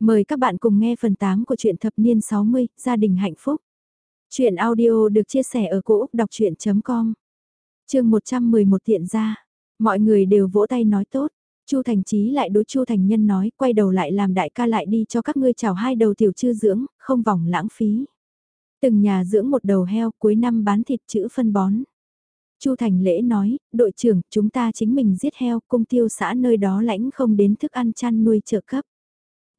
Mời các bạn cùng nghe phần 8 của truyện thập niên 60, gia đình hạnh phúc. Chuyện audio được chia sẻ ở cỗ đọc chuyện.com Trường 111 tiện ra, mọi người đều vỗ tay nói tốt. Chu Thành Chí lại đối Chu Thành Nhân nói, quay đầu lại làm đại ca lại đi cho các ngươi chào hai đầu tiểu chư dưỡng, không vòng lãng phí. Từng nhà dưỡng một đầu heo, cuối năm bán thịt chữ phân bón. Chu Thành Lễ nói, đội trưởng, chúng ta chính mình giết heo, cung tiêu xã nơi đó lãnh không đến thức ăn chăn nuôi trợ cấp.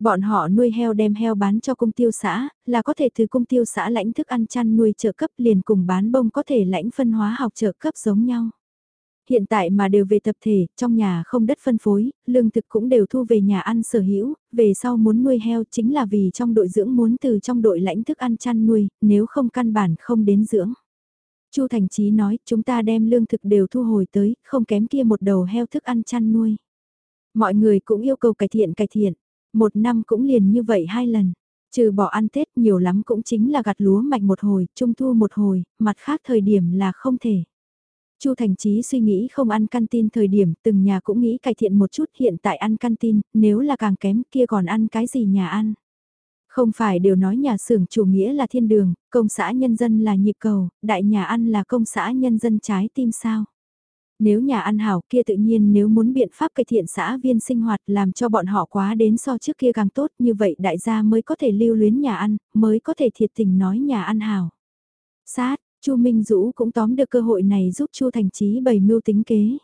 Bọn họ nuôi heo đem heo bán cho công tiêu xã, là có thể từ công tiêu xã lãnh thức ăn chăn nuôi trợ cấp liền cùng bán bông có thể lãnh phân hóa học trợ cấp giống nhau. Hiện tại mà đều về tập thể, trong nhà không đất phân phối, lương thực cũng đều thu về nhà ăn sở hữu, về sau muốn nuôi heo chính là vì trong đội dưỡng muốn từ trong đội lãnh thức ăn chăn nuôi, nếu không căn bản không đến dưỡng. Chu Thành Chí nói, chúng ta đem lương thực đều thu hồi tới, không kém kia một đầu heo thức ăn chăn nuôi. Mọi người cũng yêu cầu cải thiện cải thiện, một năm cũng liền như vậy hai lần. Trừ bỏ ăn Tết nhiều lắm cũng chính là gặt lúa mạch một hồi, trung thu một hồi, mặt khác thời điểm là không thể. Chu Thành Chí suy nghĩ không ăn canteen thời điểm, từng nhà cũng nghĩ cải thiện một chút hiện tại ăn canteen, nếu là càng kém kia còn ăn cái gì nhà ăn. Không phải đều nói nhà xưởng chủ nghĩa là thiên đường, công xã nhân dân là nhịp cầu, đại nhà ăn là công xã nhân dân trái tim sao. Nếu nhà ăn hảo kia tự nhiên nếu muốn biện pháp cải thiện xã viên sinh hoạt làm cho bọn họ quá đến so trước kia càng tốt như vậy đại gia mới có thể lưu luyến nhà ăn, mới có thể thiệt tình nói nhà ăn hảo. Sát, Chu Minh Dũ cũng tóm được cơ hội này giúp Chu Thành Chí bày mưu tính kế.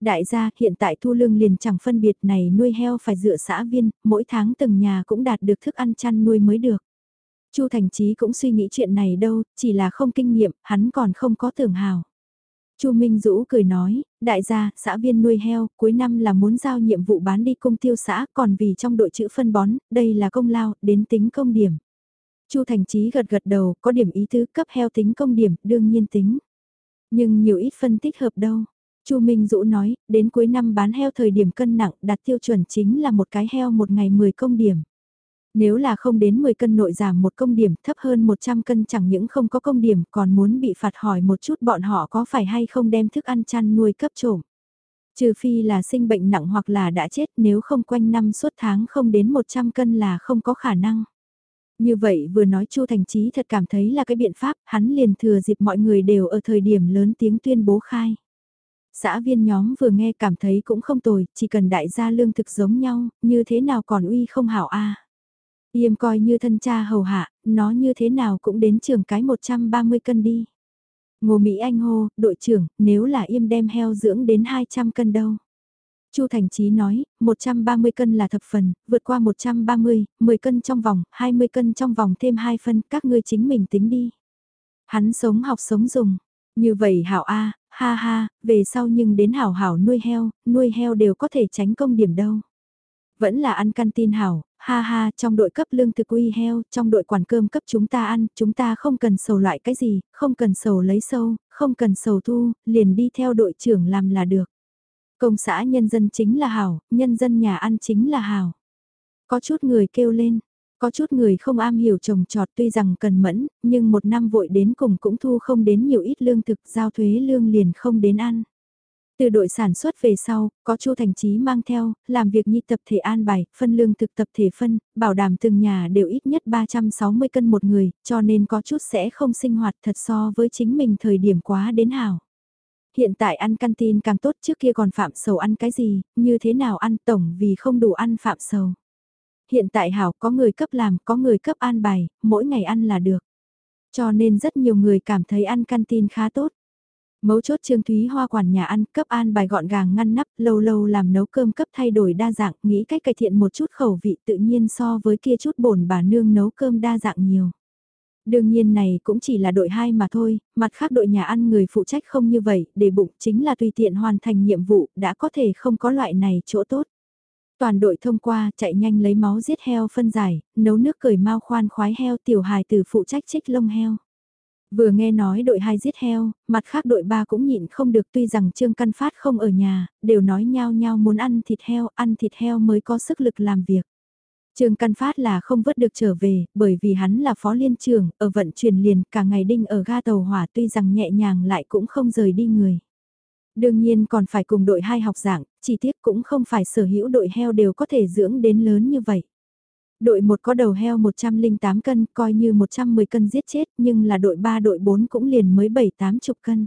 Đại gia, hiện tại thu lương liền chẳng phân biệt này nuôi heo phải dựa xã viên, mỗi tháng từng nhà cũng đạt được thức ăn chăn nuôi mới được. Chu Thành Chí cũng suy nghĩ chuyện này đâu, chỉ là không kinh nghiệm, hắn còn không có tưởng hào. Chu Minh Dũ cười nói, đại gia, xã viên nuôi heo, cuối năm là muốn giao nhiệm vụ bán đi công tiêu xã, còn vì trong đội chữ phân bón, đây là công lao, đến tính công điểm. Chu Thành Chí gật gật đầu, có điểm ý tứ cấp heo tính công điểm, đương nhiên tính. Nhưng nhiều ít phân tích hợp đâu. Chu Minh Dũ nói, đến cuối năm bán heo thời điểm cân nặng đạt tiêu chuẩn chính là một cái heo một ngày 10 công điểm. Nếu là không đến 10 cân nội giảm một công điểm thấp hơn 100 cân chẳng những không có công điểm còn muốn bị phạt hỏi một chút bọn họ có phải hay không đem thức ăn chăn nuôi cấp trộm. Trừ phi là sinh bệnh nặng hoặc là đã chết nếu không quanh năm suốt tháng không đến 100 cân là không có khả năng. Như vậy vừa nói Chu Thành Chí thật cảm thấy là cái biện pháp, hắn liền thừa dịp mọi người đều ở thời điểm lớn tiếng tuyên bố khai. Xã viên nhóm vừa nghe cảm thấy cũng không tồi, chỉ cần đại gia lương thực giống nhau, như thế nào còn uy không hảo a Yêm coi như thân cha hầu hạ, nó như thế nào cũng đến trường cái 130 cân đi. Ngô Mỹ Anh hô, đội trưởng, nếu là Yêm đem heo dưỡng đến 200 cân đâu. Chu Thành Chí nói, 130 cân là thập phần, vượt qua 130, 10 cân trong vòng, 20 cân trong vòng thêm 2 phân, các ngươi chính mình tính đi. Hắn sống học sống dùng, như vậy hảo A, ha ha, về sau nhưng đến hảo hảo nuôi heo, nuôi heo đều có thể tránh công điểm đâu. Vẫn là ăn canteen hảo, ha ha, trong đội cấp lương thực uy heo, trong đội quản cơm cấp chúng ta ăn, chúng ta không cần sầu loại cái gì, không cần sầu lấy sâu, không cần sầu thu, liền đi theo đội trưởng làm là được. Công xã nhân dân chính là hảo, nhân dân nhà ăn chính là hảo. Có chút người kêu lên, có chút người không am hiểu trồng trọt tuy rằng cần mẫn, nhưng một năm vội đến cùng cũng thu không đến nhiều ít lương thực giao thuế lương liền không đến ăn. Từ đội sản xuất về sau, có Chu Thành Chí mang theo, làm việc nhi tập thể an bài, phân lương thực tập thể phân, bảo đảm từng nhà đều ít nhất 360 cân một người, cho nên có chút sẽ không sinh hoạt thật so với chính mình thời điểm quá đến hảo. Hiện tại ăn canteen càng tốt trước kia còn phạm sầu ăn cái gì, như thế nào ăn tổng vì không đủ ăn phạm sầu. Hiện tại hảo có người cấp làm, có người cấp an bài, mỗi ngày ăn là được. Cho nên rất nhiều người cảm thấy ăn canteen khá tốt. Mấu chốt Trương Thúy Hoa quản nhà ăn cấp an bài gọn gàng ngăn nắp lâu lâu làm nấu cơm cấp thay đổi đa dạng nghĩ cách cải thiện một chút khẩu vị tự nhiên so với kia chút bổn bà nương nấu cơm đa dạng nhiều. Đương nhiên này cũng chỉ là đội 2 mà thôi, mặt khác đội nhà ăn người phụ trách không như vậy, để bụng chính là tùy tiện hoàn thành nhiệm vụ, đã có thể không có loại này chỗ tốt. Toàn đội thông qua, chạy nhanh lấy máu giết heo phân giải, nấu nước cởi mau khoan khoái heo tiểu hài từ phụ trách trích lông heo. Vừa nghe nói đội 2 giết heo, mặt khác đội 3 cũng nhịn không được tuy rằng Trương Căn Phát không ở nhà, đều nói nhau nhau muốn ăn thịt heo, ăn thịt heo mới có sức lực làm việc. Trương Căn Phát là không vớt được trở về, bởi vì hắn là phó liên trưởng, ở vận chuyển liền cả ngày đinh ở ga tàu hỏa tuy rằng nhẹ nhàng lại cũng không rời đi người. Đương nhiên còn phải cùng đội hai học giảng, chi tiết cũng không phải sở hữu đội heo đều có thể dưỡng đến lớn như vậy. Đội 1 có đầu heo 108 cân, coi như 110 cân giết chết, nhưng là đội 3 đội 4 cũng liền mới 7-8 chục cân.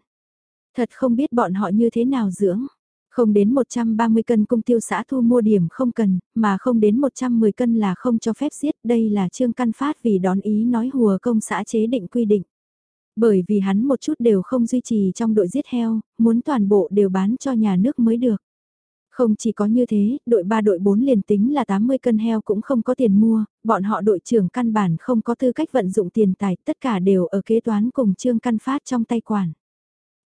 Thật không biết bọn họ như thế nào dưỡng. Không đến 130 cân cung tiêu xã thu mua điểm không cần, mà không đến 110 cân là không cho phép giết, đây là trương căn phát vì đón ý nói hùa công xã chế định quy định. Bởi vì hắn một chút đều không duy trì trong đội giết heo, muốn toàn bộ đều bán cho nhà nước mới được. Không chỉ có như thế, đội 3 đội 4 liền tính là 80 cân heo cũng không có tiền mua, bọn họ đội trưởng căn bản không có tư cách vận dụng tiền tài, tất cả đều ở kế toán cùng Trương Căn Phát trong tay quản.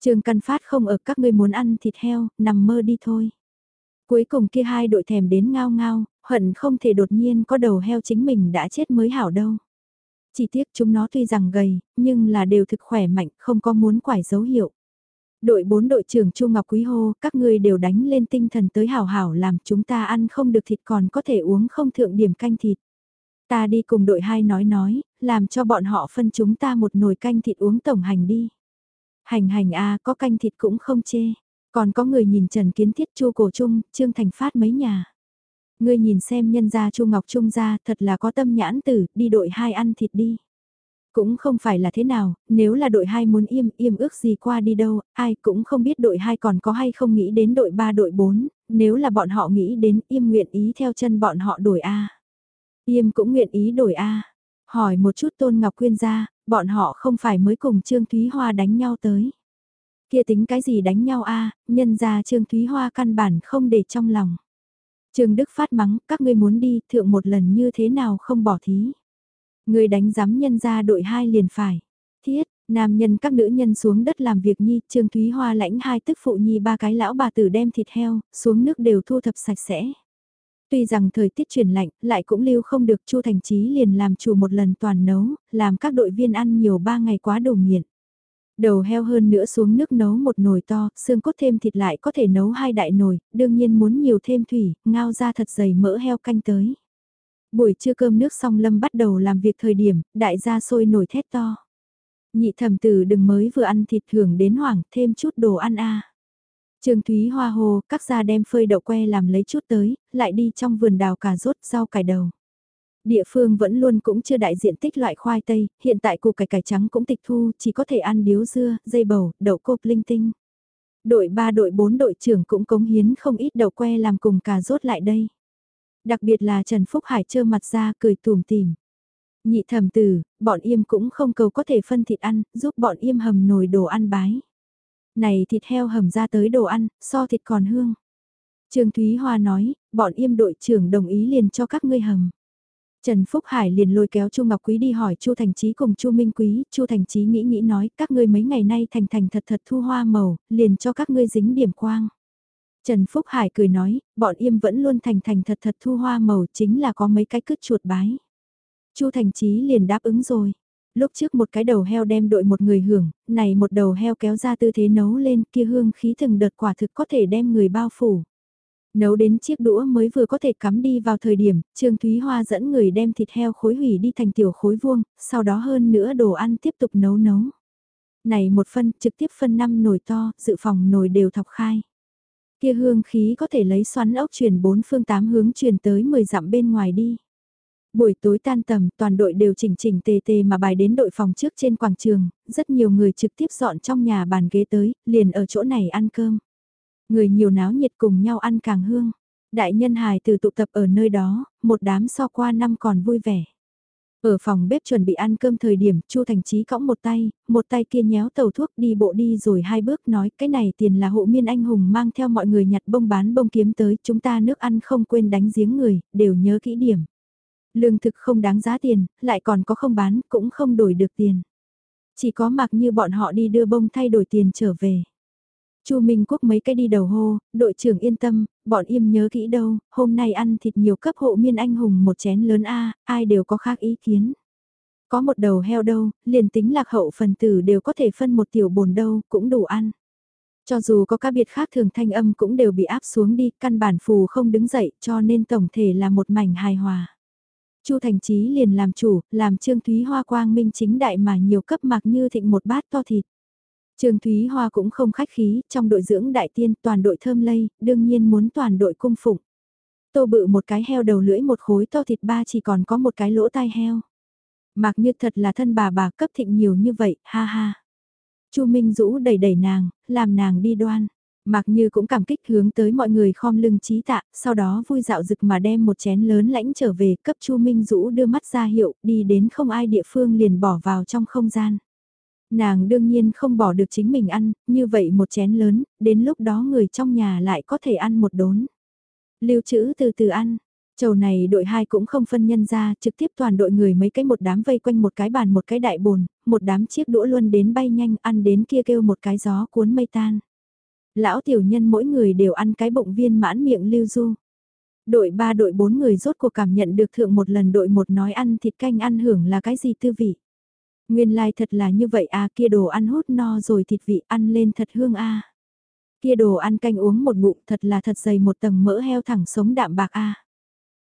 Trương Căn Phát không ở các ngươi muốn ăn thịt heo, nằm mơ đi thôi. Cuối cùng kia hai đội thèm đến ngao ngao, hận không thể đột nhiên có đầu heo chính mình đã chết mới hảo đâu. Chỉ tiếc chúng nó tuy rằng gầy, nhưng là đều thực khỏe mạnh, không có muốn quải dấu hiệu. Đội 4 đội trưởng Chu Ngọc Quý hô, các ngươi đều đánh lên tinh thần tới hảo hảo làm chúng ta ăn không được thịt còn có thể uống không thượng điểm canh thịt. Ta đi cùng đội 2 nói nói, làm cho bọn họ phân chúng ta một nồi canh thịt uống tổng hành đi. Hành hành a có canh thịt cũng không chê. Còn có người nhìn Trần Kiến Thiết Chu Cổ Trung, Trương Thành Phát mấy nhà. Ngươi nhìn xem nhân gia Chu Ngọc Trung ra thật là có tâm nhãn tử, đi đội 2 ăn thịt đi. Cũng không phải là thế nào, nếu là đội 2 muốn im, im ước gì qua đi đâu, ai cũng không biết đội 2 còn có hay không nghĩ đến đội 3 đội 4, nếu là bọn họ nghĩ đến im nguyện ý theo chân bọn họ đổi A. Im cũng nguyện ý đổi A. Hỏi một chút Tôn Ngọc Quyên ra, bọn họ không phải mới cùng Trương Thúy Hoa đánh nhau tới. Kia tính cái gì đánh nhau A, nhân ra Trương Thúy Hoa căn bản không để trong lòng. Trương Đức phát mắng, các ngươi muốn đi, thượng một lần như thế nào không bỏ thí. Người đánh giám nhân ra đội hai liền phải. Thiết, nam nhân các nữ nhân xuống đất làm việc nhi, Trương Thúy Hoa lãnh hai tức phụ nhi ba cái lão bà tử đem thịt heo, xuống nước đều thu thập sạch sẽ. Tuy rằng thời tiết chuyển lạnh, lại cũng lưu không được Chu Thành Chí liền làm chủ một lần toàn nấu, làm các đội viên ăn nhiều ba ngày quá đồ nghiện. Đầu heo hơn nữa xuống nước nấu một nồi to, xương cốt thêm thịt lại có thể nấu hai đại nồi, đương nhiên muốn nhiều thêm thủy, ngao ra thật dày mỡ heo canh tới. Buổi trưa cơm nước xong Lâm bắt đầu làm việc thời điểm, đại gia sôi nổi thét to. Nhị thẩm tử đừng mới vừa ăn thịt thưởng đến hoảng, thêm chút đồ ăn a. Trương Thúy Hoa hồ, các gia đem phơi đậu que làm lấy chút tới, lại đi trong vườn đào cà rốt rau cải đầu. Địa phương vẫn luôn cũng chưa đại diện tích loại khoai tây, hiện tại củ cải cải trắng cũng tịch thu, chỉ có thể ăn điếu dưa, dây bầu, đậu cốp linh tinh. Đội 3 đội 4 đội trưởng cũng cống hiến không ít đậu que làm cùng cà rốt lại đây. Đặc biệt là Trần Phúc Hải trơ mặt ra cười tùm tìm. Nhị thẩm tử, bọn im cũng không cầu có thể phân thịt ăn, giúp bọn im hầm nồi đồ ăn bái. Này thịt heo hầm ra tới đồ ăn, so thịt còn hương. Trương Thúy Hoa nói, bọn im đội trưởng đồng ý liền cho các ngươi hầm. Trần Phúc Hải liền lôi kéo Chu Ngọc Quý đi hỏi Chu Thành Chí cùng Chu Minh Quý, Chu Thành Chí nghĩ nghĩ nói, các ngươi mấy ngày nay thành thành thật thật thu hoa màu, liền cho các ngươi dính điểm quang. Trần Phúc Hải cười nói, bọn im vẫn luôn thành thành thật thật thu hoa màu chính là có mấy cái cứt chuột bái. Chu Thành Chí liền đáp ứng rồi. Lúc trước một cái đầu heo đem đội một người hưởng, này một đầu heo kéo ra tư thế nấu lên kia hương khí từng đợt quả thực có thể đem người bao phủ. Nấu đến chiếc đũa mới vừa có thể cắm đi vào thời điểm, Trương Thúy Hoa dẫn người đem thịt heo khối hủy đi thành tiểu khối vuông, sau đó hơn nữa đồ ăn tiếp tục nấu nấu. Này một phân, trực tiếp phân năm nồi to, dự phòng nồi đều thọc khai. Kia hương khí có thể lấy xoắn ốc truyền bốn phương tám hướng truyền tới 10 dặm bên ngoài đi. Buổi tối tan tầm, toàn đội đều chỉnh chỉnh tề tề mà bài đến đội phòng trước trên quảng trường, rất nhiều người trực tiếp dọn trong nhà bàn ghế tới, liền ở chỗ này ăn cơm. Người nhiều náo nhiệt cùng nhau ăn càng hương. Đại nhân hài từ tụ tập ở nơi đó, một đám so qua năm còn vui vẻ. Ở phòng bếp chuẩn bị ăn cơm thời điểm, Chu Thành Chí cõng một tay, một tay kia nhéo tàu thuốc đi bộ đi rồi hai bước nói cái này tiền là hộ miên anh hùng mang theo mọi người nhặt bông bán bông kiếm tới, chúng ta nước ăn không quên đánh giếng người, đều nhớ kỹ điểm. Lương thực không đáng giá tiền, lại còn có không bán, cũng không đổi được tiền. Chỉ có mặc như bọn họ đi đưa bông thay đổi tiền trở về. Chu Minh Quốc mấy cái đi đầu hô, đội trưởng yên tâm, bọn im nhớ kỹ đâu, hôm nay ăn thịt nhiều cấp hộ miên anh hùng một chén lớn A, ai đều có khác ý kiến. Có một đầu heo đâu, liền tính lạc hậu phần tử đều có thể phân một tiểu bồn đâu, cũng đủ ăn. Cho dù có các biệt khác thường thanh âm cũng đều bị áp xuống đi, căn bản phù không đứng dậy cho nên tổng thể là một mảnh hài hòa. Chu Thành Chí liền làm chủ, làm Trương Thúy Hoa quang minh chính đại mà nhiều cấp mặc như thịnh một bát to thịt. Trương Thúy Hoa cũng không khách khí, trong đội dưỡng đại tiên toàn đội thơm lây, đương nhiên muốn toàn đội cung phụng. Tô bự một cái heo đầu lưỡi một khối to thịt ba chỉ còn có một cái lỗ tai heo. Mạc như thật là thân bà bà cấp thịnh nhiều như vậy, ha ha. Chu Minh Dũ đẩy đẩy nàng, làm nàng đi đoan. Mạc Như cũng cảm kích hướng tới mọi người khom lưng trí tạ, sau đó vui dạo rực mà đem một chén lớn lãnh trở về cấp Chu Minh Dũ đưa mắt ra hiệu, đi đến không ai địa phương liền bỏ vào trong không gian. Nàng đương nhiên không bỏ được chính mình ăn, như vậy một chén lớn, đến lúc đó người trong nhà lại có thể ăn một đốn. Lưu trữ từ từ ăn, Chầu này đội hai cũng không phân nhân ra, trực tiếp toàn đội người mấy cái một đám vây quanh một cái bàn một cái đại bồn, một đám chiếc đũa luôn đến bay nhanh ăn đến kia kêu một cái gió cuốn mây tan. Lão tiểu nhân mỗi người đều ăn cái bụng viên mãn miệng lưu du. Đội ba đội bốn người rốt cuộc cảm nhận được thượng một lần đội một nói ăn thịt canh ăn hưởng là cái gì tư vị. Nguyên lai like thật là như vậy à kia đồ ăn hút no rồi thịt vị ăn lên thật hương a Kia đồ ăn canh uống một ngụm thật là thật dày một tầng mỡ heo thẳng sống đạm bạc a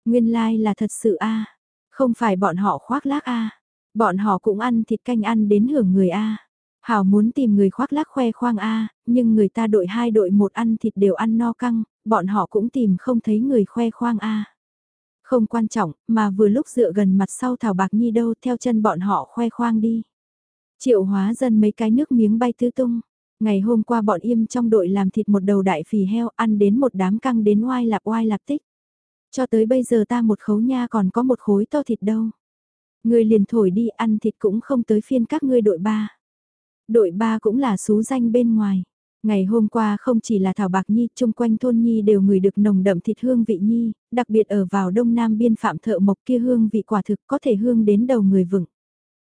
Nguyên lai like là thật sự a Không phải bọn họ khoác lác a Bọn họ cũng ăn thịt canh ăn đến hưởng người a Hảo muốn tìm người khoác lác khoe khoang a nhưng người ta đội hai đội một ăn thịt đều ăn no căng, bọn họ cũng tìm không thấy người khoe khoang a không quan trọng, mà vừa lúc dựa gần mặt sau Thảo Bạc Nhi đâu theo chân bọn họ khoe khoang đi. Triệu hóa dân mấy cái nước miếng bay tứ tung. Ngày hôm qua bọn im trong đội làm thịt một đầu đại phì heo ăn đến một đám căng đến oai lạp oai lạp tích. Cho tới bây giờ ta một khấu nha còn có một khối to thịt đâu. Người liền thổi đi ăn thịt cũng không tới phiên các ngươi đội ba. Đội ba cũng là số danh bên ngoài. Ngày hôm qua không chỉ là Thảo Bạc Nhi, chung quanh thôn Nhi đều ngửi được nồng đậm thịt hương vị Nhi, đặc biệt ở vào đông nam biên phạm thợ mộc kia hương vị quả thực có thể hương đến đầu người vựng.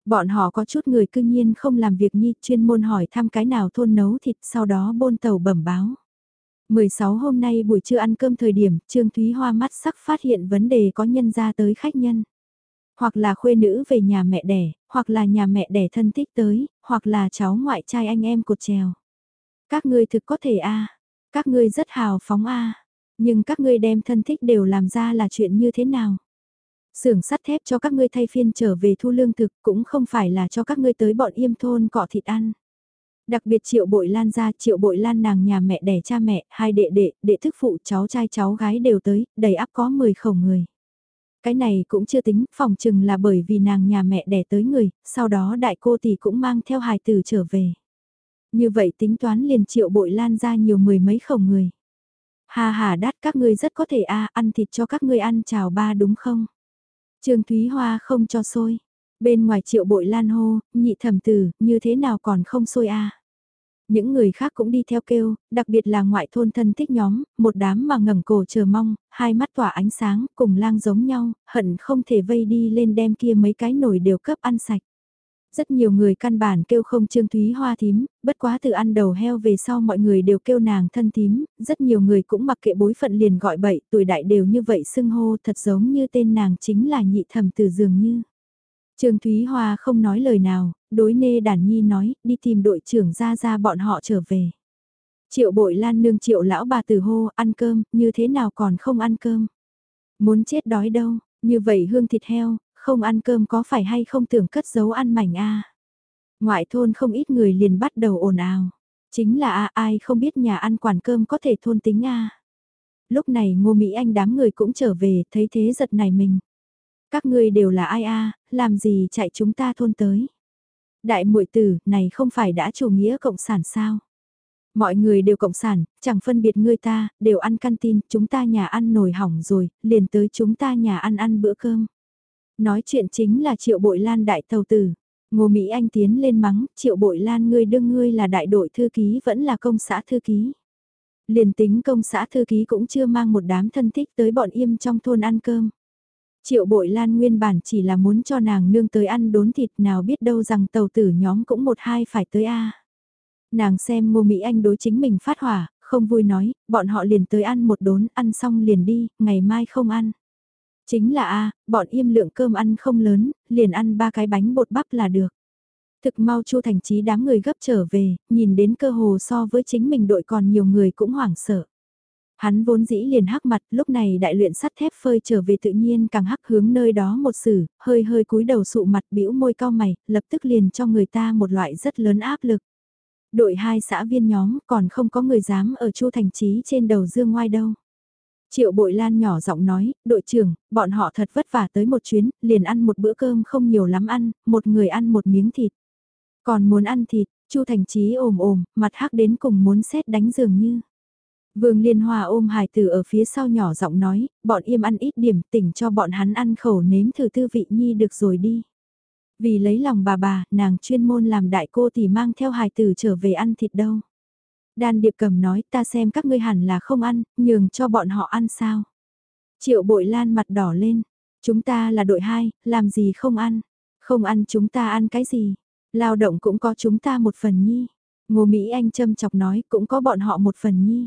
Bọn họ có chút người cư nhiên không làm việc Nhi chuyên môn hỏi thăm cái nào thôn nấu thịt sau đó bôn tàu bẩm báo. 16 hôm nay buổi trưa ăn cơm thời điểm, Trương Thúy Hoa mắt sắc phát hiện vấn đề có nhân ra tới khách nhân. Hoặc là khuê nữ về nhà mẹ đẻ, hoặc là nhà mẹ đẻ thân thích tới, hoặc là cháu ngoại trai anh em cột trèo. Các ngươi thực có thể a các ngươi rất hào phóng a nhưng các ngươi đem thân thích đều làm ra là chuyện như thế nào? Xưởng sắt thép cho các ngươi thay phiên trở về thu lương thực cũng không phải là cho các ngươi tới bọn yêm thôn cọ thịt ăn. Đặc biệt triệu bội lan ra triệu bội lan nàng nhà mẹ đẻ cha mẹ, hai đệ đệ, đệ thức phụ cháu trai cháu gái đều tới, đầy áp có 10 khẩu người. Cái này cũng chưa tính, phòng chừng là bởi vì nàng nhà mẹ đẻ tới người, sau đó đại cô tỷ cũng mang theo hài tử trở về. Như vậy tính toán liền triệu bội lan ra nhiều mười mấy khẩu người. Hà hà đắt các ngươi rất có thể a ăn thịt cho các ngươi ăn chào ba đúng không? Trương Thúy Hoa không cho xôi. Bên ngoài triệu bội lan hô, nhị thẩm tử, như thế nào còn không xôi a Những người khác cũng đi theo kêu, đặc biệt là ngoại thôn thân thích nhóm, một đám mà ngẩng cổ chờ mong, hai mắt tỏa ánh sáng, cùng lang giống nhau, hận không thể vây đi lên đem kia mấy cái nồi đều cấp ăn sạch. Rất nhiều người căn bản kêu không Trương Thúy Hoa thím, bất quá từ ăn đầu heo về sau mọi người đều kêu nàng thân thím, rất nhiều người cũng mặc kệ bối phận liền gọi bậy, tuổi đại đều như vậy xưng hô thật giống như tên nàng chính là nhị thẩm từ dường như. Trương Thúy Hoa không nói lời nào, đối nê đàn nhi nói, đi tìm đội trưởng ra ra bọn họ trở về. Triệu bội lan nương triệu lão bà tử hô, ăn cơm, như thế nào còn không ăn cơm. Muốn chết đói đâu, như vậy hương thịt heo, không ăn cơm có phải hay không tưởng cất giấu ăn mảnh a Ngoại thôn không ít người liền bắt đầu ồn ào. Chính là a ai không biết nhà ăn quản cơm có thể thôn tính a Lúc này ngô Mỹ Anh đám người cũng trở về, thấy thế giật này mình. Các ngươi đều là ai a làm gì chạy chúng ta thôn tới. Đại muội tử, này không phải đã chủ nghĩa cộng sản sao? Mọi người đều cộng sản, chẳng phân biệt người ta, đều ăn canteen, chúng ta nhà ăn nồi hỏng rồi, liền tới chúng ta nhà ăn ăn bữa cơm. Nói chuyện chính là triệu bội lan đại tàu tử. Ngô Mỹ Anh tiến lên mắng, triệu bội lan ngươi đương ngươi là đại đội thư ký vẫn là công xã thư ký. Liền tính công xã thư ký cũng chưa mang một đám thân thích tới bọn im trong thôn ăn cơm. Triệu bội lan nguyên bản chỉ là muốn cho nàng nương tới ăn đốn thịt nào biết đâu rằng tàu tử nhóm cũng một hai phải tới a Nàng xem ngô Mỹ Anh đối chính mình phát hỏa, không vui nói, bọn họ liền tới ăn một đốn, ăn xong liền đi, ngày mai không ăn. Chính là a bọn im lượng cơm ăn không lớn, liền ăn ba cái bánh bột bắp là được. Thực mau Chu Thành Chí đám người gấp trở về, nhìn đến cơ hồ so với chính mình đội còn nhiều người cũng hoảng sợ. Hắn vốn dĩ liền hắc mặt, lúc này đại luyện sắt thép phơi trở về tự nhiên càng hắc hướng nơi đó một xử hơi hơi cúi đầu sụ mặt bĩu môi cao mày, lập tức liền cho người ta một loại rất lớn áp lực. Đội hai xã viên nhóm còn không có người dám ở Chu Thành Chí trên đầu dương ngoai đâu. Triệu bội lan nhỏ giọng nói, đội trưởng, bọn họ thật vất vả tới một chuyến, liền ăn một bữa cơm không nhiều lắm ăn, một người ăn một miếng thịt. Còn muốn ăn thịt, Chu Thành Chí ồm ồm, mặt hắc đến cùng muốn xét đánh dường như. Vương Liên Hoa ôm hài tử ở phía sau nhỏ giọng nói, bọn im ăn ít điểm tỉnh cho bọn hắn ăn khẩu nếm thử tư vị nhi được rồi đi. Vì lấy lòng bà bà, nàng chuyên môn làm đại cô thì mang theo hài tử trở về ăn thịt đâu. Đan Điệp cầm nói ta xem các ngươi hẳn là không ăn, nhường cho bọn họ ăn sao. Triệu bội lan mặt đỏ lên, chúng ta là đội hai, làm gì không ăn, không ăn chúng ta ăn cái gì, lao động cũng có chúng ta một phần nhi. Ngô Mỹ Anh châm chọc nói cũng có bọn họ một phần nhi.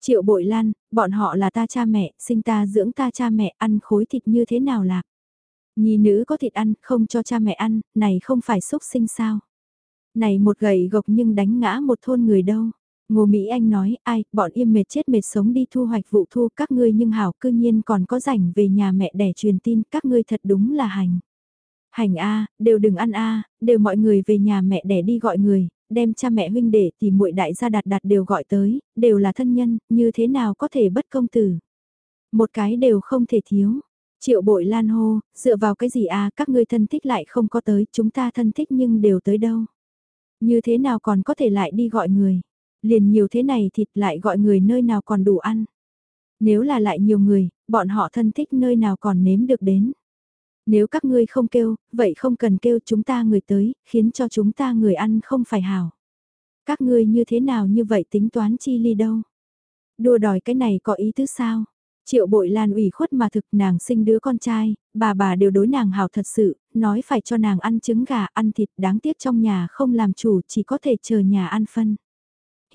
Triệu bội lan, bọn họ là ta cha mẹ, sinh ta dưỡng ta cha mẹ ăn khối thịt như thế nào lạc. Nhi nữ có thịt ăn, không cho cha mẹ ăn, này không phải xúc sinh sao. Này một gầy gộc nhưng đánh ngã một thôn người đâu. Ngô Mỹ Anh nói, ai, bọn im mệt chết mệt sống đi thu hoạch vụ thu các ngươi nhưng hảo cư nhiên còn có rảnh về nhà mẹ để truyền tin các ngươi thật đúng là hành. Hành A, đều đừng ăn A, đều mọi người về nhà mẹ để đi gọi người, đem cha mẹ huynh đệ thì muội đại gia đạt đạt đều gọi tới, đều là thân nhân, như thế nào có thể bất công tử. Một cái đều không thể thiếu. Triệu bội lan hô, dựa vào cái gì à, các ngươi thân thích lại không có tới, chúng ta thân thích nhưng đều tới đâu. Như thế nào còn có thể lại đi gọi người liền nhiều thế này thịt lại gọi người nơi nào còn đủ ăn. Nếu là lại nhiều người, bọn họ thân thích nơi nào còn nếm được đến. Nếu các ngươi không kêu, vậy không cần kêu chúng ta người tới, khiến cho chúng ta người ăn không phải hảo. Các ngươi như thế nào như vậy tính toán chi ly đâu. đùa đòi cái này có ý tứ sao? Triệu bội lan ủy khuất mà thực nàng sinh đứa con trai, bà bà đều đối nàng hảo thật sự, nói phải cho nàng ăn trứng gà, ăn thịt đáng tiếc trong nhà không làm chủ chỉ có thể chờ nhà ăn phân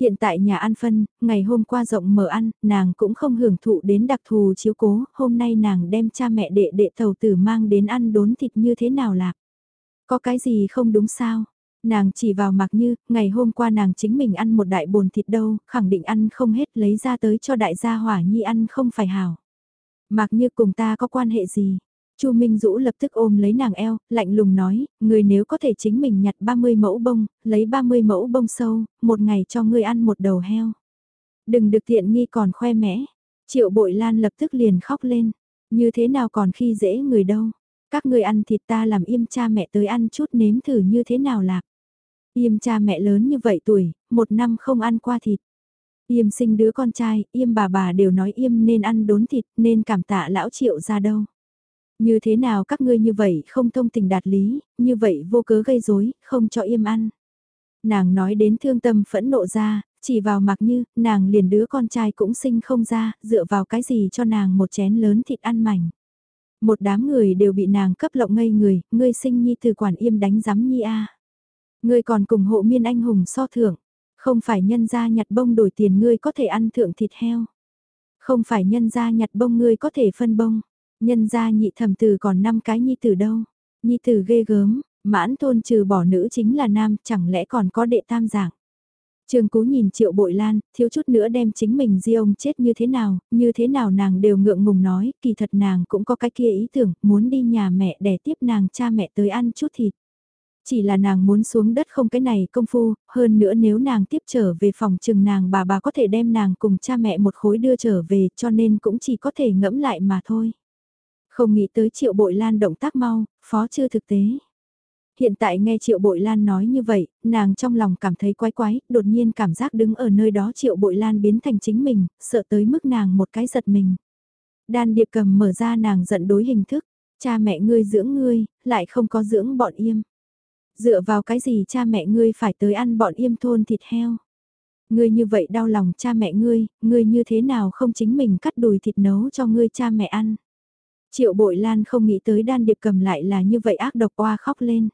hiện tại nhà ăn phân, ngày hôm qua rộng mở ăn, nàng cũng không hưởng thụ đến đặc thù chiếu cố, hôm nay nàng đem cha mẹ đệ đệ thầu tử mang đến ăn đốn thịt như thế nào lạc. Có cái gì không đúng sao? Nàng chỉ vào mặc như, ngày hôm qua nàng chính mình ăn một đại bồn thịt đâu, khẳng định ăn không hết lấy ra tới cho đại gia hỏa nhi ăn không phải hảo. Mặc như cùng ta có quan hệ gì? Chu Minh Dũ lập tức ôm lấy nàng eo, lạnh lùng nói, người nếu có thể chính mình nhặt 30 mẫu bông, lấy 30 mẫu bông sâu, một ngày cho ngươi ăn một đầu heo. Đừng được tiện nghi còn khoe mẽ. Triệu bội lan lập tức liền khóc lên. Như thế nào còn khi dễ người đâu. Các người ăn thịt ta làm im cha mẹ tới ăn chút nếm thử như thế nào lạc. Im cha mẹ lớn như vậy tuổi, một năm không ăn qua thịt. Im sinh đứa con trai, im bà bà đều nói im nên ăn đốn thịt, nên cảm tạ lão triệu ra đâu. Như thế nào các ngươi như vậy không thông tình đạt lý, như vậy vô cớ gây rối, không cho im ăn. Nàng nói đến thương tâm phẫn nộ ra, chỉ vào mặc như, nàng liền đứa con trai cũng sinh không ra, dựa vào cái gì cho nàng một chén lớn thịt ăn mảnh. Một đám người đều bị nàng cấp lộng ngây người, ngươi sinh nhi từ quản im đánh giám nhi a Ngươi còn cùng hộ miên anh hùng so thưởng, không phải nhân gia nhặt bông đổi tiền ngươi có thể ăn thượng thịt heo. Không phải nhân gia nhặt bông ngươi có thể phân bông. Nhân gia nhị thẩm tử còn năm cái nhi tử đâu. Nhi tử ghê gớm, mãn thôn trừ bỏ nữ chính là nam, chẳng lẽ còn có đệ tam giảng. Trường Cú nhìn Triệu Bội Lan, thiếu chút nữa đem chính mình di ông chết như thế nào, như thế nào nàng đều ngượng ngùng nói, kỳ thật nàng cũng có cái kia ý tưởng, muốn đi nhà mẹ để tiếp nàng cha mẹ tới ăn chút thịt. Chỉ là nàng muốn xuống đất không cái này công phu, hơn nữa nếu nàng tiếp trở về phòng trường nàng bà bà có thể đem nàng cùng cha mẹ một khối đưa trở về cho nên cũng chỉ có thể ngẫm lại mà thôi. Không nghĩ tới triệu bội lan động tác mau, phó chưa thực tế. Hiện tại nghe triệu bội lan nói như vậy, nàng trong lòng cảm thấy quái quái, đột nhiên cảm giác đứng ở nơi đó triệu bội lan biến thành chính mình, sợ tới mức nàng một cái giật mình. Đan điệp cầm mở ra nàng giận đối hình thức, cha mẹ ngươi dưỡng ngươi, lại không có dưỡng bọn im. Dựa vào cái gì cha mẹ ngươi phải tới ăn bọn im thôn thịt heo. Ngươi như vậy đau lòng cha mẹ ngươi, ngươi như thế nào không chính mình cắt đùi thịt nấu cho ngươi cha mẹ ăn. Triệu bội lan không nghĩ tới đan điệp cầm lại là như vậy ác độc qua khóc lên.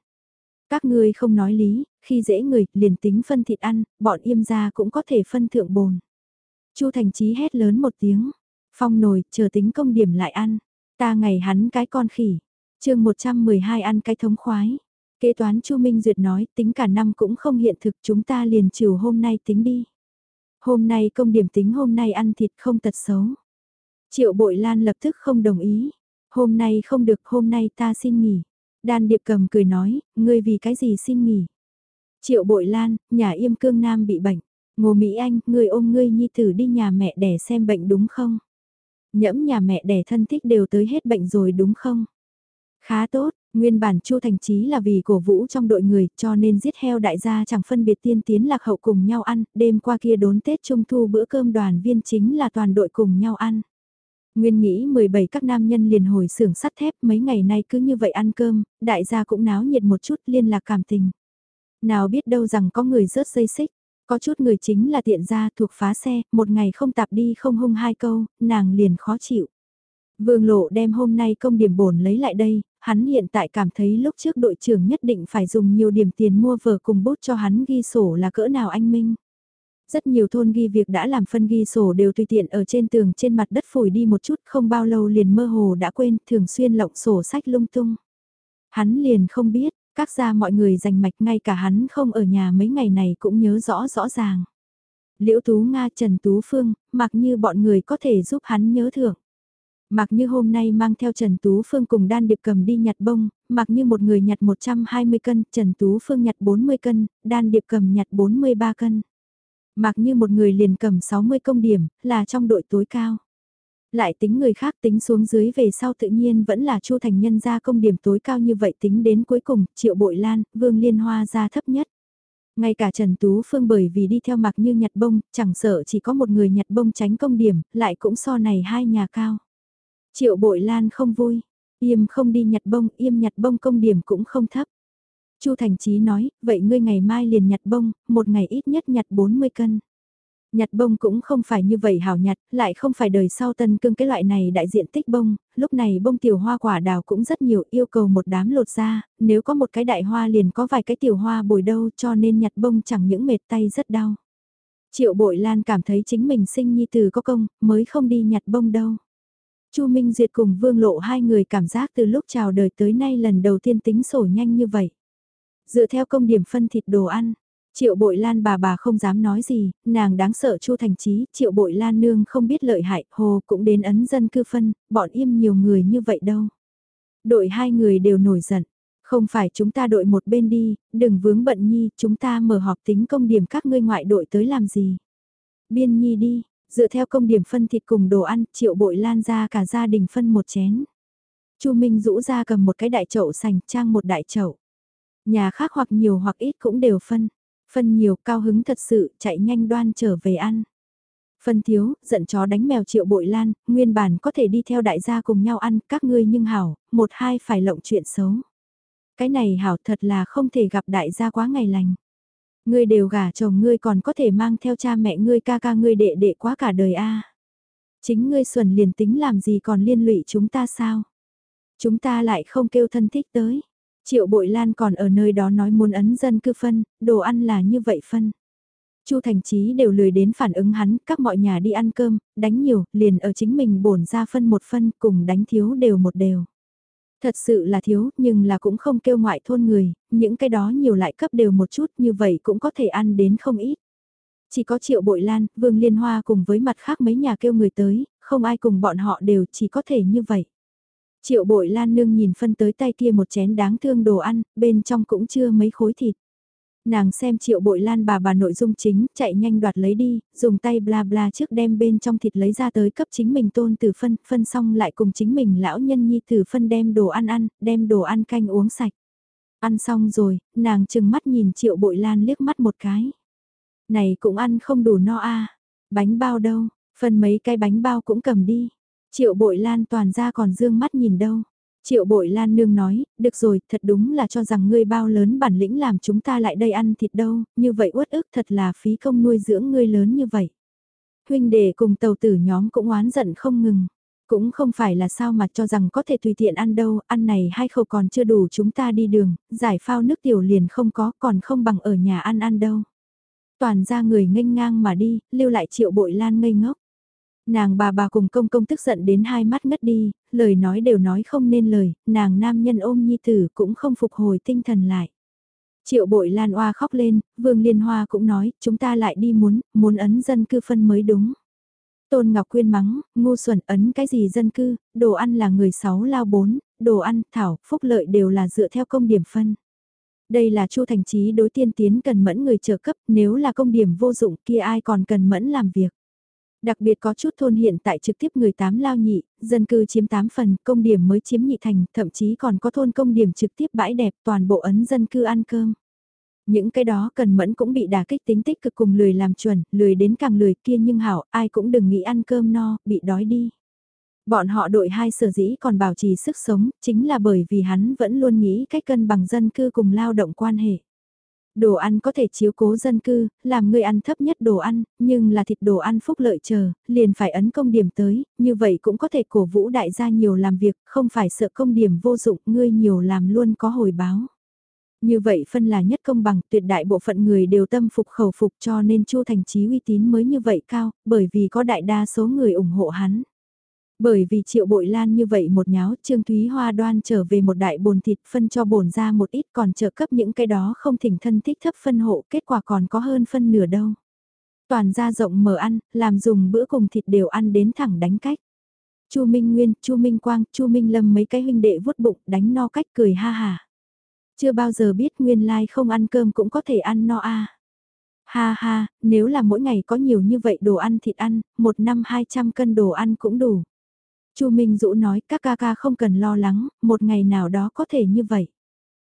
Các ngươi không nói lý, khi dễ người, liền tính phân thịt ăn, bọn im ra cũng có thể phân thượng bồn. Chu Thành Chí hét lớn một tiếng, phong nồi, chờ tính công điểm lại ăn. Ta ngày hắn cái con khỉ, chương 112 ăn cái thống khoái. Kế toán Chu Minh Duyệt nói tính cả năm cũng không hiện thực chúng ta liền chiều hôm nay tính đi. Hôm nay công điểm tính hôm nay ăn thịt không tật xấu. Triệu Bội Lan lập tức không đồng ý. Hôm nay không được, hôm nay ta xin nghỉ. Đan Điệp cầm cười nói, ngươi vì cái gì xin nghỉ. Triệu Bội Lan, nhà Yêm Cương Nam bị bệnh. Ngô Mỹ Anh, ngươi ôm ngươi nhi tử đi nhà mẹ đẻ xem bệnh đúng không? Nhẫm nhà mẹ đẻ thân thích đều tới hết bệnh rồi đúng không? Khá tốt, nguyên bản Chu Thành Chí là vì cổ vũ trong đội người cho nên giết heo đại gia chẳng phân biệt tiên tiến lạc hậu cùng nhau ăn, đêm qua kia đốn Tết Trung Thu bữa cơm đoàn viên chính là toàn đội cùng nhau ăn. Nguyên nghĩ 17 các nam nhân liền hồi xưởng sắt thép mấy ngày nay cứ như vậy ăn cơm, đại gia cũng náo nhiệt một chút liên lạc cảm tình. Nào biết đâu rằng có người rớt dây xích, có chút người chính là tiện gia thuộc phá xe, một ngày không tạp đi không hung hai câu, nàng liền khó chịu. Vương lộ đem hôm nay công điểm bổn lấy lại đây, hắn hiện tại cảm thấy lúc trước đội trưởng nhất định phải dùng nhiều điểm tiền mua vở cùng bút cho hắn ghi sổ là cỡ nào anh Minh. Rất nhiều thôn ghi việc đã làm phân ghi sổ đều tùy tiện ở trên tường trên mặt đất phủi đi một chút không bao lâu liền mơ hồ đã quên thường xuyên lộng sổ sách lung tung. Hắn liền không biết, các gia mọi người dành mạch ngay cả hắn không ở nhà mấy ngày này cũng nhớ rõ rõ ràng. Liễu Tú Nga Trần Tú Phương, mặc như bọn người có thể giúp hắn nhớ thưởng. Mặc như hôm nay mang theo Trần Tú Phương cùng đan điệp cầm đi nhặt bông, mặc như một người nhặt 120 cân, Trần Tú Phương nhặt 40 cân, đan điệp cầm nhặt 43 cân. Mặc như một người liền cầm 60 công điểm, là trong đội tối cao. Lại tính người khác tính xuống dưới về sau tự nhiên vẫn là Chu Thành Nhân ra công điểm tối cao như vậy tính đến cuối cùng, Triệu Bội Lan, Vương Liên Hoa ra thấp nhất. Ngay cả Trần Tú Phương bởi vì đi theo mặc như nhặt bông, chẳng sợ chỉ có một người nhặt bông tránh công điểm, lại cũng so này hai nhà cao. Triệu Bội Lan không vui, im không đi nhặt bông, im nhặt bông công điểm cũng không thấp. Chu Thành Chí nói, vậy ngươi ngày mai liền nhặt bông, một ngày ít nhất nhặt 40 cân. Nhặt bông cũng không phải như vậy hảo nhặt, lại không phải đời sau tân cương cái loại này đại diện tích bông, lúc này bông tiểu hoa quả đào cũng rất nhiều yêu cầu một đám lột ra, nếu có một cái đại hoa liền có vài cái tiểu hoa bồi đâu cho nên nhặt bông chẳng những mệt tay rất đau. Triệu bội lan cảm thấy chính mình sinh nhi từ có công, mới không đi nhặt bông đâu. Chu Minh Duyệt cùng Vương Lộ hai người cảm giác từ lúc chào đời tới nay lần đầu tiên tính sổ nhanh như vậy. Dựa theo công điểm phân thịt đồ ăn, Triệu bội lan bà bà không dám nói gì, nàng đáng sợ Chu Thành Chí, triệu bội lan nương không biết lợi hại, hồ cũng đến ấn dân cư phân, bọn im nhiều người như vậy đâu. Đội hai người đều nổi giận, không phải chúng ta đội một bên đi, đừng vướng bận nhi, chúng ta mở họp tính công điểm các ngươi ngoại đội tới làm gì. Biên nhi đi, dựa theo công điểm phân thịt cùng đồ ăn, triệu bội lan ra cả gia đình phân một chén. Chu Minh rũ ra cầm một cái đại chậu sành trang một đại chậu. Nhà khác hoặc nhiều hoặc ít cũng đều phân. Phân nhiều cao hứng thật sự chạy nhanh đoan trở về ăn. Phân thiếu, giận chó đánh mèo triệu bội lan, nguyên bản có thể đi theo đại gia cùng nhau ăn các ngươi nhưng hảo, một hai phải lộng chuyện xấu. Cái này hảo thật là không thể gặp đại gia quá ngày lành. Ngươi đều gả chồng ngươi còn có thể mang theo cha mẹ ngươi ca ca ngươi đệ đệ quá cả đời a. Chính ngươi xuẩn liền tính làm gì còn liên lụy chúng ta sao? Chúng ta lại không kêu thân thích tới. Triệu Bội Lan còn ở nơi đó nói muốn ấn dân cư phân, đồ ăn là như vậy phân. Chu Thành Chí đều lười đến phản ứng hắn, các mọi nhà đi ăn cơm, đánh nhiều, liền ở chính mình bổn ra phân một phân, cùng đánh thiếu đều một đều. Thật sự là thiếu, nhưng là cũng không kêu ngoại thôn người, những cái đó nhiều lại cấp đều một chút như vậy cũng có thể ăn đến không ít. Chỉ có Triệu Bội Lan, Vương Liên Hoa cùng với mặt khác mấy nhà kêu người tới, không ai cùng bọn họ đều chỉ có thể như vậy. Triệu bội lan nương nhìn phân tới tay kia một chén đáng thương đồ ăn, bên trong cũng chưa mấy khối thịt. Nàng xem triệu bội lan bà bà nội dung chính, chạy nhanh đoạt lấy đi, dùng tay bla bla trước đem bên trong thịt lấy ra tới cấp chính mình tôn từ phân, phân xong lại cùng chính mình lão nhân nhi từ phân đem đồ ăn ăn, đem đồ ăn canh uống sạch. Ăn xong rồi, nàng chừng mắt nhìn triệu bội lan liếc mắt một cái. Này cũng ăn không đủ no a bánh bao đâu, phân mấy cái bánh bao cũng cầm đi. Triệu bội lan toàn ra còn dương mắt nhìn đâu. Triệu bội lan nương nói, được rồi, thật đúng là cho rằng ngươi bao lớn bản lĩnh làm chúng ta lại đây ăn thịt đâu, như vậy uất ức thật là phí công nuôi dưỡng ngươi lớn như vậy. Huynh đệ cùng tàu tử nhóm cũng oán giận không ngừng. Cũng không phải là sao mà cho rằng có thể tùy tiện ăn đâu, ăn này hay khẩu còn chưa đủ chúng ta đi đường, giải phao nước tiểu liền không có, còn không bằng ở nhà ăn ăn đâu. Toàn ra người nghênh ngang mà đi, lưu lại triệu bội lan ngây ngốc. Nàng bà bà cùng công công tức giận đến hai mắt ngất đi, lời nói đều nói không nên lời, nàng nam nhân ôm nhi tử cũng không phục hồi tinh thần lại. Triệu bội lan oa khóc lên, vương liên hoa cũng nói, chúng ta lại đi muốn, muốn ấn dân cư phân mới đúng. Tôn Ngọc Quyên mắng, ngu xuẩn ấn cái gì dân cư, đồ ăn là người sáu lao bốn, đồ ăn, thảo, phúc lợi đều là dựa theo công điểm phân. Đây là Chu Thành trí đối tiên tiến cần mẫn người trợ cấp, nếu là công điểm vô dụng kia ai còn cần mẫn làm việc. Đặc biệt có chút thôn hiện tại trực tiếp người tám lao nhị, dân cư chiếm 8 phần, công điểm mới chiếm nhị thành, thậm chí còn có thôn công điểm trực tiếp bãi đẹp toàn bộ ấn dân cư ăn cơm. Những cái đó cần mẫn cũng bị đả kích tính tích cực cùng lười làm chuẩn, lười đến càng lười kia nhưng hảo, ai cũng đừng nghĩ ăn cơm no, bị đói đi. Bọn họ đội hai sở dĩ còn bảo trì sức sống, chính là bởi vì hắn vẫn luôn nghĩ cách cân bằng dân cư cùng lao động quan hệ. Đồ ăn có thể chiếu cố dân cư, làm người ăn thấp nhất đồ ăn, nhưng là thịt đồ ăn phúc lợi chờ, liền phải ấn công điểm tới, như vậy cũng có thể cổ vũ đại gia nhiều làm việc, không phải sợ công điểm vô dụng, ngươi nhiều làm luôn có hồi báo. Như vậy phân là nhất công bằng, tuyệt đại bộ phận người đều tâm phục khẩu phục cho nên Chu Thành Chí uy tín mới như vậy cao, bởi vì có đại đa số người ủng hộ hắn. Bởi vì triệu bội lan như vậy một nháo, Trương Thúy Hoa đoan trở về một đại bồn thịt phân cho bổn ra một ít còn trợ cấp những cái đó không thỉnh thân thích thấp phân hộ, kết quả còn có hơn phân nửa đâu. Toàn ra rộng mở ăn, làm dùng bữa cùng thịt đều ăn đến thẳng đánh cách. Chu Minh Nguyên, Chu Minh Quang, Chu Minh Lâm mấy cái huynh đệ vuốt bụng đánh no cách cười ha hà. Chưa bao giờ biết nguyên lai like không ăn cơm cũng có thể ăn no a. À. Ha ha, nếu là mỗi ngày có nhiều như vậy đồ ăn thịt ăn, một năm 200 cân đồ ăn cũng đủ. Chu Minh Dũ nói các ca ca không cần lo lắng, một ngày nào đó có thể như vậy.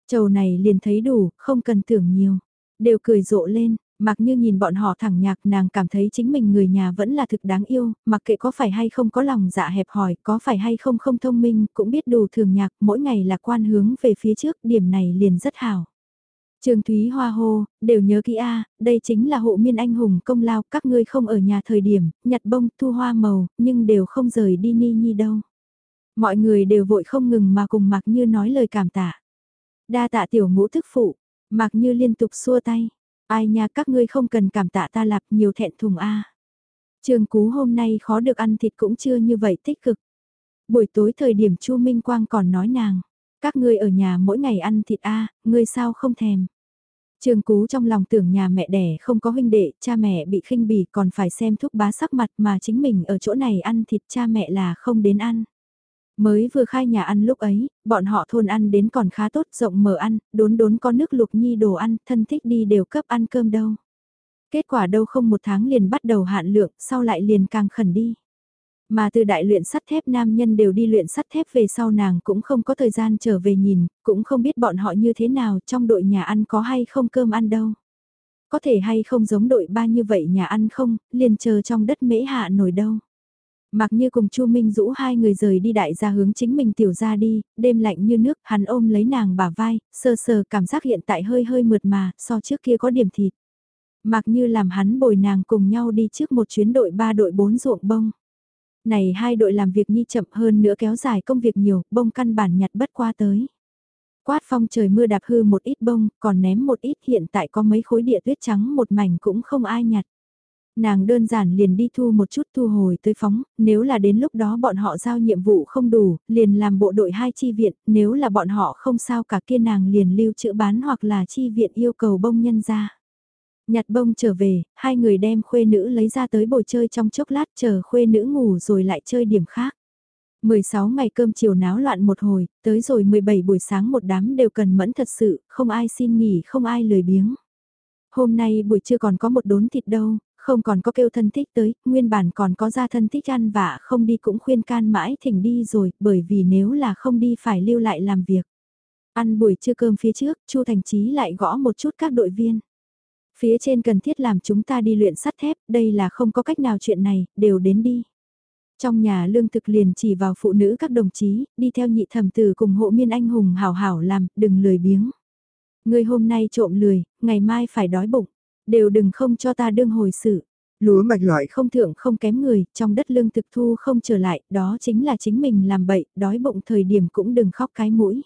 Chầu này liền thấy đủ, không cần tưởng nhiều. Đều cười rộ lên, mặc như nhìn bọn họ thẳng nhạc nàng cảm thấy chính mình người nhà vẫn là thực đáng yêu, mặc kệ có phải hay không có lòng dạ hẹp hòi, có phải hay không không thông minh, cũng biết đủ thường nhạc, mỗi ngày là quan hướng về phía trước, điểm này liền rất hảo. Trường Thúy Hoa hô, đều nhớ kỹ a, đây chính là hộ miên anh hùng công lao, các ngươi không ở nhà thời điểm, nhặt bông, thu hoa màu, nhưng đều không rời đi ni nhi đâu. Mọi người đều vội không ngừng mà cùng Mạc Như nói lời cảm tạ. Đa tạ tiểu ngũ thức phụ, Mạc Như liên tục xua tay. Ai nha các ngươi không cần cảm tạ ta lạp nhiều thẹn thùng a. Trường Cú hôm nay khó được ăn thịt cũng chưa như vậy tích cực. Buổi tối thời điểm Chu Minh Quang còn nói nàng, các ngươi ở nhà mỗi ngày ăn thịt a, ngươi sao không thèm. Trương Cú trong lòng tưởng nhà mẹ đẻ không có huynh đệ, cha mẹ bị khinh bỉ còn phải xem thúc bá sắc mặt mà chính mình ở chỗ này ăn thịt cha mẹ là không đến ăn. Mới vừa khai nhà ăn lúc ấy, bọn họ thôn ăn đến còn khá tốt rộng mở ăn, đốn đốn có nước lục nhi đồ ăn, thân thích đi đều cấp ăn cơm đâu. Kết quả đâu không một tháng liền bắt đầu hạn lượng, sau lại liền càng khẩn đi. Mà từ đại luyện sắt thép nam nhân đều đi luyện sắt thép về sau nàng cũng không có thời gian trở về nhìn, cũng không biết bọn họ như thế nào trong đội nhà ăn có hay không cơm ăn đâu. Có thể hay không giống đội ba như vậy nhà ăn không, liền chờ trong đất mễ hạ nổi đâu. Mặc như cùng Chu Minh Dũ hai người rời đi đại gia hướng chính mình tiểu ra đi, đêm lạnh như nước, hắn ôm lấy nàng bả vai, sờ sờ cảm giác hiện tại hơi hơi mượt mà, so trước kia có điểm thịt. Mặc như làm hắn bồi nàng cùng nhau đi trước một chuyến đội ba đội bốn ruộng bông. Này hai đội làm việc nhi chậm hơn nữa kéo dài công việc nhiều, bông căn bản nhặt bất qua tới. Quát phong trời mưa đạp hư một ít bông, còn ném một ít hiện tại có mấy khối địa tuyết trắng một mảnh cũng không ai nhặt. Nàng đơn giản liền đi thu một chút thu hồi tới phóng, nếu là đến lúc đó bọn họ giao nhiệm vụ không đủ, liền làm bộ đội hai chi viện, nếu là bọn họ không sao cả kia nàng liền lưu trữ bán hoặc là chi viện yêu cầu bông nhân ra. Nhặt bông trở về, hai người đem khuê nữ lấy ra tới bồi chơi trong chốc lát chờ khuê nữ ngủ rồi lại chơi điểm khác. 16 ngày cơm chiều náo loạn một hồi, tới rồi 17 buổi sáng một đám đều cần mẫn thật sự, không ai xin nghỉ, không ai lười biếng. Hôm nay buổi trưa còn có một đốn thịt đâu, không còn có kêu thân thích tới, nguyên bản còn có ra thân thích ăn vạ không đi cũng khuyên can mãi thỉnh đi rồi, bởi vì nếu là không đi phải lưu lại làm việc. Ăn buổi trưa cơm phía trước, Chu Thành Chí lại gõ một chút các đội viên. Phía trên cần thiết làm chúng ta đi luyện sắt thép, đây là không có cách nào chuyện này, đều đến đi. Trong nhà lương thực liền chỉ vào phụ nữ các đồng chí, đi theo nhị thẩm tử cùng hộ miên anh hùng hảo hảo làm, đừng lười biếng. Người hôm nay trộm lười, ngày mai phải đói bụng, đều đừng không cho ta đương hồi sự. Lúa mạch loại không thượng không kém người, trong đất lương thực thu không trở lại, đó chính là chính mình làm bậy, đói bụng thời điểm cũng đừng khóc cái mũi.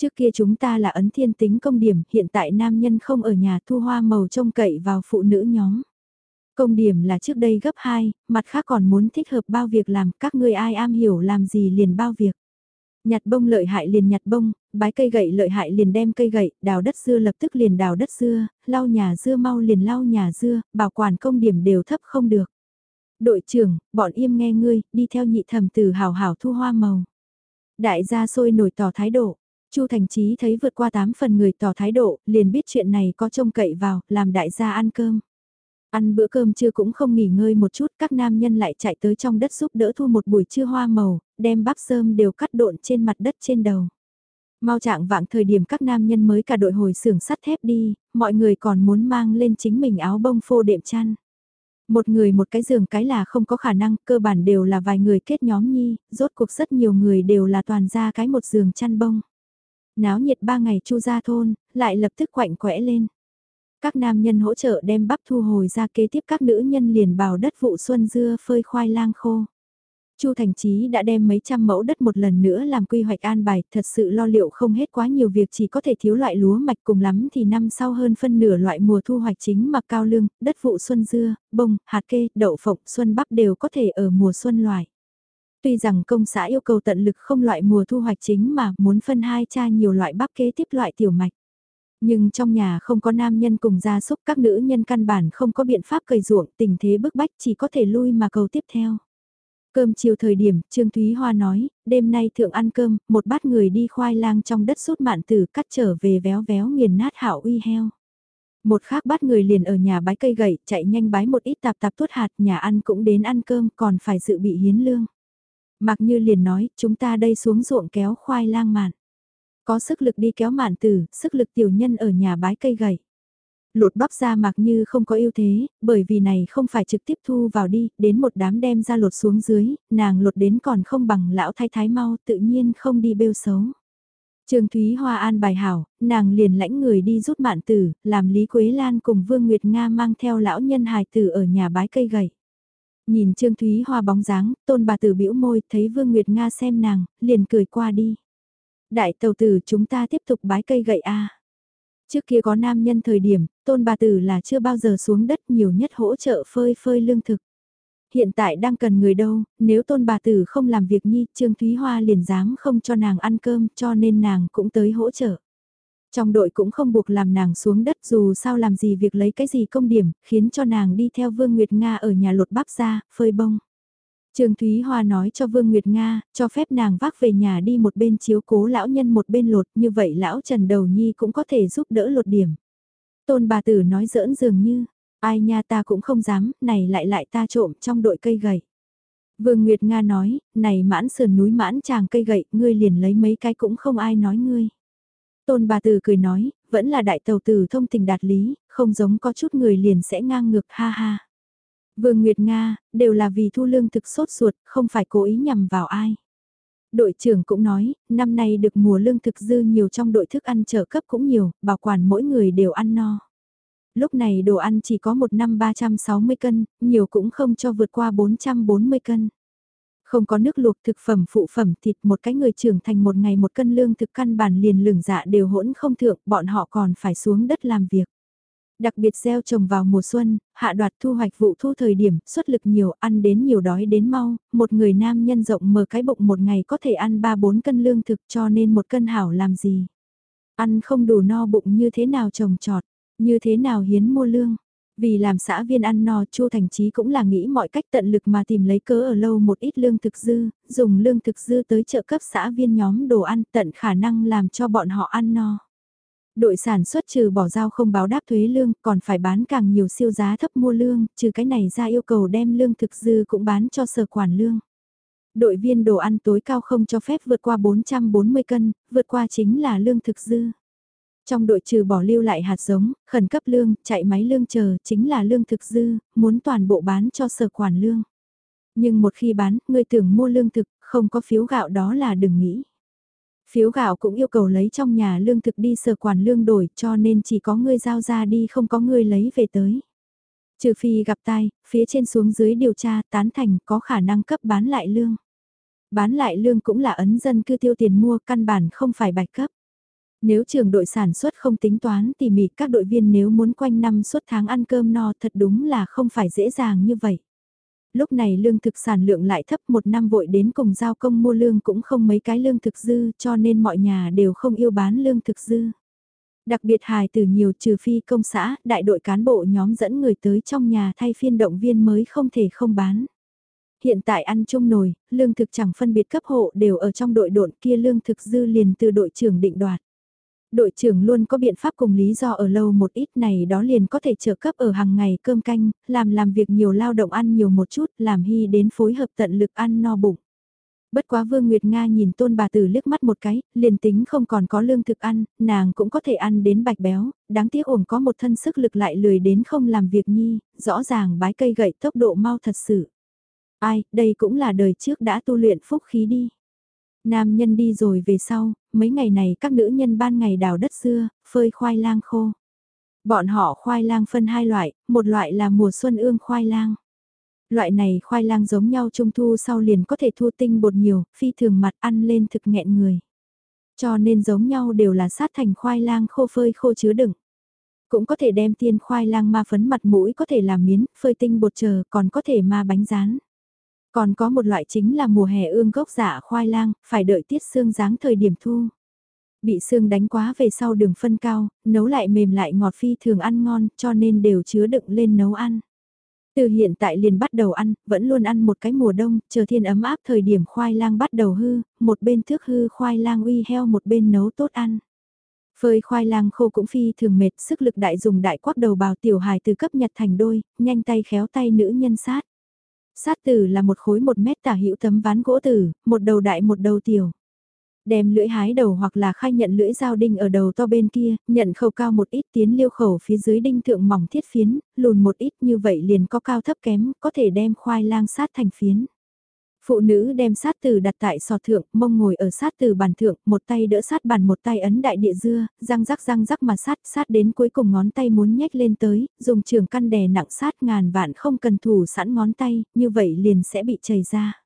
Trước kia chúng ta là ấn thiên tính công điểm, hiện tại nam nhân không ở nhà thu hoa màu trông cậy vào phụ nữ nhóm. Công điểm là trước đây gấp 2, mặt khác còn muốn thích hợp bao việc làm, các ngươi ai am hiểu làm gì liền bao việc. Nhặt bông lợi hại liền nhặt bông, bái cây gậy lợi hại liền đem cây gậy, đào đất dưa lập tức liền đào đất dưa, lau nhà dưa mau liền lau nhà dưa, bảo quản công điểm đều thấp không được. Đội trưởng, bọn im nghe ngươi, đi theo nhị thẩm từ hào hào thu hoa màu. Đại gia sôi nổi tỏ thái độ, Chu Thành Chí thấy vượt qua 8 phần người tỏ thái độ, liền biết chuyện này có trông cậy vào, làm đại gia ăn cơm. Ăn bữa cơm trưa cũng không nghỉ ngơi một chút, các nam nhân lại chạy tới trong đất giúp đỡ thu một buổi trưa hoa màu, đem bắp sơm đều cắt độn trên mặt đất trên đầu. Mau trạng vạng thời điểm các nam nhân mới cả đội hồi xưởng sắt thép đi, mọi người còn muốn mang lên chính mình áo bông phô đệm chăn. Một người một cái giường cái là không có khả năng, cơ bản đều là vài người kết nhóm nhi, rốt cuộc rất nhiều người đều là toàn ra cái một giường chăn bông. Náo nhiệt ba ngày chu ra thôn, lại lập tức quạnh quẽ lên. Các nam nhân hỗ trợ đem bắp thu hồi ra kế tiếp các nữ nhân liền bào đất vụ xuân dưa phơi khoai lang khô. Chu Thành Chí đã đem mấy trăm mẫu đất một lần nữa làm quy hoạch an bài, thật sự lo liệu không hết quá nhiều việc chỉ có thể thiếu loại lúa mạch cùng lắm thì năm sau hơn phân nửa loại mùa thu hoạch chính mặc cao lương, đất vụ xuân dưa, bông, hạt kê, đậu phộng, xuân bắp đều có thể ở mùa xuân loại. Tuy rằng công xã yêu cầu tận lực không loại mùa thu hoạch chính mà muốn phân hai cha nhiều loại bắp kế tiếp loại tiểu mạch. Nhưng trong nhà không có nam nhân cùng gia súc các nữ nhân căn bản không có biện pháp cày ruộng tình thế bức bách chỉ có thể lui mà cầu tiếp theo. Cơm chiều thời điểm, Trương Thúy Hoa nói, đêm nay thượng ăn cơm, một bát người đi khoai lang trong đất sút mạn tử cắt trở về véo véo nghiền nát hảo uy heo. Một khác bát người liền ở nhà bái cây gậy, chạy nhanh bái một ít tạp tạp tuốt hạt, nhà ăn cũng đến ăn cơm, còn phải dự bị hiến lương. Mặc như liền nói, chúng ta đây xuống ruộng kéo khoai lang mạn. Có sức lực đi kéo mạn tử, sức lực tiểu nhân ở nhà bái cây gậy. Lột bắp ra mặc như không có ưu thế, bởi vì này không phải trực tiếp thu vào đi, đến một đám đem ra lột xuống dưới, nàng lột đến còn không bằng lão thái thái mau, tự nhiên không đi bêu xấu. Trương Thúy Hoa an bài hảo, nàng liền lãnh người đi rút mạn tử, làm Lý Quế Lan cùng Vương Nguyệt Nga mang theo lão nhân hài tử ở nhà bái cây gậy. Nhìn Trương Thúy Hoa bóng dáng, tôn bà tử bĩu môi, thấy Vương Nguyệt Nga xem nàng, liền cười qua đi. Đại tàu tử chúng ta tiếp tục bái cây gậy a Trước kia có nam nhân thời điểm, tôn bà tử là chưa bao giờ xuống đất nhiều nhất hỗ trợ phơi phơi lương thực. Hiện tại đang cần người đâu, nếu tôn bà tử không làm việc nhi, Trương Thúy Hoa liền dám không cho nàng ăn cơm cho nên nàng cũng tới hỗ trợ. Trong đội cũng không buộc làm nàng xuống đất dù sao làm gì việc lấy cái gì công điểm, khiến cho nàng đi theo Vương Nguyệt Nga ở nhà lột bắp ra, phơi bông. Trương Thúy Hoa nói cho Vương Nguyệt Nga, cho phép nàng vác về nhà đi một bên chiếu cố lão nhân một bên lột, như vậy lão Trần Đầu Nhi cũng có thể giúp đỡ lột điểm. Tôn bà tử nói giỡn dường như, ai nha ta cũng không dám, này lại lại ta trộm trong đội cây gậy. Vương Nguyệt Nga nói, này mãn sườn núi mãn chàng cây gậy, ngươi liền lấy mấy cái cũng không ai nói ngươi. Tôn bà tử cười nói, vẫn là đại tàu tử thông tình đạt lý, không giống có chút người liền sẽ ngang ngược ha ha. Vương Nguyệt Nga, đều là vì thu lương thực sốt ruột, không phải cố ý nhằm vào ai. Đội trưởng cũng nói, năm nay được mùa lương thực dư nhiều trong đội thức ăn trợ cấp cũng nhiều, bảo quản mỗi người đều ăn no. Lúc này đồ ăn chỉ có một năm 360 cân, nhiều cũng không cho vượt qua 440 cân. Không có nước luộc thực phẩm phụ phẩm thịt một cái người trưởng thành một ngày một cân lương thực căn bản liền lửng dạ đều hỗn không thượng, bọn họ còn phải xuống đất làm việc. Đặc biệt gieo trồng vào mùa xuân, hạ đoạt thu hoạch vụ thu thời điểm, xuất lực nhiều, ăn đến nhiều đói đến mau, một người nam nhân rộng mở cái bụng một ngày có thể ăn 3-4 cân lương thực cho nên một cân hảo làm gì. Ăn không đủ no bụng như thế nào trồng trọt, như thế nào hiến mua lương. Vì làm xã viên ăn no, Chu Thành Chí cũng là nghĩ mọi cách tận lực mà tìm lấy cớ ở lâu một ít lương thực dư, dùng lương thực dư tới trợ cấp xã viên nhóm đồ ăn tận khả năng làm cho bọn họ ăn no. Đội sản xuất trừ bỏ giao không báo đáp thuế lương còn phải bán càng nhiều siêu giá thấp mua lương, trừ cái này ra yêu cầu đem lương thực dư cũng bán cho sở quản lương. Đội viên đồ ăn tối cao không cho phép vượt qua 440 cân, vượt qua chính là lương thực dư. Trong đội trừ bỏ lưu lại hạt giống, khẩn cấp lương, chạy máy lương chờ, chính là lương thực dư, muốn toàn bộ bán cho sở quản lương. Nhưng một khi bán, người tưởng mua lương thực, không có phiếu gạo đó là đừng nghĩ. Phiếu gạo cũng yêu cầu lấy trong nhà lương thực đi sở quản lương đổi cho nên chỉ có người giao ra đi không có người lấy về tới. Trừ phi gặp tai, phía trên xuống dưới điều tra tán thành có khả năng cấp bán lại lương. Bán lại lương cũng là ấn dân cư tiêu tiền mua căn bản không phải bạch cấp. Nếu trường đội sản xuất không tính toán tỉ mỉ các đội viên nếu muốn quanh năm suốt tháng ăn cơm no thật đúng là không phải dễ dàng như vậy lúc này lương thực sản lượng lại thấp một năm vội đến cùng giao công mua lương cũng không mấy cái lương thực dư cho nên mọi nhà đều không yêu bán lương thực dư. Đặc biệt hài từ nhiều trừ phi công xã, đại đội cán bộ nhóm dẫn người tới trong nhà thay phiên động viên mới không thể không bán. Hiện tại ăn chung nồi, lương thực chẳng phân biệt cấp hộ đều ở trong đội độn kia lương thực dư liền từ đội trưởng định đoạt. Đội trưởng luôn có biện pháp cùng lý do ở lâu một ít này đó liền có thể trợ cấp ở hàng ngày cơm canh, làm làm việc nhiều lao động ăn nhiều một chút, làm hy đến phối hợp tận lực ăn no bụng. Bất quá Vương Nguyệt Nga nhìn tôn bà tử liếc mắt một cái, liền tính không còn có lương thực ăn, nàng cũng có thể ăn đến bạch béo, đáng tiếc ổn có một thân sức lực lại lười đến không làm việc nhi, rõ ràng bái cây gậy tốc độ mau thật sự. Ai, đây cũng là đời trước đã tu luyện phúc khí đi. Nam nhân đi rồi về sau, mấy ngày này các nữ nhân ban ngày đào đất xưa, phơi khoai lang khô. Bọn họ khoai lang phân hai loại, một loại là mùa xuân ương khoai lang. Loại này khoai lang giống nhau trung thu sau liền có thể thu tinh bột nhiều, phi thường mặt ăn lên thực nghẹn người. Cho nên giống nhau đều là sát thành khoai lang khô phơi khô chứa đựng. Cũng có thể đem tiên khoai lang ma phấn mặt mũi có thể làm miến, phơi tinh bột chờ, còn có thể ma bánh rán. Còn có một loại chính là mùa hè ương gốc giả khoai lang, phải đợi tiết xương dáng thời điểm thu. Bị xương đánh quá về sau đường phân cao, nấu lại mềm lại ngọt phi thường ăn ngon cho nên đều chứa đựng lên nấu ăn. Từ hiện tại liền bắt đầu ăn, vẫn luôn ăn một cái mùa đông, chờ thiên ấm áp thời điểm khoai lang bắt đầu hư, một bên thước hư khoai lang uy heo một bên nấu tốt ăn. Phơi khoai lang khô cũng phi thường mệt, sức lực đại dùng đại quắc đầu bào tiểu hài từ cấp nhặt thành đôi, nhanh tay khéo tay nữ nhân sát. Sát tử là một khối một mét tả hữu tấm ván gỗ tử, một đầu đại một đầu tiểu. Đem lưỡi hái đầu hoặc là khai nhận lưỡi dao đinh ở đầu to bên kia, nhận khẩu cao một ít tiến liêu khẩu phía dưới đinh thượng mỏng thiết phiến, lùn một ít như vậy liền có cao thấp kém, có thể đem khoai lang sát thành phiến. Phụ nữ đem sát từ đặt tại sọt thượng, mông ngồi ở sát từ bàn thượng, một tay đỡ sát bàn một tay ấn đại địa dưa, răng rắc răng rắc mà sát, sát đến cuối cùng ngón tay muốn nhếch lên tới, dùng trường căn đè nặng sát ngàn vạn không cần thủ sẵn ngón tay, như vậy liền sẽ bị chảy ra.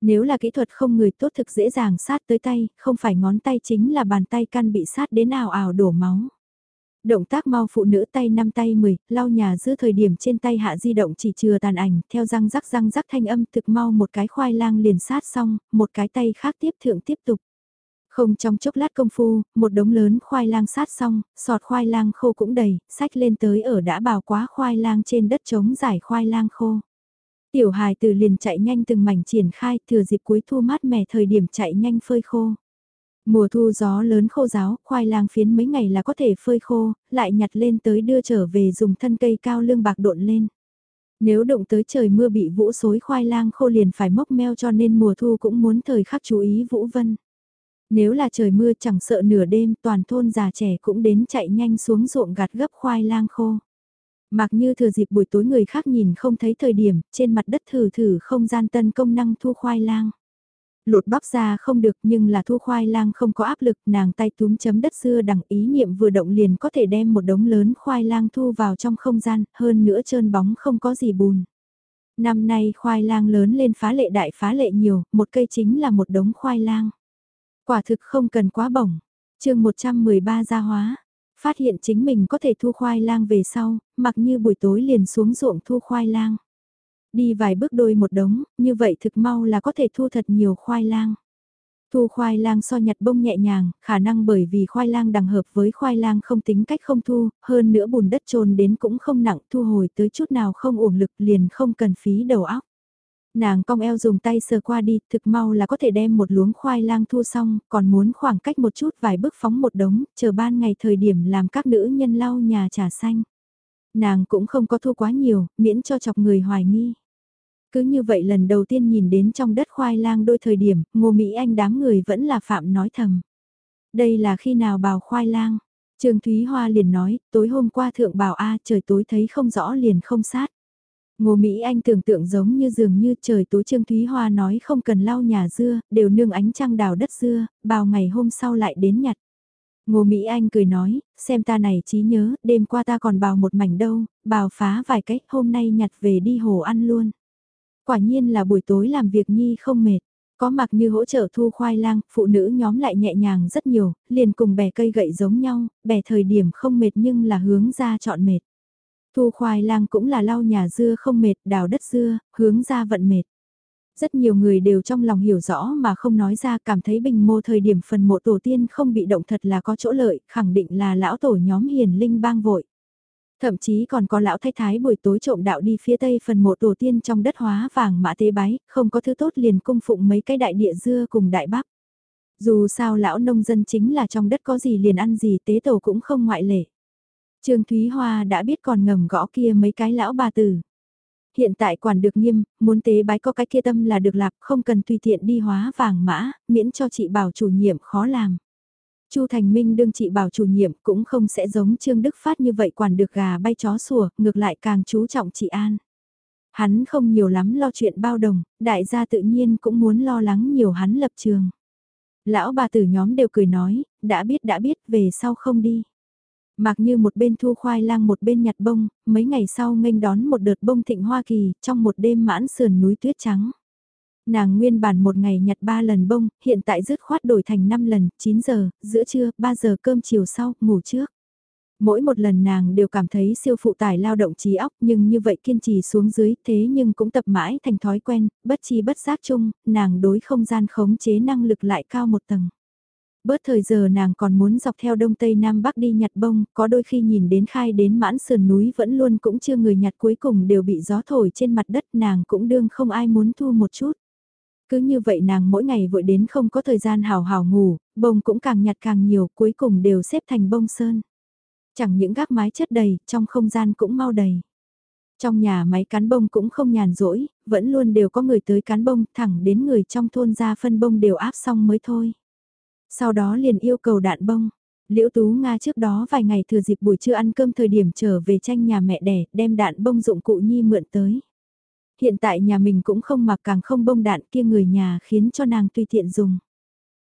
Nếu là kỹ thuật không người tốt thực dễ dàng sát tới tay, không phải ngón tay chính là bàn tay căn bị sát đến ảo ảo đổ máu. Động tác mau phụ nữ tay năm tay 10, lau nhà giữ thời điểm trên tay hạ di động chỉ chừa tàn ảnh, theo răng rắc răng rắc thanh âm thực mau một cái khoai lang liền sát xong, một cái tay khác tiếp thượng tiếp tục. Không trong chốc lát công phu, một đống lớn khoai lang sát xong, sọt khoai lang khô cũng đầy, sách lên tới ở đã bào quá khoai lang trên đất trống giải khoai lang khô. Tiểu hài từ liền chạy nhanh từng mảnh triển khai, thừa dịp cuối thu mát mẻ thời điểm chạy nhanh phơi khô. Mùa thu gió lớn khô giáo, khoai lang phiến mấy ngày là có thể phơi khô, lại nhặt lên tới đưa trở về dùng thân cây cao lương bạc độn lên. Nếu động tới trời mưa bị vũ xối khoai lang khô liền phải mốc meo cho nên mùa thu cũng muốn thời khắc chú ý vũ vân. Nếu là trời mưa chẳng sợ nửa đêm toàn thôn già trẻ cũng đến chạy nhanh xuống ruộng gặt gấp khoai lang khô. Mặc như thừa dịp buổi tối người khác nhìn không thấy thời điểm, trên mặt đất thử thử không gian tân công năng thu khoai lang. Lột bắp ra không được nhưng là thu khoai lang không có áp lực, nàng tay túm chấm đất xưa đằng ý niệm vừa động liền có thể đem một đống lớn khoai lang thu vào trong không gian, hơn nữa trơn bóng không có gì bùn. Năm nay khoai lang lớn lên phá lệ đại phá lệ nhiều, một cây chính là một đống khoai lang. Quả thực không cần quá bổng. chương 113 gia hóa, phát hiện chính mình có thể thu khoai lang về sau, mặc như buổi tối liền xuống ruộng thu khoai lang. Đi vài bước đôi một đống, như vậy thực mau là có thể thu thật nhiều khoai lang. Thu khoai lang so nhặt bông nhẹ nhàng, khả năng bởi vì khoai lang đằng hợp với khoai lang không tính cách không thu, hơn nữa bùn đất trồn đến cũng không nặng, thu hồi tới chút nào không uổng lực liền không cần phí đầu óc. Nàng cong eo dùng tay sờ qua đi, thực mau là có thể đem một luống khoai lang thu xong, còn muốn khoảng cách một chút vài bước phóng một đống, chờ ban ngày thời điểm làm các nữ nhân lau nhà trà xanh. Nàng cũng không có thu quá nhiều, miễn cho chọc người hoài nghi. Cứ như vậy lần đầu tiên nhìn đến trong đất khoai lang đôi thời điểm, ngô Mỹ Anh đám người vẫn là phạm nói thầm. Đây là khi nào bào khoai lang? Trương Thúy Hoa liền nói, tối hôm qua thượng bảo A trời tối thấy không rõ liền không sát. Ngô Mỹ Anh tưởng tượng giống như dường như trời tối Trương Thúy Hoa nói không cần lau nhà dưa, đều nương ánh trăng đào đất dưa, bào ngày hôm sau lại đến nhặt. Ngô Mỹ Anh cười nói, xem ta này trí nhớ, đêm qua ta còn bào một mảnh đâu, bào phá vài cách, hôm nay nhặt về đi hồ ăn luôn. Quả nhiên là buổi tối làm việc nhi không mệt. Có mặc như hỗ trợ thu khoai lang, phụ nữ nhóm lại nhẹ nhàng rất nhiều, liền cùng bẻ cây gậy giống nhau, bẻ thời điểm không mệt nhưng là hướng ra chọn mệt. Thu khoai lang cũng là lau nhà dưa không mệt, đào đất dưa, hướng ra vận mệt. Rất nhiều người đều trong lòng hiểu rõ mà không nói ra cảm thấy bình mô thời điểm phần mộ tổ tiên không bị động thật là có chỗ lợi, khẳng định là lão tổ nhóm hiền linh bang vội. Thậm chí còn có lão thái thái buổi tối trộm đạo đi phía tây phần mộ tổ tiên trong đất hóa vàng mã tế bái, không có thứ tốt liền cung phụng mấy cái đại địa dưa cùng đại bắp. Dù sao lão nông dân chính là trong đất có gì liền ăn gì tế tổ cũng không ngoại lệ. Trương Thúy Hoa đã biết còn ngầm gõ kia mấy cái lão bà tử. Hiện tại quản được nghiêm, muốn tế bái có cái kia tâm là được lạp, không cần tùy tiện đi hóa vàng mã, miễn cho chị bảo chủ nhiệm khó làm. Chu Thành Minh đương chị bảo chủ nhiệm cũng không sẽ giống Trương Đức Phát như vậy quản được gà bay chó sủa, ngược lại càng chú trọng chị An. Hắn không nhiều lắm lo chuyện bao đồng, đại gia tự nhiên cũng muốn lo lắng nhiều hắn lập trường. Lão bà tử nhóm đều cười nói, đã biết đã biết, về sau không đi. Mặc như một bên thu khoai lang một bên nhặt bông, mấy ngày sau nghênh đón một đợt bông thịnh Hoa Kỳ, trong một đêm mãn sườn núi tuyết trắng. Nàng nguyên bản một ngày nhặt 3 lần bông, hiện tại dứt khoát đổi thành 5 lần, 9 giờ, giữa trưa, 3 giờ cơm chiều sau, ngủ trước. Mỗi một lần nàng đều cảm thấy siêu phụ tải lao động trí óc nhưng như vậy kiên trì xuống dưới thế nhưng cũng tập mãi thành thói quen, bất chi bất giác chung, nàng đối không gian khống chế năng lực lại cao một tầng. Bớt thời giờ nàng còn muốn dọc theo đông tây nam bắc đi nhặt bông, có đôi khi nhìn đến khai đến mãn sườn núi vẫn luôn cũng chưa người nhặt cuối cùng đều bị gió thổi trên mặt đất nàng cũng đương không ai muốn thu một chút. Cứ như vậy nàng mỗi ngày vội đến không có thời gian hào hào ngủ, bông cũng càng nhặt càng nhiều cuối cùng đều xếp thành bông sơn. Chẳng những gác mái chất đầy, trong không gian cũng mau đầy. Trong nhà máy cán bông cũng không nhàn rỗi, vẫn luôn đều có người tới cán bông, thẳng đến người trong thôn ra phân bông đều áp xong mới thôi. Sau đó liền yêu cầu đạn bông. Liễu Tú Nga trước đó vài ngày thừa dịp buổi trưa ăn cơm thời điểm trở về tranh nhà mẹ đẻ, đem đạn bông dụng cụ nhi mượn tới. Hiện tại nhà mình cũng không mặc càng không bông đạn kia người nhà khiến cho nàng tùy tiện dùng.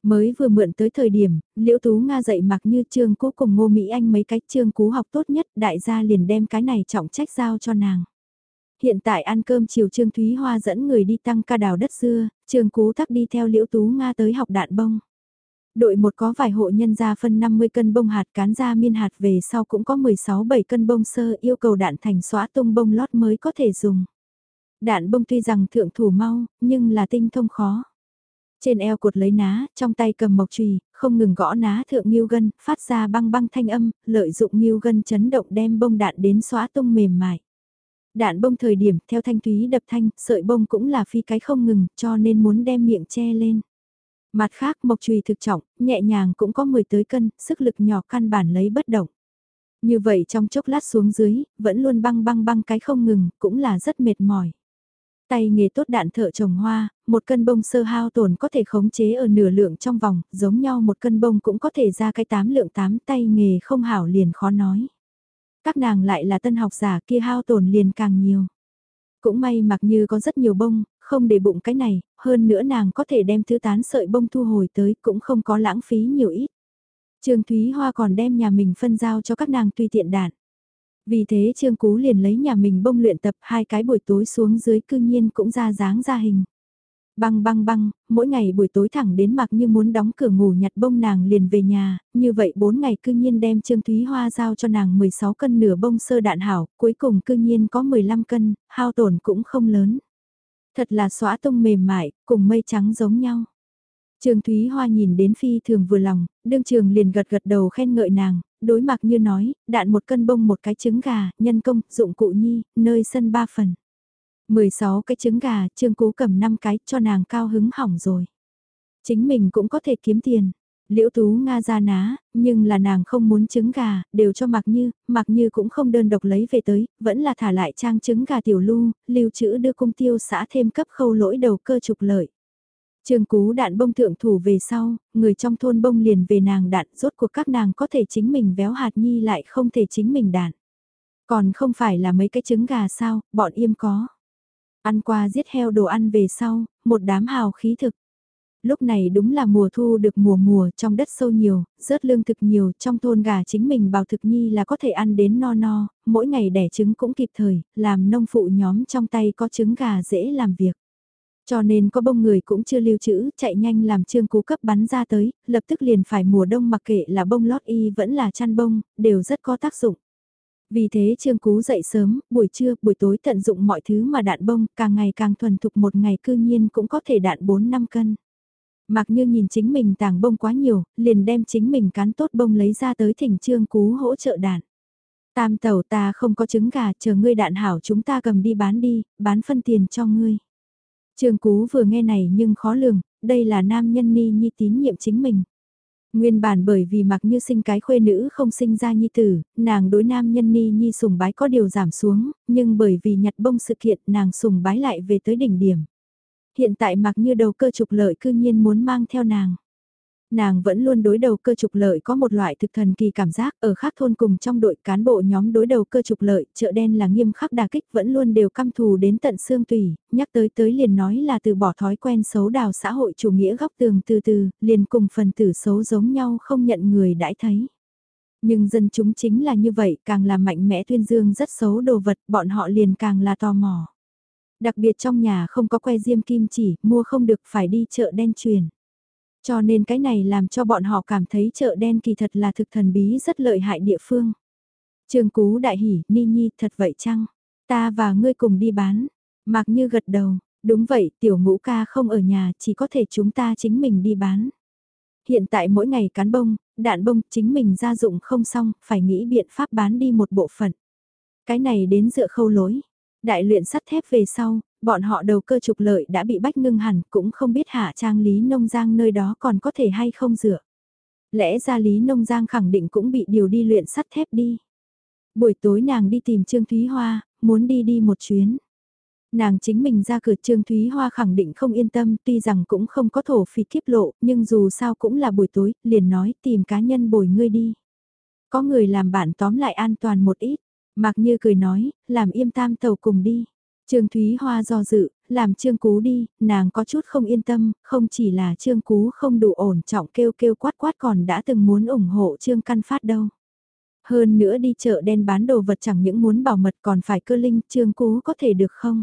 Mới vừa mượn tới thời điểm, Liễu Tú Nga dạy mặc như trương cú cùng Ngô Mỹ Anh mấy cái trương cú học tốt nhất, đại gia liền đem cái này trọng trách giao cho nàng. Hiện tại ăn cơm chiều Trương Thúy Hoa dẫn người đi tăng ca đào đất dưa, Trương Cú thắc đi theo Liễu Tú Nga tới học đạn bông. Đội một có vài hộ nhân gia phân 50 cân bông hạt cán ra miên hạt về sau cũng có 16-7 cân bông sơ yêu cầu đạn thành xóa tung bông lót mới có thể dùng. Đạn bông tuy rằng thượng thủ mau, nhưng là tinh thông khó. Trên eo cột lấy ná, trong tay cầm mộc chùy, không ngừng gõ ná thượng nghiêu gân, phát ra băng băng thanh âm, lợi dụng nghiêu gân chấn động đem bông đạn đến xóa tung mềm mại. Đạn bông thời điểm, theo thanh thúy đập thanh, sợi bông cũng là phi cái không ngừng, cho nên muốn đem miệng che lên. Mặt khác mộc chùy thực trọng, nhẹ nhàng cũng có 10 tới cân, sức lực nhỏ căn bản lấy bất động. Như vậy trong chốc lát xuống dưới, vẫn luôn băng băng băng cái không ngừng, cũng là rất mệt mỏi. Tay nghề tốt đạn thợ trồng hoa, một cân bông sơ hao tổn có thể khống chế ở nửa lượng trong vòng, giống nhau một cân bông cũng có thể ra cái tám lượng tám tay nghề không hảo liền khó nói. Các nàng lại là tân học giả kia hao tổn liền càng nhiều. Cũng may mặc như có rất nhiều bông, không để bụng cái này, hơn nữa nàng có thể đem thứ tán sợi bông thu hồi tới cũng không có lãng phí nhiều ít. Trương Thúy Hoa còn đem nhà mình phân giao cho các nàng tùy tiện đạn. Vì thế Trương Cú liền lấy nhà mình bông luyện tập hai cái buổi tối xuống dưới cư nhiên cũng ra dáng ra hình. Băng băng băng, mỗi ngày buổi tối thẳng đến mặc như muốn đóng cửa ngủ nhặt bông nàng liền về nhà, như vậy bốn ngày cư nhiên đem Trương Thúy Hoa giao cho nàng 16 cân nửa bông sơ đạn hảo, cuối cùng cư nhiên có 15 cân, hao tổn cũng không lớn. Thật là xóa tung mềm mại, cùng mây trắng giống nhau. Trường Thúy Hoa nhìn đến phi thường vừa lòng, đương trường liền gật gật đầu khen ngợi nàng, đối mặt như nói, đạn một cân bông một cái trứng gà, nhân công, dụng cụ nhi, nơi sân ba phần. 16 cái trứng gà, Trương Cú cầm 5 cái, cho nàng cao hứng hỏng rồi. Chính mình cũng có thể kiếm tiền. Liễu Tú Nga ra ná, nhưng là nàng không muốn trứng gà, đều cho Mạc Như, Mạc Như cũng không đơn độc lấy về tới, vẫn là thả lại trang trứng gà tiểu lưu, lưu trữ đưa cung tiêu xã thêm cấp khâu lỗi đầu cơ trục lợi. Trương Cú đạn bông thượng thủ về sau, người trong thôn bông liền về nàng đạn, rốt cuộc các nàng có thể chính mình véo hạt nhi lại không thể chính mình đạn. Còn không phải là mấy cái trứng gà sao, bọn im có. Ăn qua giết heo đồ ăn về sau, một đám hào khí thực. Lúc này đúng là mùa thu được mùa mùa trong đất sâu nhiều, rớt lương thực nhiều, trong thôn gà chính mình bào thực nhi là có thể ăn đến no no, mỗi ngày đẻ trứng cũng kịp thời, làm nông phụ nhóm trong tay có trứng gà dễ làm việc. Cho nên có bông người cũng chưa lưu trữ, chạy nhanh làm trương cú cấp bắn ra tới, lập tức liền phải mùa đông mặc kệ là bông lót y vẫn là chăn bông, đều rất có tác dụng. Vì thế Trương Cú dậy sớm, buổi trưa, buổi tối tận dụng mọi thứ mà đạn bông, càng ngày càng thuần thục một ngày cư nhiên cũng có thể đạn 4 năm cân. Mặc như nhìn chính mình tàng bông quá nhiều, liền đem chính mình cán tốt bông lấy ra tới thỉnh Trương Cú hỗ trợ đạn. Tam tàu ta không có trứng gà, chờ ngươi đạn hảo chúng ta cầm đi bán đi, bán phân tiền cho ngươi. Trương Cú vừa nghe này nhưng khó lường, đây là nam nhân Ni Nhi tín nhiệm chính mình. Nguyên bản bởi vì mặc như sinh cái khuê nữ không sinh ra nhi tử, nàng đối nam nhân Ni Nhi sùng bái có điều giảm xuống, nhưng bởi vì nhặt bông sự kiện nàng sùng bái lại về tới đỉnh điểm. Hiện tại mặc như đầu cơ trục lợi cư nhiên muốn mang theo nàng. Nàng vẫn luôn đối đầu cơ trục lợi có một loại thực thần kỳ cảm giác ở khác thôn cùng trong đội cán bộ nhóm đối đầu cơ trục lợi, chợ đen là nghiêm khắc đà kích vẫn luôn đều căm thù đến tận xương tùy, nhắc tới tới liền nói là từ bỏ thói quen xấu đào xã hội chủ nghĩa góc tường từ từ, liền cùng phần tử xấu giống nhau không nhận người đãi thấy. Nhưng dân chúng chính là như vậy, càng là mạnh mẽ tuyên dương rất xấu đồ vật, bọn họ liền càng là tò mò. Đặc biệt trong nhà không có que diêm kim chỉ, mua không được phải đi chợ đen truyền. Cho nên cái này làm cho bọn họ cảm thấy chợ đen kỳ thật là thực thần bí rất lợi hại địa phương. Trường Cú đại hỉ, Ni Nhi, thật vậy chăng? Ta và ngươi cùng đi bán. Mạc Như gật đầu, đúng vậy, tiểu ngũ ca không ở nhà, chỉ có thể chúng ta chính mình đi bán. Hiện tại mỗi ngày cán bông, đạn bông, chính mình ra dụng không xong, phải nghĩ biện pháp bán đi một bộ phận. Cái này đến dựa khâu lối. Đại luyện sắt thép về sau, bọn họ đầu cơ trục lợi đã bị bách ngưng hẳn, cũng không biết hạ trang Lý Nông Giang nơi đó còn có thể hay không dựa. Lẽ ra Lý Nông Giang khẳng định cũng bị điều đi luyện sắt thép đi. Buổi tối nàng đi tìm Trương Thúy Hoa, muốn đi đi một chuyến. Nàng chính mình ra cửa Trương Thúy Hoa khẳng định không yên tâm tuy rằng cũng không có thổ phì kiếp lộ nhưng dù sao cũng là buổi tối, liền nói tìm cá nhân bồi ngươi đi. Có người làm bạn tóm lại an toàn một ít, Mạc Như cười nói, làm im tam tàu cùng đi. Trương Thúy Hoa do dự, làm Trương Cú đi, nàng có chút không yên tâm, không chỉ là Trương Cú không đủ ổn trọng kêu kêu quát quát còn đã từng muốn ủng hộ Trương Căn Phát đâu. Hơn nữa đi chợ đen bán đồ vật chẳng những muốn bảo mật còn phải cơ linh, Trương Cú có thể được không?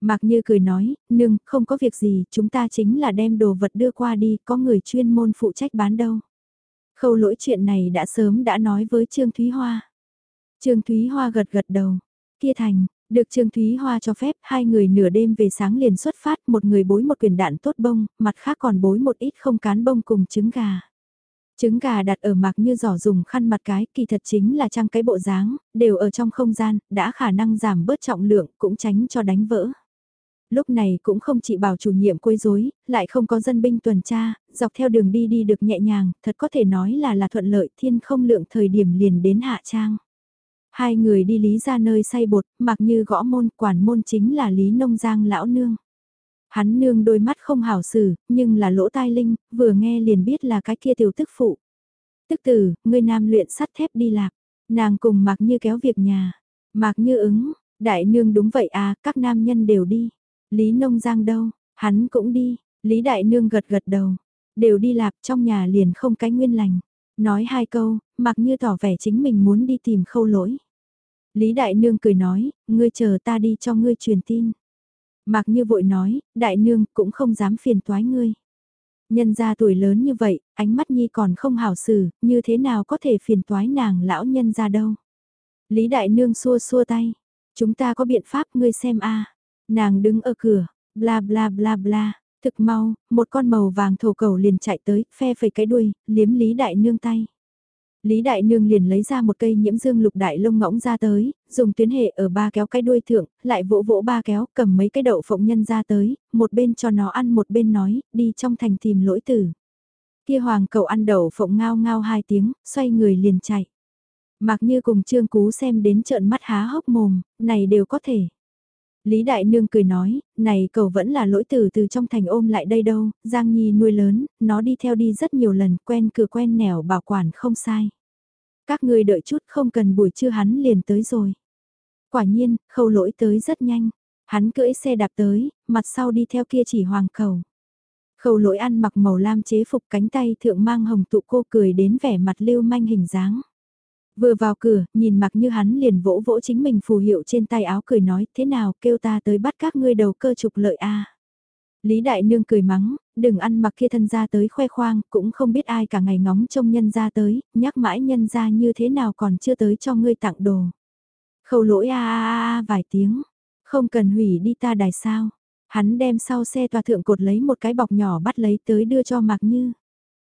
Mạc Như cười nói, nương, không có việc gì, chúng ta chính là đem đồ vật đưa qua đi, có người chuyên môn phụ trách bán đâu. Khâu lỗi chuyện này đã sớm đã nói với Trương Thúy Hoa. Trương Thúy Hoa gật gật đầu, kia thành, được Trương Thúy Hoa cho phép hai người nửa đêm về sáng liền xuất phát, một người bối một quyền đạn tốt bông, mặt khác còn bối một ít không cán bông cùng trứng gà. Trứng gà đặt ở mạc như giỏ dùng khăn mặt cái, kỳ thật chính là trang cái bộ dáng, đều ở trong không gian, đã khả năng giảm bớt trọng lượng, cũng tránh cho đánh vỡ. Lúc này cũng không chỉ bảo chủ nhiệm quấy rối, lại không có dân binh tuần tra, dọc theo đường đi đi được nhẹ nhàng, thật có thể nói là là thuận lợi thiên không lượng thời điểm liền đến hạ trang. Hai người đi lý ra nơi say bột, mặc như gõ môn, quản môn chính là lý nông giang lão nương. Hắn nương đôi mắt không hảo xử, nhưng là lỗ tai linh, vừa nghe liền biết là cái kia tiểu tức phụ. Tức tử, người nam luyện sắt thép đi lạc, nàng cùng mặc như kéo việc nhà. Mặc như ứng, đại nương đúng vậy à, các nam nhân đều đi. Lý nông giang đâu, hắn cũng đi, Lý đại nương gật gật đầu, đều đi lạc trong nhà liền không cái nguyên lành. Nói hai câu, mặc như tỏ vẻ chính mình muốn đi tìm khâu lỗi. Lý Đại Nương cười nói, ngươi chờ ta đi cho ngươi truyền tin. Mặc như vội nói, Đại Nương cũng không dám phiền toái ngươi. Nhân gia tuổi lớn như vậy, ánh mắt nhi còn không hảo xử, như thế nào có thể phiền toái nàng lão nhân ra đâu. Lý Đại Nương xua xua tay, chúng ta có biện pháp ngươi xem a Nàng đứng ở cửa, bla bla bla bla, thực mau, một con màu vàng thổ cầu liền chạy tới, phe phẩy cái đuôi, liếm Lý Đại Nương tay. Lý Đại Nương liền lấy ra một cây nhiễm dương lục đại lông ngỗng ra tới, dùng tuyến hệ ở ba kéo cái đuôi thượng, lại vỗ vỗ ba kéo, cầm mấy cái đậu phộng nhân ra tới, một bên cho nó ăn một bên nói, đi trong thành tìm lỗi tử. Kia hoàng cậu ăn đậu phộng ngao ngao hai tiếng, xoay người liền chạy. Mặc như cùng trương cú xem đến trợn mắt há hốc mồm, này đều có thể. Lý Đại Nương cười nói, này cậu vẫn là lỗi tử từ trong thành ôm lại đây đâu, Giang Nhi nuôi lớn, nó đi theo đi rất nhiều lần, quen cửa quen nẻo bảo quản không sai. Các người đợi chút không cần buổi trưa hắn liền tới rồi. Quả nhiên, khâu lỗi tới rất nhanh, hắn cưỡi xe đạp tới, mặt sau đi theo kia chỉ hoàng cầu. Khâu lỗi ăn mặc màu lam chế phục cánh tay thượng mang hồng tụ cô cười đến vẻ mặt lưu manh hình dáng. Vừa vào cửa, nhìn mặc như hắn liền vỗ vỗ chính mình phù hiệu trên tay áo cười nói, thế nào kêu ta tới bắt các ngươi đầu cơ trục lợi a Lý Đại Nương cười mắng, đừng ăn mặc kia thân ra tới khoe khoang, cũng không biết ai cả ngày ngóng trông nhân ra tới, nhắc mãi nhân ra như thế nào còn chưa tới cho ngươi tặng đồ. Khâu lỗi a a a vài tiếng, không cần hủy đi ta đài sao. Hắn đem sau xe tòa thượng cột lấy một cái bọc nhỏ bắt lấy tới đưa cho Mạc Như.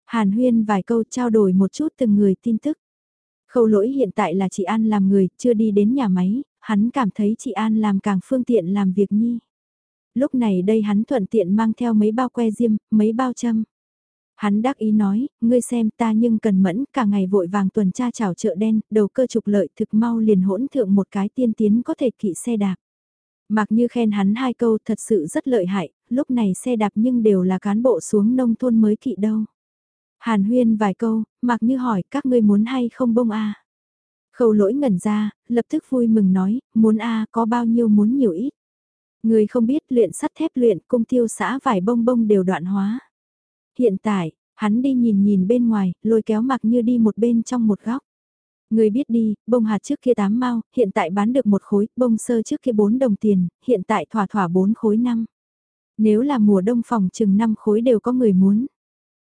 Hàn huyên vài câu trao đổi một chút từng người tin tức. Khâu lỗi hiện tại là chị An làm người, chưa đi đến nhà máy, hắn cảm thấy chị An làm càng phương tiện làm việc nhi. Lúc này đây hắn thuận tiện mang theo mấy bao que diêm, mấy bao châm. Hắn đắc ý nói, ngươi xem ta nhưng cần mẫn cả ngày vội vàng tuần tra chảo chợ đen, đầu cơ trục lợi thực mau liền hỗn thượng một cái tiên tiến có thể kỵ xe đạp. Mặc như khen hắn hai câu thật sự rất lợi hại, lúc này xe đạp nhưng đều là cán bộ xuống nông thôn mới kỵ đâu. Hàn huyên vài câu, mặc như hỏi các ngươi muốn hay không bông a Khâu lỗi ngẩn ra, lập tức vui mừng nói, muốn a có bao nhiêu muốn nhiều ít. Người không biết luyện sắt thép luyện cung tiêu xã vải bông bông đều đoạn hóa. Hiện tại, hắn đi nhìn nhìn bên ngoài, lôi kéo mặc như đi một bên trong một góc. Người biết đi, bông hạt trước kia 8 mao, hiện tại bán được một khối, bông sơ trước kia 4 đồng tiền, hiện tại thỏa thỏa 4 khối năm. Nếu là mùa đông phòng chừng 5 khối đều có người muốn.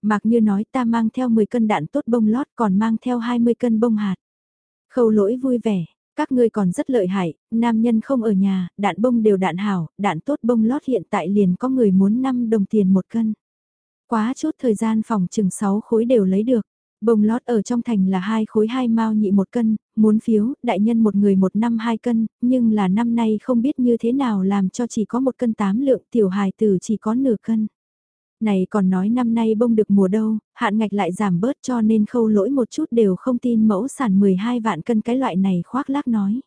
Mạc như nói ta mang theo 10 cân đạn tốt bông lót còn mang theo 20 cân bông hạt. Khâu lỗi vui vẻ, các ngươi còn rất lợi hại, nam nhân không ở nhà, đạn bông đều đạn hảo, đạn tốt bông lót hiện tại liền có người muốn 5 đồng tiền một cân. Quá chút thời gian phòng chừng 6 khối đều lấy được. Bông lót ở trong thành là hai khối hai mao nhị một cân, muốn phiếu, đại nhân một người một năm hai cân, nhưng là năm nay không biết như thế nào làm cho chỉ có một cân tám lượng, tiểu hài tử chỉ có nửa cân. Này còn nói năm nay bông được mùa đâu, hạn ngạch lại giảm bớt cho nên khâu lỗi một chút đều không tin mẫu sản 12 vạn cân cái loại này khoác lác nói.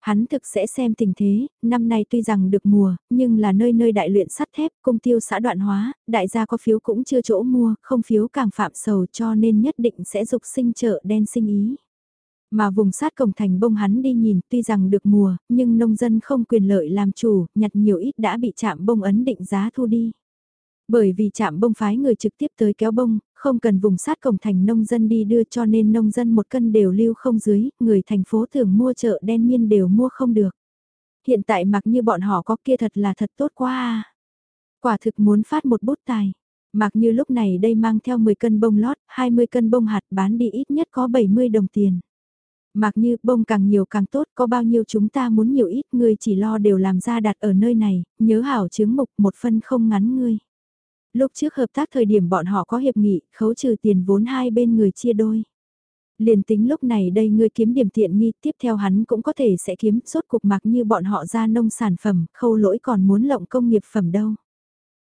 Hắn thực sẽ xem tình thế, năm nay tuy rằng được mùa, nhưng là nơi nơi đại luyện sắt thép, công tiêu xã đoạn hóa, đại gia có phiếu cũng chưa chỗ mua, không phiếu càng phạm sầu cho nên nhất định sẽ dục sinh chợ đen sinh ý. Mà vùng sát cổng thành bông hắn đi nhìn tuy rằng được mùa, nhưng nông dân không quyền lợi làm chủ, nhặt nhiều ít đã bị chạm bông ấn định giá thu đi. Bởi vì chạm bông phái người trực tiếp tới kéo bông, không cần vùng sát cổng thành nông dân đi đưa cho nên nông dân một cân đều lưu không dưới, người thành phố thường mua chợ đen miên đều mua không được. Hiện tại mặc như bọn họ có kia thật là thật tốt quá à. Quả thực muốn phát một bút tài. Mặc như lúc này đây mang theo 10 cân bông lót, 20 cân bông hạt bán đi ít nhất có 70 đồng tiền. Mặc như bông càng nhiều càng tốt, có bao nhiêu chúng ta muốn nhiều ít, người chỉ lo đều làm ra đặt ở nơi này, nhớ hảo chứng mục một phân không ngắn ngươi. Lúc trước hợp tác thời điểm bọn họ có hiệp nghị, khấu trừ tiền vốn hai bên người chia đôi. Liền tính lúc này đây ngươi kiếm điểm tiện nghi, tiếp theo hắn cũng có thể sẽ kiếm, rốt cục mặc như bọn họ ra nông sản phẩm, khâu lỗi còn muốn lộng công nghiệp phẩm đâu.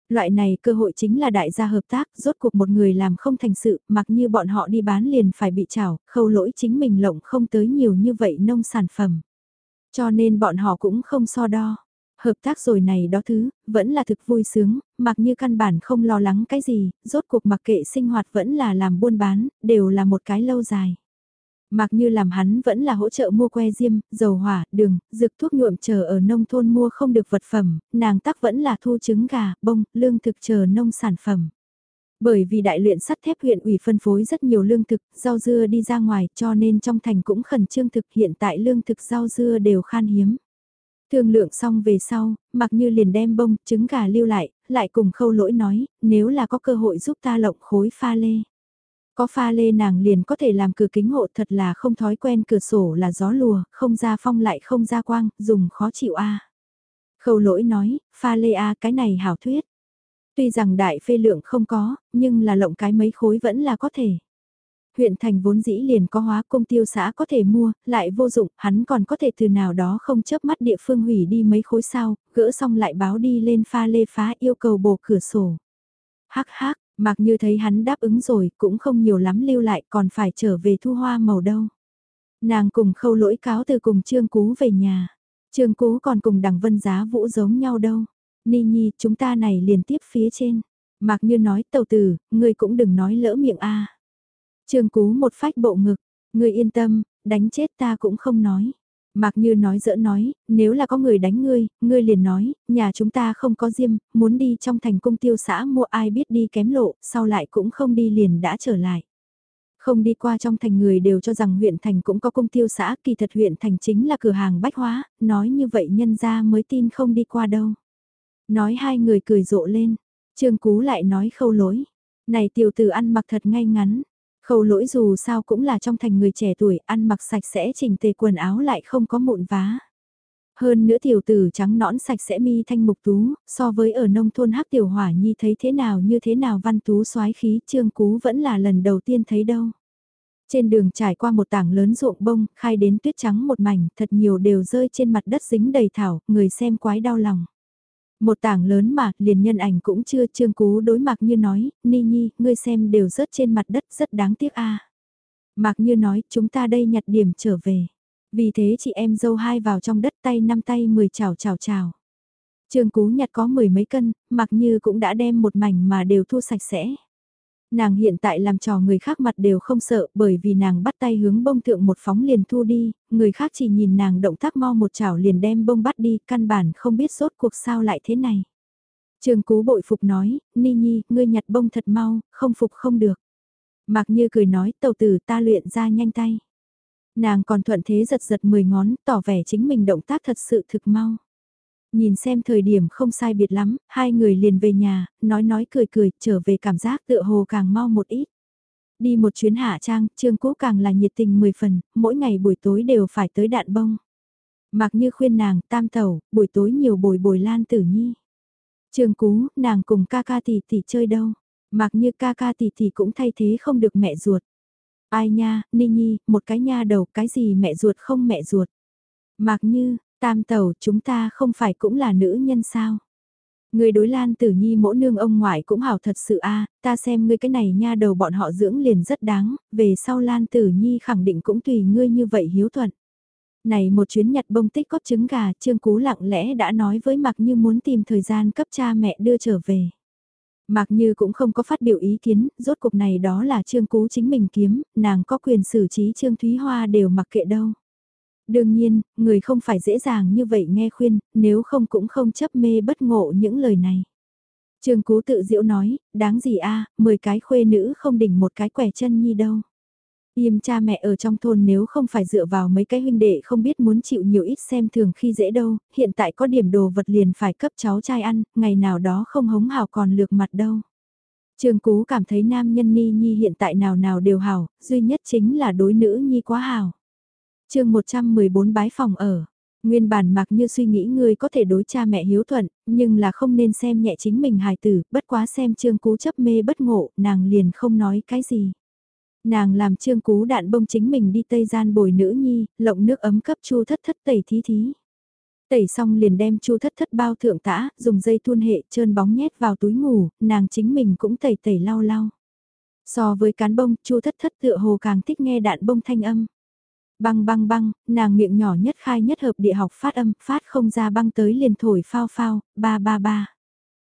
Loại này cơ hội chính là đại gia hợp tác, rốt cuộc một người làm không thành sự, mặc như bọn họ đi bán liền phải bị chảo, khâu lỗi chính mình lộng không tới nhiều như vậy nông sản phẩm. Cho nên bọn họ cũng không so đo. Hợp tác rồi này đó thứ, vẫn là thực vui sướng, mặc như căn bản không lo lắng cái gì, rốt cuộc mặc kệ sinh hoạt vẫn là làm buôn bán, đều là một cái lâu dài. Mặc như làm hắn vẫn là hỗ trợ mua que diêm, dầu hỏa, đường, dược thuốc nhuộm chờ ở nông thôn mua không được vật phẩm, nàng tắc vẫn là thu trứng gà, bông, lương thực chờ nông sản phẩm. Bởi vì đại luyện sắt thép huyện ủy phân phối rất nhiều lương thực, rau dưa đi ra ngoài cho nên trong thành cũng khẩn trương thực hiện tại lương thực rau dưa đều khan hiếm. Thương lượng xong về sau, mặc như liền đem bông, trứng gà lưu lại, lại cùng khâu lỗi nói, nếu là có cơ hội giúp ta lộng khối pha lê. Có pha lê nàng liền có thể làm cửa kính hộ thật là không thói quen cửa sổ là gió lùa, không ra phong lại không ra quang, dùng khó chịu a Khâu lỗi nói, pha lê a cái này hảo thuyết. Tuy rằng đại phê lượng không có, nhưng là lộng cái mấy khối vẫn là có thể huyện thành vốn dĩ liền có hóa công tiêu xã có thể mua, lại vô dụng, hắn còn có thể từ nào đó không chớp mắt địa phương hủy đi mấy khối sao, gỡ xong lại báo đi lên pha lê phá yêu cầu bổ cửa sổ. Hắc hắc, mặc như thấy hắn đáp ứng rồi, cũng không nhiều lắm lưu lại còn phải trở về thu hoa màu đâu. Nàng cùng khâu lỗi cáo từ cùng Trương Cú về nhà. Trương Cú còn cùng đằng vân giá vũ giống nhau đâu. Ni Nhi, chúng ta này liền tiếp phía trên. Mạc như nói tàu tử, ngươi cũng đừng nói lỡ miệng a Trương Cú một phách bộ ngực, ngươi yên tâm, đánh chết ta cũng không nói. Mạc Như nói dỡ nói, nếu là có người đánh ngươi, ngươi liền nói, nhà chúng ta không có diêm, muốn đi trong thành cung tiêu xã mua ai biết đi kém lộ, sau lại cũng không đi liền đã trở lại. Không đi qua trong thành người đều cho rằng huyện thành cũng có cung tiêu xã, kỳ thật huyện thành chính là cửa hàng bách hóa, nói như vậy nhân ra mới tin không đi qua đâu. Nói hai người cười rộ lên, Trương Cú lại nói khâu lối, này tiểu tử ăn mặc thật ngay ngắn, Khâu lỗi dù sao cũng là trong thành người trẻ tuổi, ăn mặc sạch sẽ chỉnh tề quần áo lại không có mụn vá. Hơn nữa tiểu tử trắng nõn sạch sẽ mi thanh mục tú, so với ở nông thôn hắc tiểu hỏa nhi thấy thế nào như thế nào văn tú soái khí trương cú vẫn là lần đầu tiên thấy đâu. Trên đường trải qua một tảng lớn ruộng bông, khai đến tuyết trắng một mảnh, thật nhiều đều rơi trên mặt đất dính đầy thảo, người xem quái đau lòng. Một tảng lớn mà, liền nhân ảnh cũng chưa trương cú đối mặt như nói, Ni Nhi, ngươi xem đều rớt trên mặt đất rất đáng tiếc a. Mạc như nói, chúng ta đây nhặt điểm trở về. Vì thế chị em dâu hai vào trong đất tay năm tay mười chào chào chào. Trương Cú nhặt có mười mấy cân, mặc như cũng đã đem một mảnh mà đều thu sạch sẽ. Nàng hiện tại làm trò người khác mặt đều không sợ bởi vì nàng bắt tay hướng bông thượng một phóng liền thu đi, người khác chỉ nhìn nàng động tác mo một chảo liền đem bông bắt đi, căn bản không biết sốt cuộc sao lại thế này. Trường cú bội phục nói, Ni Nhi, ngươi nhặt bông thật mau, không phục không được. Mặc như cười nói, tàu tử ta luyện ra nhanh tay. Nàng còn thuận thế giật giật mười ngón, tỏ vẻ chính mình động tác thật sự thực mau. Nhìn xem thời điểm không sai biệt lắm, hai người liền về nhà, nói nói cười cười, trở về cảm giác tựa hồ càng mau một ít. Đi một chuyến hạ trang, Trương Cố càng là nhiệt tình mười phần, mỗi ngày buổi tối đều phải tới đạn bông. Mặc như khuyên nàng, tam tẩu, buổi tối nhiều bồi bồi lan tử nhi. Trương Cú, nàng cùng ca ca tỷ tỷ chơi đâu. Mặc như ca ca tỷ tỷ cũng thay thế không được mẹ ruột. Ai nha, Ni Nhi, một cái nha đầu, cái gì mẹ ruột không mẹ ruột. Mặc như, tam tẩu chúng ta không phải cũng là nữ nhân sao? Người đối Lan Tử Nhi mỗ nương ông ngoại cũng hảo thật sự a à, ta xem ngươi cái này nha đầu bọn họ dưỡng liền rất đáng, về sau Lan Tử Nhi khẳng định cũng tùy ngươi như vậy hiếu thuận. Này một chuyến nhặt bông tích cóp trứng gà, Trương Cú lặng lẽ đã nói với Mạc Như muốn tìm thời gian cấp cha mẹ đưa trở về. Mạc Như cũng không có phát biểu ý kiến, rốt cuộc này đó là Trương Cú chính mình kiếm, nàng có quyền xử trí Trương Thúy Hoa đều mặc kệ đâu. Đương nhiên, người không phải dễ dàng như vậy nghe khuyên, nếu không cũng không chấp mê bất ngộ những lời này. trường Cú tự diễu nói, đáng gì a, à, 10 cái khuê nữ không đỉnh một cái quẻ chân nhi đâu. Yêm cha mẹ ở trong thôn nếu không phải dựa vào mấy cái huynh đệ không biết muốn chịu nhiều ít xem thường khi dễ đâu, hiện tại có điểm đồ vật liền phải cấp cháu trai ăn, ngày nào đó không hống hào còn lược mặt đâu. trường Cú cảm thấy nam nhân Ni Nhi hiện tại nào nào đều hào, duy nhất chính là đối nữ Nhi quá hào chương 114 bái phòng ở. Nguyên bản mặc như suy nghĩ ngươi có thể đối cha mẹ hiếu thuận, nhưng là không nên xem nhẹ chính mình hài tử, bất quá xem trương cú chấp mê bất ngộ, nàng liền không nói cái gì. Nàng làm trương cú đạn bông chính mình đi tây gian bồi nữ nhi, lộng nước ấm cấp chu thất thất tẩy thí thí. Tẩy xong liền đem chu thất thất bao thượng tã, dùng dây thun hệ trơn bóng nhét vào túi ngủ, nàng chính mình cũng tẩy tẩy lau lau. So với cán bông, chu thất thất tựa hồ càng thích nghe đạn bông thanh âm. Băng băng băng, nàng miệng nhỏ nhất khai nhất hợp địa học phát âm, phát không ra băng tới liền thổi phao phao, ba ba ba.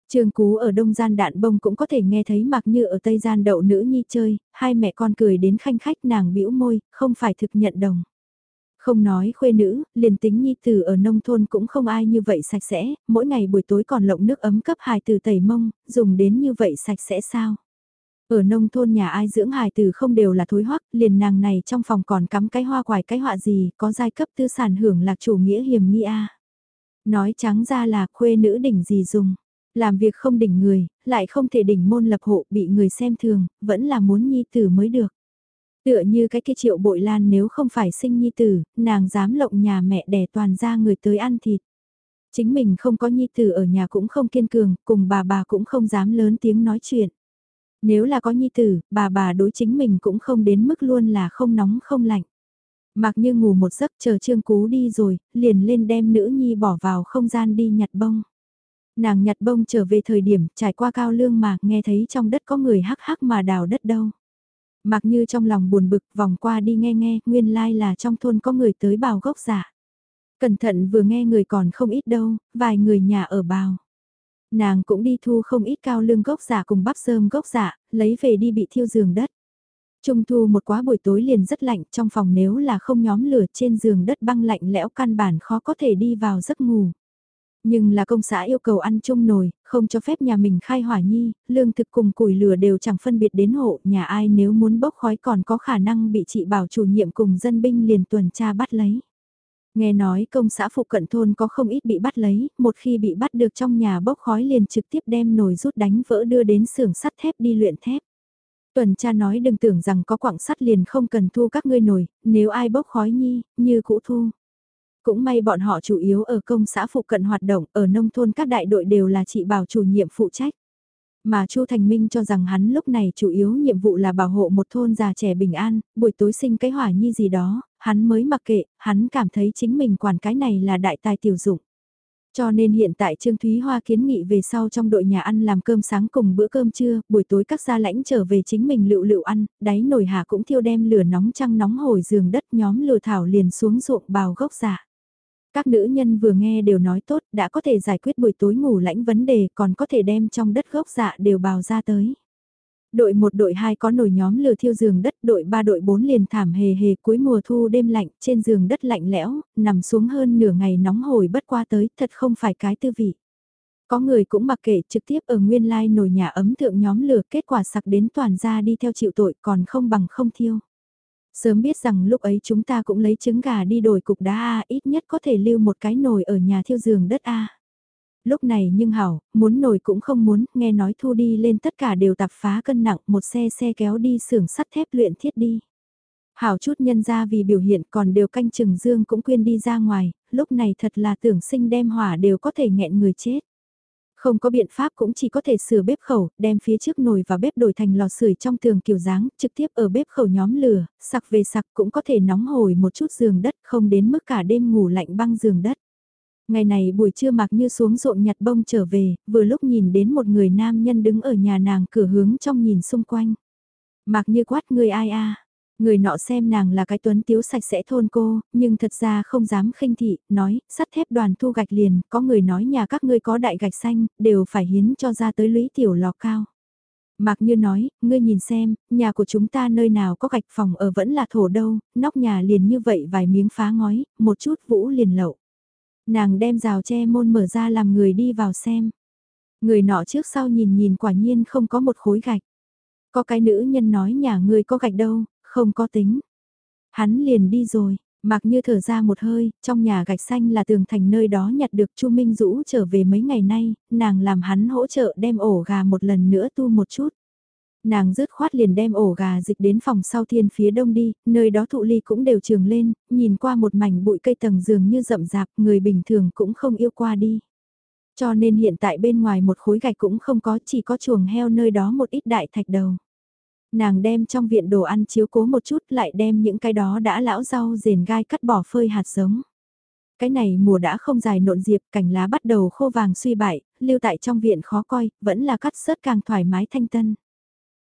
trường Cú ở đông gian đạn bông cũng có thể nghe thấy mặc như ở tây gian đậu nữ nhi chơi, hai mẹ con cười đến khanh khách nàng bĩu môi, không phải thực nhận đồng. Không nói khuê nữ, liền tính nhi tử ở nông thôn cũng không ai như vậy sạch sẽ, mỗi ngày buổi tối còn lộng nước ấm cấp hài từ tẩy mông, dùng đến như vậy sạch sẽ sao? Ở nông thôn nhà ai dưỡng hài tử không đều là thối hoắc, liền nàng này trong phòng còn cắm cái hoa quài cái họa gì, có giai cấp tư sản hưởng lạc chủ nghĩa hiểm nghi a. Nói trắng ra là khuê nữ đỉnh gì dùng làm việc không đỉnh người, lại không thể đỉnh môn lập hộ bị người xem thường, vẫn là muốn nhi tử mới được. Tựa như cái kia triệu bội lan nếu không phải sinh nhi tử, nàng dám lộng nhà mẹ đẻ toàn ra người tới ăn thịt. Chính mình không có nhi tử ở nhà cũng không kiên cường, cùng bà bà cũng không dám lớn tiếng nói chuyện. Nếu là có nhi tử, bà bà đối chính mình cũng không đến mức luôn là không nóng không lạnh. Mặc như ngủ một giấc chờ trương cú đi rồi, liền lên đem nữ nhi bỏ vào không gian đi nhặt bông. Nàng nhặt bông trở về thời điểm trải qua cao lương mà nghe thấy trong đất có người hắc hắc mà đào đất đâu. Mặc như trong lòng buồn bực vòng qua đi nghe nghe, nguyên lai like là trong thôn có người tới bào gốc giả. Cẩn thận vừa nghe người còn không ít đâu, vài người nhà ở bào. Nàng cũng đi thu không ít cao lương gốc giả cùng bắp sơm gốc giả, lấy về đi bị thiêu giường đất. Trung thu một quá buổi tối liền rất lạnh trong phòng nếu là không nhóm lửa trên giường đất băng lạnh lẽo căn bản khó có thể đi vào giấc ngủ. Nhưng là công xã yêu cầu ăn chung nồi, không cho phép nhà mình khai hỏa nhi, lương thực cùng củi lửa đều chẳng phân biệt đến hộ, nhà ai nếu muốn bốc khói còn có khả năng bị chị bảo chủ nhiệm cùng dân binh liền tuần tra bắt lấy. Nghe nói công xã phụ cận thôn có không ít bị bắt lấy, một khi bị bắt được trong nhà bốc khói liền trực tiếp đem nồi rút đánh vỡ đưa đến xưởng sắt thép đi luyện thép. Tuần cha nói đừng tưởng rằng có quặng sắt liền không cần thu các ngươi nồi, nếu ai bốc khói nhi, như cũ thu. Cũng may bọn họ chủ yếu ở công xã phụ cận hoạt động, ở nông thôn các đại đội đều là chị bảo chủ nhiệm phụ trách. Mà Chu Thành Minh cho rằng hắn lúc này chủ yếu nhiệm vụ là bảo hộ một thôn già trẻ bình an, buổi tối sinh cái hỏa nhi gì đó, hắn mới mặc kệ, hắn cảm thấy chính mình quản cái này là đại tài tiểu dụng. Cho nên hiện tại Trương Thúy Hoa kiến nghị về sau trong đội nhà ăn làm cơm sáng cùng bữa cơm trưa, buổi tối các gia lãnh trở về chính mình lựu lựu ăn, đáy nồi hà cũng thiêu đem lửa nóng trăng nóng hồi giường đất nhóm lửa thảo liền xuống ruộng bào gốc giả. Các nữ nhân vừa nghe đều nói tốt đã có thể giải quyết buổi tối ngủ lãnh vấn đề còn có thể đem trong đất gốc dạ đều bào ra tới. Đội 1 đội 2 có nổi nhóm lửa thiêu giường đất, đội 3 đội 4 liền thảm hề hề cuối mùa thu đêm lạnh, trên giường đất lạnh lẽo, nằm xuống hơn nửa ngày nóng hổi bất qua tới, thật không phải cái tư vị. Có người cũng mặc kệ trực tiếp ở nguyên lai nồi nhà ấm thượng nhóm lửa kết quả sặc đến toàn ra đi theo chịu tội còn không bằng không thiêu. Sớm biết rằng lúc ấy chúng ta cũng lấy trứng gà đi đổi cục đá A ít nhất có thể lưu một cái nồi ở nhà thiêu giường đất A lúc này nhưng hảo, muốn nồi cũng không muốn, nghe nói thu đi lên tất cả đều tạp phá cân nặng, một xe xe kéo đi xưởng sắt thép luyện thiết đi. Hảo chút nhân ra vì biểu hiện còn đều canh chừng dương cũng quyên đi ra ngoài, lúc này thật là tưởng sinh đem hỏa đều có thể nghẹn người chết. Không có biện pháp cũng chỉ có thể sửa bếp khẩu, đem phía trước nồi và bếp đổi thành lò sưởi trong tường kiểu dáng, trực tiếp ở bếp khẩu nhóm lửa, sặc về sặc cũng có thể nóng hồi một chút giường đất không đến mức cả đêm ngủ lạnh băng giường đất. Ngày này buổi trưa mặc như xuống ruộng nhặt bông trở về, vừa lúc nhìn đến một người nam nhân đứng ở nhà nàng cửa hướng trong nhìn xung quanh. Mặc như quát người ai a Người nọ xem nàng là cái tuấn tiếu sạch sẽ thôn cô, nhưng thật ra không dám khinh thị, nói, sắt thép đoàn thu gạch liền, có người nói nhà các ngươi có đại gạch xanh, đều phải hiến cho ra tới lũy tiểu lò cao. Mạc Như nói, ngươi nhìn xem, nhà của chúng ta nơi nào có gạch phòng ở vẫn là thổ đâu, nóc nhà liền như vậy vài miếng phá ngói, một chút vũ liền lậu. Nàng đem rào che môn mở ra làm người đi vào xem. Người nọ trước sau nhìn nhìn quả nhiên không có một khối gạch. Có cái nữ nhân nói nhà ngươi có gạch đâu, không có tính. Hắn liền đi rồi, mặc như thở ra một hơi, trong nhà gạch xanh là tường thành nơi đó nhặt được Chu Minh Dũ trở về mấy ngày nay, nàng làm hắn hỗ trợ đem ổ gà một lần nữa tu một chút nàng rứt khoát liền đem ổ gà dịch đến phòng sau thiên phía đông đi, nơi đó thụ ly cũng đều trường lên, nhìn qua một mảnh bụi cây tầng giường như rậm rạp, người bình thường cũng không yêu qua đi. Cho nên hiện tại bên ngoài một khối gạch cũng không có, chỉ có chuồng heo nơi đó một ít đại thạch đầu. Nàng đem trong viện đồ ăn chiếu cố một chút lại đem những cái đó đã lão rau rền gai cắt bỏ phơi hạt giống. Cái này mùa đã không dài nộn diệp, cành lá bắt đầu khô vàng suy bại, lưu tại trong viện khó coi, vẫn là cắt sớt càng thoải mái thanh tân.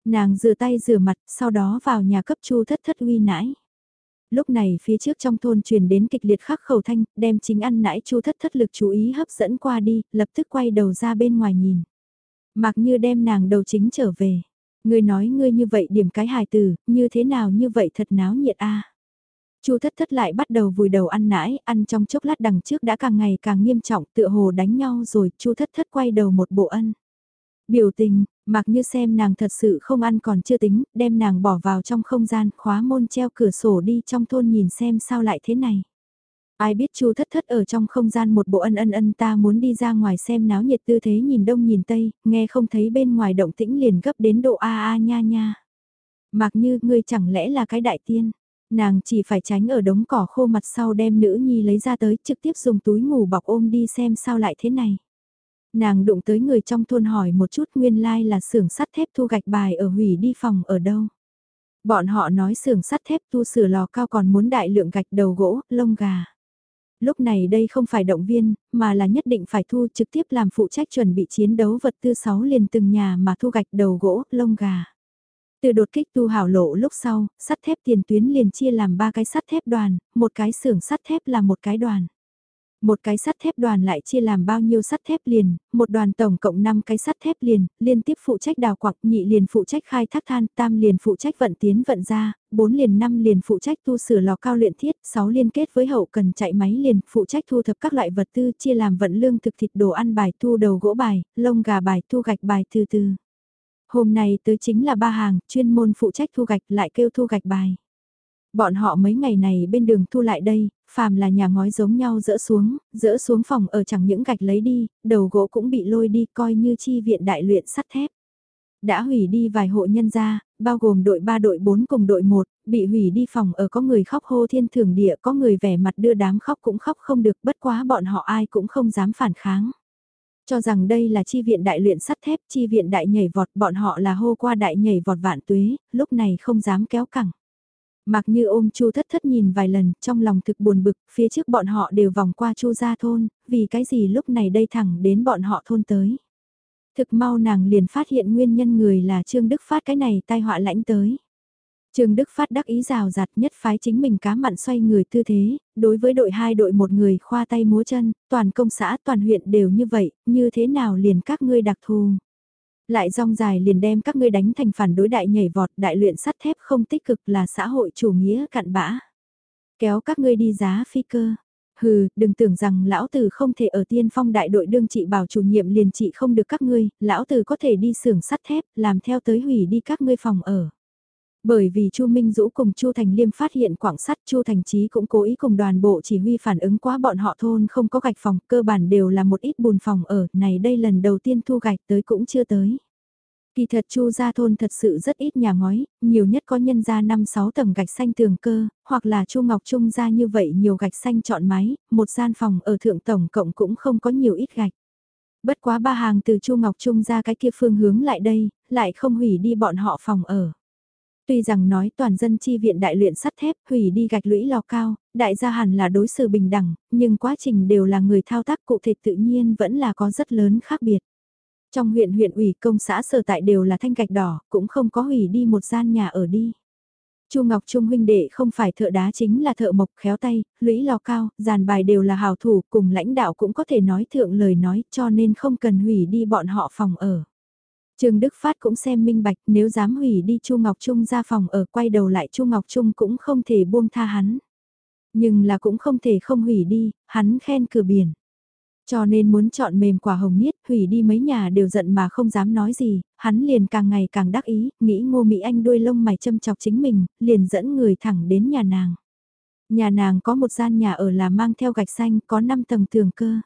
Nàng rửa tay rửa mặt, sau đó vào nhà cấp chu thất thất uy nãi. Lúc này phía trước trong thôn truyền đến kịch liệt khắc khẩu thanh, đem chính ăn nãi chu thất thất lực chú ý hấp dẫn qua đi, lập tức quay đầu ra bên ngoài nhìn. Mặc như đem nàng đầu chính trở về. Ngươi nói ngươi như vậy điểm cái hài từ, như thế nào như vậy thật náo nhiệt a. Chu thất thất lại bắt đầu vùi đầu ăn nãi, ăn trong chốc lát đằng trước đã càng ngày càng nghiêm trọng, tựa hồ đánh nhau rồi, chu thất thất quay đầu một bộ ân. Biểu tình, mặc như xem nàng thật sự không ăn còn chưa tính, đem nàng bỏ vào trong không gian, khóa môn treo cửa sổ đi trong thôn nhìn xem sao lại thế này. Ai biết chu thất thất ở trong không gian một bộ ân ân ân ta muốn đi ra ngoài xem náo nhiệt tư thế nhìn đông nhìn tây, nghe không thấy bên ngoài động tĩnh liền gấp đến độ a a nha nha. Mặc như ngươi chẳng lẽ là cái đại tiên, nàng chỉ phải tránh ở đống cỏ khô mặt sau đem nữ nhi lấy ra tới trực tiếp dùng túi ngủ bọc ôm đi xem sao lại thế này. Nàng đụng tới người trong thôn hỏi một chút nguyên lai like là xưởng sắt thép thu gạch bài ở hủy đi phòng ở đâu. Bọn họ nói xưởng sắt thép tu sửa lò cao còn muốn đại lượng gạch đầu gỗ, lông gà. Lúc này đây không phải động viên, mà là nhất định phải thu trực tiếp làm phụ trách chuẩn bị chiến đấu vật tư sáu liền từng nhà mà thu gạch đầu gỗ, lông gà. Từ đột kích tu hảo lộ lúc sau, sắt thép tiền tuyến liền chia làm ba cái sắt thép đoàn, một cái xưởng sắt thép là một cái đoàn. Một cái sắt thép đoàn lại chia làm bao nhiêu sắt thép liền, một đoàn tổng cộng 5 cái sắt thép liền, liên tiếp phụ trách đào quặng, nhị liền phụ trách khai thác than, tam liền phụ trách vận tiến vận ra, 4 liền 5 liền phụ trách tu sửa lò cao luyện thiết, 6 liên kết với hậu cần chạy máy liền, phụ trách thu thập các loại vật tư chia làm vận lương thực thịt đồ ăn bài, thu đầu gỗ bài, lông gà bài, thu gạch bài từ từ. Hôm nay tới chính là ba hàng, chuyên môn phụ trách thu gạch lại kêu thu gạch bài. Bọn họ mấy ngày này bên đường thu lại đây, phàm là nhà ngói giống nhau dỡ xuống, dỡ xuống phòng ở chẳng những gạch lấy đi, đầu gỗ cũng bị lôi đi coi như chi viện đại luyện sắt thép. Đã hủy đi vài hộ nhân gia, bao gồm đội 3 đội 4 cùng đội 1, bị hủy đi phòng ở có người khóc hô thiên thường địa, có người vẻ mặt đưa đám khóc cũng khóc không được, bất quá bọn họ ai cũng không dám phản kháng. Cho rằng đây là chi viện đại luyện sắt thép, chi viện đại nhảy vọt, bọn họ là hô qua đại nhảy vọt vạn tuế, lúc này không dám kéo cẳng. Mặc như ôm Chu thất thất nhìn vài lần, trong lòng thực buồn bực, phía trước bọn họ đều vòng qua Chu gia thôn, vì cái gì lúc này đây thẳng đến bọn họ thôn tới. Thực mau nàng liền phát hiện nguyên nhân người là Trương Đức Phát cái này tai họa lãnh tới. Trương Đức Phát đắc ý rào rạt nhất phái chính mình cá mặn xoay người tư thế, đối với đội hai đội một người khoa tay múa chân, toàn công xã toàn huyện đều như vậy, như thế nào liền các ngươi đặc thù. Lại rong dài liền đem các ngươi đánh thành phản đối đại nhảy vọt đại luyện sắt thép không tích cực là xã hội chủ nghĩa cặn bã. Kéo các ngươi đi giá phi cơ. Hừ, đừng tưởng rằng lão tử không thể ở tiên phong đại đội đương trị bảo chủ nhiệm liền trị không được các ngươi, lão tử có thể đi xưởng sắt thép, làm theo tới hủy đi các ngươi phòng ở. Bởi vì Chu Minh Dũ cùng Chu Thành Liêm phát hiện quảng sắt Chu Thành Chí cũng cố ý cùng đoàn bộ chỉ huy phản ứng quá bọn họ thôn không có gạch phòng, cơ bản đều là một ít bùn phòng ở, này đây lần đầu tiên thu gạch tới cũng chưa tới. Kỳ thật Chu gia thôn thật sự rất ít nhà ngói, nhiều nhất có nhân gia 5-6 tầng gạch xanh tường cơ, hoặc là Chu Ngọc Trung gia như vậy nhiều gạch xanh chọn máy, một gian phòng ở thượng tổng cộng cũng không có nhiều ít gạch. Bất quá ba hàng từ Chu Ngọc Trung ra cái kia phương hướng lại đây, lại không hủy đi bọn họ phòng ở. Tuy rằng nói toàn dân chi viện đại luyện sắt thép hủy đi gạch lũy lò cao, đại gia hẳn là đối xử bình đẳng, nhưng quá trình đều là người thao tác cụ thể tự nhiên vẫn là có rất lớn khác biệt. Trong huyện huyện ủy công xã sở tại đều là thanh gạch đỏ, cũng không có hủy đi một gian nhà ở đi. Chu Ngọc Trung huynh đệ không phải thợ đá chính là thợ mộc khéo tay, lũy lò cao, dàn bài đều là hào thủ, cùng lãnh đạo cũng có thể nói thượng lời nói cho nên không cần hủy đi bọn họ phòng ở. Trương Đức Phát cũng xem minh bạch nếu dám hủy đi Chu Ngọc Trung ra phòng ở quay đầu lại Chu Ngọc Trung cũng không thể buông tha hắn. Nhưng là cũng không thể không hủy đi, hắn khen cửa biển. Cho nên muốn chọn mềm quả hồng niết, hủy đi mấy nhà đều giận mà không dám nói gì, hắn liền càng ngày càng đắc ý, nghĩ ngô Mỹ Anh đuôi lông mày châm chọc chính mình, liền dẫn người thẳng đến nhà nàng. Nhà nàng có một gian nhà ở là mang theo gạch xanh, có 5 tầng tường cơ.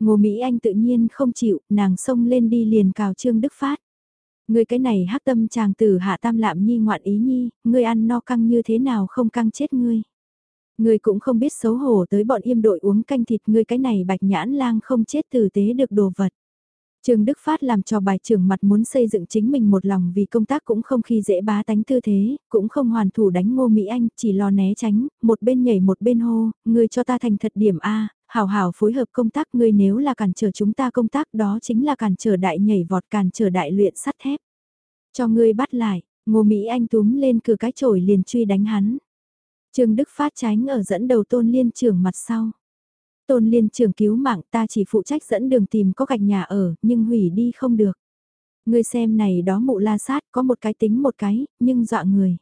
Ngô Mỹ Anh tự nhiên không chịu, nàng xông lên đi liền cào Trương Đức Phát. Người cái này hắc tâm chàng tử hạ tam lạm nhi ngoạn ý nhi, ngươi ăn no căng như thế nào không căng chết ngươi. Ngươi cũng không biết xấu hổ tới bọn im đội uống canh thịt ngươi cái này bạch nhãn lang không chết tử tế được đồ vật. Trường Đức Phát làm cho bài trưởng mặt muốn xây dựng chính mình một lòng vì công tác cũng không khi dễ bá tánh tư thế, cũng không hoàn thủ đánh ngô Mỹ Anh, chỉ lo né tránh, một bên nhảy một bên hô, ngươi cho ta thành thật điểm A, hảo hảo phối hợp công tác ngươi nếu là cản trở chúng ta công tác đó chính là cản trở đại nhảy vọt cản trở đại luyện sắt thép. Cho ngươi bắt lại, ngô Mỹ Anh túm lên cửa cái chổi liền truy đánh hắn. Trương Đức phát tránh ở dẫn đầu tôn liên trưởng mặt sau. Tôn liên trưởng cứu mạng ta chỉ phụ trách dẫn đường tìm có gạch nhà ở, nhưng hủy đi không được. Ngươi xem này đó mụ la sát có một cái tính một cái, nhưng dọa người.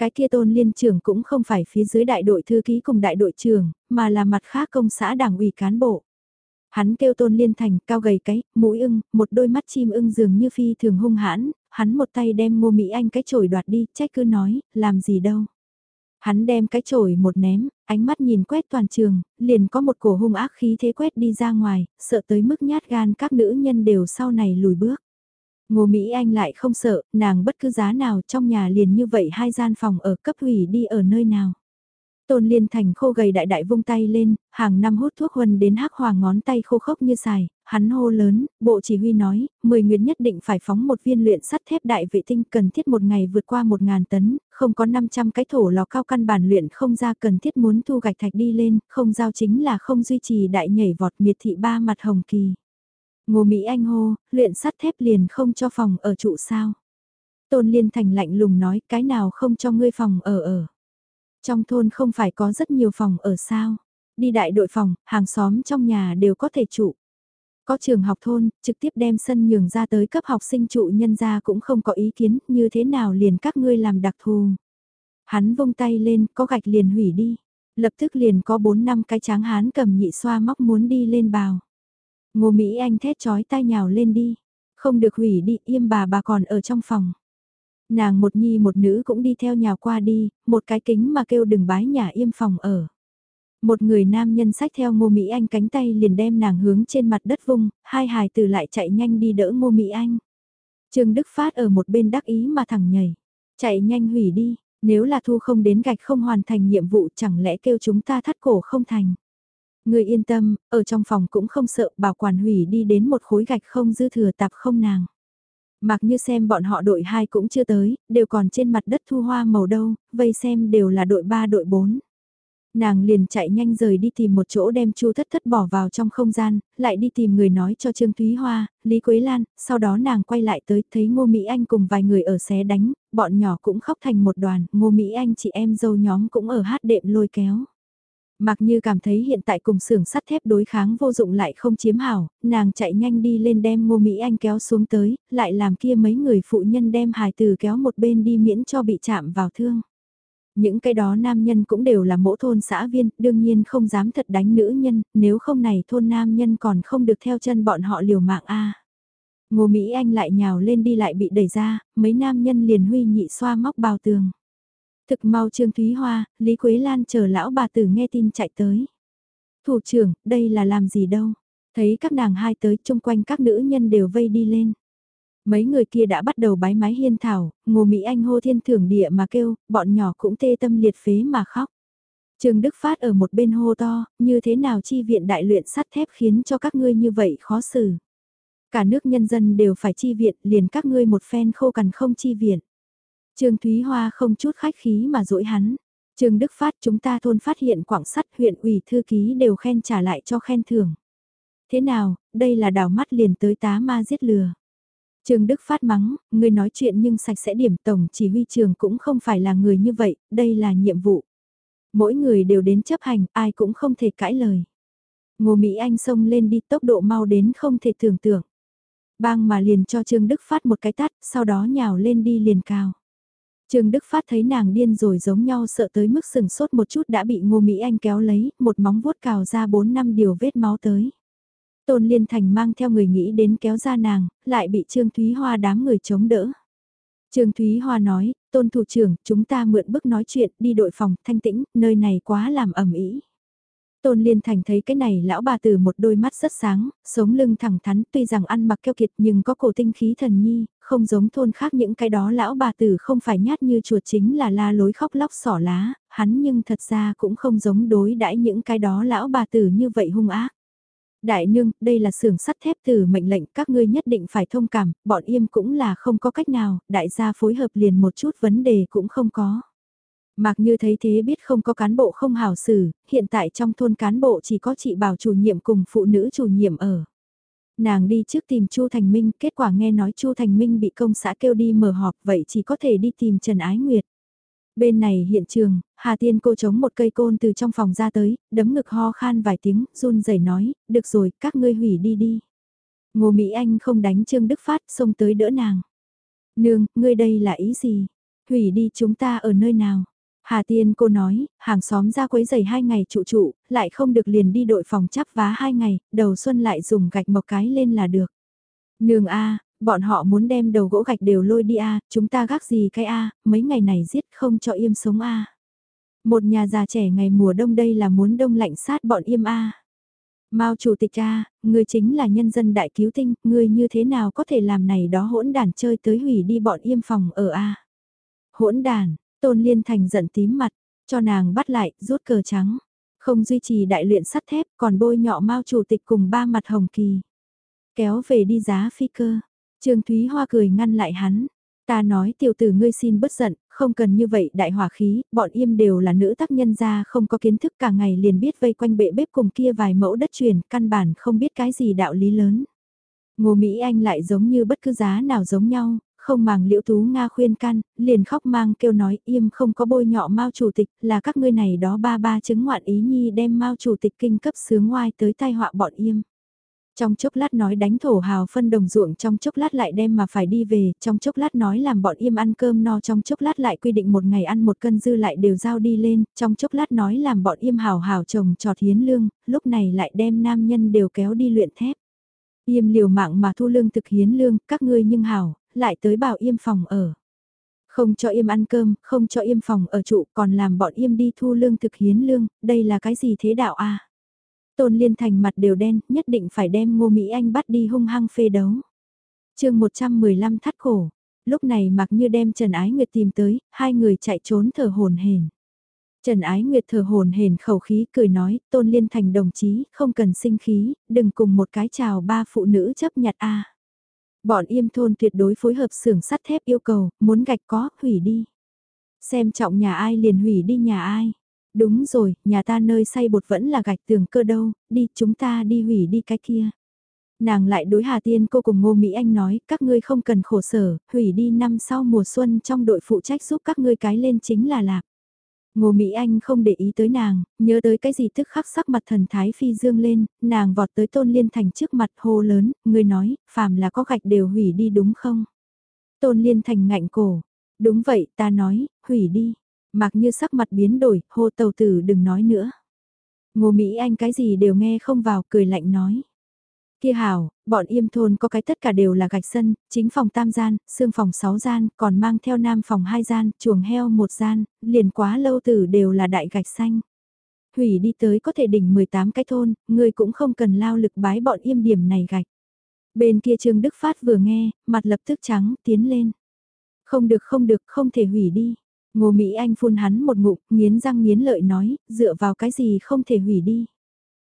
Cái kia tôn liên trưởng cũng không phải phía dưới đại đội thư ký cùng đại đội trưởng, mà là mặt khác công xã đảng ủy cán bộ. Hắn kêu tôn liên thành, cao gầy cái, mũi ưng, một đôi mắt chim ưng dường như phi thường hung hãn, hắn một tay đem ngô Mỹ Anh cái chổi đoạt đi, trách cứ nói, làm gì đâu. Hắn đem cái chổi một ném, ánh mắt nhìn quét toàn trường, liền có một cổ hung ác khí thế quét đi ra ngoài, sợ tới mức nhát gan các nữ nhân đều sau này lùi bước. Ngô Mỹ Anh lại không sợ, nàng bất cứ giá nào trong nhà liền như vậy hai gian phòng ở cấp hủy đi ở nơi nào. Tôn Liên Thành khô gầy đại đại vung tay lên, hàng năm hút thuốc huân đến hắc hoàng ngón tay khô khốc như xài, hắn hô lớn, bộ chỉ huy nói, 10 nguyệt nhất định phải phóng một viên luyện sắt thép đại vệ tinh cần thiết một ngày vượt qua 1.000 tấn, không có 500 cái thổ lò cao căn bản luyện không ra cần thiết muốn thu gạch thạch đi lên, không giao chính là không duy trì đại nhảy vọt miệt thị ba mặt hồng kỳ. Ngô Mỹ Anh hô, luyện sắt thép liền không cho phòng ở trụ sao. Tôn Liên Thành lạnh lùng nói cái nào không cho ngươi phòng ở ở. Trong thôn không phải có rất nhiều phòng ở sao. Đi đại đội phòng, hàng xóm trong nhà đều có thể trụ. Có trường học thôn, trực tiếp đem sân nhường ra tới cấp học sinh trụ nhân ra cũng không có ý kiến như thế nào liền các ngươi làm đặc thù. Hắn vung tay lên, có gạch liền hủy đi. Lập tức liền có 4 năm cái tráng hán cầm nhị xoa móc muốn đi lên bào. Ngô Mỹ Anh thét chói tai nhào lên đi. Không được hủy đi, im bà bà còn ở trong phòng. Nàng một nhi một nữ cũng đi theo nhào qua đi, một cái kính mà kêu đừng bái nhà im phòng ở. Một người nam nhân sách theo Ngô Mỹ Anh cánh tay liền đem nàng hướng trên mặt đất vung, hai hài từ lại chạy nhanh đi đỡ Ngô Mỹ Anh. Trương Đức Phát ở một bên đắc ý mà thẳng nhảy. Chạy nhanh hủy đi, nếu là thu không đến gạch không hoàn thành nhiệm vụ chẳng lẽ kêu chúng ta thắt cổ không thành. Người yên tâm, ở trong phòng cũng không sợ bảo quản hủy đi đến một khối gạch không dư thừa tạp không nàng. Mặc như xem bọn họ đội 2 cũng chưa tới, đều còn trên mặt đất thu hoa màu đâu, vây xem đều là đội 3 đội 4. Nàng liền chạy nhanh rời đi tìm một chỗ đem Chu Thất Thất bỏ vào trong không gian, lại đi tìm người nói cho Trương Thúy Hoa, Lý Quế Lan, sau đó nàng quay lại tới thấy Ngô Mỹ Anh cùng vài người ở xé đánh, bọn nhỏ cũng khóc thành một đoàn, Ngô Mỹ Anh chị em dâu nhóm cũng ở hát đệm lôi kéo. Mặc như cảm thấy hiện tại cùng xưởng sắt thép đối kháng vô dụng lại không chiếm hảo, nàng chạy nhanh đi lên đem Ngô Mỹ Anh kéo xuống tới, lại làm kia mấy người phụ nhân đem hài từ kéo một bên đi miễn cho bị chạm vào thương. Những cái đó nam nhân cũng đều là mỗ thôn xã viên, đương nhiên không dám thật đánh nữ nhân, nếu không này thôn nam nhân còn không được theo chân bọn họ liều mạng a. Ngô Mỹ Anh lại nhào lên đi lại bị đẩy ra, mấy nam nhân liền huy nhị xoa móc bào tường. Thực mau Trương Thúy Hoa, Lý Quế Lan chờ lão bà tử nghe tin chạy tới. Thủ trưởng, đây là làm gì đâu? Thấy các nàng hai tới chung quanh các nữ nhân đều vây đi lên. Mấy người kia đã bắt đầu bái mái hiên thảo, ngô Mỹ Anh hô thiên thưởng địa mà kêu, bọn nhỏ cũng tê tâm liệt phế mà khóc. Trương Đức Phát ở một bên hô to, như thế nào chi viện đại luyện sắt thép khiến cho các ngươi như vậy khó xử. Cả nước nhân dân đều phải chi viện, liền các ngươi một phen khô cằn không chi viện. Trương Thúy Hoa không chút khách khí mà dỗi hắn. Trương Đức Phát chúng ta thôn phát hiện quảng sắt huyện ủy thư ký đều khen trả lại cho khen thưởng. Thế nào, đây là đảo mắt liền tới tá ma giết lừa. Trương Đức phát mắng, người nói chuyện nhưng sạch sẽ điểm tổng chỉ huy trường cũng không phải là người như vậy, đây là nhiệm vụ. Mỗi người đều đến chấp hành, ai cũng không thể cãi lời. Ngô Mỹ Anh xông lên đi tốc độ mau đến không thể tưởng tượng. Bang mà liền cho Trương Đức Phát một cái tát, sau đó nhào lên đi liền cao. Trương Đức Phát thấy nàng điên rồi giống nhau sợ tới mức sừng sốt một chút đã bị Ngô Mỹ Anh kéo lấy, một móng vuốt cào ra 4 năm điều vết máu tới. Tôn Liên Thành mang theo người nghĩ đến kéo ra nàng, lại bị Trương Thúy Hoa đám người chống đỡ. Trương Thúy Hoa nói, Tôn Thủ trưởng, chúng ta mượn bức nói chuyện, đi đội phòng, thanh tĩnh, nơi này quá làm ẩm ý. Tôn Liên Thành thấy cái này lão bà từ một đôi mắt rất sáng, sống lưng thẳng thắn tuy rằng ăn mặc keo kiệt nhưng có cổ tinh khí thần nhi, không giống thôn khác những cái đó lão bà tử không phải nhát như chuột chính là la lối khóc lóc sỏ lá, hắn nhưng thật ra cũng không giống đối đãi những cái đó lão bà tử như vậy hung ác. Đại nương, đây là xưởng sắt thép từ mệnh lệnh các ngươi nhất định phải thông cảm, bọn im cũng là không có cách nào, đại gia phối hợp liền một chút vấn đề cũng không có. Mặc như thấy thế biết không có cán bộ không hảo xử, hiện tại trong thôn cán bộ chỉ có chị bảo chủ nhiệm cùng phụ nữ chủ nhiệm ở. Nàng đi trước tìm Chu Thành Minh, kết quả nghe nói Chu Thành Minh bị công xã kêu đi mở họp vậy chỉ có thể đi tìm Trần Ái Nguyệt. Bên này hiện trường, Hà Tiên cô chống một cây côn từ trong phòng ra tới, đấm ngực ho khan vài tiếng, run rẩy nói, được rồi, các ngươi hủy đi đi. Ngô Mỹ Anh không đánh Trương Đức Phát, xông tới đỡ nàng. Nương, ngươi đây là ý gì? Hủy đi chúng ta ở nơi nào? Hà Tiên cô nói, hàng xóm ra quấy giày hai ngày trụ trụ, lại không được liền đi đội phòng chắp vá hai ngày, đầu xuân lại dùng gạch một cái lên là được. Nương A, bọn họ muốn đem đầu gỗ gạch đều lôi đi A, chúng ta gác gì cái A, mấy ngày này giết không cho im sống A. Một nhà già trẻ ngày mùa đông đây là muốn đông lạnh sát bọn im A. Mao chủ tịch A, người chính là nhân dân đại cứu tinh, người như thế nào có thể làm này đó hỗn đàn chơi tới hủy đi bọn im phòng ở A. Hỗn đàn, Tôn Liên Thành giận tím mặt, cho nàng bắt lại, rút cờ trắng. Không duy trì đại luyện sắt thép còn bôi nhọ Mao chủ tịch cùng ba mặt hồng kỳ. Kéo về đi giá phi cơ. Trương Thúy Hoa cười ngăn lại hắn. Ta nói tiểu tử ngươi xin bất giận, không cần như vậy đại hỏa khí, bọn im đều là nữ tác nhân gia không có kiến thức cả ngày liền biết vây quanh bệ bếp cùng kia vài mẫu đất truyền, căn bản không biết cái gì đạo lý lớn. Ngô Mỹ Anh lại giống như bất cứ giá nào giống nhau, không màng liễu tú Nga khuyên can, liền khóc mang kêu nói im không có bôi nhọ Mao chủ tịch, là các ngươi này đó ba ba chứng ngoạn ý nhi đem Mao chủ tịch kinh cấp sướng ngoai tới tai họa bọn im. Trong chốc lát nói đánh thổ hào phân đồng ruộng trong chốc lát lại đem mà phải đi về, trong chốc lát nói làm bọn im ăn cơm no trong chốc lát lại quy định một ngày ăn một cân dư lại đều giao đi lên, trong chốc lát nói làm bọn im hào hào trồng trọt hiến lương, lúc này lại đem nam nhân đều kéo đi luyện thép. Im liều mạng mà thu lương thực hiến lương, các ngươi nhưng hào, lại tới bảo im phòng ở. Không cho im ăn cơm, không cho im phòng ở trụ, còn làm bọn im đi thu lương thực hiến lương, đây là cái gì thế đạo à? Tôn Liên Thành mặt đều đen, nhất định phải đem Ngô Mỹ Anh bắt đi hung hăng phê đấu. chương 115 thắt cổ, lúc này mặc như đem Trần Ái Nguyệt tìm tới, hai người chạy trốn thở hồn hển. Trần Ái Nguyệt thở hồn hển khẩu khí cười nói, Tôn Liên Thành đồng chí, không cần sinh khí, đừng cùng một cái chào ba phụ nữ chấp nhặt a Bọn im thôn tuyệt đối phối hợp xưởng sắt thép yêu cầu, muốn gạch có, hủy đi. Xem trọng nhà ai liền hủy đi nhà ai. Đúng rồi, nhà ta nơi xây bột vẫn là gạch tường cơ đâu, đi chúng ta đi hủy đi cái kia. Nàng lại đối Hà Tiên cô cùng Ngô Mỹ Anh nói, các ngươi không cần khổ sở, hủy đi năm sau mùa xuân trong đội phụ trách giúp các ngươi cái lên chính là lạc. Ngô Mỹ Anh không để ý tới nàng, nhớ tới cái gì tức khắc sắc mặt thần thái phi dương lên, nàng vọt tới Tôn Liên Thành trước mặt hô lớn, người nói, phàm là có gạch đều hủy đi đúng không? Tôn Liên Thành ngạnh cổ, đúng vậy ta nói, hủy đi, mặc như sắc mặt biến đổi, hô tàu tử đừng nói nữa. Ngô Mỹ Anh cái gì đều nghe không vào, cười lạnh nói. Kia hảo, bọn yêm thôn có cái tất cả đều là gạch sân, chính phòng tam gian, xương phòng sáu gian, còn mang theo nam phòng hai gian, chuồng heo một gian, liền quá lâu tử đều là đại gạch xanh. Hủy đi tới có thể đỉnh 18 cái thôn, người cũng không cần lao lực bái bọn yêm điểm này gạch. Bên kia Trương Đức Phát vừa nghe, mặt lập tức trắng, tiến lên. Không được không được, không thể hủy đi. Ngô Mỹ Anh phun hắn một ngụm, nghiến răng nghiến lợi nói, dựa vào cái gì không thể hủy đi.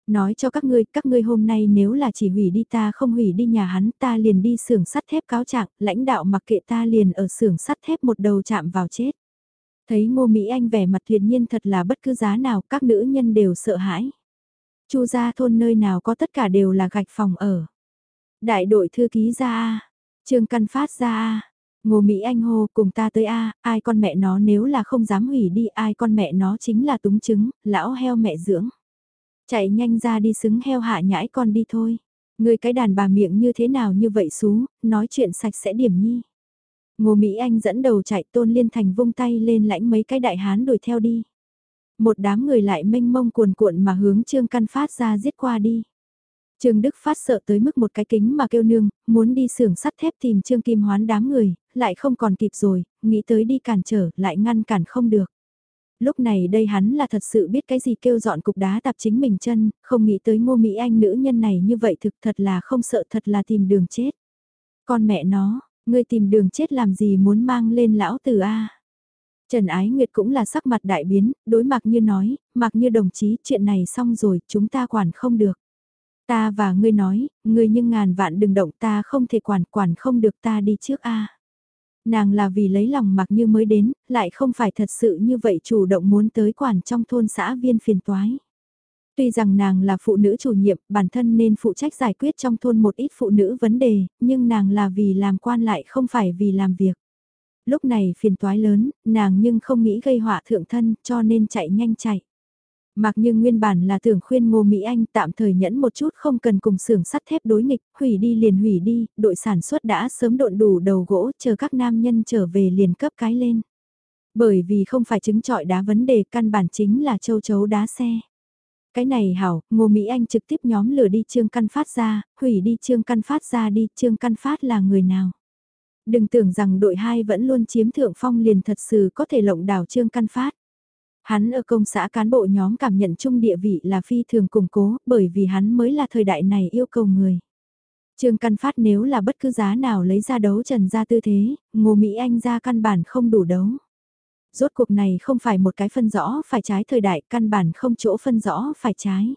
Nói cho các ngươi, các ngươi hôm nay nếu là chỉ hủy đi ta không hủy đi nhà hắn ta liền đi xưởng sắt thép cáo trạng, lãnh đạo mặc kệ ta liền ở xưởng sắt thép một đầu chạm vào chết. Thấy ngô Mỹ Anh vẻ mặt tuyệt nhiên thật là bất cứ giá nào các nữ nhân đều sợ hãi. Chu gia thôn nơi nào có tất cả đều là gạch phòng ở. Đại đội thư ký ra A, trương căn phát ra A, ngô Mỹ Anh hô cùng ta tới A, ai con mẹ nó nếu là không dám hủy đi ai con mẹ nó chính là túng trứng, lão heo mẹ dưỡng. Chạy nhanh ra đi xứng heo hạ nhãi con đi thôi. Người cái đàn bà miệng như thế nào như vậy xú, nói chuyện sạch sẽ điểm nhi. Ngô Mỹ Anh dẫn đầu chạy tôn liên thành vung tay lên lãnh mấy cái đại hán đuổi theo đi. Một đám người lại mênh mông cuồn cuộn mà hướng Trương Căn Phát ra giết qua đi. Trương Đức Phát sợ tới mức một cái kính mà kêu nương, muốn đi xưởng sắt thép tìm Trương Kim Hoán đám người, lại không còn kịp rồi, nghĩ tới đi cản trở, lại ngăn cản không được. Lúc này đây hắn là thật sự biết cái gì kêu dọn cục đá tạp chính mình chân, không nghĩ tới ngô Mỹ Anh nữ nhân này như vậy thực thật là không sợ thật là tìm đường chết. Con mẹ nó, ngươi tìm đường chết làm gì muốn mang lên lão tử A. Trần Ái Nguyệt cũng là sắc mặt đại biến, đối mặt như nói, mặc như đồng chí chuyện này xong rồi, chúng ta quản không được. Ta và ngươi nói, ngươi nhưng ngàn vạn đừng động ta không thể quản, quản không được ta đi trước A. Nàng là vì lấy lòng mặc như mới đến, lại không phải thật sự như vậy chủ động muốn tới quản trong thôn xã viên phiền toái. Tuy rằng nàng là phụ nữ chủ nhiệm, bản thân nên phụ trách giải quyết trong thôn một ít phụ nữ vấn đề, nhưng nàng là vì làm quan lại không phải vì làm việc. Lúc này phiền toái lớn, nàng nhưng không nghĩ gây họa thượng thân cho nên chạy nhanh chạy. Mặc nhưng nguyên bản là tưởng khuyên Ngô Mỹ Anh tạm thời nhẫn một chút không cần cùng xưởng sắt thép đối nghịch, hủy đi liền hủy đi, đội sản xuất đã sớm độn đủ đầu gỗ, chờ các nam nhân trở về liền cấp cái lên. Bởi vì không phải chứng trọi đá vấn đề căn bản chính là châu chấu đá xe. Cái này hảo, Ngô Mỹ Anh trực tiếp nhóm lửa đi Trương Căn Phát ra, hủy đi Trương Căn Phát ra đi, Trương Căn Phát là người nào. Đừng tưởng rằng đội 2 vẫn luôn chiếm thượng phong liền thật sự có thể lộng đảo Trương Căn Phát. Hắn ở công xã cán bộ nhóm cảm nhận chung địa vị là phi thường củng cố, bởi vì hắn mới là thời đại này yêu cầu người. Trương Căn Phát nếu là bất cứ giá nào lấy ra đấu trần ra tư thế, Ngô Mỹ Anh ra căn bản không đủ đấu. Rốt cuộc này không phải một cái phân rõ phải trái thời đại, căn bản không chỗ phân rõ phải trái.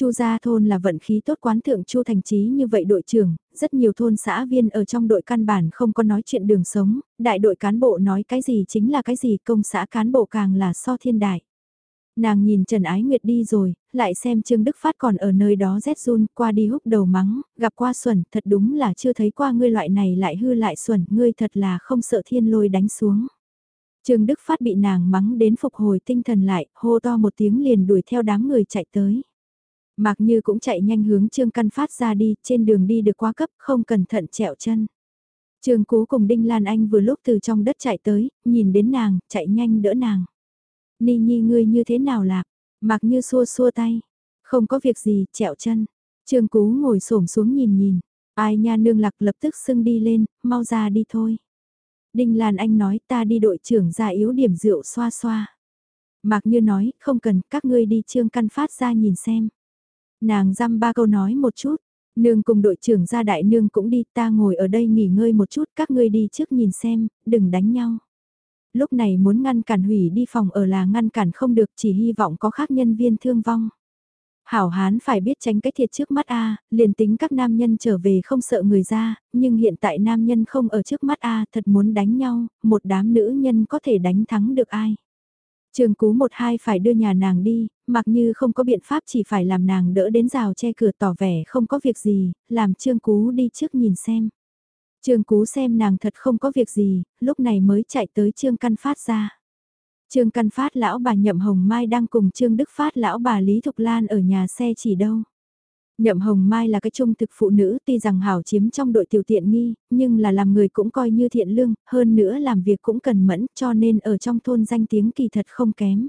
Chu gia thôn là vận khí tốt quán thượng Chu thành trí như vậy đội trưởng, rất nhiều thôn xã viên ở trong đội căn bản không có nói chuyện đường sống, đại đội cán bộ nói cái gì chính là cái gì, công xã cán bộ càng là so thiên đại. Nàng nhìn Trần Ái Nguyệt đi rồi, lại xem Trương Đức Phát còn ở nơi đó rét run, qua đi húc đầu mắng, gặp qua xuẩn, thật đúng là chưa thấy qua ngươi loại này lại hư lại xuẩn, ngươi thật là không sợ thiên lôi đánh xuống. Trương Đức Phát bị nàng mắng đến phục hồi tinh thần lại, hô to một tiếng liền đuổi theo đám người chạy tới. Mạc Như cũng chạy nhanh hướng Trương Căn Phát ra đi, trên đường đi được quá cấp, không cẩn thận trẹo chân. Trương Cú cùng Đinh Lan Anh vừa lúc từ trong đất chạy tới, nhìn đến nàng, chạy nhanh đỡ nàng. Ni Nhi ngươi như thế nào lạc? Mạc Như xua xua tay. Không có việc gì, trẹo chân. Trương Cú ngồi xổm xuống nhìn nhìn. Ai nha nương lạc lập tức xưng đi lên, mau ra đi thôi. Đinh Lan Anh nói ta đi đội trưởng ra yếu điểm rượu xoa xoa. Mạc Như nói, không cần, các ngươi đi Trương Căn Phát ra nhìn xem. Nàng dăm ba câu nói một chút, nương cùng đội trưởng ra đại nương cũng đi ta ngồi ở đây nghỉ ngơi một chút các ngươi đi trước nhìn xem, đừng đánh nhau. Lúc này muốn ngăn cản hủy đi phòng ở là ngăn cản không được chỉ hy vọng có khác nhân viên thương vong. Hảo hán phải biết tránh cái thiệt trước mắt a, liền tính các nam nhân trở về không sợ người ra, nhưng hiện tại nam nhân không ở trước mắt a, thật muốn đánh nhau, một đám nữ nhân có thể đánh thắng được ai. Trường cú một hai phải đưa nhà nàng đi, mặc như không có biện pháp chỉ phải làm nàng đỡ đến rào che cửa tỏ vẻ không có việc gì, làm trương cú đi trước nhìn xem. Trương cú xem nàng thật không có việc gì, lúc này mới chạy tới trương căn phát ra. Trương Căn Phát lão bà Nhậm Hồng Mai đang cùng Trương Đức Phát lão bà Lý Thục Lan ở nhà xe chỉ đâu. Nhậm Hồng Mai là cái trung thực phụ nữ tuy rằng hảo chiếm trong đội tiểu tiện nghi, nhưng là làm người cũng coi như thiện lương, hơn nữa làm việc cũng cần mẫn cho nên ở trong thôn danh tiếng kỳ thật không kém.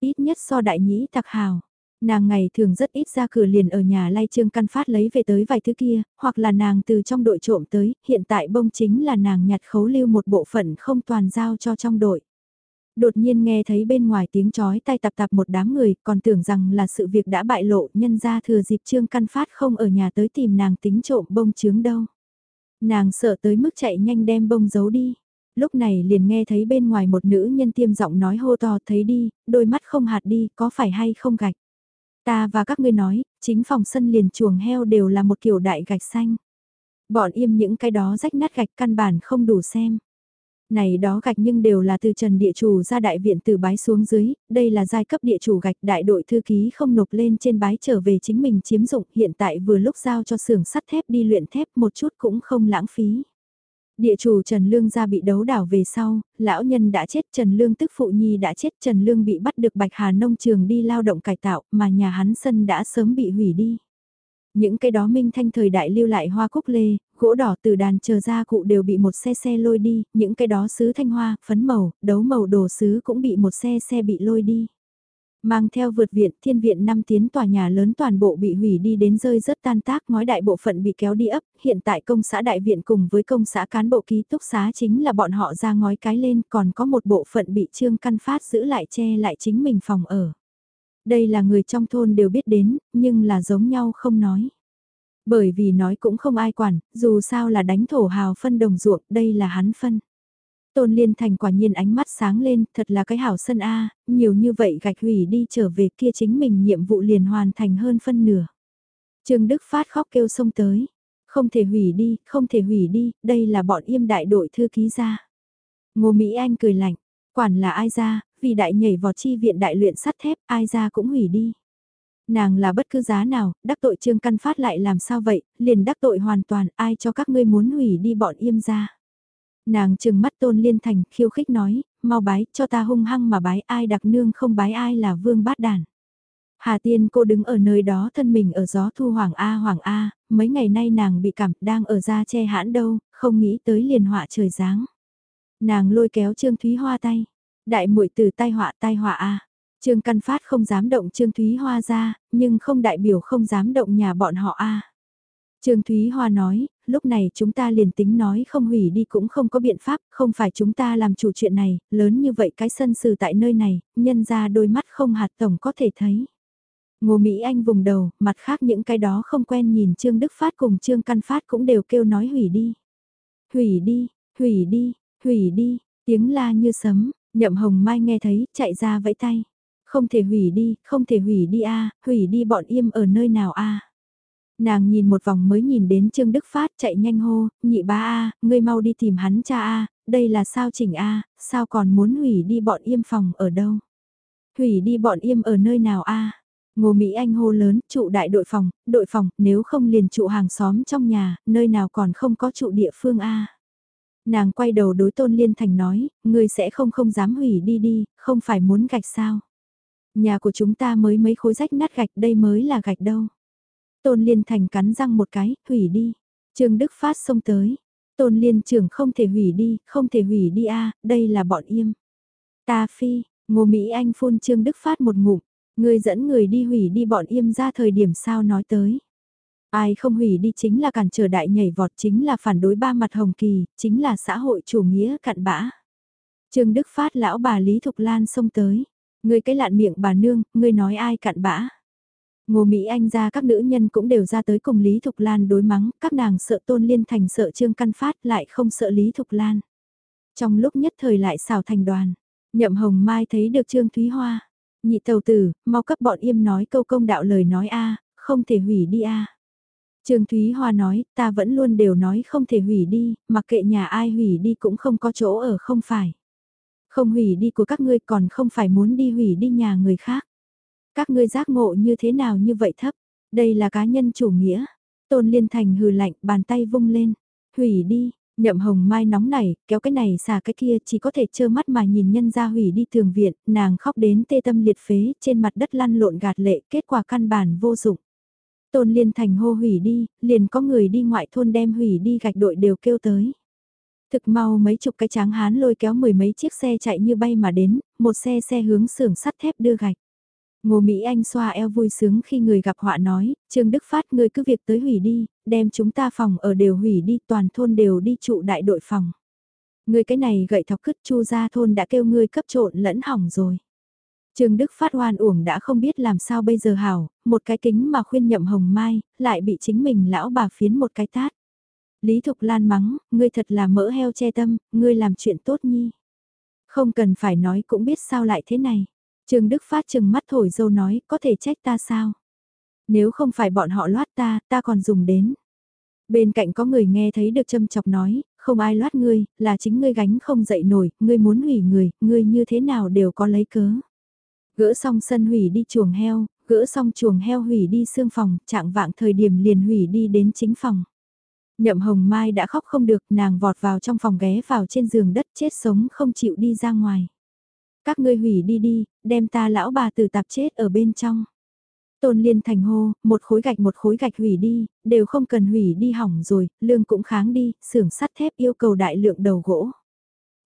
Ít nhất so đại nhĩ tặc hào. Nàng ngày thường rất ít ra cửa liền ở nhà lay trương căn phát lấy về tới vài thứ kia, hoặc là nàng từ trong đội trộm tới, hiện tại bông chính là nàng nhặt khấu lưu một bộ phận không toàn giao cho trong đội. Đột nhiên nghe thấy bên ngoài tiếng chói tay tạp tạp một đám người, còn tưởng rằng là sự việc đã bại lộ, nhân ra thừa dịp Trương Căn Phát không ở nhà tới tìm nàng tính trộm bông chướng đâu. Nàng sợ tới mức chạy nhanh đem bông giấu đi. Lúc này liền nghe thấy bên ngoài một nữ nhân tiêm giọng nói hô to thấy đi, đôi mắt không hạt đi, có phải hay không gạch. Ta và các ngươi nói, chính phòng sân liền chuồng heo đều là một kiểu đại gạch xanh. Bọn im những cái đó rách nát gạch căn bản không đủ xem. Này đó gạch nhưng đều là từ trần địa chủ ra đại viện từ bái xuống dưới, đây là giai cấp địa chủ gạch đại đội thư ký không nộp lên trên bái trở về chính mình chiếm dụng hiện tại vừa lúc giao cho xưởng sắt thép đi luyện thép một chút cũng không lãng phí. Địa chủ Trần Lương ra bị đấu đảo về sau, lão nhân đã chết Trần Lương tức phụ nhi đã chết Trần Lương bị bắt được Bạch Hà nông trường đi lao động cải tạo mà nhà hắn sân đã sớm bị hủy đi. Những cái đó minh thanh thời đại lưu lại hoa cúc lê, gỗ đỏ từ đàn chờ ra cụ đều bị một xe xe lôi đi, những cái đó sứ thanh hoa, phấn màu, đấu màu đồ sứ cũng bị một xe xe bị lôi đi. Mang theo vượt viện, thiên viện năm tiến tòa nhà lớn toàn bộ bị hủy đi đến rơi rất tan tác, ngói đại bộ phận bị kéo đi ấp, hiện tại công xã đại viện cùng với công xã cán bộ ký túc xá chính là bọn họ ra ngói cái lên, còn có một bộ phận bị trương căn phát giữ lại che lại chính mình phòng ở. Đây là người trong thôn đều biết đến, nhưng là giống nhau không nói. Bởi vì nói cũng không ai quản, dù sao là đánh thổ hào phân đồng ruộng, đây là hắn phân. Tôn Liên Thành quả nhiên ánh mắt sáng lên, thật là cái hảo sân A, nhiều như vậy gạch hủy đi trở về kia chính mình nhiệm vụ liền hoàn thành hơn phân nửa. Trương Đức Phát khóc kêu xông tới, không thể hủy đi, không thể hủy đi, đây là bọn yêm đại đội thư ký ra. Ngô Mỹ Anh cười lạnh, quản là ai ra, vì đại nhảy vào chi viện đại luyện sắt thép, ai ra cũng hủy đi. Nàng là bất cứ giá nào, đắc tội trương căn phát lại làm sao vậy, liền đắc tội hoàn toàn, ai cho các ngươi muốn hủy đi bọn yêm ra. Nàng trừng mắt tôn liên thành, khiêu khích nói, mau bái, cho ta hung hăng mà bái ai đặc nương không bái ai là vương bát đàn. Hà Tiên cô đứng ở nơi đó thân mình ở gió thu hoàng A hoàng A, mấy ngày nay nàng bị cảm đang ở ra che hãn đâu, không nghĩ tới liền họa trời giáng. Nàng lôi kéo Trương Thúy Hoa tay, đại muội từ tai họa tai họa A. Trương Căn Phát không dám động Trương Thúy Hoa ra, nhưng không đại biểu không dám động nhà bọn họ A. Trương Thúy Hoa nói, lúc này chúng ta liền tính nói không hủy đi cũng không có biện pháp, không phải chúng ta làm chủ chuyện này, lớn như vậy cái sân sử tại nơi này, nhân ra đôi mắt không hạt tổng có thể thấy. Ngô Mỹ Anh vùng đầu, mặt khác những cái đó không quen nhìn Trương Đức Phát cùng Trương Căn Phát cũng đều kêu nói hủy đi. Hủy đi, hủy đi, hủy đi, tiếng la như sấm, nhậm hồng mai nghe thấy, chạy ra vẫy tay. Không thể hủy đi, không thể hủy đi a hủy đi bọn im ở nơi nào a Nàng nhìn một vòng mới nhìn đến Trương Đức Phát chạy nhanh hô, nhị ba a ngươi mau đi tìm hắn cha a đây là sao chỉnh a sao còn muốn hủy đi bọn im phòng ở đâu? Hủy đi bọn im ở nơi nào a Ngô Mỹ Anh hô lớn, trụ đại đội phòng, đội phòng, nếu không liền trụ hàng xóm trong nhà, nơi nào còn không có trụ địa phương a Nàng quay đầu đối tôn liên thành nói, ngươi sẽ không không dám hủy đi đi, không phải muốn gạch sao. Nhà của chúng ta mới mấy khối rách nát gạch đây mới là gạch đâu. Tôn Liên Thành cắn răng một cái, hủy đi. Trương Đức Phát xông tới. Tôn Liên trưởng không thể hủy đi, không thể hủy đi a đây là bọn im. Ta phi, Ngô Mỹ Anh phun Trương Đức Phát một ngụm, người dẫn người đi hủy đi bọn im ra thời điểm sao nói tới. Ai không hủy đi chính là cản trở đại nhảy vọt chính là phản đối ba mặt hồng kỳ, chính là xã hội chủ nghĩa cặn bã. Trương Đức Phát lão bà Lý Thục Lan xông tới. Ngươi cái lạn miệng bà nương, ngươi nói ai cặn bã. Ngô Mỹ Anh ra các nữ nhân cũng đều ra tới cùng Lý Thục Lan đối mắng, các nàng sợ Tôn Liên Thành sợ Trương Căn Phát lại không sợ Lý Thục Lan. Trong lúc nhất thời lại xào thành đoàn, Nhậm Hồng Mai thấy được Trương Thúy Hoa. Nhị tàu tử, mau cấp bọn im nói câu công đạo lời nói a không thể hủy đi a Trương Thúy Hoa nói, ta vẫn luôn đều nói không thể hủy đi, mặc kệ nhà ai hủy đi cũng không có chỗ ở không phải. Không hủy đi của các ngươi còn không phải muốn đi hủy đi nhà người khác. Các ngươi giác ngộ như thế nào như vậy thấp, đây là cá nhân chủ nghĩa. Tôn Liên Thành hừ lạnh, bàn tay vung lên, hủy đi, Nhậm hồng mai nóng nảy, kéo cái này xà cái kia chỉ có thể trơ mắt mà nhìn nhân ra hủy đi thường viện, nàng khóc đến tê tâm liệt phế, trên mặt đất lăn lộn gạt lệ, kết quả căn bản vô dụng. Tôn liên thành hô hủy đi, liền có người đi ngoại thôn đem hủy đi gạch đội đều kêu tới. Thực mau mấy chục cái tráng hán lôi kéo mười mấy chiếc xe chạy như bay mà đến, một xe xe hướng xưởng sắt thép đưa gạch. Ngô Mỹ Anh xoa eo vui sướng khi người gặp họa nói, Trương Đức Phát người cứ việc tới hủy đi, đem chúng ta phòng ở đều hủy đi, toàn thôn đều đi trụ đại đội phòng. Người cái này gậy thọc cứt chu ra thôn đã kêu ngươi cấp trộn lẫn hỏng rồi. Trương Đức Phát oan uổng đã không biết làm sao bây giờ hảo, một cái kính mà khuyên nhậm hồng mai, lại bị chính mình lão bà phiến một cái tát. Lý Thục Lan mắng, ngươi thật là mỡ heo che tâm, ngươi làm chuyện tốt nhi. Không cần phải nói cũng biết sao lại thế này. Trương Đức Phát chừng mắt thổi dâu nói, có thể trách ta sao? Nếu không phải bọn họ loát ta, ta còn dùng đến. Bên cạnh có người nghe thấy được châm chọc nói, không ai loát ngươi, là chính ngươi gánh không dậy nổi, ngươi muốn hủy người, ngươi như thế nào đều có lấy cớ. Gỡ xong sân hủy đi chuồng heo, gỡ xong chuồng heo hủy đi xương phòng, trạng vạng thời điểm liền hủy đi đến chính phòng. Nhậm hồng mai đã khóc không được, nàng vọt vào trong phòng ghé vào trên giường đất chết sống không chịu đi ra ngoài. Các ngươi hủy đi đi, đem ta lão bà từ tạp chết ở bên trong. Tôn Liên thành hô, một khối gạch một khối gạch hủy đi, đều không cần hủy đi hỏng rồi, lương cũng kháng đi, xưởng sắt thép yêu cầu đại lượng đầu gỗ.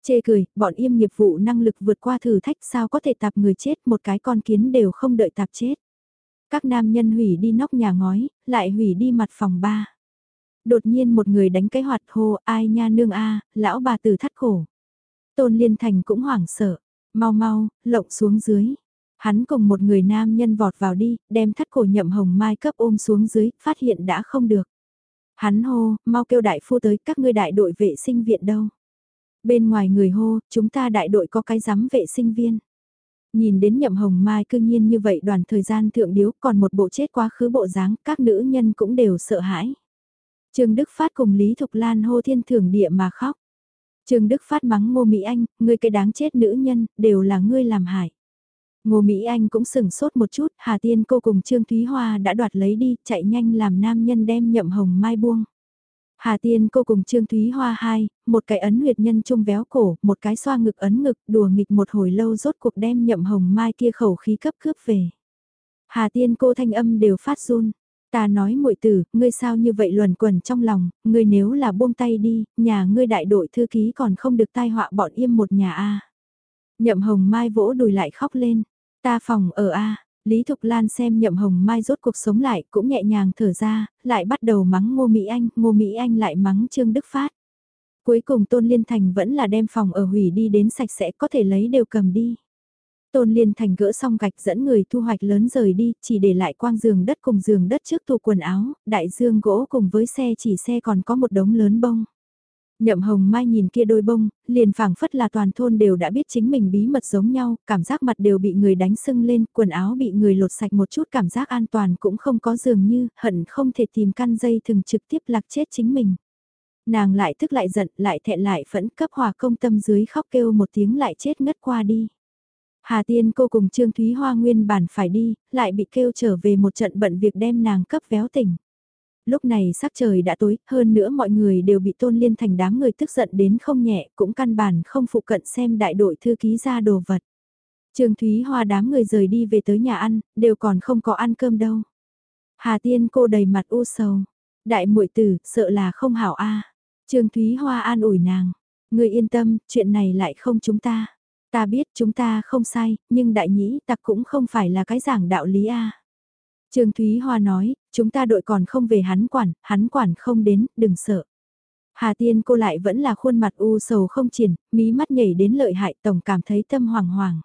Chê cười, bọn im nghiệp vụ năng lực vượt qua thử thách sao có thể tạp người chết một cái con kiến đều không đợi tạp chết. Các nam nhân hủy đi nóc nhà ngói, lại hủy đi mặt phòng ba. Đột nhiên một người đánh cái hoạt hô ai nha nương a lão bà tử thắt cổ. Tôn Liên Thành cũng hoảng sợ, Mau mau, lộng xuống dưới. Hắn cùng một người nam nhân vọt vào đi, đem thắt cổ nhậm hồng mai cấp ôm xuống dưới, phát hiện đã không được. Hắn hô, mau kêu đại phu tới các ngươi đại đội vệ sinh viện đâu. Bên ngoài người hô, chúng ta đại đội có cái giám vệ sinh viên. Nhìn đến nhậm hồng mai cư nhiên như vậy đoàn thời gian thượng điếu còn một bộ chết quá khứ bộ dáng, các nữ nhân cũng đều sợ hãi. Trương Đức Phát cùng Lý Thục Lan hô thiên thưởng địa mà khóc. Trương Đức phát mắng Ngô Mỹ Anh, ngươi cái đáng chết nữ nhân, đều là ngươi làm hại. Ngô Mỹ Anh cũng sừng sốt một chút, Hà Tiên cô cùng Trương Thúy Hoa đã đoạt lấy đi, chạy nhanh làm nam nhân đem nhậm hồng mai buông. Hà Tiên cô cùng Trương Thúy Hoa hai, một cái ấn huyệt nhân trung véo cổ, một cái xoa ngực ấn ngực, đùa nghịch một hồi lâu rốt cuộc đem nhậm hồng mai kia khẩu khí cấp cướp về. Hà Tiên cô thanh âm đều phát run, Ta nói muội tử, ngươi sao như vậy luẩn quẩn trong lòng, ngươi nếu là buông tay đi, nhà ngươi đại đội thư ký còn không được tai họa bọn im một nhà a. Nhậm Hồng Mai vỗ đùi lại khóc lên, ta phòng ở a. Lý Thục Lan xem Nhậm Hồng Mai rốt cuộc sống lại cũng nhẹ nhàng thở ra, lại bắt đầu mắng Ngô Mỹ Anh, Ngô Mỹ Anh lại mắng Trương Đức Phát. Cuối cùng Tôn Liên Thành vẫn là đem phòng ở hủy đi đến sạch sẽ có thể lấy đều cầm đi. Tôn Liên Thành gỡ xong gạch dẫn người thu hoạch lớn rời đi, chỉ để lại quang giường đất cùng giường đất trước tủ quần áo, đại dương gỗ cùng với xe chỉ xe còn có một đống lớn bông. Nhậm Hồng Mai nhìn kia đôi bông, liền phảng phất là toàn thôn đều đã biết chính mình bí mật giống nhau, cảm giác mặt đều bị người đánh sưng lên, quần áo bị người lột sạch một chút cảm giác an toàn cũng không có dường như, hận không thể tìm căn dây thường trực tiếp lạc chết chính mình. Nàng lại tức lại giận, lại thẹn lại phẫn cấp hòa công tâm dưới khóc kêu một tiếng lại chết ngất qua đi. Hà Tiên cô cùng Trương Thúy Hoa nguyên bản phải đi, lại bị kêu trở về một trận bận việc đem nàng cấp véo tỉnh. Lúc này sắc trời đã tối, hơn nữa mọi người đều bị tôn liên thành đám người tức giận đến không nhẹ, cũng căn bản không phụ cận xem đại đội thư ký ra đồ vật. Trương Thúy Hoa đám người rời đi về tới nhà ăn, đều còn không có ăn cơm đâu. Hà Tiên cô đầy mặt u sầu. Đại muội tử, sợ là không hảo a. Trương Thúy Hoa an ủi nàng. Người yên tâm, chuyện này lại không chúng ta. Ta biết chúng ta không sai, nhưng đại nhĩ tặc cũng không phải là cái giảng đạo lý a. Trương Thúy Hoa nói, chúng ta đội còn không về hắn quản, hắn quản không đến, đừng sợ. Hà Tiên cô lại vẫn là khuôn mặt u sầu không triển, mí mắt nhảy đến lợi hại tổng cảm thấy tâm hoàng hoàng.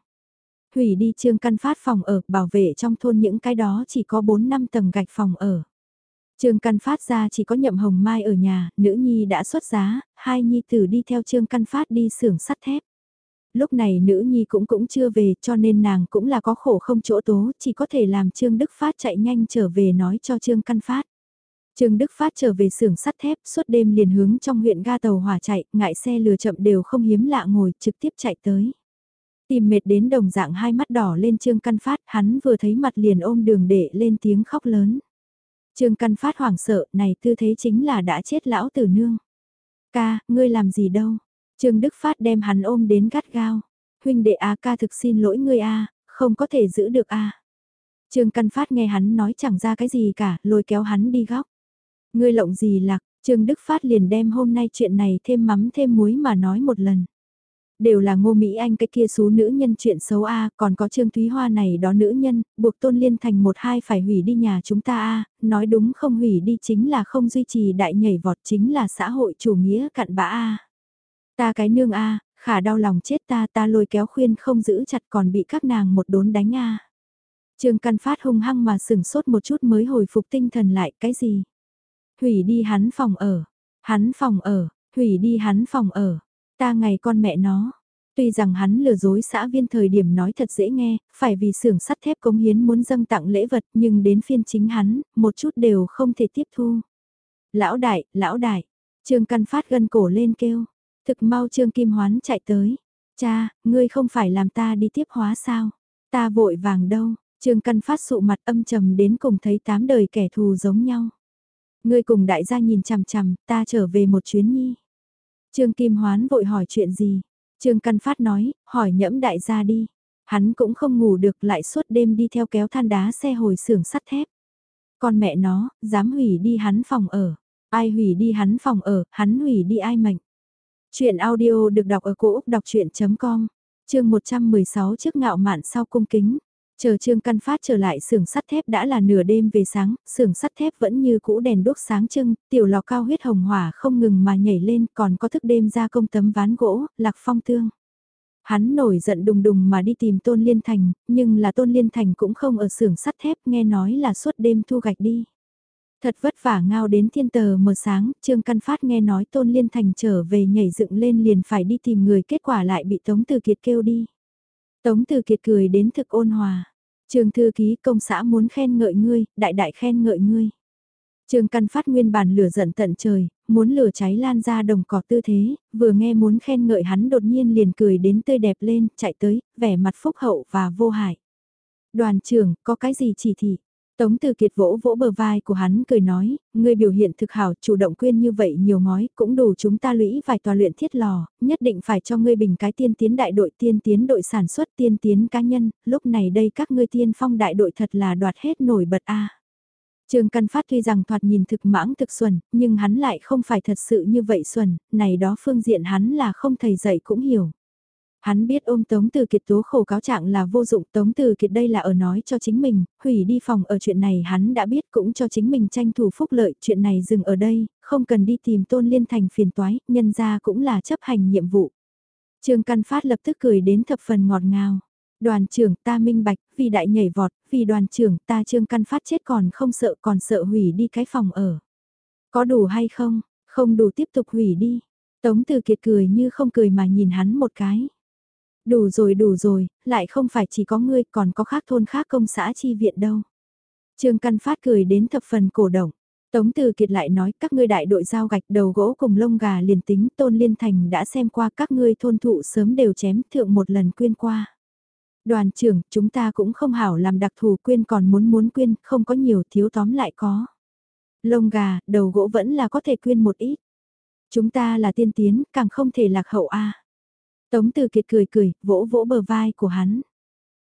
Hủy đi trương căn phát phòng ở, bảo vệ trong thôn những cái đó chỉ có 4 năm tầng gạch phòng ở. Trương Căn Phát ra chỉ có nhậm hồng mai ở nhà, nữ nhi đã xuất giá, hai nhi tử đi theo Trương Căn Phát đi xưởng sắt thép. Lúc này nữ nhi cũng cũng chưa về cho nên nàng cũng là có khổ không chỗ tố, chỉ có thể làm Trương Đức Phát chạy nhanh trở về nói cho Trương Căn Phát. Trương Đức Phát trở về xưởng sắt thép, suốt đêm liền hướng trong huyện ga tàu hỏa chạy, ngại xe lừa chậm đều không hiếm lạ ngồi, trực tiếp chạy tới. Tìm mệt đến đồng dạng hai mắt đỏ lên Trương Căn Phát, hắn vừa thấy mặt liền ôm đường để lên tiếng khóc lớn. Trương Căn Phát hoảng sợ, này tư thế chính là đã chết lão tử nương. Ca, ngươi làm gì đâu? Trương Đức Phát đem hắn ôm đến gắt gao. Huynh đệ A ca thực xin lỗi ngươi A, không có thể giữ được A. Trương Căn Phát nghe hắn nói chẳng ra cái gì cả, lôi kéo hắn đi góc. Ngươi lộng gì lạc, Trương Đức Phát liền đem hôm nay chuyện này thêm mắm thêm muối mà nói một lần. Đều là ngô Mỹ Anh cái kia số nữ nhân chuyện xấu A, còn có Trương Thúy Hoa này đó nữ nhân, buộc Tôn Liên thành một hai phải hủy đi nhà chúng ta A, nói đúng không hủy đi chính là không duy trì đại nhảy vọt chính là xã hội chủ nghĩa cặn bã A. Ta cái nương A, khả đau lòng chết ta ta lôi kéo khuyên không giữ chặt còn bị các nàng một đốn đánh A. Trương Căn Phát hung hăng mà sừng sốt một chút mới hồi phục tinh thần lại cái gì? Hủy đi hắn phòng ở, hắn phòng ở, hủy đi hắn phòng ở, ta ngày con mẹ nó. Tuy rằng hắn lừa dối xã viên thời điểm nói thật dễ nghe, phải vì xưởng sắt thép công hiến muốn dâng tặng lễ vật nhưng đến phiên chính hắn, một chút đều không thể tiếp thu. Lão đại, lão đại, Trương Căn Phát gân cổ lên kêu, thực mau Trương Kim Hoán chạy tới, cha, ngươi không phải làm ta đi tiếp hóa sao, ta vội vàng đâu, Trương Căn Phát sụ mặt âm trầm đến cùng thấy tám đời kẻ thù giống nhau. Ngươi cùng đại gia nhìn chằm chằm, ta trở về một chuyến nhi. Trương Kim Hoán vội hỏi chuyện gì? Trương Căn Phát nói, hỏi nhẫm đại gia đi. Hắn cũng không ngủ được lại suốt đêm đi theo kéo than đá xe hồi xưởng sắt thép. Con mẹ nó, dám hủy đi hắn phòng ở. Ai hủy đi hắn phòng ở, hắn hủy đi ai mệnh. Chuyện audio được đọc ở cổ Úc đọc chuyện.com, chương 116 trước ngạo mạn sau cung kính. Chờ Trương Căn Phát trở lại xưởng sắt thép đã là nửa đêm về sáng, xưởng sắt thép vẫn như cũ đèn đốt sáng trưng, tiểu lò cao huyết hồng hỏa không ngừng mà nhảy lên, còn có thức đêm ra công tấm ván gỗ, lạc phong tương. Hắn nổi giận đùng đùng mà đi tìm Tôn Liên Thành, nhưng là Tôn Liên Thành cũng không ở xưởng sắt thép, nghe nói là suốt đêm thu gạch đi. Thật vất vả ngao đến thiên tờ mờ sáng, Trương Căn Phát nghe nói Tôn Liên Thành trở về nhảy dựng lên liền phải đi tìm người kết quả lại bị Tống Từ Kiệt kêu đi. Tống Từ Kiệt cười đến thực ôn hòa. Trường thư ký công xã muốn khen ngợi ngươi, đại đại khen ngợi ngươi. Trường căn phát nguyên bản lửa giận tận trời, muốn lửa cháy lan ra đồng cỏ tư thế, vừa nghe muốn khen ngợi hắn đột nhiên liền cười đến tươi đẹp lên, chạy tới, vẻ mặt phúc hậu và vô hại. Đoàn trưởng, có cái gì chỉ thị? Tống Từ Kiệt vỗ vỗ bờ vai của hắn cười nói, ngươi biểu hiện thực hảo chủ động quyên như vậy nhiều ngói cũng đủ chúng ta lũy vài tòa luyện thiết lò, nhất định phải cho ngươi bình cái tiên tiến đại đội tiên tiến đội sản xuất tiên tiến cá nhân, lúc này đây các ngươi tiên phong đại đội thật là đoạt hết nổi bật a. Trương Căn Phát tuy rằng thoạt nhìn thực mãng thực xuẩn, nhưng hắn lại không phải thật sự như vậy xuẩn, này đó phương diện hắn là không thầy dạy cũng hiểu. Hắn biết ôm Tống Từ Kiệt tố khổ cáo trạng là vô dụng Tống Từ Kiệt đây là ở nói cho chính mình, hủy đi phòng ở chuyện này hắn đã biết cũng cho chính mình tranh thủ phúc lợi chuyện này dừng ở đây, không cần đi tìm Tôn Liên Thành phiền toái, nhân ra cũng là chấp hành nhiệm vụ. Trương Căn Phát lập tức cười đến thập phần ngọt ngào. Đoàn trưởng ta minh bạch, vì đại nhảy vọt, vì đoàn trưởng ta Trương Căn Phát chết còn không sợ còn sợ hủy đi cái phòng ở. Có đủ hay không? Không đủ tiếp tục hủy đi. Tống Từ Kiệt cười như không cười mà nhìn hắn một cái. Đủ rồi đủ rồi, lại không phải chỉ có ngươi còn có khác thôn khác công xã chi viện đâu. Trương Căn Phát cười đến thập phần cổ động. Tống Từ Kiệt lại nói các ngươi đại đội giao gạch đầu gỗ cùng lông gà liền tính Tôn Liên Thành đã xem qua các ngươi thôn thụ sớm đều chém thượng một lần quyên qua. Đoàn trưởng, chúng ta cũng không hảo làm đặc thù quyên còn muốn muốn quyên, không có nhiều thiếu tóm lại có. Lông gà, đầu gỗ vẫn là có thể quyên một ít. Chúng ta là tiên tiến, càng không thể lạc hậu a. Tống Từ Kiệt cười cười, vỗ vỗ bờ vai của hắn.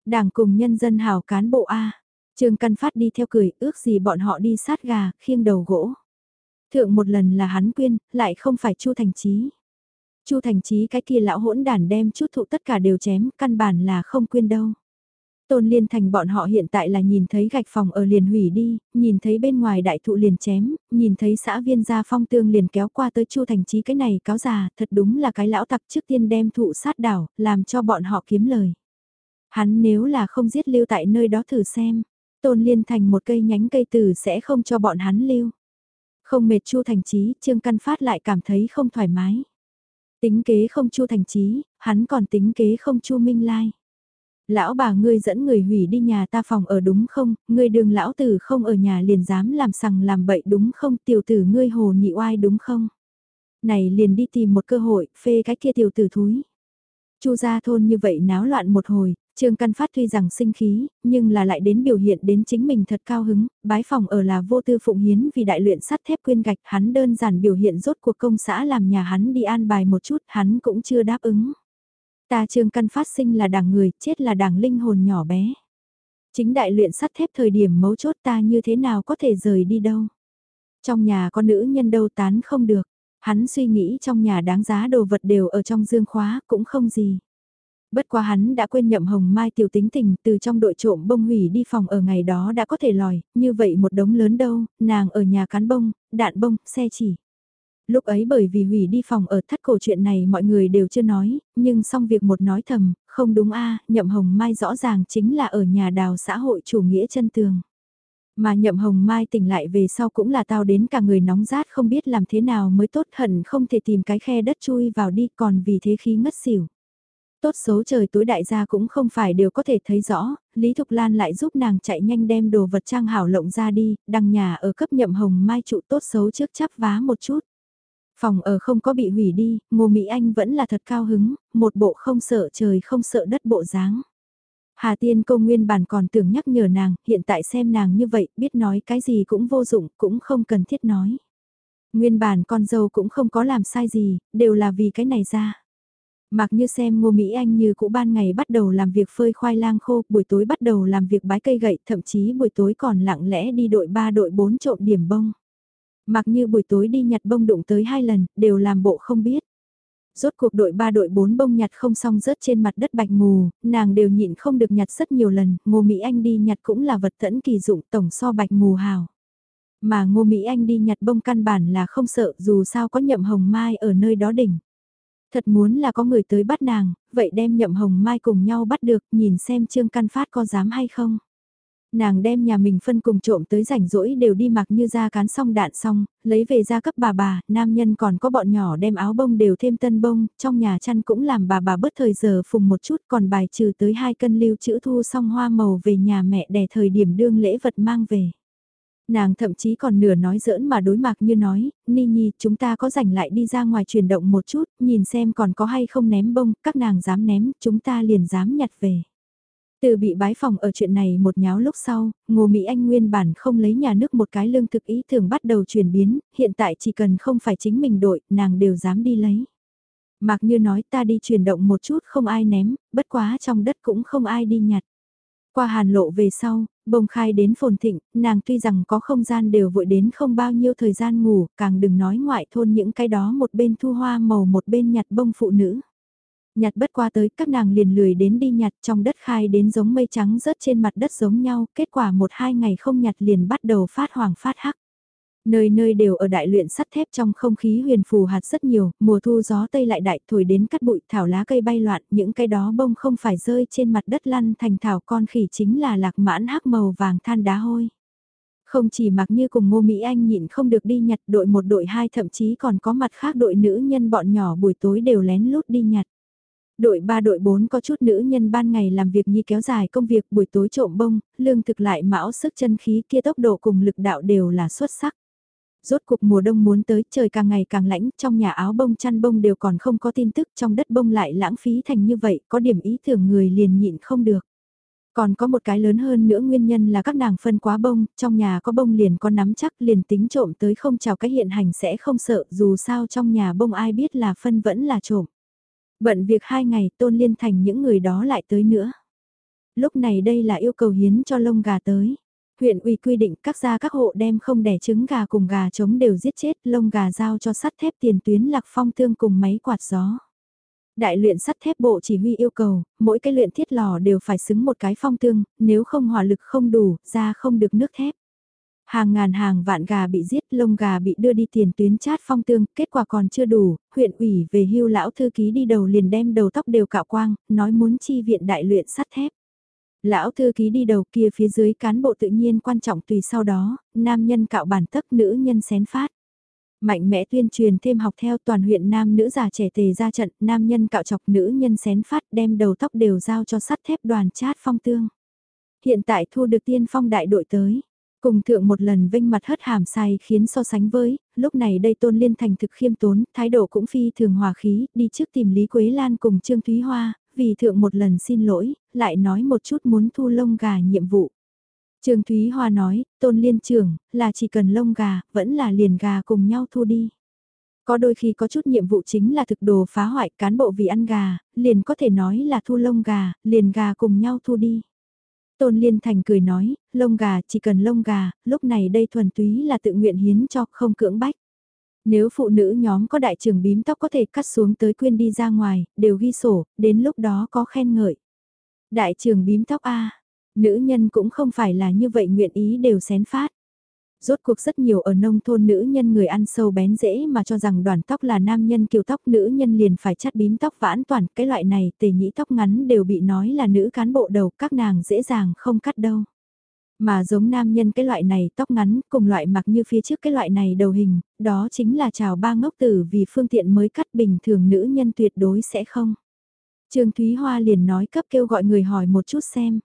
Đảng cùng nhân dân hào cán bộ A. Trương Căn Phát đi theo cười, ước gì bọn họ đi sát gà, khiêng đầu gỗ. Thượng một lần là hắn quyên, lại không phải Chu Thành Chí. Chu Thành Chí cái kia lão hỗn đản đem chút thụ tất cả đều chém, căn bản là không quyên đâu. Tôn Liên Thành bọn họ hiện tại là nhìn thấy gạch phòng ở liền hủy đi, nhìn thấy bên ngoài đại thụ liền chém, nhìn thấy xã viên gia phong tương liền kéo qua tới Chu Thành Chí cái này cáo già, thật đúng là cái lão tặc trước tiên đem thụ sát đảo, làm cho bọn họ kiếm lời. Hắn nếu là không giết lưu tại nơi đó thử xem, Tôn Liên Thành một cây nhánh cây từ sẽ không cho bọn hắn lưu. Không mệt Chu Thành Chí, Trương Căn Phát lại cảm thấy không thoải mái. Tính kế không chu thành trí, hắn còn tính kế không chu minh lai. Lão bà ngươi dẫn người hủy đi nhà ta phòng ở đúng không, ngươi đường lão tử không ở nhà liền dám làm sằng làm bậy đúng không, tiểu tử ngươi hồ nhị oai đúng không. Này liền đi tìm một cơ hội, phê cái kia tiểu tử thúi. Chu gia thôn như vậy náo loạn một hồi, Trương Căn Phát tuy rằng sinh khí, nhưng là lại đến biểu hiện đến chính mình thật cao hứng, bái phòng ở là vô tư phụng hiến vì đại luyện sắt thép quyên gạch, hắn đơn giản biểu hiện rốt cuộc công xã làm nhà hắn đi an bài một chút, hắn cũng chưa đáp ứng. Ta Trương Căn Phát sinh là đảng người, chết là đảng linh hồn nhỏ bé. Chính đại luyện sắt thép thời điểm mấu chốt ta như thế nào có thể rời đi đâu. Trong nhà có nữ nhân đâu tán không được, hắn suy nghĩ trong nhà đáng giá đồ vật đều ở trong dương khóa cũng không gì. Bất quá hắn đã quên nhậm hồng mai tiểu tính tình từ trong đội trộm bông hủy đi phòng ở ngày đó đã có thể lòi, như vậy một đống lớn đâu, nàng ở nhà cán bông, đạn bông, xe chỉ. Lúc ấy bởi vì hủy đi phòng ở thắt cổ chuyện này mọi người đều chưa nói, nhưng xong việc một nói thầm, không đúng a nhậm hồng mai rõ ràng chính là ở nhà đào xã hội chủ nghĩa chân tường. Mà nhậm hồng mai tỉnh lại về sau cũng là tao đến cả người nóng rát không biết làm thế nào mới tốt hận không thể tìm cái khe đất chui vào đi còn vì thế khí ngất xỉu. Tốt xấu trời tối đại gia cũng không phải đều có thể thấy rõ, Lý Thục Lan lại giúp nàng chạy nhanh đem đồ vật trang hảo lộng ra đi, đăng nhà ở cấp nhậm hồng mai trụ tốt xấu trước chắp vá một chút. Phòng ở không có bị hủy đi, Ngô Mỹ Anh vẫn là thật cao hứng, một bộ không sợ trời không sợ đất bộ dáng. Hà Tiên công nguyên bản còn tưởng nhắc nhở nàng, hiện tại xem nàng như vậy, biết nói cái gì cũng vô dụng, cũng không cần thiết nói. Nguyên bản con dâu cũng không có làm sai gì, đều là vì cái này ra. Mặc như xem Ngô Mỹ Anh như cũ ban ngày bắt đầu làm việc phơi khoai lang khô, buổi tối bắt đầu làm việc bái cây gậy, thậm chí buổi tối còn lặng lẽ đi đội 3 đội 4 trộm điểm bông. Mặc như buổi tối đi nhặt bông đụng tới hai lần, đều làm bộ không biết. Rốt cuộc đội 3 đội 4 bông nhặt không xong rớt trên mặt đất bạch mù, nàng đều nhịn không được nhặt rất nhiều lần, Ngô Mỹ Anh đi nhặt cũng là vật thẫn kỳ dụng tổng so bạch mù hào. Mà Ngô Mỹ Anh đi nhặt bông căn bản là không sợ dù sao có nhậm hồng mai ở nơi đó đỉnh. Thật muốn là có người tới bắt nàng, vậy đem nhậm hồng mai cùng nhau bắt được, nhìn xem Trương Căn Phát có dám hay không. Nàng đem nhà mình phân cùng trộm tới rảnh rỗi đều đi mặc như da cán xong đạn xong, lấy về ra cấp bà bà, nam nhân còn có bọn nhỏ đem áo bông đều thêm tân bông, trong nhà chăn cũng làm bà bà bớt thời giờ phùng một chút còn bài trừ tới hai cân lưu chữ thu xong hoa màu về nhà mẹ đẻ thời điểm đương lễ vật mang về. Nàng thậm chí còn nửa nói giỡn mà đối mặt như nói, Ni Nhi chúng ta có rảnh lại đi ra ngoài chuyển động một chút, nhìn xem còn có hay không ném bông, các nàng dám ném, chúng ta liền dám nhặt về. Từ bị bái phòng ở chuyện này một nháo lúc sau, Ngô Mỹ Anh nguyên bản không lấy nhà nước một cái lương thực ý thường bắt đầu chuyển biến, hiện tại chỉ cần không phải chính mình đội, nàng đều dám đi lấy. Mặc như nói ta đi chuyển động một chút không ai ném, bất quá trong đất cũng không ai đi nhặt. Qua hàn lộ về sau, bông khai đến phồn thịnh, nàng tuy rằng có không gian đều vội đến không bao nhiêu thời gian ngủ, càng đừng nói ngoại thôn những cái đó một bên thu hoa màu một bên nhặt bông phụ nữ. Nhặt bất qua tới các nàng liền lười đến đi nhặt trong đất khai đến giống mây trắng rớt trên mặt đất giống nhau, kết quả một hai ngày không nhặt liền bắt đầu phát hoàng phát hắc. Nơi nơi đều ở đại luyện sắt thép trong không khí huyền phù hạt rất nhiều, mùa thu gió tây lại đại thổi đến cắt bụi thảo lá cây bay loạn, những cái đó bông không phải rơi trên mặt đất lăn thành thảo con khỉ chính là lạc mãn hắc màu vàng than đá hôi. Không chỉ mặc như cùng ngô Mỹ Anh nhịn không được đi nhặt đội một đội hai thậm chí còn có mặt khác đội nữ nhân bọn nhỏ buổi tối đều lén lút đi nhặt. Đội 3 đội 4 có chút nữ nhân ban ngày làm việc như kéo dài công việc buổi tối trộm bông, lương thực lại mão sức chân khí kia tốc độ cùng lực đạo đều là xuất sắc. Rốt cuộc mùa đông muốn tới trời càng ngày càng lãnh, trong nhà áo bông chăn bông đều còn không có tin tức, trong đất bông lại lãng phí thành như vậy, có điểm ý tưởng người liền nhịn không được. Còn có một cái lớn hơn nữa nguyên nhân là các nàng phân quá bông, trong nhà có bông liền có nắm chắc liền tính trộm tới không chào cái hiện hành sẽ không sợ, dù sao trong nhà bông ai biết là phân vẫn là trộm. Bận việc hai ngày tôn liên thành những người đó lại tới nữa. Lúc này đây là yêu cầu hiến cho lông gà tới. Huyện ủy quy định các gia các hộ đem không đẻ trứng gà cùng gà trống đều giết chết, lông gà giao cho sắt thép tiền tuyến lạc phong tương cùng máy quạt gió. Đại luyện sắt thép bộ chỉ huy yêu cầu, mỗi cái luyện thiết lò đều phải xứng một cái phong tương, nếu không hỏa lực không đủ, ra không được nước thép. Hàng ngàn hàng vạn gà bị giết, lông gà bị đưa đi tiền tuyến chát phong tương, kết quả còn chưa đủ, huyện ủy về hưu lão thư ký đi đầu liền đem đầu tóc đều cạo quang, nói muốn chi viện đại luyện sắt thép. Lão thư ký đi đầu kia phía dưới cán bộ tự nhiên quan trọng tùy sau đó, nam nhân cạo bản tất nữ nhân xén phát. Mạnh mẽ tuyên truyền thêm học theo toàn huyện nam nữ già trẻ tề ra trận, nam nhân cạo chọc nữ nhân xén phát đem đầu tóc đều giao cho sắt thép đoàn chát phong tương. Hiện tại thu được tiên phong đại đội tới. Cùng thượng một lần vinh mặt hất hàm sai khiến so sánh với, lúc này đây tôn liên thành thực khiêm tốn, thái độ cũng phi thường hòa khí, đi trước tìm Lý Quế Lan cùng Trương Thúy Hoa, vì thượng một lần xin lỗi, lại nói một chút muốn thu lông gà nhiệm vụ. Trương Thúy Hoa nói, tôn liên trưởng, là chỉ cần lông gà, vẫn là liền gà cùng nhau thu đi. Có đôi khi có chút nhiệm vụ chính là thực đồ phá hoại cán bộ vì ăn gà, liền có thể nói là thu lông gà, liền gà cùng nhau thu đi. Tôn Liên Thành cười nói, lông gà chỉ cần lông gà, lúc này đây thuần túy là tự nguyện hiến cho không cưỡng bách. Nếu phụ nữ nhóm có đại trưởng bím tóc có thể cắt xuống tới quyên đi ra ngoài, đều ghi sổ, đến lúc đó có khen ngợi. Đại trưởng bím tóc A, nữ nhân cũng không phải là như vậy nguyện ý đều xén phát. Rốt cuộc rất nhiều ở nông thôn nữ nhân người ăn sâu bén dễ mà cho rằng đoàn tóc là nam nhân kiều tóc nữ nhân liền phải chắt bím tóc vãn toàn, cái loại này tề nhĩ tóc ngắn đều bị nói là nữ cán bộ đầu các nàng dễ dàng không cắt đâu. Mà giống nam nhân cái loại này tóc ngắn cùng loại mặc như phía trước cái loại này đầu hình, đó chính là chào ba ngốc tử vì phương tiện mới cắt bình thường nữ nhân tuyệt đối sẽ không. Trương Thúy Hoa liền nói cấp kêu gọi người hỏi một chút xem.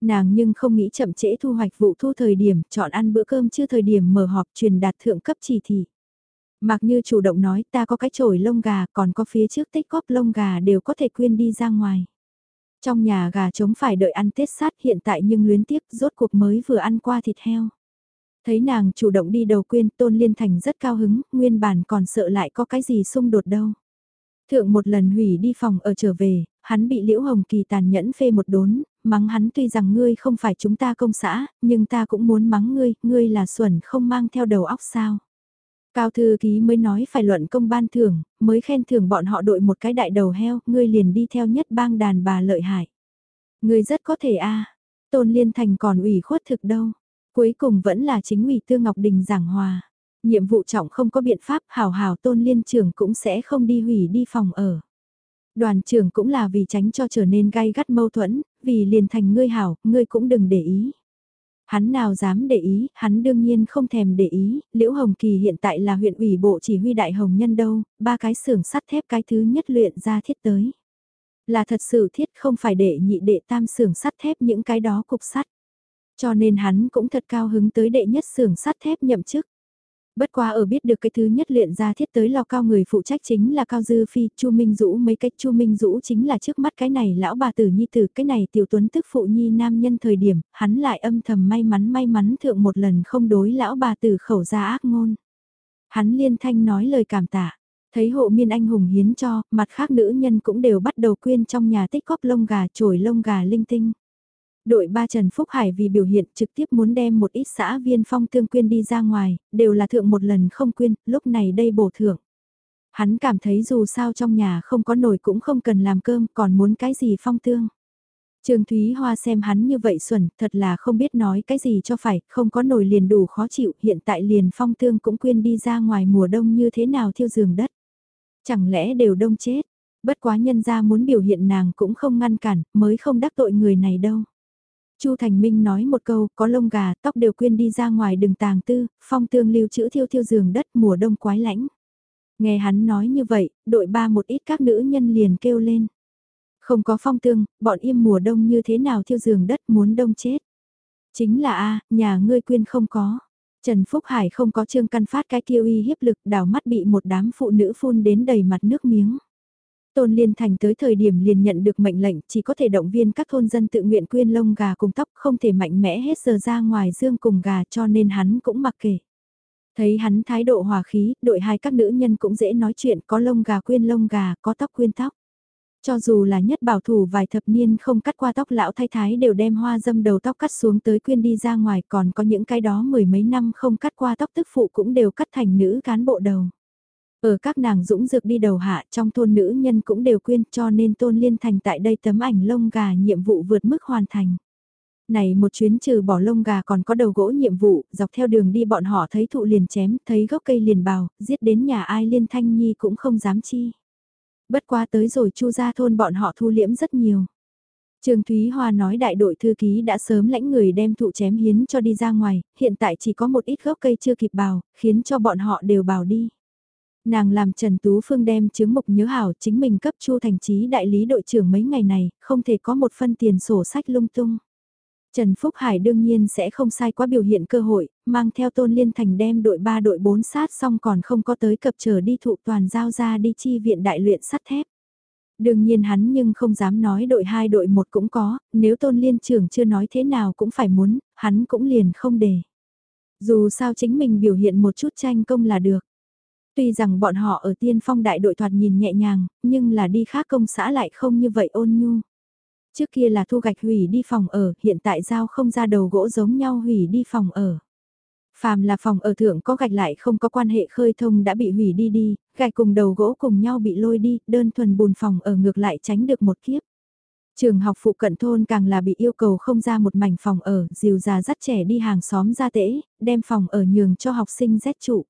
Nàng nhưng không nghĩ chậm trễ thu hoạch vụ thu thời điểm, chọn ăn bữa cơm chưa thời điểm mở họp truyền đạt thượng cấp chỉ thị. Mặc như chủ động nói ta có cái chổi lông gà còn có phía trước tích góp lông gà đều có thể quyên đi ra ngoài. Trong nhà gà trống phải đợi ăn Tết sát hiện tại nhưng luyến tiếc rốt cuộc mới vừa ăn qua thịt heo. Thấy nàng chủ động đi đầu quyên Tôn Liên Thành rất cao hứng, nguyên bản còn sợ lại có cái gì xung đột đâu. Thượng một lần hủy đi phòng ở trở về, hắn bị Liễu Hồng Kỳ tàn nhẫn phê một đốn, mắng hắn tuy rằng ngươi không phải chúng ta công xã, nhưng ta cũng muốn mắng ngươi, ngươi là xuẩn không mang theo đầu óc sao. Cao thư ký mới nói phải luận công ban thưởng, mới khen thưởng bọn họ đội một cái đại đầu heo, ngươi liền đi theo nhất bang đàn bà lợi hại. Ngươi rất có thể a Tôn Liên Thành còn ủy khuất thực đâu. Cuối cùng vẫn là chính ủy Tư Ngọc Đình giảng hòa. Nhiệm vụ trọng không có biện pháp hào hào Tôn Liên trưởng cũng sẽ không đi hủy đi phòng ở. Đoàn trưởng cũng là vì tránh cho trở nên gai gắt mâu thuẫn, vì liền thành ngươi hảo, ngươi cũng đừng để ý. Hắn nào dám để ý, hắn đương nhiên không thèm để ý, Liễu Hồng Kỳ hiện tại là huyện ủy bộ chỉ huy đại hồng nhân đâu, ba cái xưởng sắt thép cái thứ nhất luyện ra thiết tới. Là thật sự thiết không phải để nhị đệ tam xưởng sắt thép những cái đó cục sắt. Cho nên hắn cũng thật cao hứng tới đệ nhất xưởng sắt thép nhậm chức. Bất qua ở biết được cái thứ nhất luyện ra thiết tới lò cao người phụ trách chính là Cao Dư Phi, Chu Minh Dũ mấy cách Chu Minh Dũ chính là trước mắt cái này lão bà tử nhi tử cái này tiểu tuấn tức phụ nhi nam nhân thời điểm, hắn lại âm thầm may mắn may mắn thượng một lần không đối lão bà tử khẩu ra ác ngôn. Hắn liên thanh nói lời cảm tạ. Thấy hộ miên anh hùng hiến cho, mặt khác nữ nhân cũng đều bắt đầu quyên trong nhà tích cóp lông gà trồi lông gà linh tinh. Đội ba Trần Phúc Hải vì biểu hiện trực tiếp muốn đem một ít xã viên phong tương quyên đi ra ngoài, đều là thượng một lần không quyên, lúc này đây bổ thưởng. Hắn cảm thấy dù sao trong nhà không có nồi cũng không cần làm cơm, còn muốn cái gì phong tương. Trương Thúy Hoa xem hắn như vậy xuẩn, thật là không biết nói cái gì cho phải, không có nồi liền đủ khó chịu, hiện tại liền phong tương cũng quyên đi ra ngoài mùa đông như thế nào thiêu giường đất. Chẳng lẽ đều đông chết, bất quá nhân ra muốn biểu hiện nàng cũng không ngăn cản, mới không đắc tội người này đâu. Chu Thành Minh nói một câu, có lông gà, tóc đều quyên đi ra ngoài đừng tàng tư, phong tương lưu chữ thiêu thiêu giường đất mùa đông quái lãnh. Nghe hắn nói như vậy, đội ba một ít các nữ nhân liền kêu lên. Không có phong tương, bọn im mùa đông như thế nào thiêu giường đất muốn đông chết. Chính là a nhà ngươi quyên không có. Trần Phúc Hải không có trương căn phát cái kiêu y hiếp lực đào mắt bị một đám phụ nữ phun đến đầy mặt nước miếng. Tôn Liên Thành tới thời điểm liền nhận được mệnh lệnh chỉ có thể động viên các thôn dân tự nguyện quyên lông gà cùng tóc không thể mạnh mẽ hết giờ ra ngoài dương cùng gà cho nên hắn cũng mặc kệ. Thấy hắn thái độ hòa khí, đội hai các nữ nhân cũng dễ nói chuyện có lông gà quyên lông gà, có tóc quyên tóc. Cho dù là nhất bảo thủ vài thập niên không cắt qua tóc lão thay thái đều đem hoa dâm đầu tóc cắt xuống tới quyên đi ra ngoài còn có những cái đó mười mấy năm không cắt qua tóc tức phụ cũng đều cắt thành nữ cán bộ đầu. Ở các nàng dũng dược đi đầu hạ trong thôn nữ nhân cũng đều quyên cho nên tôn liên thành tại đây tấm ảnh lông gà nhiệm vụ vượt mức hoàn thành. Này một chuyến trừ bỏ lông gà còn có đầu gỗ nhiệm vụ, dọc theo đường đi bọn họ thấy thụ liền chém, thấy gốc cây liền bào, giết đến nhà ai liên thanh nhi cũng không dám chi. Bất quá tới rồi chu ra thôn bọn họ thu liễm rất nhiều. Trương Thúy Hoa nói đại đội thư ký đã sớm lãnh người đem thụ chém hiến cho đi ra ngoài, hiện tại chỉ có một ít gốc cây chưa kịp bào, khiến cho bọn họ đều bào đi. Nàng làm Trần Tú Phương đem chứng mục nhớ hảo chính mình cấp Chu Thành Chí đại lý đội trưởng mấy ngày này, không thể có một phân tiền sổ sách lung tung. Trần Phúc Hải đương nhiên sẽ không sai quá biểu hiện cơ hội, mang theo Tôn Liên Thành đem đội 3 đội 4 sát xong còn không có tới cập trở đi thụ toàn giao ra đi chi viện đại luyện sắt thép. Đương nhiên hắn nhưng không dám nói đội 2 đội 1 cũng có, nếu Tôn Liên trưởng chưa nói thế nào cũng phải muốn, hắn cũng liền không để. Dù sao chính mình biểu hiện một chút tranh công là được. Tuy rằng bọn họ ở tiên phong đại đội thoạt nhìn nhẹ nhàng, nhưng là đi khác công xã lại không như vậy ôn nhu. Trước kia là thu gạch hủy đi phòng ở, hiện tại giao không ra đầu gỗ giống nhau hủy đi phòng ở. Phàm là phòng ở thượng có gạch lại không có quan hệ khơi thông đã bị hủy đi đi, gạch cùng đầu gỗ cùng nhau bị lôi đi, đơn thuần bùn phòng ở ngược lại tránh được một kiếp. Trường học phụ cận thôn càng là bị yêu cầu không ra một mảnh phòng ở, dìu già dắt trẻ đi hàng xóm ra tễ, đem phòng ở nhường cho học sinh rét trụ.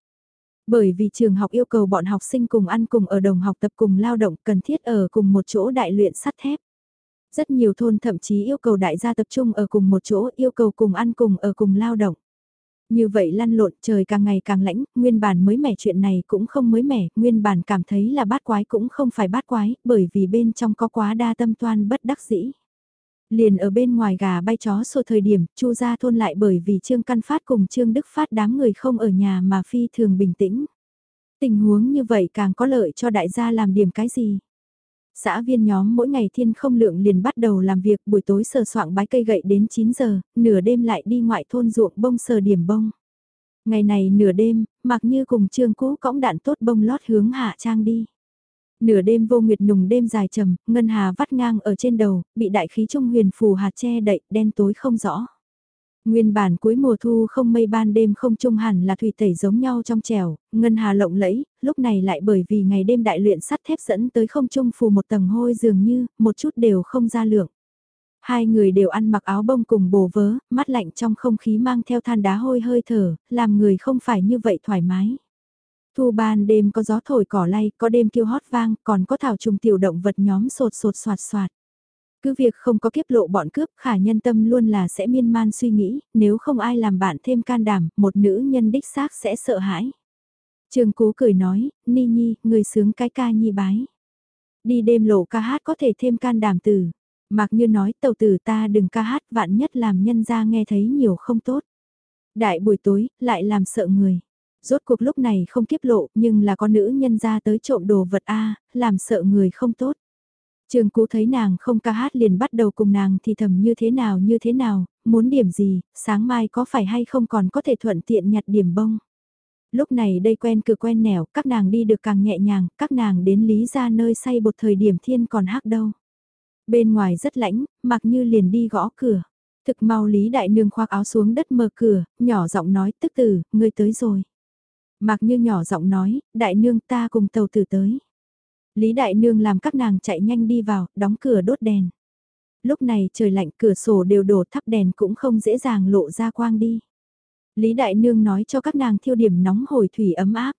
Bởi vì trường học yêu cầu bọn học sinh cùng ăn cùng ở đồng học tập cùng lao động cần thiết ở cùng một chỗ đại luyện sắt thép. Rất nhiều thôn thậm chí yêu cầu đại gia tập trung ở cùng một chỗ yêu cầu cùng ăn cùng ở cùng lao động. Như vậy lăn lộn trời càng ngày càng lãnh, nguyên bản mới mẻ chuyện này cũng không mới mẻ, nguyên bản cảm thấy là bát quái cũng không phải bát quái, bởi vì bên trong có quá đa tâm toan bất đắc dĩ. Liền ở bên ngoài gà bay chó sổ thời điểm, chu ra thôn lại bởi vì Trương Căn Phát cùng Trương Đức Phát đám người không ở nhà mà phi thường bình tĩnh. Tình huống như vậy càng có lợi cho đại gia làm điểm cái gì. Xã viên nhóm mỗi ngày thiên không lượng liền bắt đầu làm việc buổi tối sờ soạng bái cây gậy đến 9 giờ, nửa đêm lại đi ngoại thôn ruộng bông sờ điểm bông. Ngày này nửa đêm, mặc như cùng trương cũ cõng đạn tốt bông lót hướng hạ trang đi. Nửa đêm vô nguyệt nùng đêm dài trầm, ngân hà vắt ngang ở trên đầu, bị đại khí trung huyền phù hạt che đậy, đen tối không rõ. Nguyên bản cuối mùa thu không mây ban đêm không trung hẳn là thủy tẩy giống nhau trong trèo, ngân hà lộng lẫy, lúc này lại bởi vì ngày đêm đại luyện sắt thép dẫn tới không trung phù một tầng hôi dường như, một chút đều không ra lượng. Hai người đều ăn mặc áo bông cùng bồ vớ, mắt lạnh trong không khí mang theo than đá hôi hơi thở, làm người không phải như vậy thoải mái. Thu ban đêm có gió thổi cỏ lay, có đêm kêu hót vang, còn có thảo trùng tiểu động vật nhóm sột sột soạt soạt. Cứ việc không có kiếp lộ bọn cướp, khả nhân tâm luôn là sẽ miên man suy nghĩ, nếu không ai làm bạn thêm can đảm, một nữ nhân đích xác sẽ sợ hãi. Trường Cú cười nói, Ni Nhi, người sướng cái ca nhi bái. Đi đêm lộ ca hát có thể thêm can đảm từ. Mặc như nói tàu tử ta đừng ca hát vạn nhất làm nhân ra nghe thấy nhiều không tốt. Đại buổi tối, lại làm sợ người. Rốt cuộc lúc này không kiếp lộ, nhưng là có nữ nhân ra tới trộm đồ vật A, làm sợ người không tốt. Trường cũ thấy nàng không ca hát liền bắt đầu cùng nàng thì thầm như thế nào như thế nào, muốn điểm gì, sáng mai có phải hay không còn có thể thuận tiện nhặt điểm bông. Lúc này đây quen cửa quen nẻo, các nàng đi được càng nhẹ nhàng, các nàng đến lý ra nơi say bột thời điểm thiên còn hát đâu. Bên ngoài rất lãnh, mặc như liền đi gõ cửa. Thực mau lý đại nương khoác áo xuống đất mở cửa, nhỏ giọng nói tức tử, ngươi tới rồi. Mặc như nhỏ giọng nói, đại nương ta cùng tàu tử tới. Lý Đại Nương làm các nàng chạy nhanh đi vào, đóng cửa đốt đèn. Lúc này trời lạnh cửa sổ đều đổ thắp đèn cũng không dễ dàng lộ ra quang đi. Lý Đại Nương nói cho các nàng thiêu điểm nóng hồi thủy ấm áp.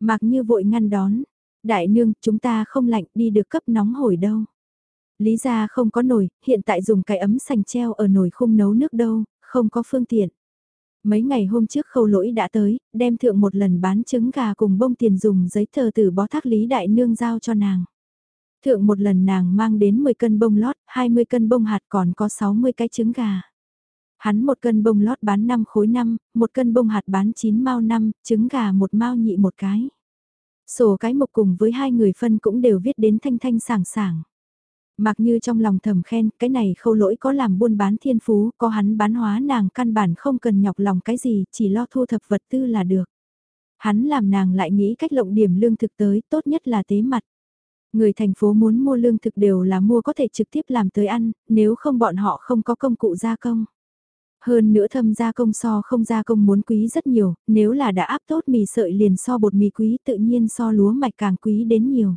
Mặc như vội ngăn đón. Đại Nương, chúng ta không lạnh đi được cấp nóng hồi đâu. Lý ra không có nồi, hiện tại dùng cái ấm sành treo ở nồi khung nấu nước đâu, không có phương tiện. Mấy ngày hôm trước khâu lỗi đã tới, đem thượng một lần bán trứng gà cùng bông tiền dùng giấy tờ từ bó thác Lý Đại Nương giao cho nàng. Thượng một lần nàng mang đến 10 cân bông lót, 20 cân bông hạt còn có 60 cái trứng gà. Hắn một cân bông lót bán 5 khối 5, một cân bông hạt bán 9 mao 5, trứng gà một mao nhị một cái. Sổ cái mộc cùng với hai người phân cũng đều viết đến thanh thanh sảng sảng. Mặc như trong lòng thầm khen, cái này khâu lỗi có làm buôn bán thiên phú, có hắn bán hóa nàng căn bản không cần nhọc lòng cái gì, chỉ lo thu thập vật tư là được. Hắn làm nàng lại nghĩ cách lộng điểm lương thực tới, tốt nhất là tế mặt. Người thành phố muốn mua lương thực đều là mua có thể trực tiếp làm tới ăn, nếu không bọn họ không có công cụ gia công. Hơn nữa thâm gia công so không gia công muốn quý rất nhiều, nếu là đã áp tốt mì sợi liền so bột mì quý tự nhiên so lúa mạch càng quý đến nhiều.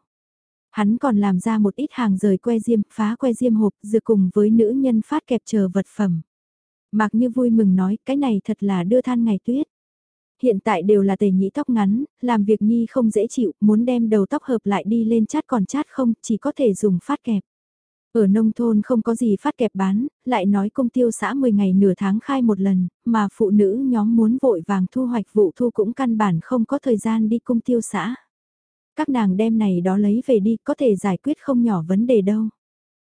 Hắn còn làm ra một ít hàng rời que diêm, phá que diêm hộp, dựa cùng với nữ nhân phát kẹp chờ vật phẩm. Mạc như vui mừng nói, cái này thật là đưa than ngày tuyết. Hiện tại đều là tề nhĩ tóc ngắn, làm việc nhi không dễ chịu, muốn đem đầu tóc hợp lại đi lên chát còn chát không, chỉ có thể dùng phát kẹp. Ở nông thôn không có gì phát kẹp bán, lại nói công tiêu xã 10 ngày nửa tháng khai một lần, mà phụ nữ nhóm muốn vội vàng thu hoạch vụ thu cũng căn bản không có thời gian đi công tiêu xã. Các nàng đem này đó lấy về đi có thể giải quyết không nhỏ vấn đề đâu.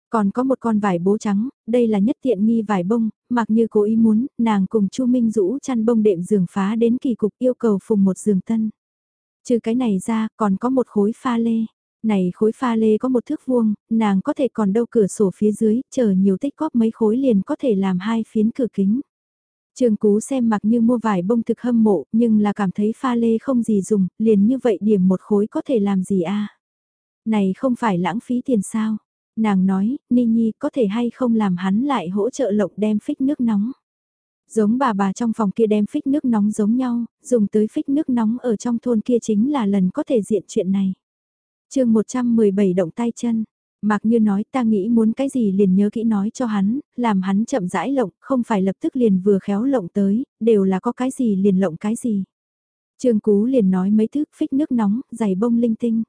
Còn có một con vải bố trắng, đây là nhất tiện nghi vải bông, mặc như cố ý muốn, nàng cùng Chu Minh rũ chăn bông đệm giường phá đến kỳ cục yêu cầu phùng một giường tân. Trừ cái này ra, còn có một khối pha lê. Này khối pha lê có một thước vuông, nàng có thể còn đâu cửa sổ phía dưới, chờ nhiều tích góp mấy khối liền có thể làm hai phiến cửa kính. Trường Cú xem mặc như mua vải bông thực hâm mộ, nhưng là cảm thấy pha lê không gì dùng, liền như vậy điểm một khối có thể làm gì a? Này không phải lãng phí tiền sao? Nàng nói, Ni Nhi có thể hay không làm hắn lại hỗ trợ lộng đem phích nước nóng. Giống bà bà trong phòng kia đem phích nước nóng giống nhau, dùng tới phích nước nóng ở trong thôn kia chính là lần có thể diện chuyện này. chương 117 động tay chân. Mạc Như nói ta nghĩ muốn cái gì liền nhớ kỹ nói cho hắn, làm hắn chậm rãi lộng, không phải lập tức liền vừa khéo lộng tới, đều là có cái gì liền lộng cái gì. Trương Cú liền nói mấy thứ phích nước nóng, giày bông linh tinh.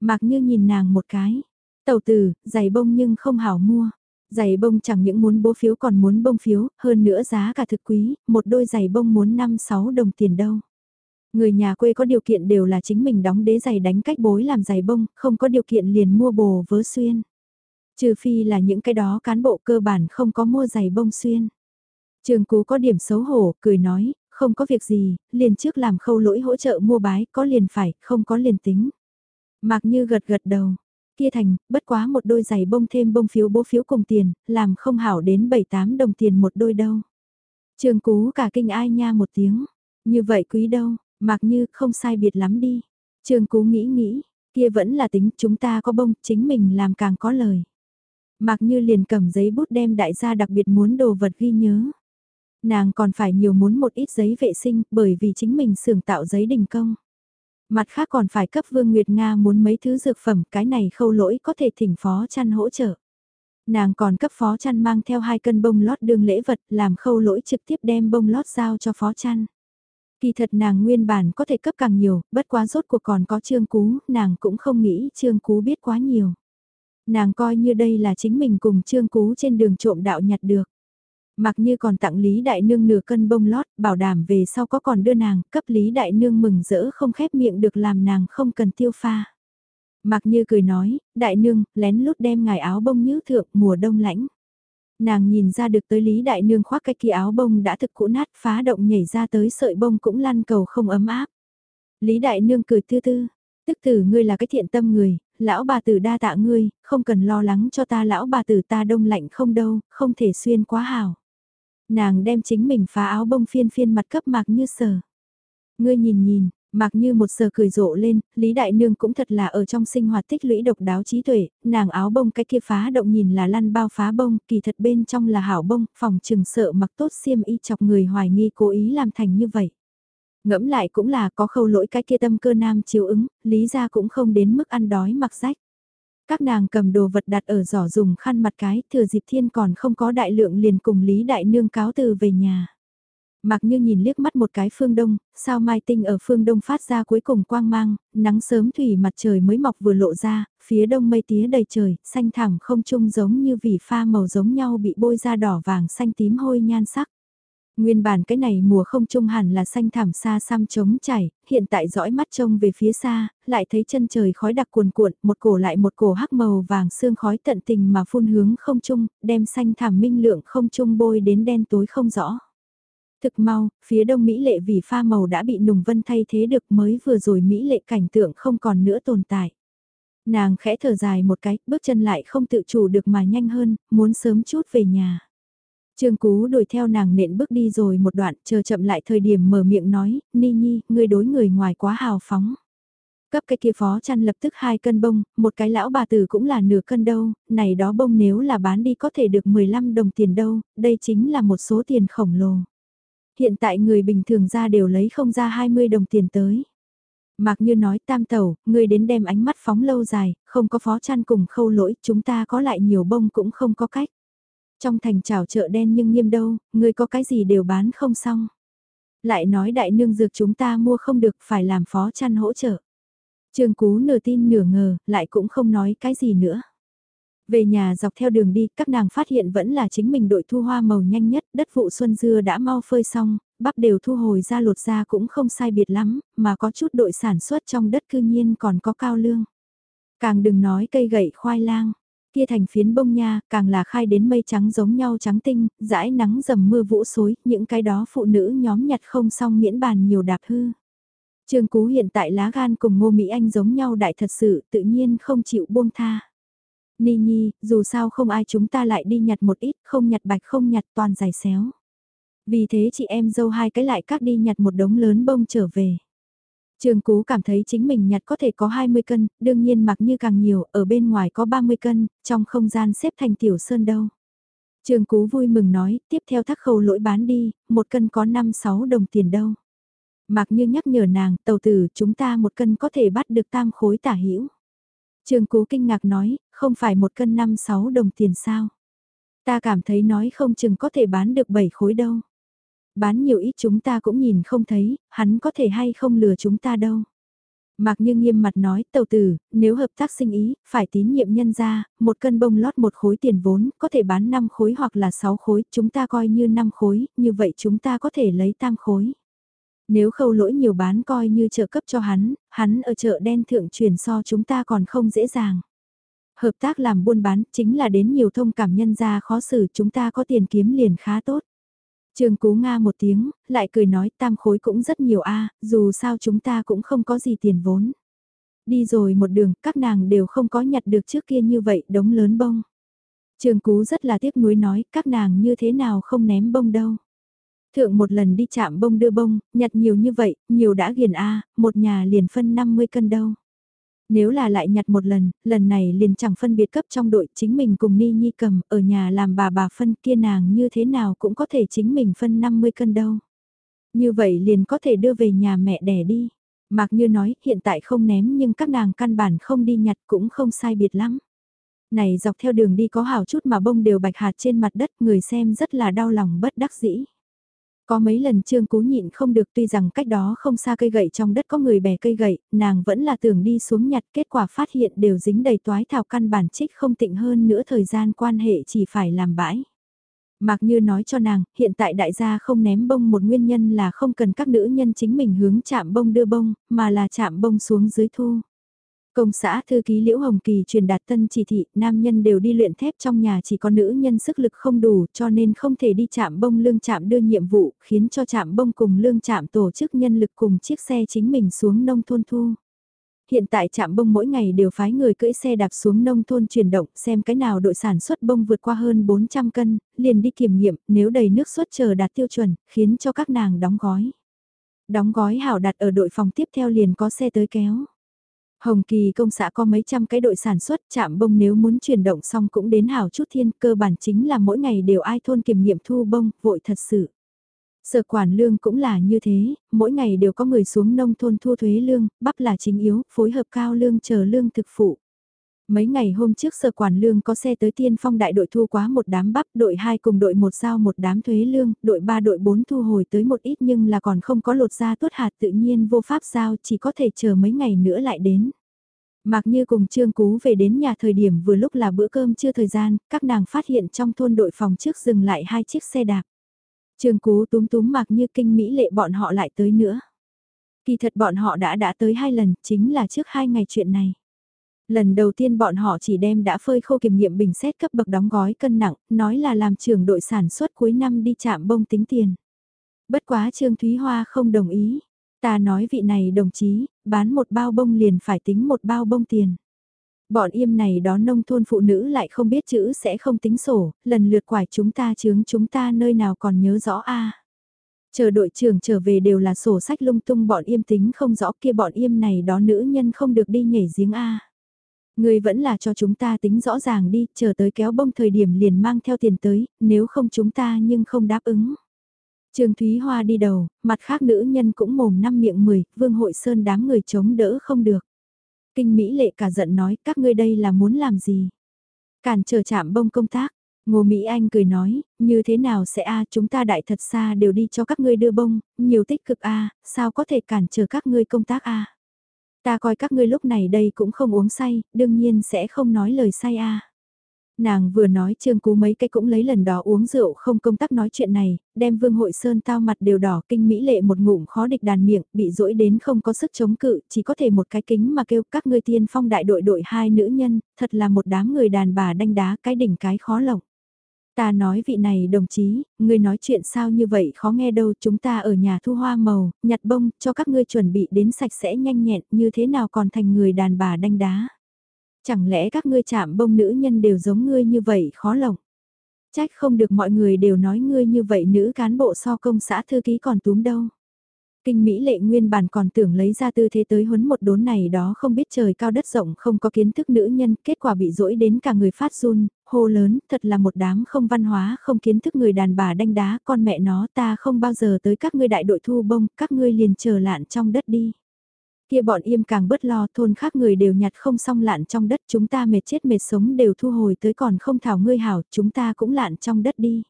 Mạc Như nhìn nàng một cái, tàu từ, giày bông nhưng không hảo mua. Giày bông chẳng những muốn bố phiếu còn muốn bông phiếu, hơn nữa giá cả thực quý, một đôi giày bông muốn 5-6 đồng tiền đâu. Người nhà quê có điều kiện đều là chính mình đóng đế giày đánh cách bối làm giày bông, không có điều kiện liền mua bồ vớ xuyên. Trừ phi là những cái đó cán bộ cơ bản không có mua giày bông xuyên. Trường cú có điểm xấu hổ, cười nói, không có việc gì, liền trước làm khâu lỗi hỗ trợ mua bái, có liền phải, không có liền tính. Mạc như gật gật đầu, kia thành, bất quá một đôi giày bông thêm bông phiếu bố phiếu cùng tiền, làm không hảo đến 7-8 đồng tiền một đôi đâu. Trường cú cả kinh ai nha một tiếng, như vậy quý đâu, mặc như không sai biệt lắm đi. Trường cú nghĩ nghĩ, kia vẫn là tính chúng ta có bông, chính mình làm càng có lời. Mặc như liền cầm giấy bút đem đại gia đặc biệt muốn đồ vật ghi nhớ. Nàng còn phải nhiều muốn một ít giấy vệ sinh bởi vì chính mình xưởng tạo giấy đình công. Mặt khác còn phải cấp Vương Nguyệt Nga muốn mấy thứ dược phẩm, cái này khâu lỗi có thể thỉnh phó chăn hỗ trợ. Nàng còn cấp phó chăn mang theo hai cân bông lót đường lễ vật, làm khâu lỗi trực tiếp đem bông lót giao cho phó chăn. Kỳ thật nàng nguyên bản có thể cấp càng nhiều, bất quá rốt cuộc còn có trương cú, nàng cũng không nghĩ trương cú biết quá nhiều. Nàng coi như đây là chính mình cùng trương cú trên đường trộm đạo nhặt được. Mặc như còn tặng Lý Đại Nương nửa cân bông lót, bảo đảm về sau có còn đưa nàng, cấp Lý Đại Nương mừng rỡ không khép miệng được làm nàng không cần tiêu pha. Mặc như cười nói, Đại Nương, lén lút đem ngài áo bông nhứ thượng mùa đông lãnh. Nàng nhìn ra được tới Lý Đại Nương khoác cái kia áo bông đã thực cũ nát phá động nhảy ra tới sợi bông cũng lăn cầu không ấm áp. Lý Đại Nương cười tư tư, tức tử ngươi là cái thiện tâm người, lão bà tử đa tạ ngươi, không cần lo lắng cho ta lão bà tử ta đông lạnh không đâu, không thể xuyên quá hảo. Nàng đem chính mình phá áo bông phiên phiên mặt cấp mạc như sờ. Ngươi nhìn nhìn, Mặc như một sờ cười rộ lên, Lý Đại Nương cũng thật là ở trong sinh hoạt tích lũy độc đáo trí tuệ, nàng áo bông cái kia phá động nhìn là lăn bao phá bông, kỳ thật bên trong là hảo bông, phòng trừng sợ mặc tốt xiêm y chọc người hoài nghi cố ý làm thành như vậy. Ngẫm lại cũng là có khâu lỗi cái kia tâm cơ nam chiếu ứng, lý ra cũng không đến mức ăn đói mặc rách. Các nàng cầm đồ vật đặt ở giỏ dùng khăn mặt cái, thừa dịp thiên còn không có đại lượng liền cùng Lý Đại Nương cáo từ về nhà. Mặc như nhìn liếc mắt một cái phương đông, sao mai tinh ở phương đông phát ra cuối cùng quang mang, nắng sớm thủy mặt trời mới mọc vừa lộ ra, phía đông mây tía đầy trời, xanh thẳng không trung giống như vì pha màu giống nhau bị bôi ra đỏ vàng xanh tím hôi nhan sắc. Nguyên bản cái này mùa không trung hẳn là xanh thảm xa xăm trống chảy, hiện tại dõi mắt trông về phía xa, lại thấy chân trời khói đặc cuồn cuộn, một cổ lại một cổ hắc màu vàng sương khói tận tình mà phun hướng không trung, đem xanh thảm minh lượng không trung bôi đến đen tối không rõ. Thực mau, phía đông Mỹ lệ vì pha màu đã bị nùng vân thay thế được mới vừa rồi Mỹ lệ cảnh tượng không còn nữa tồn tại. Nàng khẽ thở dài một cái, bước chân lại không tự chủ được mà nhanh hơn, muốn sớm chút về nhà. Trương Cú đuổi theo nàng nện bước đi rồi một đoạn, chờ chậm lại thời điểm mở miệng nói, Ni Nhi, ngươi đối người ngoài quá hào phóng. Cấp cái kia phó chăn lập tức hai cân bông, một cái lão bà tử cũng là nửa cân đâu, này đó bông nếu là bán đi có thể được 15 đồng tiền đâu, đây chính là một số tiền khổng lồ. Hiện tại người bình thường ra đều lấy không ra 20 đồng tiền tới. Mạc như nói tam tẩu, người đến đem ánh mắt phóng lâu dài, không có phó chăn cùng khâu lỗi, chúng ta có lại nhiều bông cũng không có cách. Trong thành trào chợ đen nhưng nghiêm đâu, người có cái gì đều bán không xong. Lại nói đại nương dược chúng ta mua không được phải làm phó chăn hỗ trợ. trường Cú nửa tin nửa ngờ, lại cũng không nói cái gì nữa. Về nhà dọc theo đường đi, các nàng phát hiện vẫn là chính mình đội thu hoa màu nhanh nhất, đất vụ xuân dưa đã mau phơi xong, bắp đều thu hồi ra lột ra cũng không sai biệt lắm, mà có chút đội sản xuất trong đất cư nhiên còn có cao lương. Càng đừng nói cây gậy khoai lang, kia thành phiến bông nha, càng là khai đến mây trắng giống nhau trắng tinh, dãi nắng dầm mưa vũ xối, những cái đó phụ nữ nhóm nhặt không xong miễn bàn nhiều đạp hư. Trương Cú hiện tại lá gan cùng Ngô Mỹ Anh giống nhau đại thật sự, tự nhiên không chịu buông tha. Ni Nhi, dù sao không ai chúng ta lại đi nhặt một ít, không nhặt bạch không nhặt toàn giải xéo. Vì thế chị em dâu hai cái lại các đi nhặt một đống lớn bông trở về. Trường Cú cảm thấy chính mình nhặt có thể có 20 cân, đương nhiên mặc như càng nhiều, ở bên ngoài có 30 cân, trong không gian xếp thành tiểu sơn đâu. Trường Cú vui mừng nói, tiếp theo thắc khâu lỗi bán đi, một cân có 5-6 đồng tiền đâu. Mặc như nhắc nhở nàng, tàu tử chúng ta một cân có thể bắt được tam khối tả hữu Trường Cú kinh ngạc nói, không phải một cân 5-6 đồng tiền sao. Ta cảm thấy nói không chừng có thể bán được 7 khối đâu bán nhiều ít chúng ta cũng nhìn không thấy, hắn có thể hay không lừa chúng ta đâu. Mạc như nghiêm mặt nói, tàu tử, nếu hợp tác sinh ý, phải tín nhiệm nhân ra, một cân bông lót một khối tiền vốn, có thể bán 5 khối hoặc là 6 khối, chúng ta coi như 5 khối, như vậy chúng ta có thể lấy tam khối. Nếu khâu lỗi nhiều bán coi như trợ cấp cho hắn, hắn ở chợ đen thượng truyền so chúng ta còn không dễ dàng. Hợp tác làm buôn bán chính là đến nhiều thông cảm nhân ra khó xử chúng ta có tiền kiếm liền khá tốt. Trường Cú Nga một tiếng, lại cười nói tam khối cũng rất nhiều a dù sao chúng ta cũng không có gì tiền vốn. Đi rồi một đường, các nàng đều không có nhặt được trước kia như vậy đống lớn bông. Trường Cú rất là tiếc nuối nói, các nàng như thế nào không ném bông đâu. Thượng một lần đi chạm bông đưa bông, nhặt nhiều như vậy, nhiều đã ghiền a một nhà liền phân 50 cân đâu. Nếu là lại nhặt một lần, lần này liền chẳng phân biệt cấp trong đội chính mình cùng Ni Nhi cầm, ở nhà làm bà bà phân kia nàng như thế nào cũng có thể chính mình phân 50 cân đâu. Như vậy liền có thể đưa về nhà mẹ đẻ đi. Mạc Như nói hiện tại không ném nhưng các nàng căn bản không đi nhặt cũng không sai biệt lắm. Này dọc theo đường đi có hào chút mà bông đều bạch hạt trên mặt đất người xem rất là đau lòng bất đắc dĩ. Có mấy lần Trương Cú nhịn không được tuy rằng cách đó không xa cây gậy trong đất có người bẻ cây gậy, nàng vẫn là tưởng đi xuống nhặt kết quả phát hiện đều dính đầy toái thảo căn bản trích không tịnh hơn nữa thời gian quan hệ chỉ phải làm bãi. Mạc Như nói cho nàng, hiện tại đại gia không ném bông một nguyên nhân là không cần các nữ nhân chính mình hướng chạm bông đưa bông, mà là chạm bông xuống dưới thu. Công xã thư ký Liễu Hồng Kỳ truyền đạt tân chỉ thị, nam nhân đều đi luyện thép trong nhà chỉ có nữ nhân sức lực không đủ cho nên không thể đi chạm bông lương chạm đưa nhiệm vụ, khiến cho chạm bông cùng lương chạm tổ chức nhân lực cùng chiếc xe chính mình xuống nông thôn thu. Hiện tại chạm bông mỗi ngày đều phái người cưỡi xe đạp xuống nông thôn chuyển động xem cái nào đội sản xuất bông vượt qua hơn 400 cân, liền đi kiểm nghiệm nếu đầy nước xuất chờ đạt tiêu chuẩn, khiến cho các nàng đóng gói. Đóng gói hảo đặt ở đội phòng tiếp theo liền có xe tới kéo. Hồng Kỳ công xã có mấy trăm cái đội sản xuất, chạm bông nếu muốn chuyển động xong cũng đến hảo chút thiên, cơ bản chính là mỗi ngày đều ai thôn kiểm nghiệm thu bông, vội thật sự. Sở quản lương cũng là như thế, mỗi ngày đều có người xuống nông thôn thu thuế lương, bắp là chính yếu, phối hợp cao lương chờ lương thực phụ. Mấy ngày hôm trước sở quản lương có xe tới tiên phong đại đội thu quá một đám bắp, đội 2 cùng đội 1 giao một đám thuế lương, đội 3 đội 4 thu hồi tới một ít nhưng là còn không có lột ra tốt hạt tự nhiên vô pháp giao chỉ có thể chờ mấy ngày nữa lại đến. Mạc Như cùng Trương Cú về đến nhà thời điểm vừa lúc là bữa cơm chưa thời gian, các nàng phát hiện trong thôn đội phòng trước dừng lại hai chiếc xe đạp. Trương Cú túm túm Mạc Như kinh mỹ lệ bọn họ lại tới nữa. Kỳ thật bọn họ đã đã tới hai lần, chính là trước hai ngày chuyện này. Lần đầu tiên bọn họ chỉ đem đã phơi khô kiểm nghiệm bình xét cấp bậc đóng gói cân nặng, nói là làm trưởng đội sản xuất cuối năm đi chạm bông tính tiền. Bất quá Trương Thúy Hoa không đồng ý. Ta nói vị này đồng chí, bán một bao bông liền phải tính một bao bông tiền. Bọn im này đó nông thôn phụ nữ lại không biết chữ sẽ không tính sổ, lần lượt quải chúng ta chướng chúng ta nơi nào còn nhớ rõ a Chờ đội trưởng trở về đều là sổ sách lung tung bọn im tính không rõ kia bọn im này đó nữ nhân không được đi nhảy giếng a Người vẫn là cho chúng ta tính rõ ràng đi, chờ tới kéo bông thời điểm liền mang theo tiền tới, nếu không chúng ta nhưng không đáp ứng. Trương Thúy Hoa đi đầu, mặt khác nữ nhân cũng mồm năm miệng mười, Vương Hội Sơn đám người chống đỡ không được. Kinh Mỹ lệ cả giận nói các ngươi đây là muốn làm gì? Cản trở chạm bông công tác. Ngô Mỹ Anh cười nói, như thế nào sẽ a chúng ta đại thật xa đều đi cho các ngươi đưa bông, nhiều tích cực a sao có thể cản trở các ngươi công tác a Ta coi các ngươi lúc này đây cũng không uống say, đương nhiên sẽ không nói lời say a Nàng vừa nói Trương Cú mấy cái cũng lấy lần đó uống rượu không công tác nói chuyện này, đem Vương Hội Sơn tao mặt đều đỏ kinh mỹ lệ một ngụm khó địch đàn miệng, bị dỗi đến không có sức chống cự, chỉ có thể một cái kính mà kêu các ngươi tiên phong đại đội đội hai nữ nhân, thật là một đám người đàn bà đanh đá cái đỉnh cái khó lộng. Ta nói vị này đồng chí, ngươi nói chuyện sao như vậy khó nghe đâu, chúng ta ở nhà thu hoa màu, nhặt bông, cho các ngươi chuẩn bị đến sạch sẽ nhanh nhẹn, như thế nào còn thành người đàn bà đanh đá. Chẳng lẽ các ngươi chạm bông nữ nhân đều giống ngươi như vậy khó lộng. Trách không được mọi người đều nói ngươi như vậy nữ cán bộ so công xã thư ký còn túm đâu. Kinh Mỹ lệ nguyên bản còn tưởng lấy ra tư thế tới huấn một đốn này đó không biết trời cao đất rộng không có kiến thức nữ nhân, kết quả bị dỗi đến cả người phát run, hô lớn, thật là một đám không văn hóa không kiến thức người đàn bà đanh đá, con mẹ nó ta không bao giờ tới các ngươi đại đội thu bông, các ngươi liền chờ lạn trong đất đi. Kia bọn im càng bớt lo thôn khác người đều nhặt không xong lạn trong đất chúng ta mệt chết mệt sống đều thu hồi tới còn không thảo ngươi hảo chúng ta cũng lạn trong đất đi.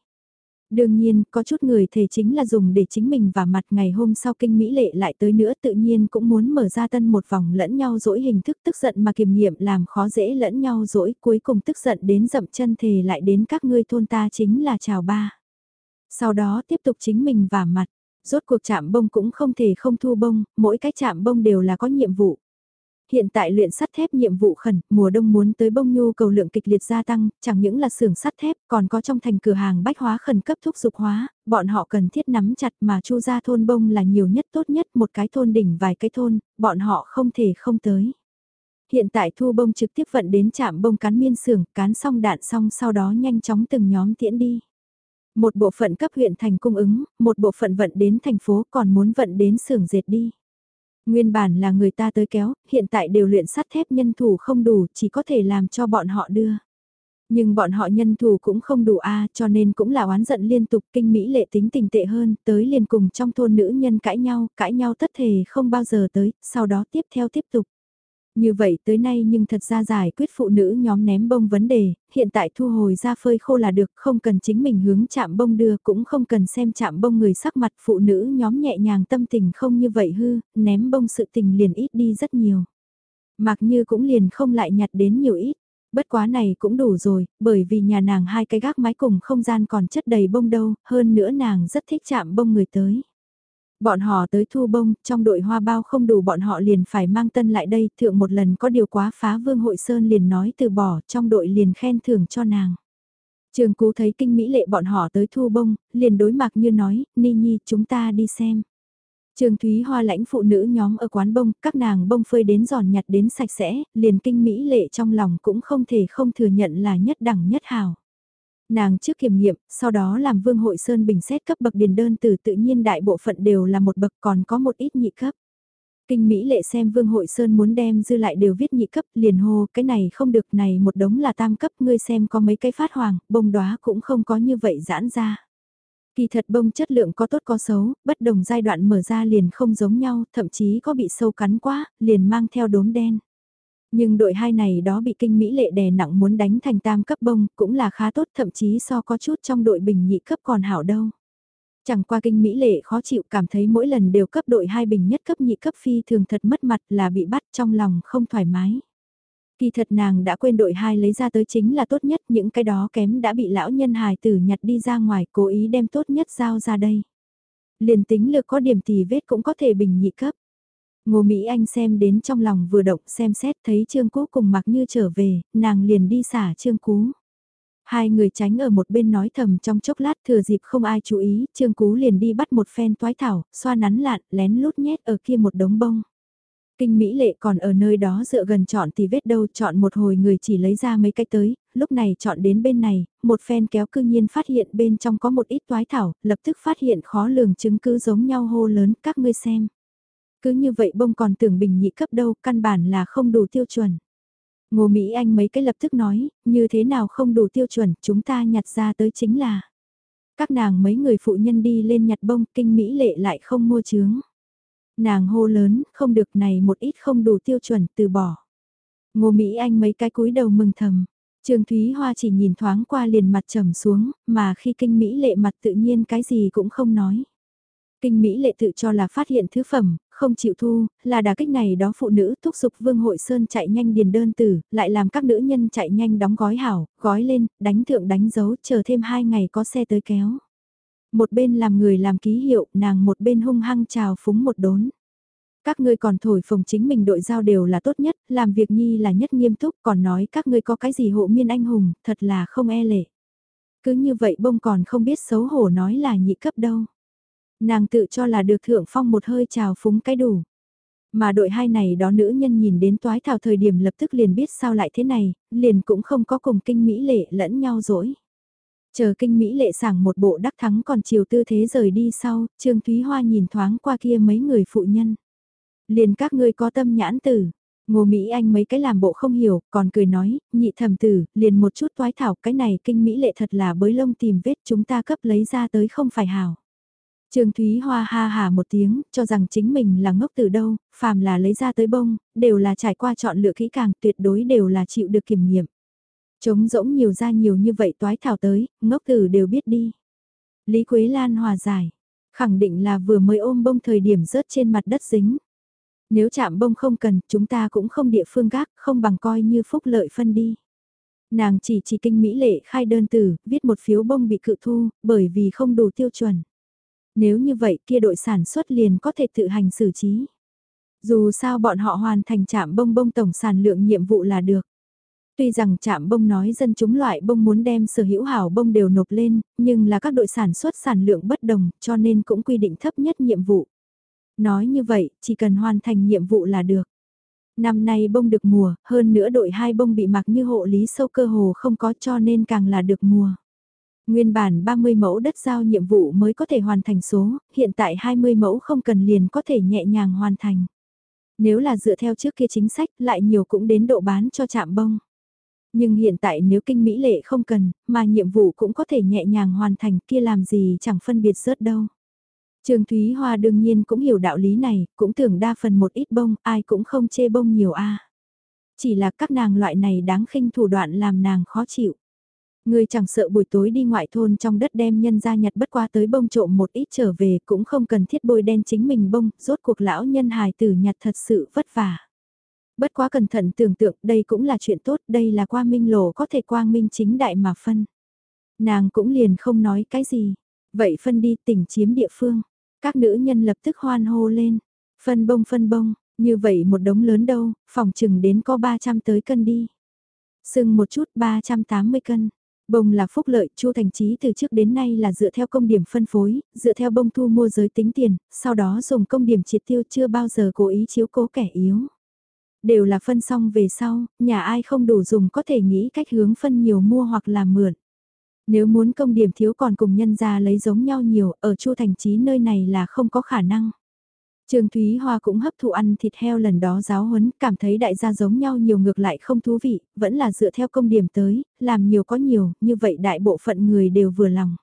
Đương nhiên, có chút người thề chính là dùng để chính mình và mặt ngày hôm sau kinh mỹ lệ lại tới nữa tự nhiên cũng muốn mở ra tân một vòng lẫn nhau dỗi hình thức tức giận mà kiềm nghiệm làm khó dễ lẫn nhau dỗi cuối cùng tức giận đến dậm chân thề lại đến các ngươi thôn ta chính là chào ba. Sau đó tiếp tục chính mình và mặt, rốt cuộc chạm bông cũng không thể không thu bông, mỗi cái chạm bông đều là có nhiệm vụ. Hiện tại luyện sắt thép nhiệm vụ khẩn, mùa đông muốn tới bông nhu cầu lượng kịch liệt gia tăng, chẳng những là xưởng sắt thép, còn có trong thành cửa hàng bách hóa khẩn cấp thúc dục hóa, bọn họ cần thiết nắm chặt mà chu ra thôn bông là nhiều nhất tốt nhất, một cái thôn đỉnh vài cái thôn, bọn họ không thể không tới. Hiện tại thu bông trực tiếp vận đến trạm bông cán miên xưởng, cán xong đạn xong sau đó nhanh chóng từng nhóm tiễn đi. Một bộ phận cấp huyện thành cung ứng, một bộ phận vận đến thành phố còn muốn vận đến xưởng dệt đi. Nguyên bản là người ta tới kéo, hiện tại đều luyện sắt thép nhân thủ không đủ, chỉ có thể làm cho bọn họ đưa. Nhưng bọn họ nhân thủ cũng không đủ a cho nên cũng là oán giận liên tục kinh mỹ lệ tính tình tệ hơn, tới liền cùng trong thôn nữ nhân cãi nhau, cãi nhau tất thể không bao giờ tới, sau đó tiếp theo tiếp tục. Như vậy tới nay nhưng thật ra giải quyết phụ nữ nhóm ném bông vấn đề, hiện tại thu hồi ra phơi khô là được, không cần chính mình hướng chạm bông đưa, cũng không cần xem chạm bông người sắc mặt phụ nữ nhóm nhẹ nhàng tâm tình không như vậy hư, ném bông sự tình liền ít đi rất nhiều. Mặc như cũng liền không lại nhặt đến nhiều ít, bất quá này cũng đủ rồi, bởi vì nhà nàng hai cái gác mái cùng không gian còn chất đầy bông đâu, hơn nữa nàng rất thích chạm bông người tới. Bọn họ tới thu bông, trong đội hoa bao không đủ bọn họ liền phải mang tân lại đây, thượng một lần có điều quá phá vương hội sơn liền nói từ bỏ, trong đội liền khen thưởng cho nàng. Trường cú thấy kinh mỹ lệ bọn họ tới thu bông, liền đối mặt như nói, Ni Nhi chúng ta đi xem. Trường Thúy Hoa lãnh phụ nữ nhóm ở quán bông, các nàng bông phơi đến giòn nhặt đến sạch sẽ, liền kinh mỹ lệ trong lòng cũng không thể không thừa nhận là nhất đẳng nhất hào. Nàng trước kiểm nghiệm, sau đó làm Vương Hội Sơn bình xét cấp bậc điền đơn từ tự nhiên đại bộ phận đều là một bậc còn có một ít nhị cấp. Kinh Mỹ lệ xem Vương Hội Sơn muốn đem dư lại đều viết nhị cấp liền hô cái này không được này một đống là tam cấp ngươi xem có mấy cái phát hoàng, bông đóa cũng không có như vậy giãn ra. Kỳ thật bông chất lượng có tốt có xấu, bất đồng giai đoạn mở ra liền không giống nhau, thậm chí có bị sâu cắn quá, liền mang theo đốm đen. Nhưng đội hai này đó bị kinh Mỹ lệ đè nặng muốn đánh thành tam cấp bông cũng là khá tốt, thậm chí so có chút trong đội bình nhị cấp còn hảo đâu. Chẳng qua kinh Mỹ lệ khó chịu, cảm thấy mỗi lần đều cấp đội hai bình nhất cấp nhị cấp phi thường thật mất mặt là bị bắt trong lòng không thoải mái. Kỳ thật nàng đã quên đội hai lấy ra tới chính là tốt nhất, những cái đó kém đã bị lão nhân hài tử nhặt đi ra ngoài, cố ý đem tốt nhất giao ra đây. Liền tính lực có điểm tì vết cũng có thể bình nhị cấp. Ngô Mỹ Anh xem đến trong lòng vừa động xem xét thấy Trương Cú cùng mặc như trở về, nàng liền đi xả Trương Cú. Hai người tránh ở một bên nói thầm trong chốc lát thừa dịp không ai chú ý, Trương Cú liền đi bắt một phen toái thảo, xoa nắn lạn, lén lút nhét ở kia một đống bông. Kinh Mỹ lệ còn ở nơi đó dựa gần chọn thì vết đâu chọn một hồi người chỉ lấy ra mấy cái tới, lúc này chọn đến bên này, một phen kéo cư nhiên phát hiện bên trong có một ít toái thảo, lập tức phát hiện khó lường chứng cứ giống nhau hô lớn các ngươi xem. Cứ như vậy bông còn tưởng bình nhị cấp đâu, căn bản là không đủ tiêu chuẩn. Ngô Mỹ Anh mấy cái lập tức nói, như thế nào không đủ tiêu chuẩn, chúng ta nhặt ra tới chính là. Các nàng mấy người phụ nhân đi lên nhặt bông, kinh Mỹ lệ lại không mua chướng. Nàng hô lớn, không được này một ít không đủ tiêu chuẩn, từ bỏ. Ngô Mỹ Anh mấy cái cúi đầu mừng thầm. Trương Thúy Hoa chỉ nhìn thoáng qua liền mặt trầm xuống, mà khi kinh Mỹ lệ mặt tự nhiên cái gì cũng không nói. Kinh Mỹ lệ tự cho là phát hiện thứ phẩm, không chịu thu, là đà kích này đó phụ nữ thúc giục Vương Hội Sơn chạy nhanh điền đơn tử, lại làm các nữ nhân chạy nhanh đóng gói hảo, gói lên, đánh thượng đánh dấu, chờ thêm hai ngày có xe tới kéo. Một bên làm người làm ký hiệu, nàng một bên hung hăng trào phúng một đốn. Các ngươi còn thổi phồng chính mình đội giao đều là tốt nhất, làm việc nhi là nhất nghiêm túc, còn nói các ngươi có cái gì hộ miên anh hùng, thật là không e lệ. Cứ như vậy bông còn không biết xấu hổ nói là nhị cấp đâu. Nàng tự cho là được thượng phong một hơi chào phúng cái đủ. Mà đội hai này đó nữ nhân nhìn đến toái thảo thời điểm lập tức liền biết sao lại thế này, liền cũng không có cùng kinh mỹ lệ lẫn nhau dỗi. Chờ kinh mỹ lệ sảng một bộ đắc thắng còn chiều tư thế rời đi sau, Trương Thúy Hoa nhìn thoáng qua kia mấy người phụ nhân. Liền các ngươi có tâm nhãn tử. Ngô Mỹ Anh mấy cái làm bộ không hiểu, còn cười nói, nhị thầm tử, liền một chút toái thảo, cái này kinh Mỹ lệ thật là bới lông tìm vết chúng ta cấp lấy ra tới không phải hảo. Trương Thúy Hoa ha hà một tiếng, cho rằng chính mình là ngốc từ đâu, phàm là lấy ra tới bông, đều là trải qua chọn lựa kỹ càng, tuyệt đối đều là chịu được kiểm nghiệm. Trống rỗng nhiều ra nhiều như vậy toái thảo tới, ngốc tử đều biết đi. Lý Quế Lan hòa giải, khẳng định là vừa mới ôm bông thời điểm rớt trên mặt đất dính. Nếu chạm bông không cần, chúng ta cũng không địa phương gác, không bằng coi như phúc lợi phân đi. Nàng chỉ chỉ kinh mỹ lệ khai đơn tử, viết một phiếu bông bị cự thu, bởi vì không đủ tiêu chuẩn. Nếu như vậy kia đội sản xuất liền có thể tự hành xử trí. Dù sao bọn họ hoàn thành chạm bông bông tổng sản lượng nhiệm vụ là được. Tuy rằng chạm bông nói dân chúng loại bông muốn đem sở hữu hảo bông đều nộp lên, nhưng là các đội sản xuất sản lượng bất đồng cho nên cũng quy định thấp nhất nhiệm vụ. Nói như vậy, chỉ cần hoàn thành nhiệm vụ là được. Năm nay bông được mùa, hơn nữa đội hai bông bị mặc như hộ lý sâu cơ hồ không có cho nên càng là được mùa. Nguyên bản 30 mẫu đất giao nhiệm vụ mới có thể hoàn thành số, hiện tại 20 mẫu không cần liền có thể nhẹ nhàng hoàn thành. Nếu là dựa theo trước kia chính sách lại nhiều cũng đến độ bán cho chạm bông. Nhưng hiện tại nếu kinh mỹ lệ không cần, mà nhiệm vụ cũng có thể nhẹ nhàng hoàn thành kia làm gì chẳng phân biệt rớt đâu. Trương Thúy Hoa đương nhiên cũng hiểu đạo lý này, cũng tưởng đa phần một ít bông, ai cũng không chê bông nhiều a. Chỉ là các nàng loại này đáng khinh thủ đoạn làm nàng khó chịu. Người chẳng sợ buổi tối đi ngoại thôn trong đất đem nhân ra nhặt bất qua tới bông trộm một ít trở về cũng không cần thiết bôi đen chính mình bông, rốt cuộc lão nhân hài tử nhặt thật sự vất vả. Bất quá cẩn thận tưởng tượng đây cũng là chuyện tốt, đây là qua minh lộ có thể quang minh chính đại mà phân. Nàng cũng liền không nói cái gì, vậy phân đi tỉnh chiếm địa phương. Các nữ nhân lập tức hoan hô lên, phân bông phân bông, như vậy một đống lớn đâu, phòng chừng đến có 300 tới cân đi. Sưng một chút 380 cân. Bông là phúc lợi, Chu Thành Chí từ trước đến nay là dựa theo công điểm phân phối, dựa theo bông thu mua giới tính tiền, sau đó dùng công điểm triệt tiêu chưa bao giờ cố ý chiếu cố kẻ yếu. Đều là phân xong về sau, nhà ai không đủ dùng có thể nghĩ cách hướng phân nhiều mua hoặc là mượn. Nếu muốn công điểm thiếu còn cùng nhân ra lấy giống nhau nhiều, ở Chu Thành Chí nơi này là không có khả năng. Trương Thúy Hoa cũng hấp thụ ăn thịt heo lần đó giáo huấn, cảm thấy đại gia giống nhau nhiều ngược lại không thú vị, vẫn là dựa theo công điểm tới, làm nhiều có nhiều, như vậy đại bộ phận người đều vừa lòng.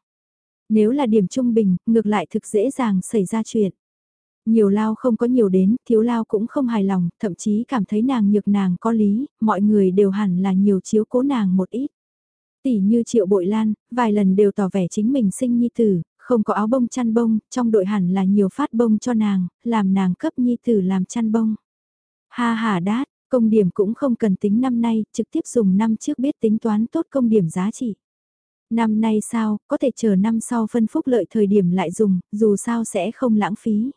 Nếu là điểm trung bình, ngược lại thực dễ dàng xảy ra chuyện. Nhiều lao không có nhiều đến, thiếu lao cũng không hài lòng, thậm chí cảm thấy nàng nhược nàng có lý, mọi người đều hẳn là nhiều chiếu cố nàng một ít. Tỷ như triệu bội lan, vài lần đều tỏ vẻ chính mình sinh nhi tử, không có áo bông chăn bông, trong đội hẳn là nhiều phát bông cho nàng, làm nàng cấp nhi tử làm chăn bông. Ha ha đát, công điểm cũng không cần tính năm nay, trực tiếp dùng năm trước biết tính toán tốt công điểm giá trị. Năm nay sao, có thể chờ năm sau phân phúc lợi thời điểm lại dùng, dù sao sẽ không lãng phí.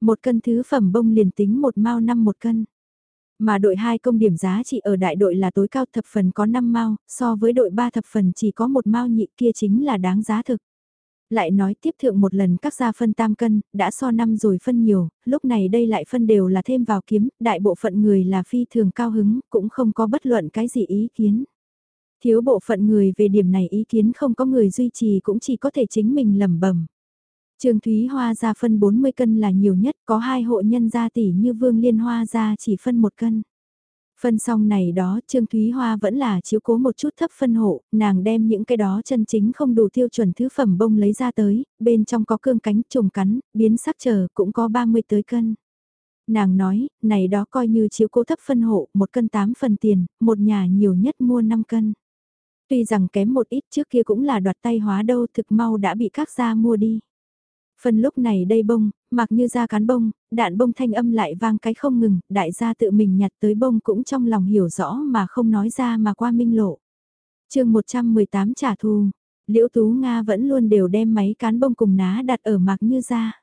Một cân thứ phẩm bông liền tính một mao năm một cân. Mà đội 2 công điểm giá trị ở đại đội là tối cao thập phần có 5 mao, so với đội 3 thập phần chỉ có một mao nhị kia chính là đáng giá thực. Lại nói tiếp thượng một lần các gia phân tam cân, đã so năm rồi phân nhiều, lúc này đây lại phân đều là thêm vào kiếm, đại bộ phận người là phi thường cao hứng, cũng không có bất luận cái gì ý kiến. Thiếu bộ phận người về điểm này ý kiến không có người duy trì cũng chỉ có thể chính mình lầm bẩm. trường Thúy Hoa ra phân 40 cân là nhiều nhất, có hai hộ nhân gia tỷ như Vương Liên Hoa ra chỉ phân một cân. Phân xong này đó Trương Thúy Hoa vẫn là chiếu cố một chút thấp phân hộ, nàng đem những cái đó chân chính không đủ tiêu chuẩn thứ phẩm bông lấy ra tới, bên trong có cương cánh, trùng cắn, biến sắc chờ cũng có 30 tới cân. Nàng nói, này đó coi như chiếu cố thấp phân hộ, một cân 8 phần tiền, một nhà nhiều nhất mua 5 cân. Tuy rằng kém một ít trước kia cũng là đoạt tay hóa đâu thực mau đã bị các gia mua đi. Phần lúc này đây bông, mặc như ra cán bông, đạn bông thanh âm lại vang cái không ngừng, đại gia tự mình nhặt tới bông cũng trong lòng hiểu rõ mà không nói ra mà qua minh lộ. chương 118 trả thù, Liễu Tú Nga vẫn luôn đều đem máy cán bông cùng ná đặt ở mặc như ra.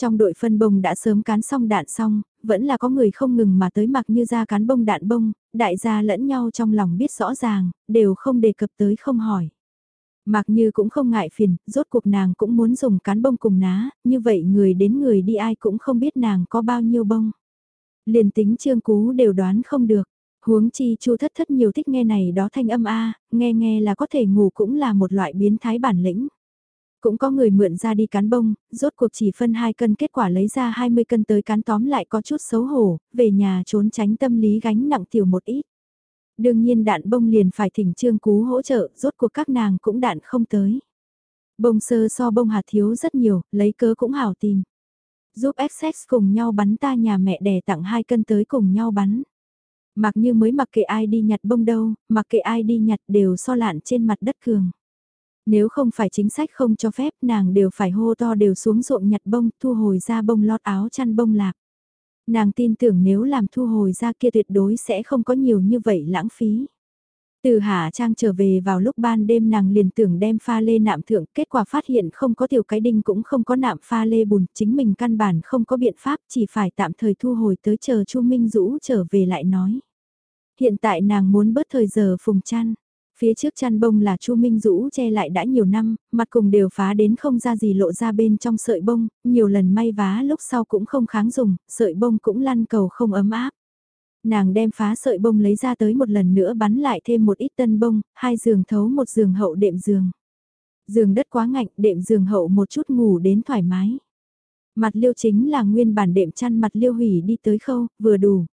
Trong đội phân bông đã sớm cán xong đạn xong, vẫn là có người không ngừng mà tới mặc như ra cán bông đạn bông, đại gia lẫn nhau trong lòng biết rõ ràng, đều không đề cập tới không hỏi. Mặc như cũng không ngại phiền, rốt cuộc nàng cũng muốn dùng cán bông cùng ná, như vậy người đến người đi ai cũng không biết nàng có bao nhiêu bông. Liền tính trương cú đều đoán không được, huống chi chu thất thất nhiều thích nghe này đó thanh âm A, nghe nghe là có thể ngủ cũng là một loại biến thái bản lĩnh. Cũng có người mượn ra đi cán bông, rốt cuộc chỉ phân 2 cân kết quả lấy ra 20 cân tới cán tóm lại có chút xấu hổ, về nhà trốn tránh tâm lý gánh nặng tiểu một ít. Đương nhiên đạn bông liền phải thỉnh trương cú hỗ trợ, rốt cuộc các nàng cũng đạn không tới. Bông sơ so bông hạt thiếu rất nhiều, lấy cớ cũng hảo tìm. Giúp XX cùng nhau bắn ta nhà mẹ đẻ tặng hai cân tới cùng nhau bắn. Mặc như mới mặc kệ ai đi nhặt bông đâu, mặc kệ ai đi nhặt đều so lạn trên mặt đất cường. Nếu không phải chính sách không cho phép nàng đều phải hô to đều xuống ruộng nhặt bông, thu hồi ra bông lót áo chăn bông lạc. Nàng tin tưởng nếu làm thu hồi ra kia tuyệt đối sẽ không có nhiều như vậy lãng phí. Từ Hà Trang trở về vào lúc ban đêm nàng liền tưởng đem pha lê nạm thượng, kết quả phát hiện không có tiểu cái đinh cũng không có nạm pha lê bùn, chính mình căn bản không có biện pháp, chỉ phải tạm thời thu hồi tới chờ Chu Minh Dũ trở về lại nói. Hiện tại nàng muốn bớt thời giờ phùng chăn, Phía trước chăn bông là Chu Minh Dũ che lại đã nhiều năm, mặt cùng đều phá đến không ra gì lộ ra bên trong sợi bông, nhiều lần may vá lúc sau cũng không kháng dùng, sợi bông cũng lăn cầu không ấm áp. Nàng đem phá sợi bông lấy ra tới một lần nữa bắn lại thêm một ít tân bông, hai giường thấu một giường hậu đệm giường. Giường đất quá ngạnh, đệm giường hậu một chút ngủ đến thoải mái. Mặt liêu chính là nguyên bản đệm chăn mặt liêu hủy đi tới khâu, vừa đủ.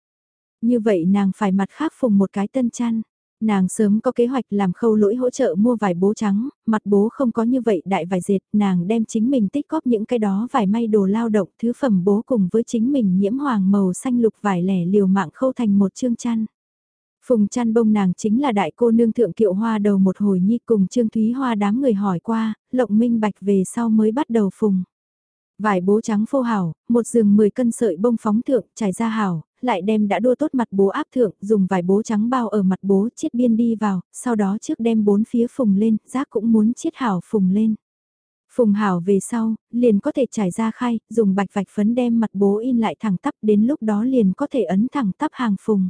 Như vậy nàng phải mặt khác phùng một cái tân chăn Nàng sớm có kế hoạch làm khâu lỗi hỗ trợ mua vải bố trắng, mặt bố không có như vậy đại vải dệt, nàng đem chính mình tích góp những cái đó vải may đồ lao động thứ phẩm bố cùng với chính mình nhiễm hoàng màu xanh lục vải lẻ liều mạng khâu thành một chương chăn. Phùng chăn bông nàng chính là đại cô nương thượng kiệu hoa đầu một hồi nhi cùng Trương Thúy Hoa đám người hỏi qua, lộng minh bạch về sau mới bắt đầu phùng. Vải bố trắng phô hảo, một giường 10 cân sợi bông phóng thượng, trải ra hảo, lại đem đã đua tốt mặt bố áp thượng, dùng vải bố trắng bao ở mặt bố chiết biên đi vào, sau đó trước đem bốn phía phùng lên, giác cũng muốn chiết hảo phùng lên. Phùng hảo về sau, liền có thể trải ra khai, dùng bạch vạch phấn đem mặt bố in lại thẳng tắp đến lúc đó liền có thể ấn thẳng tắp hàng phùng.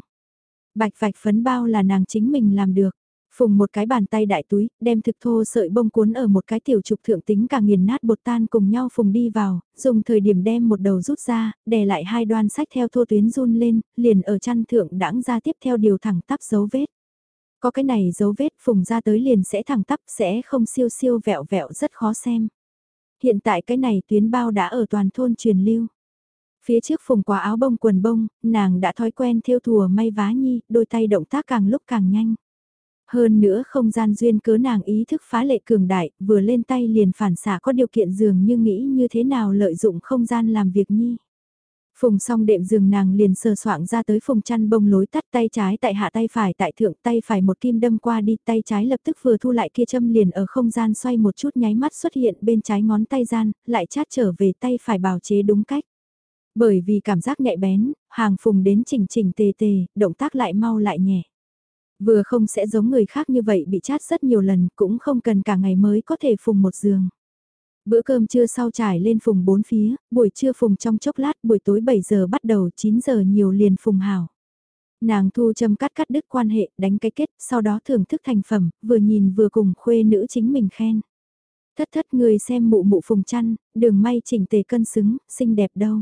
Bạch vạch phấn bao là nàng chính mình làm được. Phùng một cái bàn tay đại túi, đem thực thô sợi bông cuốn ở một cái tiểu trục thượng tính cả nghiền nát bột tan cùng nhau phùng đi vào, dùng thời điểm đem một đầu rút ra, đè lại hai đoan sách theo thô tuyến run lên, liền ở chăn thượng đãng ra tiếp theo điều thẳng tắp dấu vết. Có cái này dấu vết phùng ra tới liền sẽ thẳng tắp sẽ không siêu siêu vẹo vẹo rất khó xem. Hiện tại cái này tuyến bao đã ở toàn thôn truyền lưu. Phía trước phùng quả áo bông quần bông, nàng đã thói quen theo thùa may vá nhi, đôi tay động tác càng lúc càng nhanh. Hơn nữa không gian duyên cớ nàng ý thức phá lệ cường đại, vừa lên tay liền phản xả có điều kiện dường như nghĩ như thế nào lợi dụng không gian làm việc nhi. Phùng xong đệm giường nàng liền sờ soạng ra tới phùng chăn bông lối tắt tay trái tại hạ tay phải tại thượng tay phải một kim đâm qua đi tay trái lập tức vừa thu lại kia châm liền ở không gian xoay một chút nháy mắt xuất hiện bên trái ngón tay gian, lại chát trở về tay phải bào chế đúng cách. Bởi vì cảm giác nhạy bén, hàng phùng đến chỉnh chỉnh tề tề, động tác lại mau lại nhẹ. Vừa không sẽ giống người khác như vậy bị chát rất nhiều lần, cũng không cần cả ngày mới có thể phùng một giường. Bữa cơm trưa sau trải lên phùng bốn phía, buổi trưa phùng trong chốc lát, buổi tối 7 giờ bắt đầu 9 giờ nhiều liền phùng hảo. Nàng thu châm cắt cắt đứt quan hệ, đánh cái kết, sau đó thưởng thức thành phẩm, vừa nhìn vừa cùng khuê nữ chính mình khen. Thất thất người xem mụ mụ phùng chăn, đường may chỉnh tề cân xứng, xinh đẹp đâu.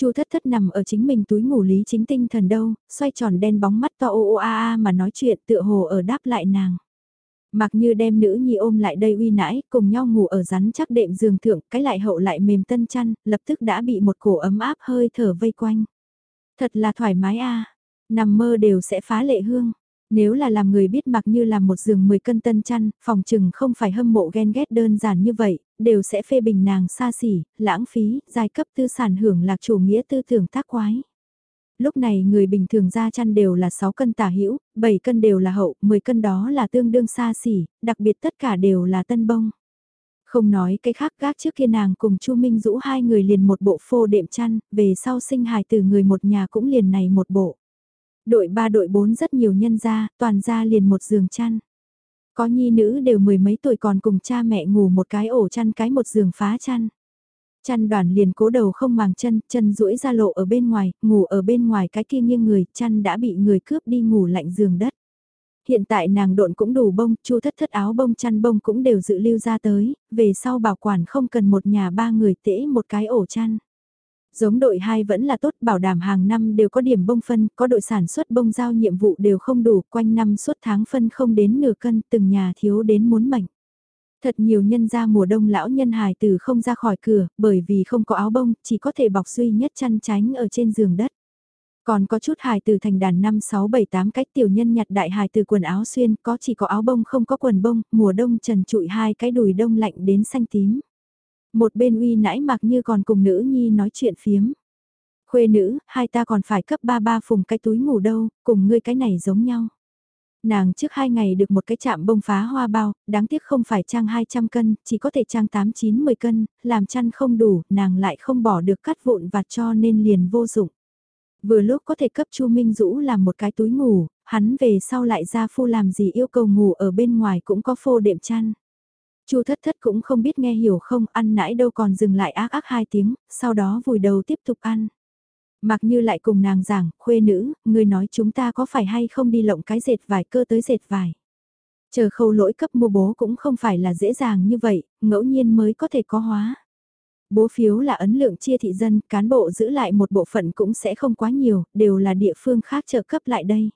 Chu thất thất nằm ở chính mình túi ngủ lý chính tinh thần đâu, xoay tròn đen bóng mắt to ô ô a a mà nói chuyện tựa hồ ở đáp lại nàng. Mặc như đem nữ nhi ôm lại đây uy nãi, cùng nhau ngủ ở rắn chắc đệm giường thượng, cái lại hậu lại mềm tân chăn, lập tức đã bị một cổ ấm áp hơi thở vây quanh. Thật là thoải mái a nằm mơ đều sẽ phá lệ hương. Nếu là làm người biết mặc như là một giường 10 cân tân chăn, phòng trừng không phải hâm mộ ghen ghét đơn giản như vậy, đều sẽ phê bình nàng xa xỉ, lãng phí, giai cấp tư sản hưởng lạc chủ nghĩa tư tưởng tác quái. Lúc này người bình thường ra chăn đều là 6 cân tả hữu 7 cân đều là hậu, 10 cân đó là tương đương xa xỉ, đặc biệt tất cả đều là tân bông. Không nói cái khác gác trước kia nàng cùng Chu Minh Dũ hai người liền một bộ phô đệm chăn, về sau sinh hài từ người một nhà cũng liền này một bộ. Đội ba đội bốn rất nhiều nhân gia, toàn gia liền một giường chăn. Có nhi nữ đều mười mấy tuổi còn cùng cha mẹ ngủ một cái ổ chăn cái một giường phá chăn. Chăn đoàn liền cố đầu không màng chân, chân duỗi ra lộ ở bên ngoài, ngủ ở bên ngoài cái kia nghiêng người, chăn đã bị người cướp đi ngủ lạnh giường đất. Hiện tại nàng độn cũng đủ bông, chu thất thất áo bông chăn bông cũng đều dự lưu ra tới, về sau bảo quản không cần một nhà ba người tễ một cái ổ chăn. Giống đội 2 vẫn là tốt, bảo đảm hàng năm đều có điểm bông phân, có đội sản xuất bông giao nhiệm vụ đều không đủ, quanh năm suốt tháng phân không đến nửa cân, từng nhà thiếu đến muốn mảnh. Thật nhiều nhân ra mùa đông lão nhân hài từ không ra khỏi cửa, bởi vì không có áo bông, chỉ có thể bọc duy nhất chăn tránh ở trên giường đất. Còn có chút hài từ thành đàn 5, 6, 7, 8 cách tiểu nhân nhặt đại hài từ quần áo xuyên, có chỉ có áo bông không có quần bông, mùa đông trần trụi hai cái đùi đông lạnh đến xanh tím. Một bên uy nãi mặc như còn cùng nữ nhi nói chuyện phiếm. Khuê nữ, hai ta còn phải cấp ba ba phùng cái túi ngủ đâu, cùng ngươi cái này giống nhau. Nàng trước hai ngày được một cái chạm bông phá hoa bao, đáng tiếc không phải trang 200 cân, chỉ có thể trang 8-9-10 cân, làm chăn không đủ, nàng lại không bỏ được cắt vụn vặt cho nên liền vô dụng. Vừa lúc có thể cấp Chu Minh Dũ làm một cái túi ngủ, hắn về sau lại ra phu làm gì yêu cầu ngủ ở bên ngoài cũng có phô đệm chăn. Chu thất thất cũng không biết nghe hiểu không, ăn nãy đâu còn dừng lại ác ác hai tiếng, sau đó vùi đầu tiếp tục ăn. Mặc như lại cùng nàng giảng, khuê nữ, người nói chúng ta có phải hay không đi lộng cái dệt vải cơ tới dệt vải. Chờ khâu lỗi cấp mua bố cũng không phải là dễ dàng như vậy, ngẫu nhiên mới có thể có hóa. Bố phiếu là ấn lượng chia thị dân, cán bộ giữ lại một bộ phận cũng sẽ không quá nhiều, đều là địa phương khác trợ cấp lại đây.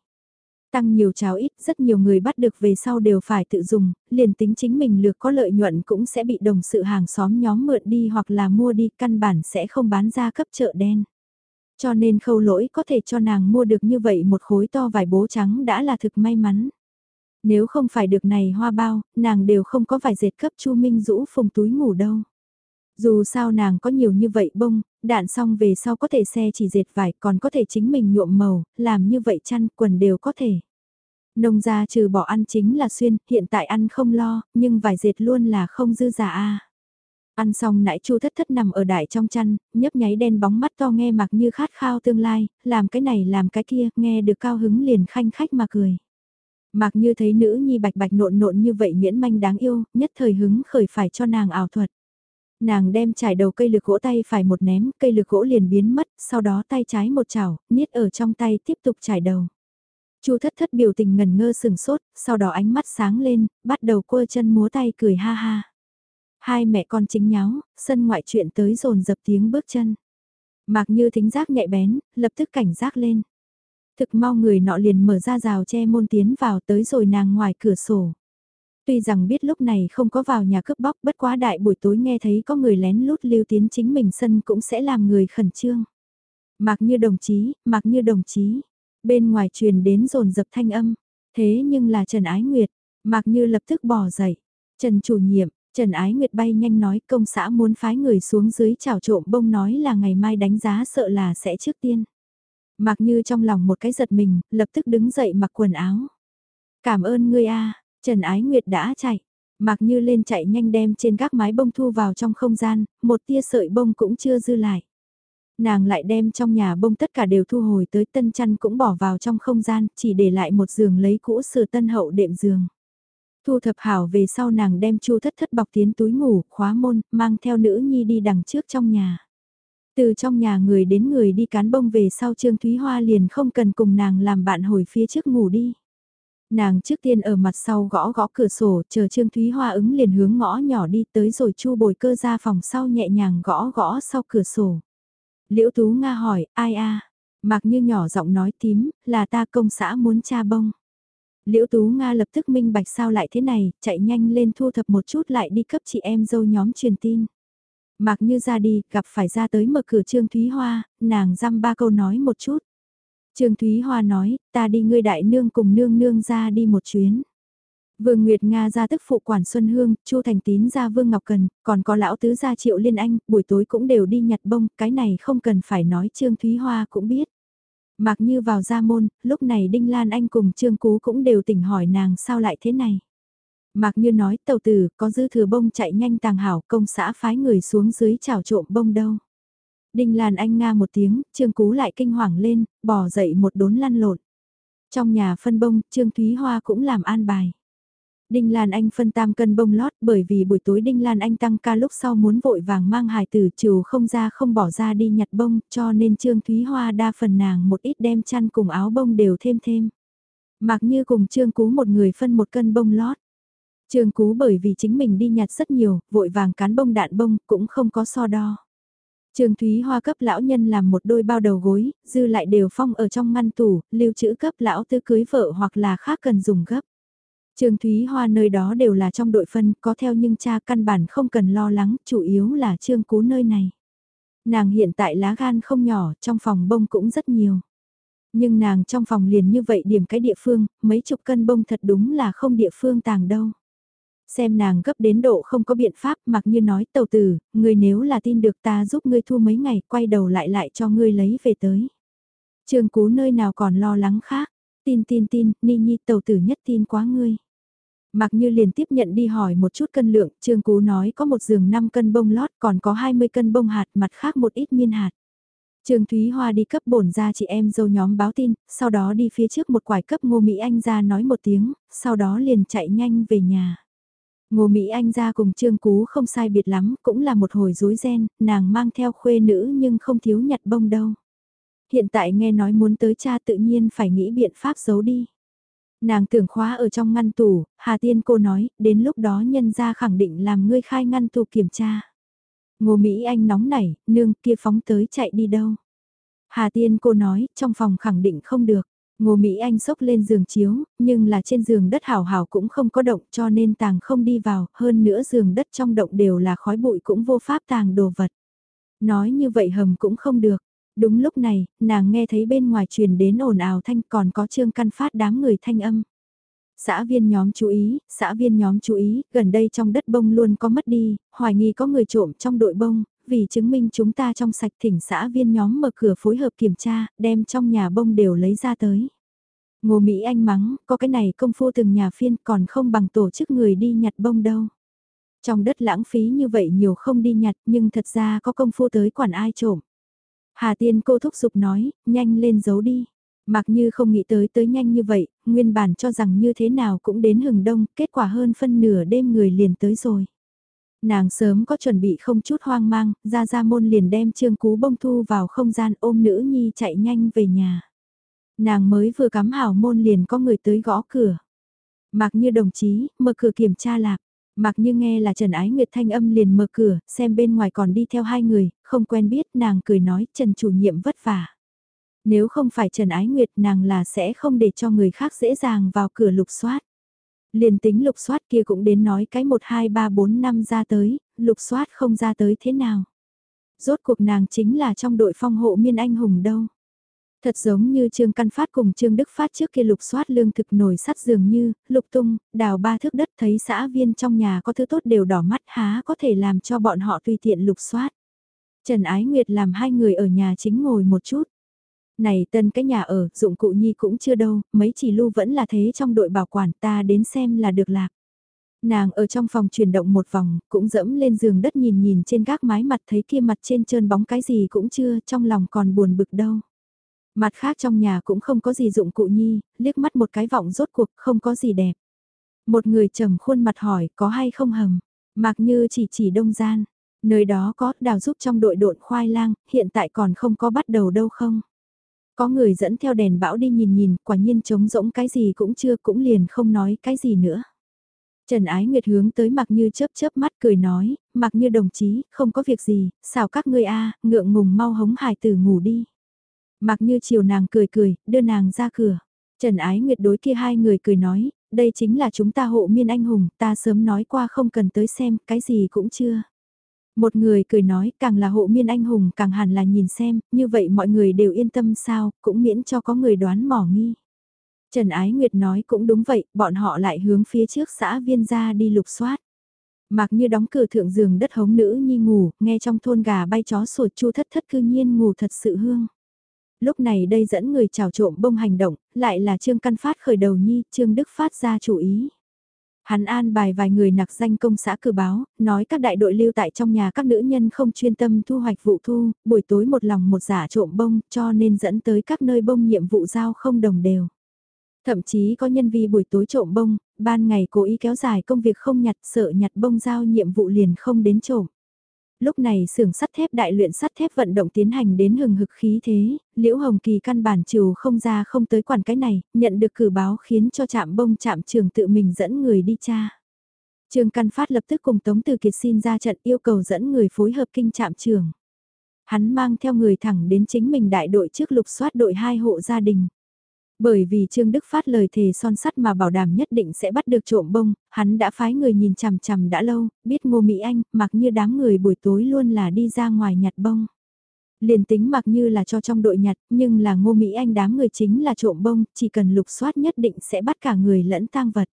Tăng nhiều cháo ít, rất nhiều người bắt được về sau đều phải tự dùng, liền tính chính mình lược có lợi nhuận cũng sẽ bị đồng sự hàng xóm nhóm mượn đi hoặc là mua đi, căn bản sẽ không bán ra cấp chợ đen. Cho nên khâu lỗi có thể cho nàng mua được như vậy một khối to vải bố trắng đã là thực may mắn. Nếu không phải được này hoa bao, nàng đều không có vải dệt cấp Chu Minh Dũ phùng túi ngủ đâu. Dù sao nàng có nhiều như vậy bông, đạn xong về sau có thể xe chỉ dệt vải còn có thể chính mình nhuộm màu, làm như vậy chăn quần đều có thể. Nông gia trừ bỏ ăn chính là xuyên, hiện tại ăn không lo, nhưng vải dệt luôn là không dư giả a. Ăn xong nãy chu thất thất nằm ở đại trong chăn, nhấp nháy đen bóng mắt to nghe mặc như khát khao tương lai, làm cái này làm cái kia, nghe được cao hứng liền khanh khách mà cười. Mặc như thấy nữ nhi bạch bạch nộn nộn như vậy miễn manh đáng yêu, nhất thời hứng khởi phải cho nàng ảo thuật. Nàng đem trải đầu cây lược gỗ tay phải một ném, cây lược gỗ liền biến mất, sau đó tay trái một chảo, niết ở trong tay tiếp tục trải đầu. Chu thất thất biểu tình ngần ngơ sừng sốt, sau đó ánh mắt sáng lên, bắt đầu quơ chân múa tay cười ha ha. Hai mẹ con chính nháo, sân ngoại chuyện tới rồn dập tiếng bước chân. Mạc như thính giác nhạy bén, lập tức cảnh giác lên. Thực mau người nọ liền mở ra rào che môn tiến vào tới rồi nàng ngoài cửa sổ. Tuy rằng biết lúc này không có vào nhà cướp bóc bất quá đại buổi tối nghe thấy có người lén lút lưu tiến chính mình sân cũng sẽ làm người khẩn trương. Mạc như đồng chí, mạc như đồng chí. Bên ngoài truyền đến rồn dập thanh âm. Thế nhưng là Trần Ái Nguyệt, mạc như lập tức bỏ dậy. Trần chủ nhiệm, Trần Ái Nguyệt bay nhanh nói công xã muốn phái người xuống dưới chảo trộm bông nói là ngày mai đánh giá sợ là sẽ trước tiên. Mặc như trong lòng một cái giật mình, lập tức đứng dậy mặc quần áo. Cảm ơn ngươi a Trần Ái Nguyệt đã chạy. Mặc như lên chạy nhanh đem trên các mái bông thu vào trong không gian, một tia sợi bông cũng chưa dư lại. Nàng lại đem trong nhà bông tất cả đều thu hồi tới tân chăn cũng bỏ vào trong không gian, chỉ để lại một giường lấy cũ sửa tân hậu đệm giường. Thu thập hảo về sau nàng đem chu thất thất bọc tiến túi ngủ, khóa môn, mang theo nữ nhi đi đằng trước trong nhà. Từ trong nhà người đến người đi cán bông về sau Trương Thúy Hoa liền không cần cùng nàng làm bạn hồi phía trước ngủ đi. Nàng trước tiên ở mặt sau gõ gõ cửa sổ chờ Trương Thúy Hoa ứng liền hướng ngõ nhỏ đi tới rồi chu bồi cơ ra phòng sau nhẹ nhàng gõ gõ sau cửa sổ. Liễu Tú Nga hỏi, ai a Mặc như nhỏ giọng nói tím, là ta công xã muốn cha bông. Liễu Tú Nga lập tức minh bạch sao lại thế này, chạy nhanh lên thu thập một chút lại đi cấp chị em dâu nhóm truyền tin. Mặc như ra đi, gặp phải ra tới mở cửa Trương Thúy Hoa, nàng dăm ba câu nói một chút. Trương Thúy Hoa nói, ta đi ngươi đại nương cùng nương nương ra đi một chuyến. Vương Nguyệt Nga ra tức phụ quản Xuân Hương, Chu Thành Tín ra Vương Ngọc Cần, còn có lão tứ gia Triệu Liên Anh, buổi tối cũng đều đi nhặt bông, cái này không cần phải nói Trương Thúy Hoa cũng biết. Mặc như vào ra môn, lúc này Đinh Lan Anh cùng Trương Cú cũng đều tỉnh hỏi nàng sao lại thế này. Mặc Như nói tàu tử có dư thừa bông chạy nhanh tàng hảo công xã phái người xuống dưới chảo trộm bông đâu. Đinh Lan Anh nga một tiếng, Trương Cú lại kinh hoàng lên, bỏ dậy một đốn lăn lộn. Trong nhà phân bông, Trương Thúy Hoa cũng làm an bài. Đinh Lan Anh phân tam cân bông lót bởi vì buổi tối Đinh Lan Anh tăng ca lúc sau muốn vội vàng mang hài tử chiều không ra không bỏ ra đi nhặt bông cho nên Trương Thúy Hoa đa phần nàng một ít đem chăn cùng áo bông đều thêm thêm. Mặc như cùng Trương Cú một người phân một cân bông lót. Trương Cú bởi vì chính mình đi nhặt rất nhiều, vội vàng cán bông đạn bông cũng không có so đo. Trương Thúy Hoa cấp lão nhân làm một đôi bao đầu gối, dư lại đều phong ở trong ngăn tủ, lưu trữ cấp lão tư cưới vợ hoặc là khác cần dùng gấp. Trương Thúy Hoa nơi đó đều là trong đội phân, có theo nhưng cha căn bản không cần lo lắng, chủ yếu là Trương Cú nơi này. Nàng hiện tại lá gan không nhỏ, trong phòng bông cũng rất nhiều. Nhưng nàng trong phòng liền như vậy điểm cái địa phương, mấy chục cân bông thật đúng là không địa phương tàng đâu. Xem nàng gấp đến độ không có biện pháp mặc như nói tàu tử, người nếu là tin được ta giúp ngươi thu mấy ngày quay đầu lại lại cho ngươi lấy về tới. trường Cú nơi nào còn lo lắng khác, tin tin tin, ni nhi tàu tử nhất tin quá ngươi. Mặc như liền tiếp nhận đi hỏi một chút cân lượng, Trương Cú nói có một giường 5 cân bông lót còn có 20 cân bông hạt mặt khác một ít miên hạt. Trương Thúy Hoa đi cấp bổn ra chị em dâu nhóm báo tin, sau đó đi phía trước một quải cấp Ngô Mỹ Anh ra nói một tiếng, sau đó liền chạy nhanh về nhà. Ngô Mỹ Anh ra cùng Trương Cú không sai biệt lắm, cũng là một hồi rối ren, nàng mang theo khuê nữ nhưng không thiếu nhặt bông đâu. Hiện tại nghe nói muốn tới cha tự nhiên phải nghĩ biện pháp giấu đi. Nàng tưởng khóa ở trong ngăn tủ, Hà Tiên cô nói, đến lúc đó nhân ra khẳng định làm ngươi khai ngăn tủ kiểm tra. Ngô Mỹ Anh nóng nảy, nương kia phóng tới chạy đi đâu. Hà Tiên cô nói, trong phòng khẳng định không được. Ngô Mỹ Anh sốc lên giường chiếu, nhưng là trên giường đất hảo hảo cũng không có động cho nên tàng không đi vào, hơn nữa giường đất trong động đều là khói bụi cũng vô pháp tàng đồ vật. Nói như vậy hầm cũng không được. Đúng lúc này, nàng nghe thấy bên ngoài truyền đến ồn ào thanh còn có trương căn phát đám người thanh âm. Xã viên nhóm chú ý, xã viên nhóm chú ý, gần đây trong đất bông luôn có mất đi, hoài nghi có người trộm trong đội bông, vì chứng minh chúng ta trong sạch thỉnh xã viên nhóm mở cửa phối hợp kiểm tra, đem trong nhà bông đều lấy ra tới. Ngô Mỹ Anh mắng, có cái này công phu từng nhà phiên còn không bằng tổ chức người đi nhặt bông đâu. Trong đất lãng phí như vậy nhiều không đi nhặt nhưng thật ra có công phu tới quản ai trộm. Hà Tiên cô thúc giục nói, nhanh lên giấu đi. Mặc như không nghĩ tới tới nhanh như vậy, nguyên bản cho rằng như thế nào cũng đến hừng đông, kết quả hơn phân nửa đêm người liền tới rồi. Nàng sớm có chuẩn bị không chút hoang mang, ra ra môn liền đem trương cú bông thu vào không gian ôm nữ nhi chạy nhanh về nhà. Nàng mới vừa cắm hảo môn liền có người tới gõ cửa. Mặc như đồng chí, mở cửa kiểm tra lạc. Mặc như nghe là Trần Ái Nguyệt thanh âm liền mở cửa, xem bên ngoài còn đi theo hai người, không quen biết nàng cười nói Trần chủ nhiệm vất vả. Nếu không phải Trần Ái Nguyệt nàng là sẽ không để cho người khác dễ dàng vào cửa lục soát. Liền tính lục soát kia cũng đến nói cái 1 2 3 4 năm ra tới, lục soát không ra tới thế nào. Rốt cuộc nàng chính là trong đội phong hộ miên anh hùng đâu. Thật giống như Trương Căn Phát cùng Trương Đức Phát trước kia lục soát lương thực nổi sắt dường như, lục tung, đào ba thước đất thấy xã viên trong nhà có thứ tốt đều đỏ mắt há có thể làm cho bọn họ tùy tiện lục soát. Trần Ái Nguyệt làm hai người ở nhà chính ngồi một chút. Này tân cái nhà ở, dụng cụ nhi cũng chưa đâu, mấy chỉ lưu vẫn là thế trong đội bảo quản ta đến xem là được lạc. Nàng ở trong phòng chuyển động một vòng, cũng dẫm lên giường đất nhìn nhìn trên gác mái mặt thấy kia mặt trên trơn bóng cái gì cũng chưa, trong lòng còn buồn bực đâu. Mặt khác trong nhà cũng không có gì dụng cụ nhi, liếc mắt một cái vọng rốt cuộc không có gì đẹp. Một người trầm khuôn mặt hỏi có hay không hầm, mặc như chỉ chỉ đông gian, nơi đó có đào giúp trong đội độn khoai lang, hiện tại còn không có bắt đầu đâu không. Có người dẫn theo đèn bão đi nhìn nhìn, quả nhiên trống rỗng cái gì cũng chưa cũng liền không nói cái gì nữa. Trần Ái Nguyệt hướng tới mặc như chớp chớp mắt cười nói, mặc như đồng chí, không có việc gì, xào các ngươi a ngượng ngùng mau hống hài tử ngủ đi. Mặc như chiều nàng cười cười, đưa nàng ra cửa. Trần Ái Nguyệt đối kia hai người cười nói, đây chính là chúng ta hộ miên anh hùng, ta sớm nói qua không cần tới xem, cái gì cũng chưa. Một người cười nói, càng là hộ miên anh hùng càng hẳn là nhìn xem, như vậy mọi người đều yên tâm sao, cũng miễn cho có người đoán mỏ nghi. Trần Ái Nguyệt nói cũng đúng vậy, bọn họ lại hướng phía trước xã viên ra đi lục soát. Mặc như đóng cửa thượng giường đất hống nữ nhi ngủ, nghe trong thôn gà bay chó sủa chu thất thất cư nhiên ngủ thật sự hương lúc này đây dẫn người trào trộm bông hành động, lại là Trương Căn Phát khởi đầu nhi, Trương Đức Phát ra chủ ý. Hắn an bài vài người nặc danh công xã cử báo, nói các đại đội lưu tại trong nhà các nữ nhân không chuyên tâm thu hoạch vụ thu, buổi tối một lòng một giả trộm bông cho nên dẫn tới các nơi bông nhiệm vụ giao không đồng đều. Thậm chí có nhân vi buổi tối trộm bông, ban ngày cố ý kéo dài công việc không nhặt sợ nhặt bông giao nhiệm vụ liền không đến trộm. Lúc này xưởng sắt thép đại luyện sắt thép vận động tiến hành đến hừng hực khí thế, Liễu Hồng Kỳ căn bản chiều không ra không tới quản cái này, nhận được cử báo khiến cho trạm bông trạm trường tự mình dẫn người đi tra. Trương Căn Phát lập tức cùng Tống Từ Kiệt xin ra trận yêu cầu dẫn người phối hợp kinh trạm trường. Hắn mang theo người thẳng đến chính mình đại đội trước lục soát đội hai hộ gia đình. Bởi vì Trương Đức phát lời thề son sắt mà bảo đảm nhất định sẽ bắt được trộm bông, hắn đã phái người nhìn chằm chằm đã lâu, biết Ngô Mỹ Anh, mặc như đám người buổi tối luôn là đi ra ngoài nhặt bông. Liền tính mặc như là cho trong đội nhặt, nhưng là Ngô Mỹ Anh đám người chính là trộm bông, chỉ cần lục soát nhất định sẽ bắt cả người lẫn tang vật.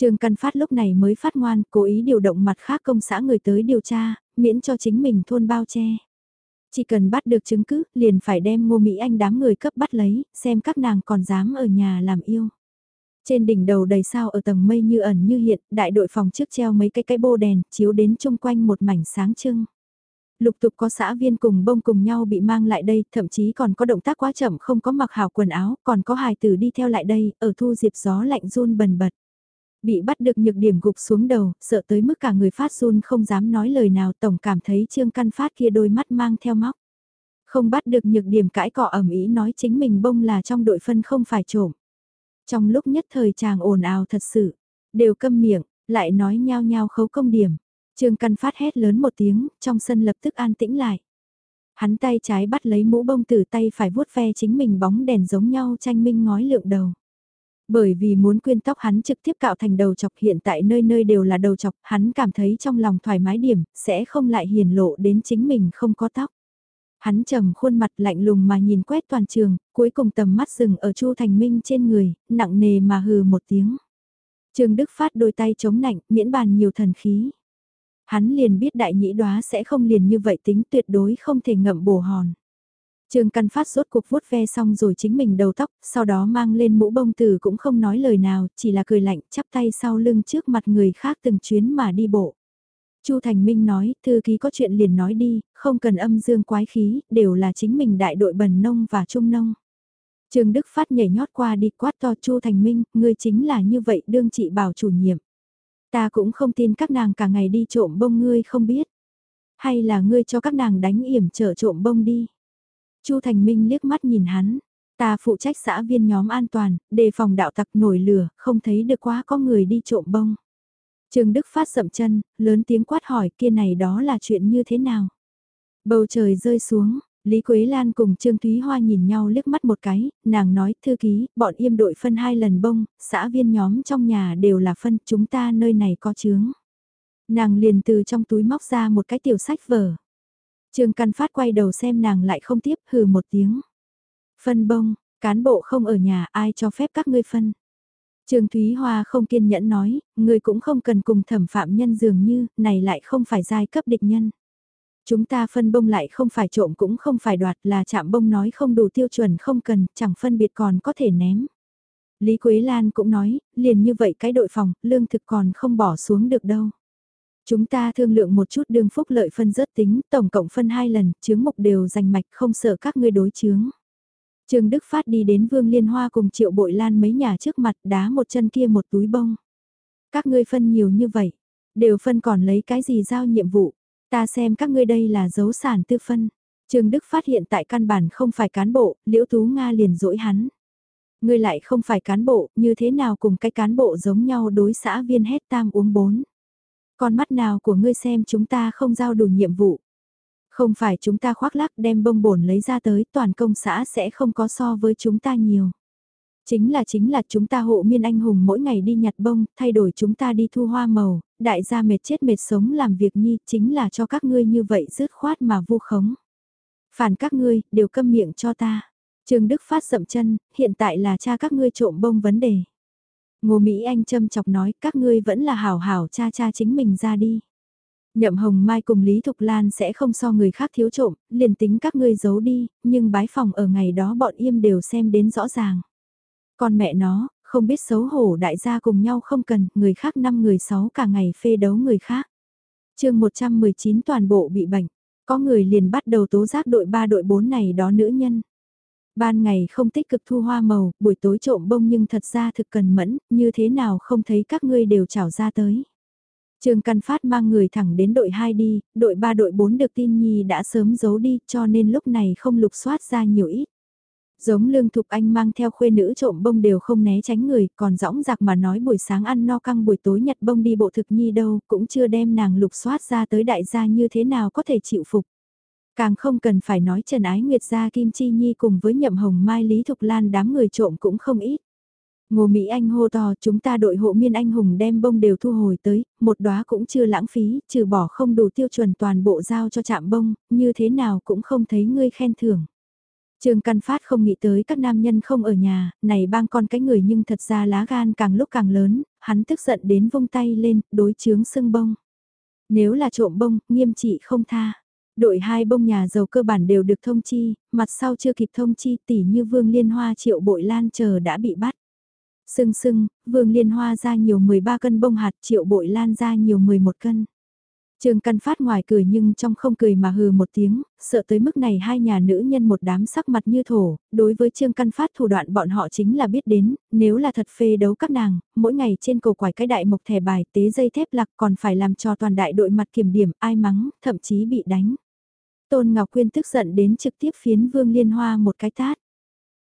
Trương Căn Phát lúc này mới phát ngoan, cố ý điều động mặt khác công xã người tới điều tra, miễn cho chính mình thôn bao che. Chỉ cần bắt được chứng cứ, liền phải đem ngô Mỹ Anh đám người cấp bắt lấy, xem các nàng còn dám ở nhà làm yêu. Trên đỉnh đầu đầy sao ở tầng mây như ẩn như hiện, đại đội phòng trước treo mấy cái cái bô đèn, chiếu đến chung quanh một mảnh sáng trưng. Lục tục có xã viên cùng bông cùng nhau bị mang lại đây, thậm chí còn có động tác quá chậm không có mặc hào quần áo, còn có hài tử đi theo lại đây, ở thu diệp gió lạnh run bần bật. Bị bắt được nhược điểm gục xuống đầu, sợ tới mức cả người phát run không dám nói lời nào tổng cảm thấy trương căn phát kia đôi mắt mang theo móc. Không bắt được nhược điểm cãi cọ ẩm ý nói chính mình bông là trong đội phân không phải trộm. Trong lúc nhất thời chàng ồn ào thật sự, đều câm miệng, lại nói nhao nhao khấu công điểm. Trương Căn Phát hét lớn một tiếng, trong sân lập tức an tĩnh lại. Hắn tay trái bắt lấy mũ bông từ tay phải vuốt ve chính mình bóng đèn giống nhau tranh minh ngói lượng đầu. Bởi vì muốn quyên tóc hắn trực tiếp cạo thành đầu chọc hiện tại nơi nơi đều là đầu chọc, hắn cảm thấy trong lòng thoải mái điểm, sẽ không lại hiền lộ đến chính mình không có tóc. Hắn trầm khuôn mặt lạnh lùng mà nhìn quét toàn trường, cuối cùng tầm mắt dừng ở Chu Thành Minh trên người, nặng nề mà hừ một tiếng. Trương Đức phát đôi tay chống nạnh, miễn bàn nhiều thần khí. Hắn liền biết đại nhĩ đoá sẽ không liền như vậy tính tuyệt đối không thể ngậm bổ hòn. Trương Căn Phát rốt cuộc vuốt ve xong rồi chính mình đầu tóc, sau đó mang lên mũ bông tử cũng không nói lời nào, chỉ là cười lạnh, chắp tay sau lưng trước mặt người khác từng chuyến mà đi bộ. Chu Thành Minh nói, thư ký có chuyện liền nói đi, không cần âm dương quái khí, đều là chính mình đại đội bần nông và trung nông. Trương Đức Phát nhảy nhót qua đi quát to Chu Thành Minh, ngươi chính là như vậy đương chị bảo chủ nhiệm. Ta cũng không tin các nàng cả ngày đi trộm bông ngươi không biết. Hay là ngươi cho các nàng đánh yểm trở trộm bông đi. Chu Thành Minh liếc mắt nhìn hắn. Ta phụ trách xã viên nhóm an toàn, đề phòng đạo tặc nổi lửa, không thấy được quá có người đi trộm bông. Trương Đức phát sậm chân, lớn tiếng quát hỏi kia này đó là chuyện như thế nào? Bầu trời rơi xuống, Lý Quế Lan cùng Trương Thúy Hoa nhìn nhau liếc mắt một cái, nàng nói, thư ký, bọn yêm đội phân hai lần bông, xã viên nhóm trong nhà đều là phân, chúng ta nơi này có chướng. Nàng liền từ trong túi móc ra một cái tiểu sách vở. Trương Căn Phát quay đầu xem nàng lại không tiếp hừ một tiếng. Phân bông, cán bộ không ở nhà ai cho phép các ngươi phân. Trương Thúy Hoa không kiên nhẫn nói, ngươi cũng không cần cùng thẩm phạm nhân dường như, này lại không phải giai cấp địch nhân. Chúng ta phân bông lại không phải trộm cũng không phải đoạt là chạm bông nói không đủ tiêu chuẩn không cần, chẳng phân biệt còn có thể ném. Lý Quế Lan cũng nói, liền như vậy cái đội phòng, lương thực còn không bỏ xuống được đâu. Chúng ta thương lượng một chút đương phúc lợi phân rớt tính, tổng cộng phân hai lần, chướng mục đều giành mạch không sợ các ngươi đối chướng. Trương Đức Phát đi đến Vương Liên Hoa cùng Triệu Bội Lan mấy nhà trước mặt đá một chân kia một túi bông. Các ngươi phân nhiều như vậy, đều phân còn lấy cái gì giao nhiệm vụ, ta xem các ngươi đây là dấu sản tư phân. Trương Đức phát hiện tại căn bản không phải cán bộ, Liễu Tú Nga liền dỗi hắn. Ngươi lại không phải cán bộ, như thế nào cùng cái cán bộ giống nhau đối xã viên hết tam uống bốn. Con mắt nào của ngươi xem chúng ta không giao đủ nhiệm vụ. Không phải chúng ta khoác lác đem bông bổn lấy ra tới toàn công xã sẽ không có so với chúng ta nhiều. Chính là chính là chúng ta hộ miên anh hùng mỗi ngày đi nhặt bông, thay đổi chúng ta đi thu hoa màu, đại gia mệt chết mệt sống làm việc nhi, chính là cho các ngươi như vậy rứt khoát mà vu khống. Phản các ngươi, đều câm miệng cho ta. Trương Đức Phát dậm chân, hiện tại là cha các ngươi trộm bông vấn đề. Ngô Mỹ Anh châm chọc nói các ngươi vẫn là hảo hảo cha cha chính mình ra đi. Nhậm Hồng Mai cùng Lý Thục Lan sẽ không so người khác thiếu trộm, liền tính các ngươi giấu đi, nhưng bái phòng ở ngày đó bọn im đều xem đến rõ ràng. Còn mẹ nó, không biết xấu hổ đại gia cùng nhau không cần, người khác năm người sáu cả ngày phê đấu người khác. chương 119 toàn bộ bị bệnh, có người liền bắt đầu tố giác đội 3 đội 4 này đó nữ nhân. Ban ngày không tích cực thu hoa màu, buổi tối trộm bông nhưng thật ra thực cần mẫn, như thế nào không thấy các ngươi đều trảo ra tới. Trương Căn Phát mang người thẳng đến đội 2 đi, đội 3 đội 4 được tin Nhi đã sớm giấu đi cho nên lúc này không lục soát ra nhiều ít. Giống lương thục anh mang theo khuê nữ trộm bông đều không né tránh người, còn rõng rạc mà nói buổi sáng ăn no căng buổi tối nhặt bông đi bộ thực nhi đâu, cũng chưa đem nàng lục soát ra tới đại gia như thế nào có thể chịu phục. Càng không cần phải nói Trần Ái Nguyệt gia Kim Chi Nhi cùng với Nhậm Hồng Mai Lý Thục Lan đám người trộm cũng không ít. Ngô Mỹ Anh hô to chúng ta đội hộ miên anh hùng đem bông đều thu hồi tới, một đóa cũng chưa lãng phí, trừ bỏ không đủ tiêu chuẩn toàn bộ giao cho chạm bông, như thế nào cũng không thấy ngươi khen thưởng. Trương Căn Phát không nghĩ tới các nam nhân không ở nhà, này bang con cái người nhưng thật ra lá gan càng lúc càng lớn, hắn tức giận đến vung tay lên, đối chướng sưng bông. Nếu là trộm bông, nghiêm trị không tha. Đội hai bông nhà giàu cơ bản đều được thông chi, mặt sau chưa kịp thông chi tỷ như Vương Liên Hoa triệu bội lan chờ đã bị bắt. Sưng sưng, Vương Liên Hoa ra nhiều 13 cân bông hạt triệu bội lan ra nhiều 11 cân. Trương Căn Phát ngoài cười nhưng trong không cười mà hừ một tiếng, sợ tới mức này hai nhà nữ nhân một đám sắc mặt như thổ, đối với Trương Căn Phát thủ đoạn bọn họ chính là biết đến, nếu là thật phê đấu các nàng, mỗi ngày trên cầu quải cái đại mộc thẻ bài tế dây thép lạc còn phải làm cho toàn đại đội mặt kiểm điểm ai mắng, thậm chí bị đánh. Tôn Ngọc Quyên tức giận đến trực tiếp phiến Vương Liên Hoa một cái tát.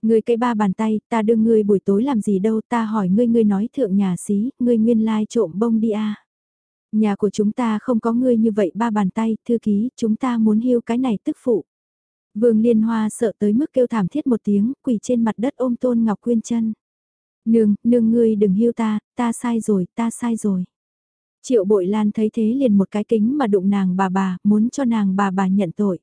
Ngươi cây ba bàn tay, ta đưa ngươi buổi tối làm gì đâu, ta hỏi ngươi ngươi nói thượng nhà xí, ngươi nguyên lai trộm bông đi à. Nhà của chúng ta không có ngươi như vậy ba bàn tay, thư ký, chúng ta muốn hiu cái này tức phụ. Vương Liên Hoa sợ tới mức kêu thảm thiết một tiếng, quỳ trên mặt đất ôm Tôn Ngọc Quyên chân. Nương, nương ngươi đừng hiu ta, ta sai rồi, ta sai rồi. Triệu bội lan thấy thế liền một cái kính mà đụng nàng bà bà, muốn cho nàng bà bà nhận tội.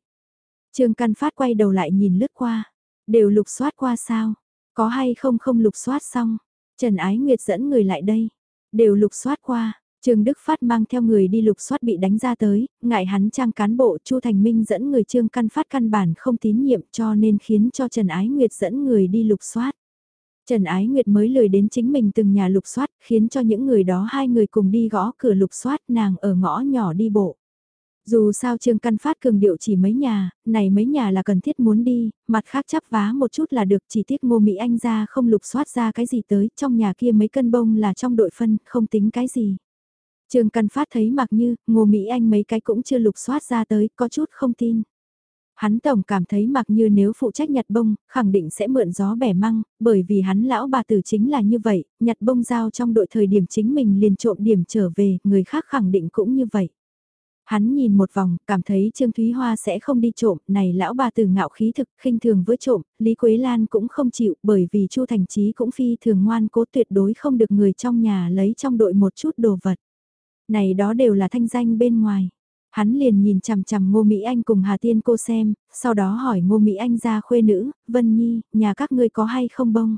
Trương Căn Phát quay đầu lại nhìn lướt qua. Đều lục soát qua sao? Có hay không không lục soát xong? Trần Ái Nguyệt dẫn người lại đây. Đều lục soát qua. Trương Đức Phát mang theo người đi lục soát bị đánh ra tới, ngại hắn trang cán bộ Chu Thành Minh dẫn người Trương Căn Phát căn bản không tín nhiệm cho nên khiến cho Trần Ái Nguyệt dẫn người đi lục soát. Trần Ái Nguyệt mới lười đến chính mình từng nhà lục soát, khiến cho những người đó hai người cùng đi gõ cửa lục soát nàng ở ngõ nhỏ đi bộ. Dù sao Trương Căn Phát cường điệu chỉ mấy nhà, này mấy nhà là cần thiết muốn đi, mặt khác chắp vá một chút là được chỉ tiếc ngô Mỹ Anh ra không lục soát ra cái gì tới, trong nhà kia mấy cân bông là trong đội phân, không tính cái gì. Trương Căn Phát thấy mặc như, ngô Mỹ Anh mấy cái cũng chưa lục soát ra tới, có chút không tin. Hắn tổng cảm thấy mặc như nếu phụ trách nhặt bông, khẳng định sẽ mượn gió bẻ măng, bởi vì hắn lão bà tử chính là như vậy, nhặt bông giao trong đội thời điểm chính mình liền trộm điểm trở về, người khác khẳng định cũng như vậy. Hắn nhìn một vòng, cảm thấy Trương Thúy Hoa sẽ không đi trộm, này lão bà tử ngạo khí thực, khinh thường với trộm, Lý Quế Lan cũng không chịu, bởi vì Chu Thành trí cũng phi thường ngoan cố tuyệt đối không được người trong nhà lấy trong đội một chút đồ vật. Này đó đều là thanh danh bên ngoài. Hắn liền nhìn chằm chằm Ngô Mỹ Anh cùng Hà Tiên cô xem, sau đó hỏi Ngô Mỹ Anh ra khuê nữ, Vân Nhi, nhà các ngươi có hay không bông?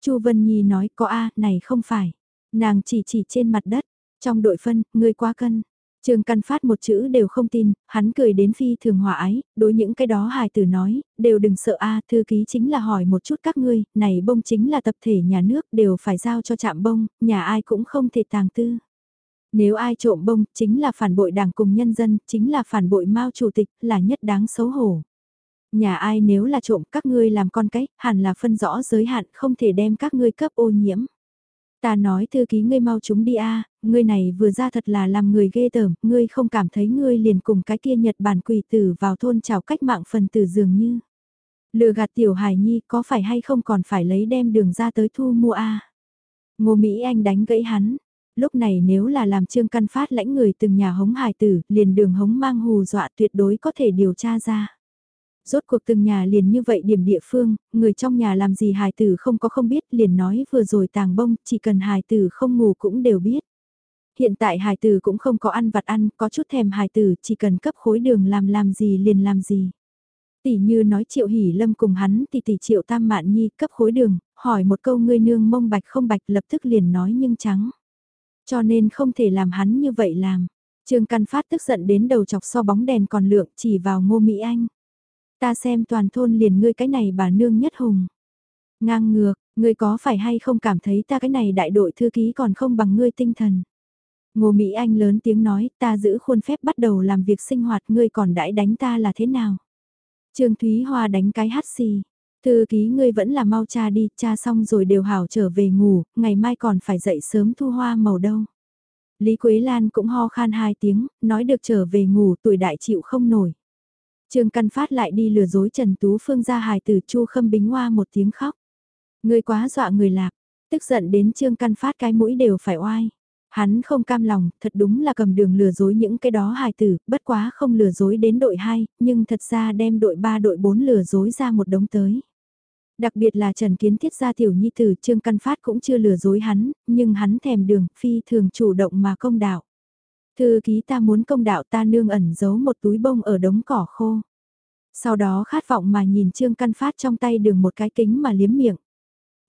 Chu Vân Nhi nói có a, này không phải. Nàng chỉ chỉ trên mặt đất, trong đội phân, ngươi quá cân. Trương Căn Phát một chữ đều không tin, hắn cười đến phi thường hòa ái, đối những cái đó hài tử nói, đều đừng sợ a, thư ký chính là hỏi một chút các ngươi, này bông chính là tập thể nhà nước đều phải giao cho trạm bông, nhà ai cũng không thể tàng tư. Nếu ai trộm bông, chính là phản bội đảng cùng nhân dân, chính là phản bội Mao chủ tịch, là nhất đáng xấu hổ. Nhà ai nếu là trộm các ngươi làm con cái, hẳn là phân rõ giới hạn không thể đem các ngươi cấp ô nhiễm. Ta nói thư ký ngươi mau chúng đi a, ngươi này vừa ra thật là làm người ghê tởm, ngươi không cảm thấy ngươi liền cùng cái kia Nhật Bản quỷ tử vào thôn chào cách mạng phần tử dường như. Lừa gạt tiểu hải nhi có phải hay không còn phải lấy đem đường ra tới thu mua a. Ngô Mỹ Anh đánh gãy hắn, lúc này nếu là làm trương căn phát lãnh người từng nhà hống hài tử, liền đường hống mang hù dọa tuyệt đối có thể điều tra ra. Rốt cuộc từng nhà liền như vậy điểm địa phương, người trong nhà làm gì hài tử không có không biết liền nói vừa rồi tàng bông, chỉ cần hài tử không ngủ cũng đều biết. Hiện tại hài tử cũng không có ăn vặt ăn, có chút thèm hài tử, chỉ cần cấp khối đường làm làm gì liền làm gì. Tỷ như nói triệu hỉ lâm cùng hắn thì tỷ triệu tam mạn nhi cấp khối đường, hỏi một câu ngươi nương mông bạch không bạch lập tức liền nói nhưng trắng. Cho nên không thể làm hắn như vậy làm. Trương Căn Phát tức giận đến đầu chọc so bóng đèn còn lượng chỉ vào ngô Mỹ Anh. Ta xem toàn thôn liền ngươi cái này bà nương nhất hùng. Ngang ngược, Ngươi có phải hay không cảm thấy ta cái này đại đội thư ký còn không bằng ngươi tinh thần. Ngô Mỹ Anh lớn tiếng nói, ta giữ khuôn phép bắt đầu làm việc sinh hoạt ngươi còn đãi đánh ta là thế nào? Trương Thúy Hoa đánh cái hát xì. Thư ký ngươi vẫn là mau cha đi, cha xong rồi đều hảo trở về ngủ, ngày mai còn phải dậy sớm thu hoa màu đâu. Lý Quế Lan cũng ho khan hai tiếng, nói được trở về ngủ tuổi đại chịu không nổi. Trương Căn Phát lại đi lừa dối Trần Tú Phương ra hài từ Chu Khâm Bính Hoa một tiếng khóc. Ngươi quá dọa người lạc, tức giận đến Trương Căn Phát cái mũi đều phải oai. Hắn không cam lòng, thật đúng là cầm đường lừa dối những cái đó hài tử, bất quá không lừa dối đến đội 2, nhưng thật ra đem đội 3 đội 4 lừa dối ra một đống tới. Đặc biệt là Trần Kiến Thiết gia tiểu nhi tử Trương Căn Phát cũng chưa lừa dối hắn, nhưng hắn thèm đường, phi thường chủ động mà công đạo. Thư ký ta muốn công đạo ta nương ẩn giấu một túi bông ở đống cỏ khô. Sau đó khát vọng mà nhìn Trương Căn Phát trong tay đường một cái kính mà liếm miệng.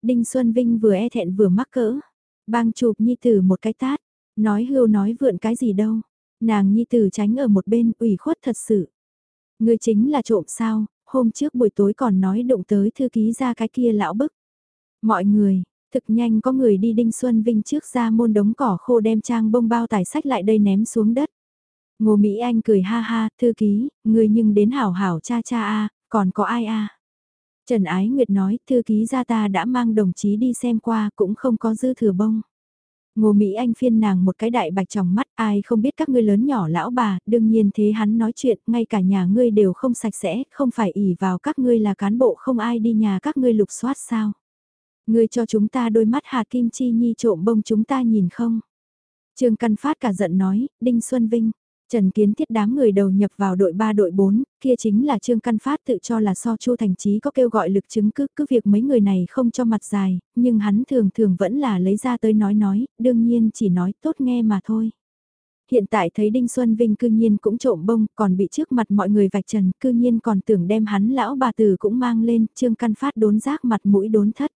Đinh Xuân Vinh vừa e thẹn vừa mắc cỡ. Bang chụp Nhi Tử một cái tát. Nói hưu nói vượn cái gì đâu. Nàng Nhi Tử tránh ở một bên ủy khuất thật sự. Người chính là trộm sao, hôm trước buổi tối còn nói đụng tới thư ký ra cái kia lão bức. Mọi người, thực nhanh có người đi Đinh Xuân Vinh trước ra môn đống cỏ khô đem trang bông bao tải sách lại đây ném xuống đất. Ngô Mỹ Anh cười ha ha, thư ký, người nhưng đến hảo hảo cha cha a, còn có ai a? Trần Ái Nguyệt nói, thư ký ra ta đã mang đồng chí đi xem qua cũng không có dư thừa bông. Ngô Mỹ Anh phiên nàng một cái đại bạch trong mắt, ai không biết các ngươi lớn nhỏ lão bà, đương nhiên thế hắn nói chuyện, ngay cả nhà ngươi đều không sạch sẽ, không phải ỉ vào các ngươi là cán bộ không ai đi nhà các ngươi lục soát sao. Ngươi cho chúng ta đôi mắt hạt kim chi nhi trộm bông chúng ta nhìn không. Trương Căn Phát cả giận nói, Đinh Xuân Vinh, Trần Kiến Thiết đám người đầu nhập vào đội 3 đội 4, kia chính là Trương Căn Phát tự cho là so Chu Thành Chí có kêu gọi lực chứng cứ cứ việc mấy người này không cho mặt dài, nhưng hắn thường thường vẫn là lấy ra tới nói nói, đương nhiên chỉ nói tốt nghe mà thôi. Hiện tại thấy Đinh Xuân Vinh cư nhiên cũng trộm bông, còn bị trước mặt mọi người vạch trần, cư nhiên còn tưởng đem hắn lão bà tử cũng mang lên, Trương Căn Phát đốn rác mặt mũi đốn thất.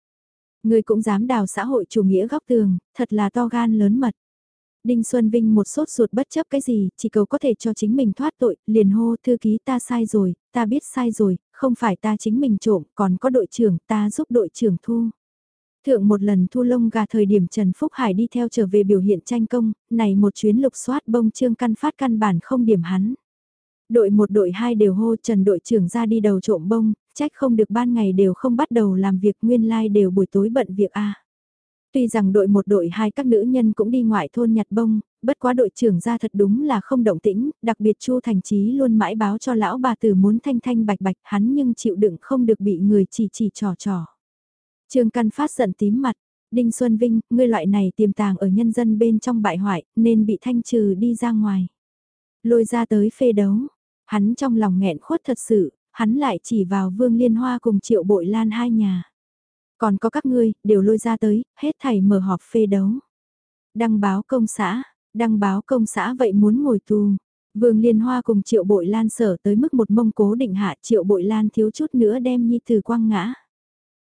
Người cũng dám đào xã hội chủ nghĩa góc tường, thật là to gan lớn mật. Đinh Xuân Vinh một sốt ruột bất chấp cái gì, chỉ cầu có thể cho chính mình thoát tội, liền hô thư ký ta sai rồi, ta biết sai rồi, không phải ta chính mình trộm, còn có đội trưởng, ta giúp đội trưởng thu. Thượng một lần thu lông gà thời điểm Trần Phúc Hải đi theo trở về biểu hiện tranh công, này một chuyến lục soát bông trương căn phát căn bản không điểm hắn. Đội một đội hai đều hô Trần đội trưởng ra đi đầu trộm bông, trách không được ban ngày đều không bắt đầu làm việc nguyên lai like đều buổi tối bận việc a Tuy rằng đội một đội hai các nữ nhân cũng đi ngoại thôn nhặt bông, bất quá đội trưởng ra thật đúng là không động tĩnh, đặc biệt Chu Thành Chí luôn mãi báo cho lão bà tử muốn thanh thanh bạch bạch hắn nhưng chịu đựng không được bị người chỉ chỉ trò trò. Trương Căn phát giận tím mặt, Đinh Xuân Vinh, ngươi loại này tiềm tàng ở nhân dân bên trong bại hoại, nên bị thanh trừ đi ra ngoài. Lôi ra tới phê đấu, hắn trong lòng nghẹn khuất thật sự, hắn lại chỉ vào Vương Liên Hoa cùng Triệu Bội Lan hai nhà. Còn có các ngươi, đều lôi ra tới, hết thảy mở họp phê đấu. Đăng báo công xã, đăng báo công xã vậy muốn ngồi tù. Vương Liên Hoa cùng Triệu Bội Lan sở tới mức một mông cố định hạ Triệu Bội Lan thiếu chút nữa đem Nhi Từ quăng ngã.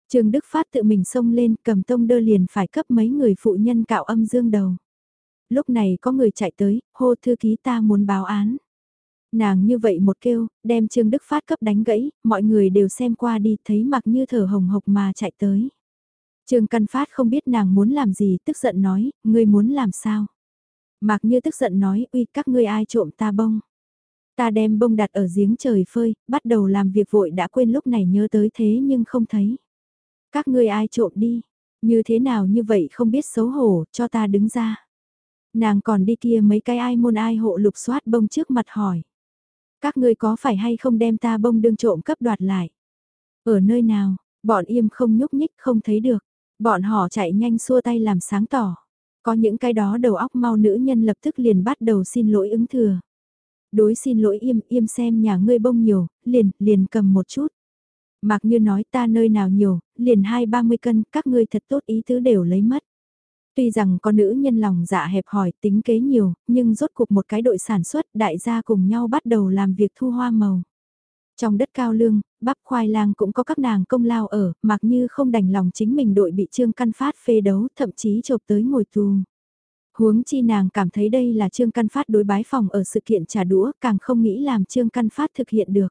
Trường Đức Phát tự mình xông lên cầm tông đơ liền phải cấp mấy người phụ nhân cạo âm dương đầu. Lúc này có người chạy tới, hô thư ký ta muốn báo án. Nàng như vậy một kêu, đem Trương Đức Phát cấp đánh gãy, mọi người đều xem qua đi thấy mặc như thở hồng hộc mà chạy tới. Trương Căn Phát không biết nàng muốn làm gì, tức giận nói, ngươi muốn làm sao? Mạc Như tức giận nói, uy các ngươi ai trộm ta bông. Ta đem bông đặt ở giếng trời phơi, bắt đầu làm việc vội đã quên lúc này nhớ tới thế nhưng không thấy. Các ngươi ai trộm đi, như thế nào như vậy không biết xấu hổ, cho ta đứng ra. Nàng còn đi kia mấy cái ai môn ai hộ lục soát bông trước mặt hỏi. Các ngươi có phải hay không đem ta bông đương trộm cấp đoạt lại? Ở nơi nào, bọn im không nhúc nhích không thấy được. Bọn họ chạy nhanh xua tay làm sáng tỏ. Có những cái đó đầu óc mau nữ nhân lập tức liền bắt đầu xin lỗi ứng thừa. Đối xin lỗi im, im xem nhà ngươi bông nhiều, liền, liền cầm một chút. Mặc như nói ta nơi nào nhiều, liền hai ba mươi cân, các ngươi thật tốt ý tứ đều lấy mất. Tuy rằng có nữ nhân lòng dạ hẹp hòi tính kế nhiều, nhưng rốt cuộc một cái đội sản xuất đại gia cùng nhau bắt đầu làm việc thu hoa màu. Trong đất cao lương, bắp khoai lang cũng có các nàng công lao ở, mặc như không đành lòng chính mình đội bị trương căn phát phê đấu, thậm chí chộp tới ngồi tù. Huống chi nàng cảm thấy đây là trương căn phát đối bái phòng ở sự kiện trả đũa, càng không nghĩ làm trương căn phát thực hiện được.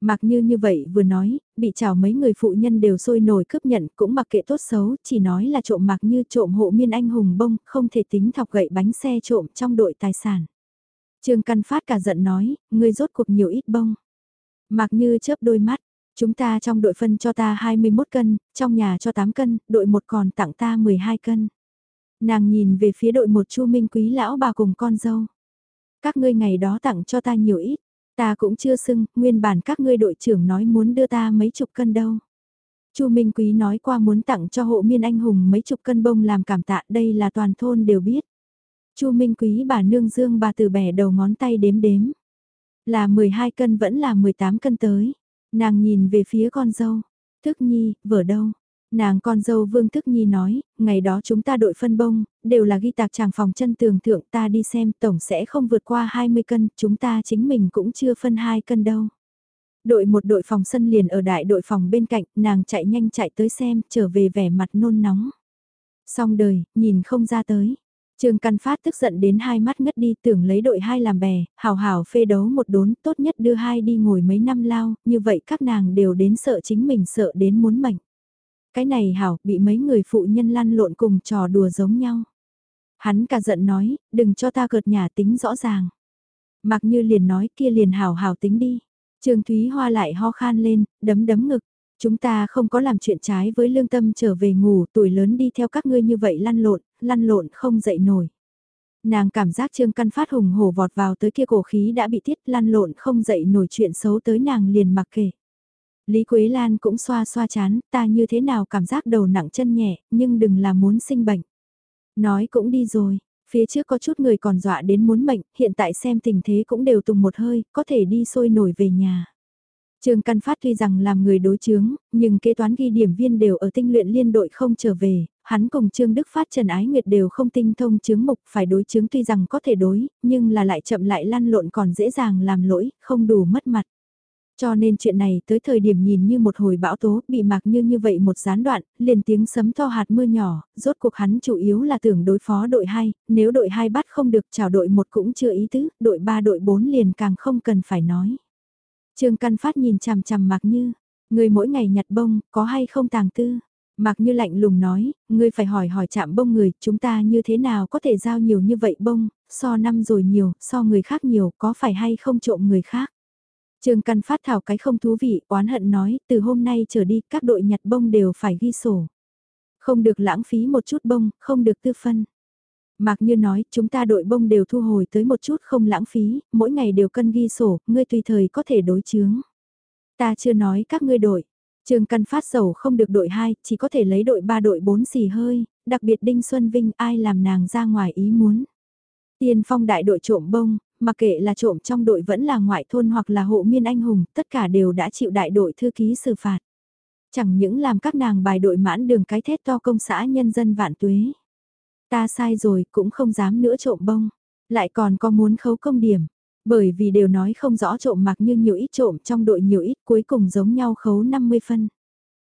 Mặc như như vậy vừa nói, bị chào mấy người phụ nhân đều sôi nổi cướp nhận cũng mặc kệ tốt xấu, chỉ nói là trộm mặc như trộm hộ miên anh hùng bông, không thể tính thọc gậy bánh xe trộm trong đội tài sản. Trương Căn Phát cả giận nói, ngươi rốt cuộc nhiều ít bông. Mặc như chớp đôi mắt, chúng ta trong đội phân cho ta 21 cân, trong nhà cho 8 cân, đội một còn tặng ta 12 cân. Nàng nhìn về phía đội một Chu Minh Quý lão bà cùng con dâu. Các ngươi ngày đó tặng cho ta nhiều ít, ta cũng chưa xưng, nguyên bản các ngươi đội trưởng nói muốn đưa ta mấy chục cân đâu. Chu Minh Quý nói qua muốn tặng cho hộ miên anh hùng mấy chục cân bông làm cảm tạ, đây là toàn thôn đều biết. Chu Minh Quý bà nương dương bà từ bẻ đầu ngón tay đếm đếm. Là 12 cân vẫn là 18 cân tới. Nàng nhìn về phía con dâu. Thức nhi, vở đâu? Nàng con dâu Vương Thức Nhi nói, ngày đó chúng ta đội phân bông, đều là ghi tạc tràng phòng chân tường thượng ta đi xem tổng sẽ không vượt qua 20 cân, chúng ta chính mình cũng chưa phân 2 cân đâu. Đội một đội phòng sân liền ở đại đội phòng bên cạnh, nàng chạy nhanh chạy tới xem, trở về vẻ mặt nôn nóng. Xong đời, nhìn không ra tới. Trương Căn Phát tức giận đến hai mắt ngất đi tưởng lấy đội hai làm bè, hào hào phê đấu một đốn tốt nhất đưa hai đi ngồi mấy năm lao, như vậy các nàng đều đến sợ chính mình sợ đến muốn mệnh. Cái này hảo, bị mấy người phụ nhân lăn lộn cùng trò đùa giống nhau. Hắn cả giận nói, đừng cho ta cợt nhà tính rõ ràng. Mặc như liền nói kia liền hảo hảo tính đi. Trương Thúy Hoa lại ho khan lên, đấm đấm ngực. Chúng ta không có làm chuyện trái với lương tâm trở về ngủ, tuổi lớn đi theo các ngươi như vậy lăn lộn, lăn lộn không dậy nổi. Nàng cảm giác Trương Căn Phát hùng hổ vọt vào tới kia cổ khí đã bị tiết lăn lộn không dậy nổi chuyện xấu tới nàng liền mặc kệ. Lý Quế Lan cũng xoa xoa chán, ta như thế nào cảm giác đầu nặng chân nhẹ, nhưng đừng là muốn sinh bệnh. Nói cũng đi rồi, phía trước có chút người còn dọa đến muốn mệnh, hiện tại xem tình thế cũng đều tùng một hơi, có thể đi sôi nổi về nhà. Trương Căn Phát tuy rằng làm người đối chướng, nhưng kế toán ghi điểm viên đều ở tinh luyện liên đội không trở về, hắn cùng Trương Đức Phát Trần Ái Nguyệt đều không tinh thông chướng mục phải đối chướng tuy rằng có thể đối, nhưng là lại chậm lại lăn lộn còn dễ dàng làm lỗi, không đủ mất mặt. Cho nên chuyện này tới thời điểm nhìn như một hồi bão tố, bị mặc như như vậy một gián đoạn, liền tiếng sấm to hạt mưa nhỏ, rốt cuộc hắn chủ yếu là tưởng đối phó đội 2, nếu đội 2 bắt không được chào đội 1 cũng chưa ý tứ, đội 3 đội 4 liền càng không cần phải nói. Trương Căn Phát nhìn chằm chằm mặc như, người mỗi ngày nhặt bông, có hay không tàng tư? Mặc như lạnh lùng nói, ngươi phải hỏi hỏi chạm bông người, chúng ta như thế nào có thể giao nhiều như vậy bông, so năm rồi nhiều, so người khác nhiều, có phải hay không trộm người khác? Trương Căn phát thảo cái không thú vị, oán hận nói, từ hôm nay trở đi các đội nhặt bông đều phải ghi sổ. Không được lãng phí một chút bông, không được tư phân. Mạc Như nói, chúng ta đội bông đều thu hồi tới một chút không lãng phí, mỗi ngày đều cân ghi sổ, ngươi tùy thời có thể đối chướng. Ta chưa nói các ngươi đội. Trường Căn phát sầu không được đội 2, chỉ có thể lấy đội 3 đội 4 xì hơi, đặc biệt Đinh Xuân Vinh ai làm nàng ra ngoài ý muốn. Tiên phong đại đội trộm bông, mặc kệ là trộm trong đội vẫn là ngoại thôn hoặc là hộ miên anh hùng, tất cả đều đã chịu đại đội thư ký xử phạt. Chẳng những làm các nàng bài đội mãn đường cái thét to công xã nhân dân vạn tuế. Ta sai rồi cũng không dám nữa trộm bông, lại còn có muốn khấu công điểm. Bởi vì đều nói không rõ trộm mặc như nhiều ít trộm trong đội nhiều ít cuối cùng giống nhau khấu 50 phân.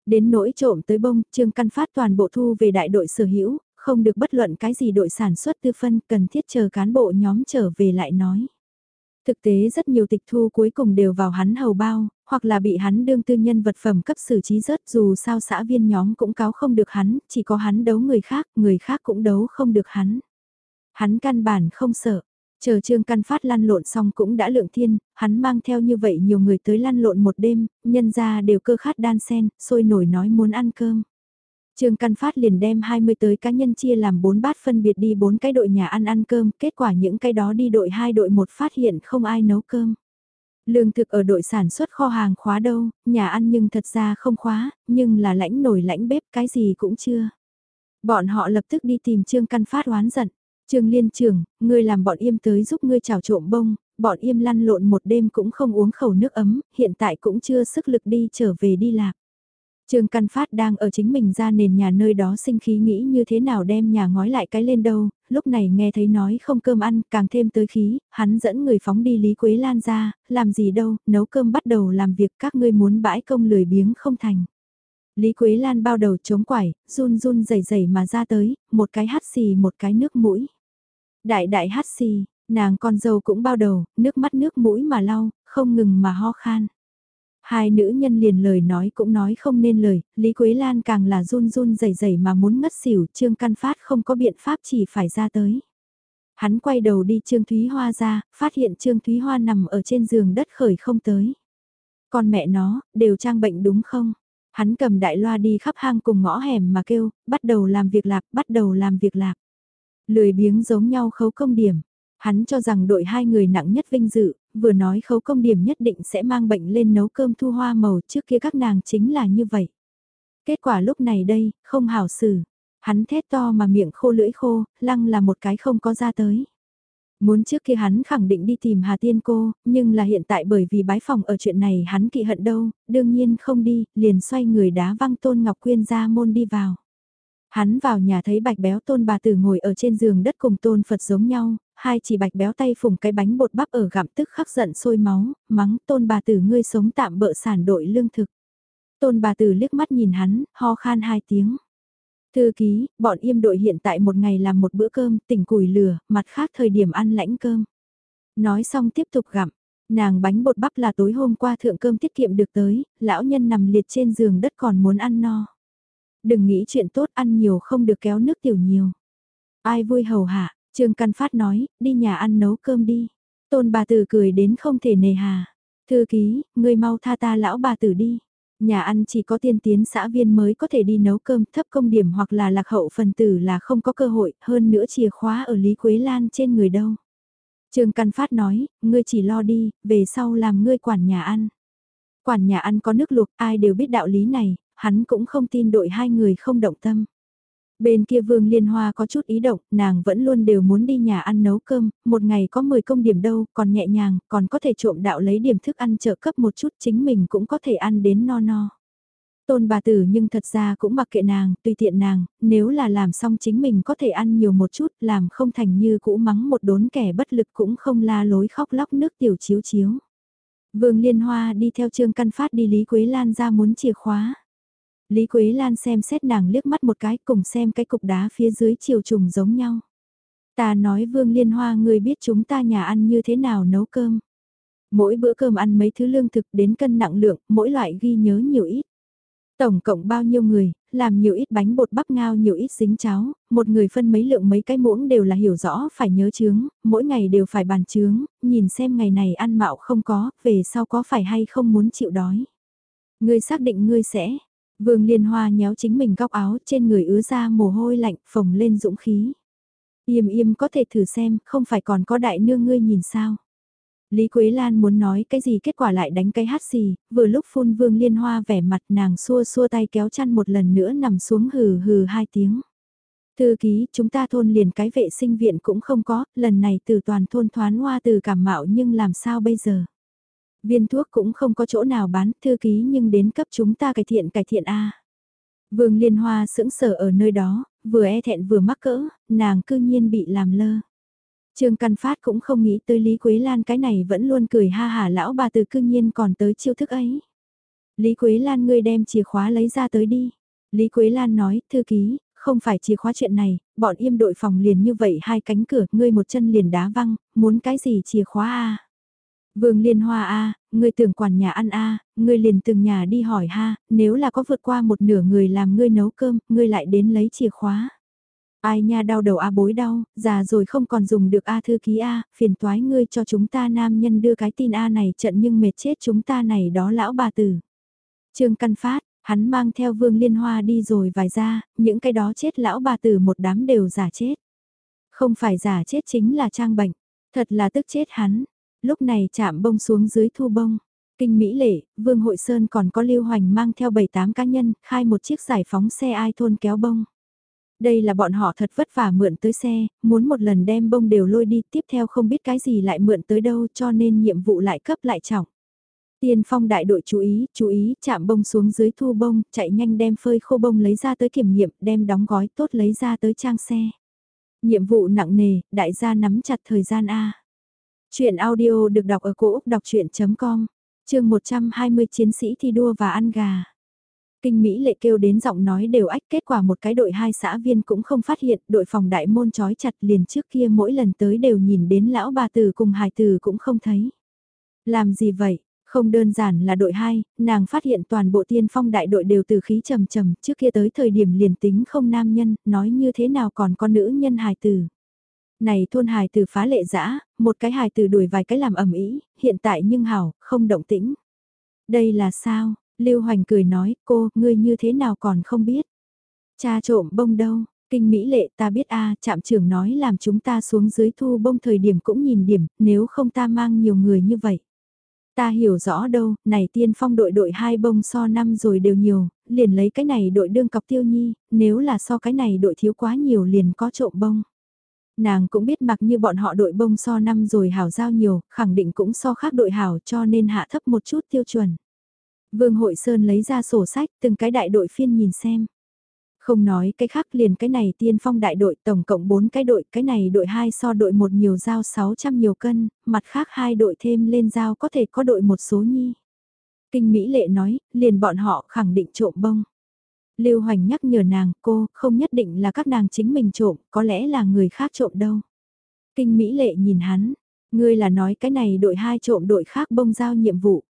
Đến nỗi trộm tới bông, Trương Căn Phát toàn bộ thu về đại đội sở hữu, không được bất luận cái gì đội sản xuất tư phân cần thiết chờ cán bộ nhóm trở về lại nói. Thực tế rất nhiều tịch thu cuối cùng đều vào hắn hầu bao, hoặc là bị hắn đương tư nhân vật phẩm cấp xử trí rớt dù sao xã viên nhóm cũng cáo không được hắn, chỉ có hắn đấu người khác, người khác cũng đấu không được hắn. Hắn căn bản không sợ, Chờ Trương Căn Phát lăn lộn xong cũng đã lượng thiên, hắn mang theo như vậy nhiều người tới lăn lộn một đêm, nhân ra đều cơ khát đan sen, sôi nổi nói muốn ăn cơm. Trương Căn Phát liền đem 20 tới cá nhân chia làm 4 bát phân biệt đi 4 cái đội nhà ăn ăn cơm, kết quả những cái đó đi đội 2 đội 1 phát hiện không ai nấu cơm. Lương thực ở đội sản xuất kho hàng khóa đâu, nhà ăn nhưng thật ra không khóa, nhưng là lãnh nổi lãnh bếp cái gì cũng chưa. Bọn họ lập tức đi tìm Trương Căn Phát oán giận. Trương Liên Trường, ngươi làm bọn im tới giúp ngươi trào trộm bông, bọn im lăn lộn một đêm cũng không uống khẩu nước ấm, hiện tại cũng chưa sức lực đi trở về đi lạc. Trương Căn Phát đang ở chính mình ra nền nhà nơi đó sinh khí nghĩ như thế nào đem nhà ngói lại cái lên đâu, lúc này nghe thấy nói không cơm ăn, càng thêm tới khí, hắn dẫn người phóng đi Lý Quế Lan ra, làm gì đâu, nấu cơm bắt đầu làm việc các ngươi muốn bãi công lười biếng không thành. Lý Quế Lan bao đầu chống quải, run run rẩy rẩy mà ra tới, một cái hắt xì một cái nước mũi. Đại đại hắt xì, nàng con dâu cũng bao đầu, nước mắt nước mũi mà lau, không ngừng mà ho khan. Hai nữ nhân liền lời nói cũng nói không nên lời, Lý Quế Lan càng là run run rẩy rẩy mà muốn ngất xỉu, Trương Căn Phát không có biện pháp chỉ phải ra tới. Hắn quay đầu đi Trương Thúy Hoa ra, phát hiện Trương Thúy Hoa nằm ở trên giường đất khởi không tới. Con mẹ nó, đều trang bệnh đúng không? Hắn cầm đại loa đi khắp hang cùng ngõ hẻm mà kêu, bắt đầu làm việc lạc, bắt đầu làm việc lạc. Lười biếng giống nhau khấu công điểm. Hắn cho rằng đội hai người nặng nhất vinh dự, vừa nói khấu công điểm nhất định sẽ mang bệnh lên nấu cơm thu hoa màu trước kia các nàng chính là như vậy. Kết quả lúc này đây, không hảo xử. Hắn thét to mà miệng khô lưỡi khô, lăng là một cái không có ra tới. Muốn trước kia hắn khẳng định đi tìm Hà Tiên cô, nhưng là hiện tại bởi vì bái phòng ở chuyện này hắn kỵ hận đâu, đương nhiên không đi, liền xoay người đá văng Tôn Ngọc Quyên ra môn đi vào. Hắn vào nhà thấy bạch béo tôn bà tử ngồi ở trên giường đất cùng tôn Phật giống nhau, hai chỉ bạch béo tay phùng cái bánh bột bắp ở gặm tức khắc giận sôi máu, mắng tôn bà tử ngươi sống tạm bợ sản đội lương thực. Tôn bà tử liếc mắt nhìn hắn, ho khan hai tiếng. Thư ký, bọn im đội hiện tại một ngày làm một bữa cơm, tỉnh củi lửa, mặt khác thời điểm ăn lãnh cơm. Nói xong tiếp tục gặm, nàng bánh bột bắp là tối hôm qua thượng cơm tiết kiệm được tới, lão nhân nằm liệt trên giường đất còn muốn ăn no. Đừng nghĩ chuyện tốt ăn nhiều không được kéo nước tiểu nhiều. Ai vui hầu hạ, Trương Căn Phát nói, đi nhà ăn nấu cơm đi. Tôn bà tử cười đến không thể nề hà. Thư ký, ngươi mau tha ta lão bà tử đi. Nhà ăn chỉ có tiên tiến xã viên mới có thể đi nấu cơm thấp công điểm hoặc là lạc hậu phần tử là không có cơ hội, hơn nữa chìa khóa ở Lý Quế Lan trên người đâu. Trương Căn Phát nói, ngươi chỉ lo đi, về sau làm ngươi quản nhà ăn. Quản nhà ăn có nước luộc, ai đều biết đạo lý này, hắn cũng không tin đội hai người không động tâm. Bên kia Vương Liên Hoa có chút ý động, nàng vẫn luôn đều muốn đi nhà ăn nấu cơm, một ngày có 10 công điểm đâu, còn nhẹ nhàng, còn có thể trộm đạo lấy điểm thức ăn trợ cấp một chút chính mình cũng có thể ăn đến no no. Tôn bà tử nhưng thật ra cũng mặc kệ nàng, tùy tiện nàng, nếu là làm xong chính mình có thể ăn nhiều một chút, làm không thành như cũ mắng một đốn kẻ bất lực cũng không la lối khóc lóc nước tiểu chiếu chiếu. Vương Liên Hoa đi theo Trương Căn Phát đi Lý Quế Lan ra muốn chìa khóa. Lý Quế Lan xem xét nàng liếc mắt một cái cùng xem cái cục đá phía dưới chiều trùng giống nhau. Ta nói Vương Liên Hoa người biết chúng ta nhà ăn như thế nào nấu cơm. Mỗi bữa cơm ăn mấy thứ lương thực đến cân nặng lượng, mỗi loại ghi nhớ nhiều ít. Tổng cộng bao nhiêu người, làm nhiều ít bánh bột bắp ngao nhiều ít dính cháo, một người phân mấy lượng mấy cái muỗng đều là hiểu rõ phải nhớ chướng, mỗi ngày đều phải bàn chướng, nhìn xem ngày này ăn mạo không có, về sau có phải hay không muốn chịu đói. Ngươi xác định ngươi sẽ, Vương Liên Hoa nhéo chính mình góc áo trên người ứa ra mồ hôi lạnh phồng lên dũng khí. Im im có thể thử xem, không phải còn có đại nương ngươi nhìn sao. Lý Quế Lan muốn nói cái gì kết quả lại đánh cái hát xì, vừa lúc phun Vương Liên Hoa vẻ mặt nàng xua xua tay kéo chăn một lần nữa nằm xuống hừ hừ hai tiếng. Thư ký, chúng ta thôn liền cái vệ sinh viện cũng không có, lần này từ toàn thôn thoán hoa từ cảm mạo nhưng làm sao bây giờ? Viên thuốc cũng không có chỗ nào bán, thư ký nhưng đến cấp chúng ta cải thiện cải thiện A. Vương Liên Hoa sững sờ ở nơi đó, vừa e thẹn vừa mắc cỡ, nàng cư nhiên bị làm lơ. Trương Căn Phát cũng không nghĩ tới Lý Quế Lan cái này vẫn luôn cười ha hả lão bà từ cư nhiên còn tới chiêu thức ấy. Lý Quế Lan ngươi đem chìa khóa lấy ra tới đi. Lý Quế Lan nói, thư ký, không phải chìa khóa chuyện này, bọn im đội phòng liền như vậy hai cánh cửa, ngươi một chân liền đá văng, muốn cái gì chìa khóa a Vương Liên Hoa a, ngươi tưởng quản nhà ăn a, ngươi liền từng nhà đi hỏi ha, nếu là có vượt qua một nửa người làm ngươi nấu cơm, ngươi lại đến lấy chìa khóa. Ai nha đau đầu a bối đau, già rồi không còn dùng được a thư ký a, phiền toái ngươi cho chúng ta nam nhân đưa cái tin a này trận nhưng mệt chết chúng ta này đó lão bà tử. Trương Căn Phát, hắn mang theo Vương Liên Hoa đi rồi vài ra, những cái đó chết lão bà tử một đám đều giả chết. Không phải giả chết chính là trang bệnh, thật là tức chết hắn, lúc này chạm bông xuống dưới thu bông. Kinh Mỹ Lệ, Vương Hội Sơn còn có Lưu Hoành mang theo 7-8 cá nhân, khai một chiếc giải phóng xe ai thôn kéo bông. Đây là bọn họ thật vất vả mượn tới xe, muốn một lần đem bông đều lôi đi, tiếp theo không biết cái gì lại mượn tới đâu cho nên nhiệm vụ lại cấp lại trọng. Tiên phong đại đội chú ý, chú ý, chạm bông xuống dưới thu bông, chạy nhanh đem phơi khô bông lấy ra tới kiểm nghiệm, đem đóng gói tốt lấy ra tới trang xe. Nhiệm vụ nặng nề, đại gia nắm chặt thời gian A. Chuyện audio được đọc ở cổ Úc đọc chuyện.com, chương 120 chiến sĩ thi đua và ăn gà. Kinh Mỹ lệ kêu đến giọng nói đều ách kết quả một cái đội hai xã viên cũng không phát hiện đội phòng đại môn trói chặt liền trước kia mỗi lần tới đều nhìn đến lão bà tử cùng hài tử cũng không thấy. Làm gì vậy, Không đơn giản là đội 2, nàng phát hiện toàn bộ tiên phong đại đội đều từ khí trầm trầm, trước kia tới thời điểm liền tính không nam nhân, nói như thế nào còn có nữ nhân hài tử. Này thôn hài tử phá lệ dã một cái hài tử đuổi vài cái làm ẩm ý, hiện tại nhưng hảo, không động tĩnh. Đây là sao? Lưu Hoành cười nói, cô, ngươi như thế nào còn không biết? Cha trộm bông đâu? Kinh Mỹ lệ ta biết a trạm trưởng nói làm chúng ta xuống dưới thu bông thời điểm cũng nhìn điểm, nếu không ta mang nhiều người như vậy. Ta hiểu rõ đâu, này tiên phong đội đội hai bông so năm rồi đều nhiều, liền lấy cái này đội đương cọc tiêu nhi, nếu là so cái này đội thiếu quá nhiều liền có trộm bông. Nàng cũng biết mặc như bọn họ đội bông so năm rồi hảo giao nhiều, khẳng định cũng so khác đội hảo cho nên hạ thấp một chút tiêu chuẩn. Vương Hội Sơn lấy ra sổ sách từng cái đại đội phiên nhìn xem. Không nói cái khác liền cái này tiên phong đại đội tổng cộng 4 cái đội, cái này đội 2 so đội một nhiều giao 600 nhiều cân, mặt khác hai đội thêm lên giao có thể có đội một số nhi. Kinh Mỹ Lệ nói, liền bọn họ khẳng định trộm bông. Lưu Hoành nhắc nhở nàng, cô, không nhất định là các nàng chính mình trộm, có lẽ là người khác trộm đâu. Kinh Mỹ Lệ nhìn hắn, ngươi là nói cái này đội hai trộm đội khác bông giao nhiệm vụ.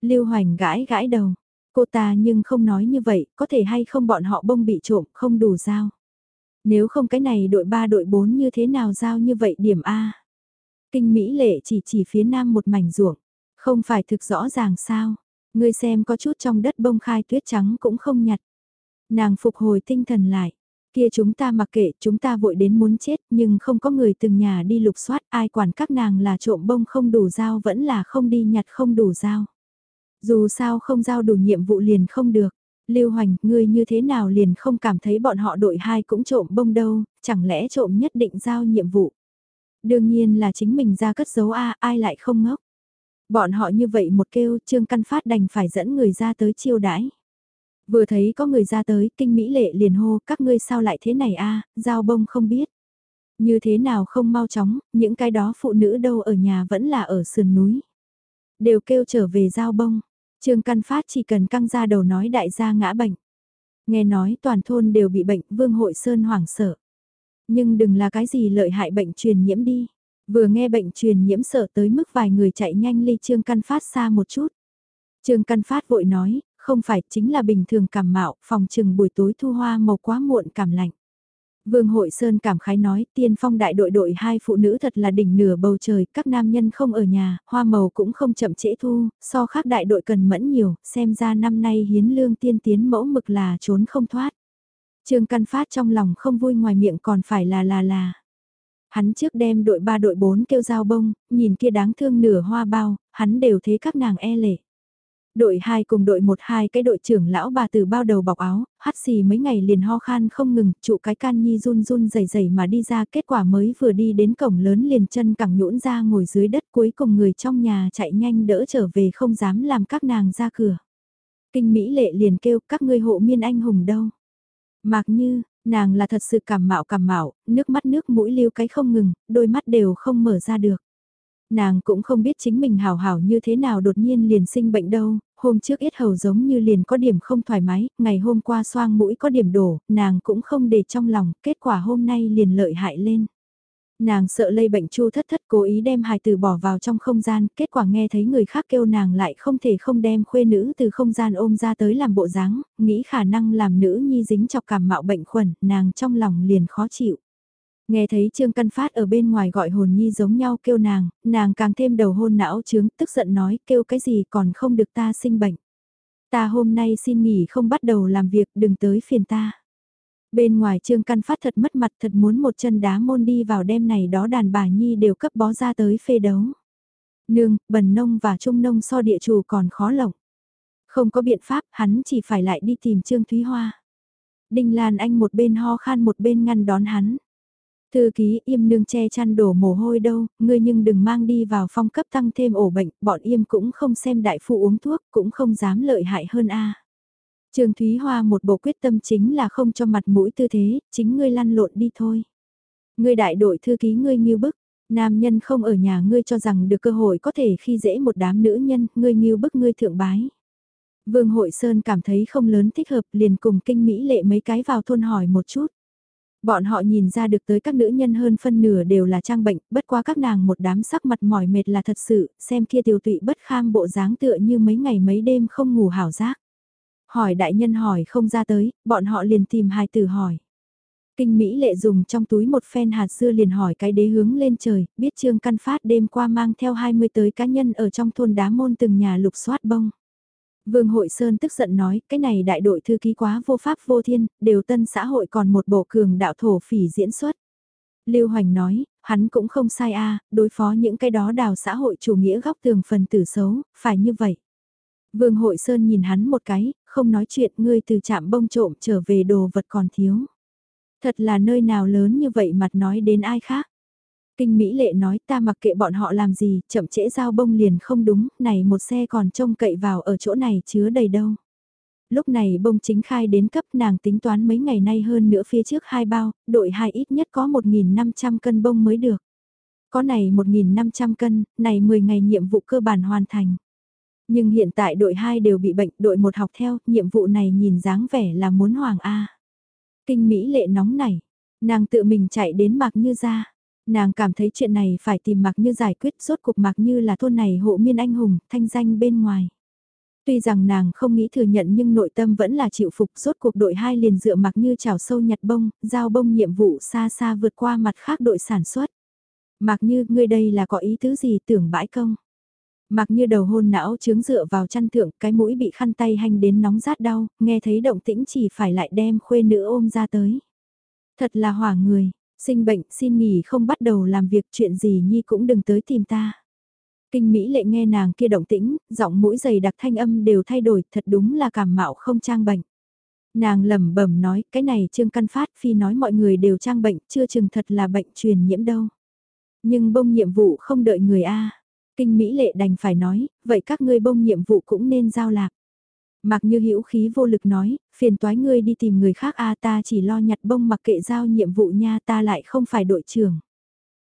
Lưu Hoành gãi gãi đầu, Cô ta nhưng không nói như vậy, có thể hay không bọn họ bông bị trộm, không đủ giao. Nếu không cái này đội 3 đội 4 như thế nào giao như vậy điểm A. Kinh Mỹ lệ chỉ chỉ phía nam một mảnh ruộng, không phải thực rõ ràng sao. Ngươi xem có chút trong đất bông khai tuyết trắng cũng không nhặt. Nàng phục hồi tinh thần lại. Kia chúng ta mặc kệ, chúng ta vội đến muốn chết, nhưng không có người từng nhà đi lục soát, ai quản các nàng là trộm bông không đủ dao vẫn là không đi nhặt không đủ dao. Dù sao không giao đủ nhiệm vụ liền không được. Lưu Hoành, ngươi như thế nào liền không cảm thấy bọn họ đội hai cũng trộm bông đâu, chẳng lẽ trộm nhất định giao nhiệm vụ. Đương nhiên là chính mình ra cất dấu A, ai lại không ngốc. Bọn họ như vậy một kêu, Trương Căn Phát đành phải dẫn người ra tới chiêu đãi. Vừa thấy có người ra tới, kinh mỹ lệ liền hô, các ngươi sao lại thế này a giao bông không biết. Như thế nào không mau chóng, những cái đó phụ nữ đâu ở nhà vẫn là ở sườn núi. Đều kêu trở về giao bông. Trương Căn Phát chỉ cần căng ra đầu nói đại gia ngã bệnh. Nghe nói toàn thôn đều bị bệnh, Vương Hội Sơn hoảng sợ. Nhưng đừng là cái gì lợi hại bệnh truyền nhiễm đi. Vừa nghe bệnh truyền nhiễm sợ tới mức vài người chạy nhanh ly Trương Căn Phát xa một chút. Trương Căn Phát vội nói, không phải chính là bình thường cảm mạo, phòng trừng buổi tối thu hoa màu quá muộn cảm lạnh. Vương Hội Sơn cảm khái nói tiên phong đại đội đội hai phụ nữ thật là đỉnh nửa bầu trời, các nam nhân không ở nhà, hoa màu cũng không chậm trễ thu, so khác đại đội cần mẫn nhiều, xem ra năm nay hiến lương tiên tiến mẫu mực là trốn không thoát. Trương Căn Phát trong lòng không vui ngoài miệng còn phải là là là. Hắn trước đem đội 3 đội 4 kêu dao bông, nhìn kia đáng thương nửa hoa bao, hắn đều thấy các nàng e lệ. Đội 2 cùng đội 1 hai cái đội trưởng lão bà từ bao đầu bọc áo, hắt xì mấy ngày liền ho khan không ngừng, trụ cái can nhi run run dày dày mà đi ra kết quả mới vừa đi đến cổng lớn liền chân cẳng nhũn ra ngồi dưới đất cuối cùng người trong nhà chạy nhanh đỡ trở về không dám làm các nàng ra cửa. Kinh Mỹ lệ liền kêu các ngươi hộ miên anh hùng đâu. Mạc như, nàng là thật sự cảm mạo cảm mạo, nước mắt nước mũi lưu cái không ngừng, đôi mắt đều không mở ra được. Nàng cũng không biết chính mình hào hảo như thế nào đột nhiên liền sinh bệnh đâu, hôm trước ít hầu giống như liền có điểm không thoải mái, ngày hôm qua xoang mũi có điểm đổ, nàng cũng không để trong lòng, kết quả hôm nay liền lợi hại lên. Nàng sợ lây bệnh chu thất thất cố ý đem hài từ bỏ vào trong không gian, kết quả nghe thấy người khác kêu nàng lại không thể không đem khuê nữ từ không gian ôm ra tới làm bộ dáng, nghĩ khả năng làm nữ nhi dính chọc cảm mạo bệnh khuẩn, nàng trong lòng liền khó chịu. Nghe thấy Trương Căn Phát ở bên ngoài gọi hồn nhi giống nhau kêu nàng, nàng càng thêm đầu hôn não trướng, tức giận nói kêu cái gì còn không được ta sinh bệnh. Ta hôm nay xin nghỉ không bắt đầu làm việc đừng tới phiền ta. Bên ngoài Trương Căn Phát thật mất mặt thật muốn một chân đá môn đi vào đêm này đó đàn bà nhi đều cấp bó ra tới phê đấu. Nương, bần nông và trung nông so địa chủ còn khó lộng. Không có biện pháp hắn chỉ phải lại đi tìm Trương Thúy Hoa. Đinh Lan Anh một bên ho khan một bên ngăn đón hắn. Thư ký im nương che chăn đổ mồ hôi đâu, ngươi nhưng đừng mang đi vào phong cấp tăng thêm ổ bệnh, bọn im cũng không xem đại phụ uống thuốc, cũng không dám lợi hại hơn a. Trương Thúy Hoa một bộ quyết tâm chính là không cho mặt mũi tư thế, chính ngươi lăn lộn đi thôi. Ngươi đại đội thư ký ngươi như bức, nam nhân không ở nhà ngươi cho rằng được cơ hội có thể khi dễ một đám nữ nhân, ngươi như bức ngươi thượng bái. Vương Hội Sơn cảm thấy không lớn thích hợp liền cùng kinh Mỹ lệ mấy cái vào thôn hỏi một chút. Bọn họ nhìn ra được tới các nữ nhân hơn phân nửa đều là trang bệnh, bất quá các nàng một đám sắc mặt mỏi mệt là thật sự, xem kia tiêu tụy bất kham bộ dáng tựa như mấy ngày mấy đêm không ngủ hảo giác. Hỏi đại nhân hỏi không ra tới, bọn họ liền tìm hai từ hỏi. Kinh Mỹ lệ dùng trong túi một phen hạt dưa liền hỏi cái đế hướng lên trời, biết Trương Căn Phát đêm qua mang theo 20 tới cá nhân ở trong thôn đá môn từng nhà lục soát bông. Vương Hội Sơn tức giận nói, cái này đại đội thư ký quá vô pháp vô thiên, đều tân xã hội còn một bộ cường đạo thổ phỉ diễn xuất. Lưu Hoành nói, hắn cũng không sai a, đối phó những cái đó đào xã hội chủ nghĩa góc tường phần tử xấu, phải như vậy. Vương Hội Sơn nhìn hắn một cái, không nói chuyện ngươi từ chạm bông trộm trở về đồ vật còn thiếu. Thật là nơi nào lớn như vậy mặt nói đến ai khác. Kinh Mỹ lệ nói ta mặc kệ bọn họ làm gì, chậm trễ giao bông liền không đúng, này một xe còn trông cậy vào ở chỗ này chứa đầy đâu. Lúc này bông chính khai đến cấp nàng tính toán mấy ngày nay hơn nữa phía trước hai bao, đội hai ít nhất có 1.500 cân bông mới được. Có này 1.500 cân, này 10 ngày nhiệm vụ cơ bản hoàn thành. Nhưng hiện tại đội 2 đều bị bệnh, đội 1 học theo, nhiệm vụ này nhìn dáng vẻ là muốn hoàng A. Kinh Mỹ lệ nóng nảy, nàng tự mình chạy đến Mạc Như ra. Nàng cảm thấy chuyện này phải tìm Mạc Như giải quyết rốt cuộc Mạc Như là thôn này hộ miên anh hùng, thanh danh bên ngoài. Tuy rằng nàng không nghĩ thừa nhận nhưng nội tâm vẫn là chịu phục rốt cuộc đội hai liền dựa Mạc Như chảo sâu nhặt bông, giao bông nhiệm vụ xa xa vượt qua mặt khác đội sản xuất. Mạc Như, ngươi đây là có ý tứ gì tưởng bãi công? Mặc như đầu hôn não chướng dựa vào chăn thượng, cái mũi bị khăn tay hành đến nóng rát đau, nghe thấy động tĩnh chỉ phải lại đem khuê nữ ôm ra tới. Thật là hỏa người, sinh bệnh xin nghỉ không bắt đầu làm việc chuyện gì nhi cũng đừng tới tìm ta. Kinh Mỹ lệ nghe nàng kia động tĩnh, giọng mũi dày đặc thanh âm đều thay đổi, thật đúng là cảm mạo không trang bệnh. Nàng lẩm bẩm nói, cái này Trương Căn Phát phi nói mọi người đều trang bệnh, chưa chừng thật là bệnh truyền nhiễm đâu. Nhưng bông nhiệm vụ không đợi người A. Kinh Mỹ lệ đành phải nói, vậy các ngươi bông nhiệm vụ cũng nên giao lạc. Mặc như hữu khí vô lực nói, phiền toái ngươi đi tìm người khác a ta chỉ lo nhặt bông mặc kệ giao nhiệm vụ nha ta lại không phải đội trưởng.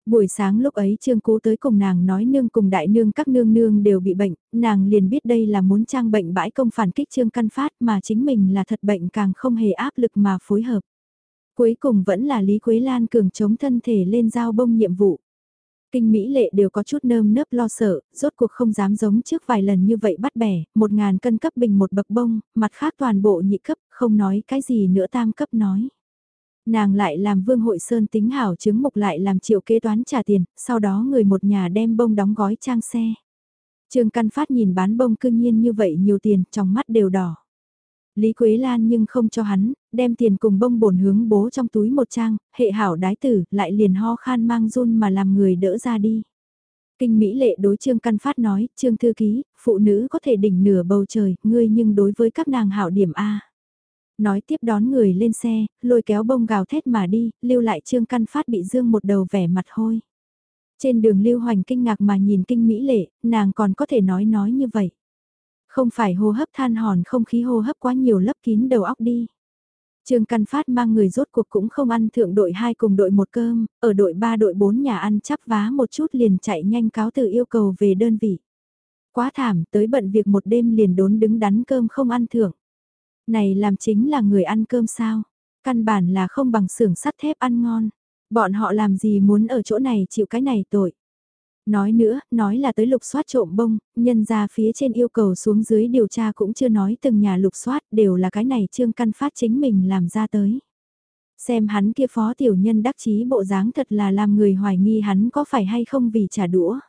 Buổi sáng lúc ấy Trương Cố tới cùng nàng nói nương cùng đại nương các nương nương đều bị bệnh, nàng liền biết đây là muốn trang bệnh bãi công phản kích Trương Căn Phát mà chính mình là thật bệnh càng không hề áp lực mà phối hợp. Cuối cùng vẫn là Lý Quế Lan cường chống thân thể lên giao bông nhiệm vụ. Kinh Mỹ lệ đều có chút nơm nớp lo sợ, rốt cuộc không dám giống trước vài lần như vậy bắt bẻ, một ngàn cân cấp bình một bậc bông, mặt khác toàn bộ nhị cấp, không nói cái gì nữa tam cấp nói. Nàng lại làm vương hội sơn tính hảo chứng mục lại làm triệu kế toán trả tiền, sau đó người một nhà đem bông đóng gói trang xe. Trương Căn Phát nhìn bán bông cương nhiên như vậy nhiều tiền, trong mắt đều đỏ. Lý Quế Lan nhưng không cho hắn, đem tiền cùng bông bổn hướng bố trong túi một trang, hệ hảo đái tử, lại liền ho khan mang run mà làm người đỡ ra đi. Kinh Mỹ lệ đối Trương Căn Phát nói, Trương Thư Ký, phụ nữ có thể đỉnh nửa bầu trời, ngươi nhưng đối với các nàng hảo điểm A. Nói tiếp đón người lên xe, lôi kéo bông gào thét mà đi, lưu lại Trương Căn Phát bị dương một đầu vẻ mặt hôi. Trên đường lưu hoành kinh ngạc mà nhìn kinh Mỹ lệ, nàng còn có thể nói nói như vậy. Không phải hô hấp than hòn không khí hô hấp quá nhiều lấp kín đầu óc đi. Trương Căn Phát mang người rốt cuộc cũng không ăn thượng đội 2 cùng đội 1 cơm, ở đội 3 đội 4 nhà ăn chắp vá một chút liền chạy nhanh cáo từ yêu cầu về đơn vị. Quá thảm, tới bận việc một đêm liền đốn đứng đắn cơm không ăn thượng. Này làm chính là người ăn cơm sao? Căn bản là không bằng xưởng sắt thép ăn ngon. Bọn họ làm gì muốn ở chỗ này chịu cái này tội. Nói nữa, nói là tới lục soát trộm bông, nhân ra phía trên yêu cầu xuống dưới điều tra cũng chưa nói từng nhà lục soát đều là cái này trương căn phát chính mình làm ra tới. Xem hắn kia phó tiểu nhân đắc chí bộ dáng thật là làm người hoài nghi hắn có phải hay không vì trả đũa.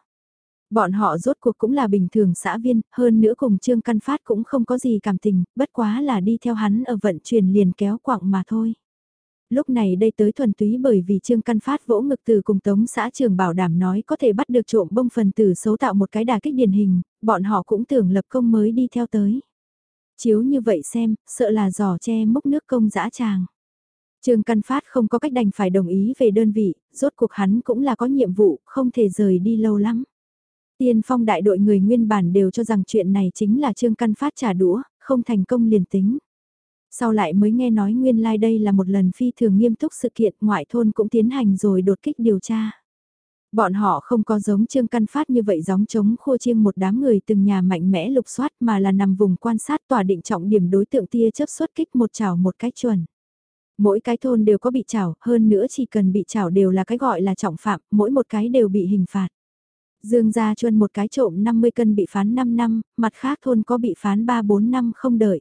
Bọn họ rốt cuộc cũng là bình thường xã viên, hơn nữa cùng Trương Căn Phát cũng không có gì cảm tình, bất quá là đi theo hắn ở vận chuyển liền kéo quặng mà thôi lúc này đây tới thuần túy bởi vì Trương Căn Phát vỗ ngực từ cùng Tống xã trường bảo đảm nói có thể bắt được trộm bông phần tử xấu tạo một cái đà kích điển hình, bọn họ cũng tưởng lập công mới đi theo tới. Chiếu như vậy xem, sợ là giò che mốc nước công dã tràng. Trương Căn Phát không có cách đành phải đồng ý về đơn vị, rốt cuộc hắn cũng là có nhiệm vụ, không thể rời đi lâu lắm. Tiên phong đại đội người nguyên bản đều cho rằng chuyện này chính là Trương Căn Phát trả đũa, không thành công liền tính. Sau lại mới nghe nói nguyên lai like đây là một lần phi thường nghiêm túc sự kiện ngoại thôn cũng tiến hành rồi đột kích điều tra. Bọn họ không có giống Trương Căn Phát như vậy gióng chống khô chiêng một đám người từng nhà mạnh mẽ lục soát mà là nằm vùng quan sát tòa định trọng điểm đối tượng tia chớp xuất kích một chảo một cách chuẩn. Mỗi cái thôn đều có bị chảo, hơn nữa chỉ cần bị chảo đều là cái gọi là trọng phạm, mỗi một cái đều bị hình phạt. Dương Gia Chuân một cái trộm 50 cân bị phán 5 năm, mặt khác thôn có bị phán 3-4 năm không đợi.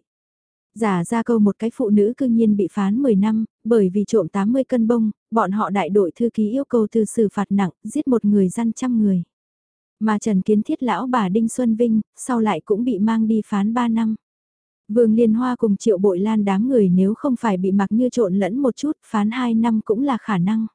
Giả ra câu một cái phụ nữ cư nhiên bị phán 10 năm, bởi vì trộm 80 cân bông, bọn họ đại đội thư ký yêu cầu từ xử phạt nặng, giết một người dân trăm người. Mà Trần Kiến Thiết lão bà Đinh Xuân Vinh, sau lại cũng bị mang đi phán 3 năm. Vương Liên Hoa cùng triệu bội lan đám người nếu không phải bị mặc như trộn lẫn một chút, phán 2 năm cũng là khả năng.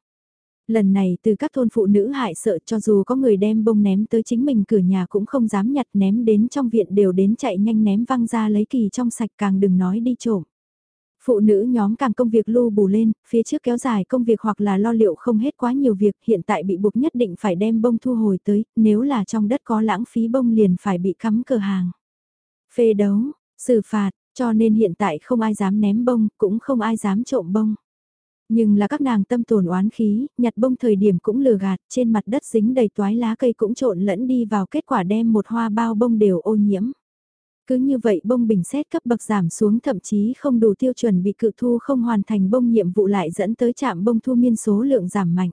Lần này từ các thôn phụ nữ hại sợ cho dù có người đem bông ném tới chính mình cửa nhà cũng không dám nhặt ném đến trong viện đều đến chạy nhanh ném văng ra lấy kỳ trong sạch càng đừng nói đi trộm. Phụ nữ nhóm càng công việc lưu bù lên, phía trước kéo dài công việc hoặc là lo liệu không hết quá nhiều việc hiện tại bị buộc nhất định phải đem bông thu hồi tới, nếu là trong đất có lãng phí bông liền phải bị cắm cửa hàng. Phê đấu, xử phạt, cho nên hiện tại không ai dám ném bông, cũng không ai dám trộm bông. Nhưng là các nàng tâm tồn oán khí, nhặt bông thời điểm cũng lừa gạt, trên mặt đất dính đầy toái lá cây cũng trộn lẫn đi vào kết quả đem một hoa bao bông đều ô nhiễm. Cứ như vậy bông bình xét cấp bậc giảm xuống thậm chí không đủ tiêu chuẩn bị cự thu không hoàn thành bông nhiệm vụ lại dẫn tới trạm bông thu miên số lượng giảm mạnh.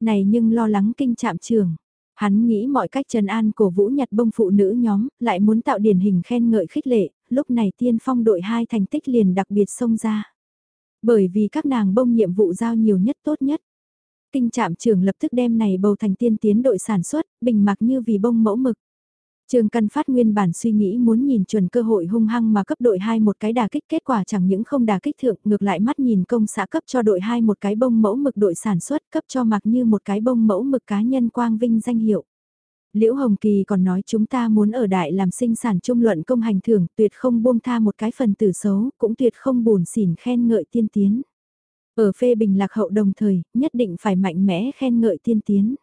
Này nhưng lo lắng kinh trạm trường. Hắn nghĩ mọi cách trần an cổ vũ nhặt bông phụ nữ nhóm, lại muốn tạo điển hình khen ngợi khích lệ, lúc này tiên phong đội hai thành tích liền đặc biệt xông ra. Bởi vì các nàng bông nhiệm vụ giao nhiều nhất tốt nhất. Kinh trạm trưởng lập tức đem này bầu thành tiên tiến đội sản xuất, bình mặc như vì bông mẫu mực. Trường Căn Phát nguyên bản suy nghĩ muốn nhìn chuẩn cơ hội hung hăng mà cấp đội 2 một cái đà kích kết quả chẳng những không đà kích thượng ngược lại mắt nhìn công xã cấp cho đội 2 một cái bông mẫu mực đội sản xuất cấp cho mặc như một cái bông mẫu mực cá nhân quang vinh danh hiệu. Liễu Hồng Kỳ còn nói chúng ta muốn ở đại làm sinh sản trung luận công hành thưởng tuyệt không buông tha một cái phần tử xấu cũng tuyệt không buồn xỉn khen ngợi tiên tiến. Ở phê bình lạc hậu đồng thời nhất định phải mạnh mẽ khen ngợi tiên tiến.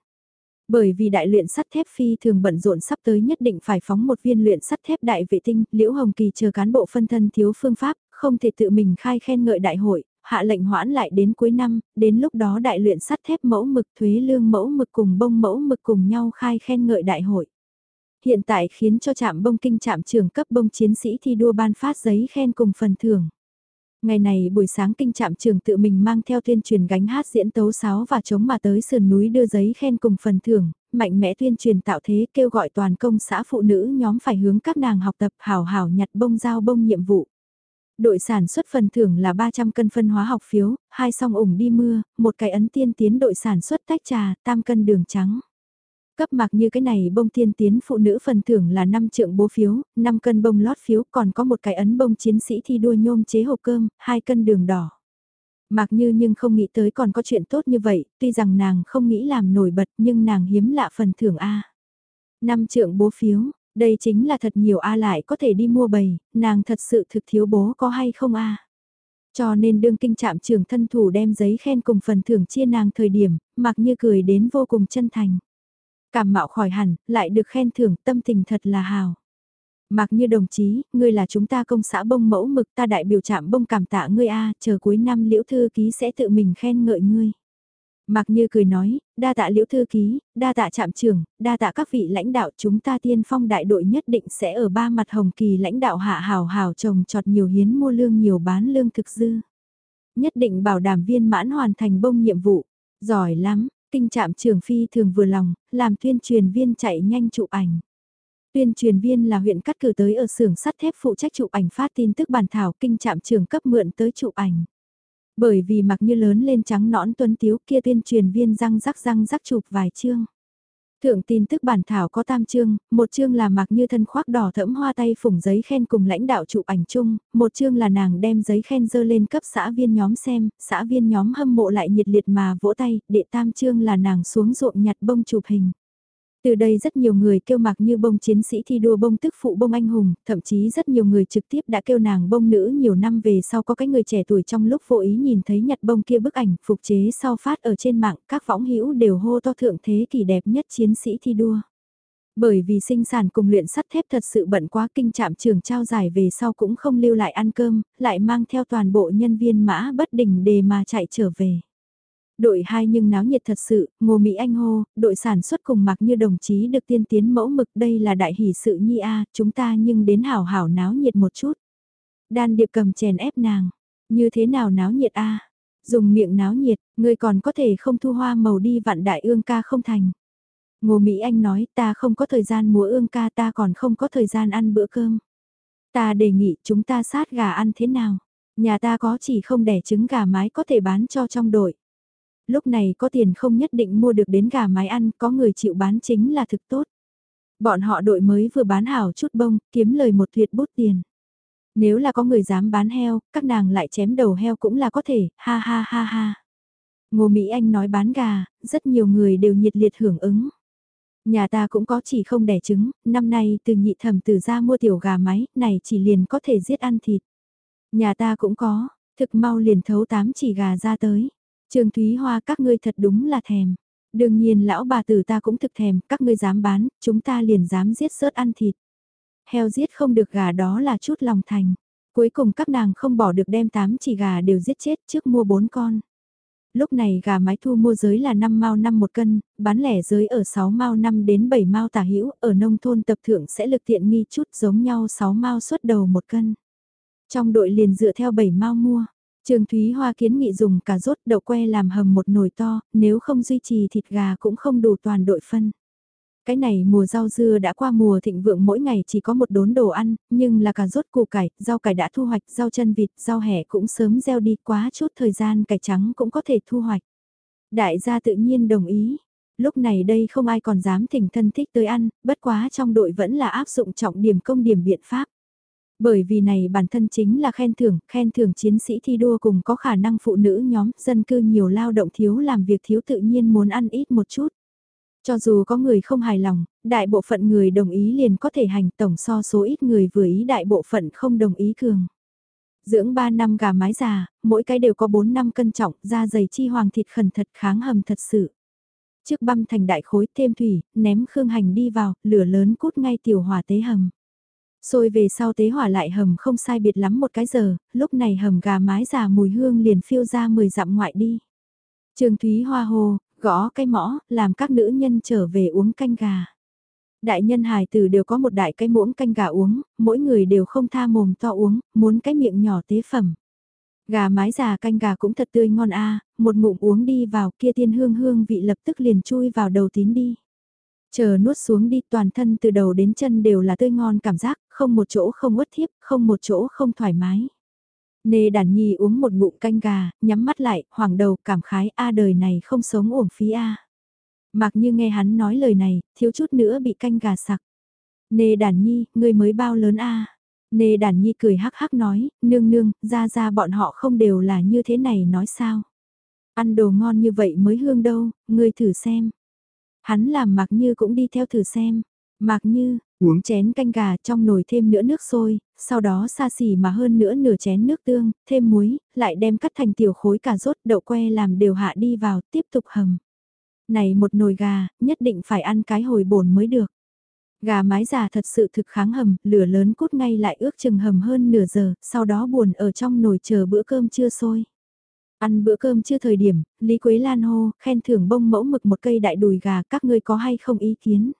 Bởi vì đại luyện sắt thép phi thường bận rộn sắp tới nhất định phải phóng một viên luyện sắt thép đại vệ tinh, Liễu Hồng Kỳ chờ cán bộ phân thân thiếu phương pháp, không thể tự mình khai khen ngợi đại hội, hạ lệnh hoãn lại đến cuối năm, đến lúc đó đại luyện sắt thép mẫu mực thuế lương mẫu mực cùng bông mẫu mực cùng nhau khai khen ngợi đại hội. Hiện tại khiến cho trạm bông kinh trạm trưởng cấp bông chiến sĩ thi đua ban phát giấy khen cùng phần thưởng. Ngày này buổi sáng kinh trạm trường tự mình mang theo tuyên truyền gánh hát diễn tấu sáo và chống mà tới sườn núi đưa giấy khen cùng phần thưởng, mạnh mẽ tuyên truyền tạo thế kêu gọi toàn công xã phụ nữ nhóm phải hướng các nàng học tập hào hào nhặt bông giao bông nhiệm vụ. Đội sản xuất phần thưởng là 300 cân phân hóa học phiếu, hai song ủng đi mưa, một cái ấn tiên tiến đội sản xuất tách trà, tam cân đường trắng. Cấp mặc như cái này bông tiên tiến phụ nữ phần thưởng là 5 trượng bố phiếu, 5 cân bông lót phiếu, còn có một cái ấn bông chiến sĩ thi đua nhôm chế hộp cơm, 2 cân đường đỏ. Mặc như nhưng không nghĩ tới còn có chuyện tốt như vậy, tuy rằng nàng không nghĩ làm nổi bật nhưng nàng hiếm lạ phần thưởng A. 5 trượng bố phiếu, đây chính là thật nhiều A lại có thể đi mua bầy, nàng thật sự thực thiếu bố có hay không A. Cho nên đương kinh trạm trưởng thân thủ đem giấy khen cùng phần thưởng chia nàng thời điểm, mặc như cười đến vô cùng chân thành. Cảm mạo khỏi hẳn, lại được khen thưởng tâm tình thật là hào. Mặc như đồng chí, ngươi là chúng ta công xã bông mẫu mực ta đại biểu trạm bông cảm tạ ngươi a chờ cuối năm liễu thư ký sẽ tự mình khen ngợi ngươi. Mặc như cười nói, đa tạ liễu thư ký, đa tạ trạm trưởng, đa tạ các vị lãnh đạo chúng ta tiên phong đại đội nhất định sẽ ở ba mặt hồng kỳ lãnh đạo hạ hào hào trồng trọt nhiều hiến mua lương nhiều bán lương thực dư. Nhất định bảo đảm viên mãn hoàn thành bông nhiệm vụ. Giỏi lắm, Kinh trạm trưởng phi thường vừa lòng, làm tuyên truyền viên chạy nhanh chụp ảnh. Tuyên truyền viên là huyện cắt cử tới ở xưởng sắt thép phụ trách chụp ảnh phát tin tức bản thảo kinh trạm trưởng cấp mượn tới chụp ảnh. Bởi vì mặc như lớn lên trắng nõn tuấn tiếu kia tuyên truyền viên răng rắc răng rắc chụp vài chương. Thượng tin tức bản thảo có tam chương, một chương là mặc như thân khoác đỏ thẫm hoa tay phủng giấy khen cùng lãnh đạo chụp ảnh chung, một chương là nàng đem giấy khen dơ lên cấp xã viên nhóm xem, xã viên nhóm hâm mộ lại nhiệt liệt mà vỗ tay, đệ tam chương là nàng xuống ruộng nhặt bông chụp hình. Từ đây rất nhiều người kêu mặc như bông chiến sĩ thi đua bông tức phụ bông anh hùng, thậm chí rất nhiều người trực tiếp đã kêu nàng bông nữ nhiều năm về sau có cái người trẻ tuổi trong lúc vô ý nhìn thấy nhặt bông kia bức ảnh phục chế sau phát ở trên mạng các võng hữu đều hô to thượng thế kỷ đẹp nhất chiến sĩ thi đua. Bởi vì sinh sản cùng luyện sắt thép thật sự bận quá kinh trạm trường trao giải về sau cũng không lưu lại ăn cơm, lại mang theo toàn bộ nhân viên mã bất đình đề mà chạy trở về. Đội 2 nhưng náo nhiệt thật sự, Ngô Mỹ Anh hô, đội sản xuất cùng mặc như đồng chí được tiên tiến mẫu mực đây là đại hỷ sự nhi a chúng ta nhưng đến hảo hảo náo nhiệt một chút. Đan điệp cầm chèn ép nàng, Như thế nào náo nhiệt a Dùng miệng náo nhiệt, ngươi còn có thể không thu hoa màu đi vạn đại ương ca không thành. Ngô Mỹ Anh nói ta không có thời gian múa ương ca ta còn không có thời gian ăn bữa cơm. Ta đề nghị chúng ta sát gà ăn thế nào? Nhà ta có chỉ không đẻ trứng gà mái có thể bán cho trong đội. Lúc này có tiền không nhất định mua được đến gà mái ăn, có người chịu bán chính là thực tốt. Bọn họ đội mới vừa bán hảo chút bông, kiếm lời một tuyệt bút tiền. Nếu là có người dám bán heo, các nàng lại chém đầu heo cũng là có thể, ha ha ha ha. Ngô Mỹ Anh nói bán gà, rất nhiều người đều nhiệt liệt hưởng ứng. Nhà ta cũng có chỉ không đẻ trứng, năm nay từ nhị thẩm từ ra mua tiểu gà máy, này chỉ liền có thể giết ăn thịt. Nhà ta cũng có, thực mau liền thấu tám chỉ gà ra tới. Trương Thúy Hoa các ngươi thật đúng là thèm. Đương nhiên lão bà tử ta cũng thực thèm, các ngươi dám bán, chúng ta liền dám giết sớt ăn thịt. Heo giết không được gà đó là chút lòng thành. Cuối cùng các nàng không bỏ được đem 8 chỉ gà đều giết chết trước mua 4 con. Lúc này gà mái thu mua giới là 5 mao 5 một cân, bán lẻ giới ở 6 mao 5 đến 7 mao tả hữu ở nông thôn tập thượng sẽ lực tiện nghi chút giống nhau 6 mao xuất đầu một cân. Trong đội liền dựa theo 7 mao mua, Trường Thúy Hoa kiến nghị dùng cà rốt đậu que làm hầm một nồi to, nếu không duy trì thịt gà cũng không đủ toàn đội phân. Cái này mùa rau dưa đã qua mùa thịnh vượng mỗi ngày chỉ có một đốn đồ ăn, nhưng là cà rốt củ cải, rau cải đã thu hoạch, rau chân vịt, rau hẻ cũng sớm gieo đi quá chút thời gian cải trắng cũng có thể thu hoạch. Đại gia tự nhiên đồng ý. Lúc này đây không ai còn dám thỉnh thân thích tới ăn, bất quá trong đội vẫn là áp dụng trọng điểm công điểm biện pháp. Bởi vì này bản thân chính là khen thưởng, khen thưởng chiến sĩ thi đua cùng có khả năng phụ nữ nhóm, dân cư nhiều lao động thiếu làm việc thiếu tự nhiên muốn ăn ít một chút. Cho dù có người không hài lòng, đại bộ phận người đồng ý liền có thể hành tổng so số ít người vừa ý đại bộ phận không đồng ý cường. Dưỡng 3 năm gà mái già, mỗi cái đều có 4 năm cân trọng, da dày chi hoàng thịt khẩn thật kháng hầm thật sự. Trước băm thành đại khối thêm thủy, ném khương hành đi vào, lửa lớn cút ngay tiểu hỏa tế hầm. Rồi về sau tế hỏa lại hầm không sai biệt lắm một cái giờ, lúc này hầm gà mái già mùi hương liền phiêu ra 10 dặm ngoại đi. Trường Thúy Hoa Hồ, gõ cái mõ, làm các nữ nhân trở về uống canh gà. Đại nhân hài tử đều có một đại cái muỗng canh gà uống, mỗi người đều không tha mồm to uống, muốn cái miệng nhỏ tế phẩm. Gà mái già canh gà cũng thật tươi ngon a một ngụm uống đi vào kia tiên hương hương vị lập tức liền chui vào đầu tín đi. Chờ nuốt xuống đi toàn thân từ đầu đến chân đều là tươi ngon cảm giác, không một chỗ không uất thiếp, không một chỗ không thoải mái. Nê đàn nhi uống một ngụm canh gà, nhắm mắt lại, hoàng đầu cảm khái a đời này không sống uổng phí a. Mặc như nghe hắn nói lời này, thiếu chút nữa bị canh gà sặc. Nê đàn nhi, ngươi mới bao lớn a Nê đàn nhi cười hắc hắc nói, nương nương, ra ra bọn họ không đều là như thế này nói sao. Ăn đồ ngon như vậy mới hương đâu, ngươi thử xem. Hắn làm mặc như cũng đi theo thử xem. Mặc như, uống chén canh gà trong nồi thêm nữa nước sôi, sau đó xa xỉ mà hơn nữa nửa chén nước tương, thêm muối, lại đem cắt thành tiểu khối cà rốt đậu que làm đều hạ đi vào, tiếp tục hầm. Này một nồi gà, nhất định phải ăn cái hồi bổn mới được. Gà mái già thật sự thực kháng hầm, lửa lớn cút ngay lại ước chừng hầm hơn nửa giờ, sau đó buồn ở trong nồi chờ bữa cơm chưa sôi. Ăn bữa cơm chưa thời điểm, Lý Quế Lan hô, khen thưởng bông mẫu mực một cây đại đùi gà, các ngươi có hay không ý kiến?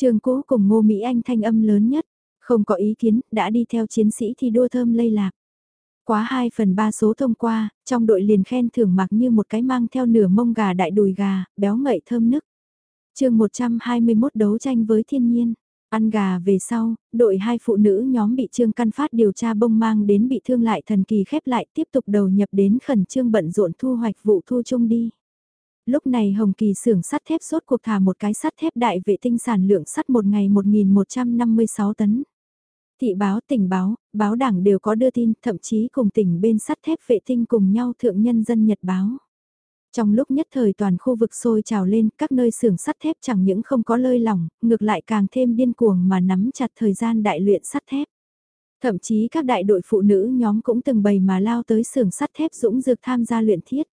Trường Cũ cùng Ngô Mỹ Anh thanh âm lớn nhất, không có ý kiến, đã đi theo chiến sĩ thi đua thơm lây lạc. Quá 2 phần 3 số thông qua, trong đội liền khen thưởng mặc như một cái mang theo nửa mông gà đại đùi gà, béo ngậy thơm nức. chương 121 đấu tranh với thiên nhiên. Ăn gà về sau, đội hai phụ nữ nhóm bị Trương Căn Phát điều tra bông mang đến bị thương lại thần kỳ khép lại tiếp tục đầu nhập đến khẩn trương bận rộn thu hoạch vụ thu chung đi. Lúc này Hồng Kỳ xưởng sắt thép sốt cuộc thả một cái sắt thép đại vệ tinh sản lượng sắt một ngày 1.156 tấn. Thị báo, tỉnh báo, báo đảng đều có đưa tin, thậm chí cùng tỉnh bên sắt thép vệ tinh cùng nhau thượng nhân dân nhật báo. Trong lúc nhất thời toàn khu vực sôi trào lên, các nơi xưởng sắt thép chẳng những không có lơi lỏng, ngược lại càng thêm điên cuồng mà nắm chặt thời gian đại luyện sắt thép. Thậm chí các đại đội phụ nữ nhóm cũng từng bày mà lao tới xưởng sắt thép dũng dược tham gia luyện thiết.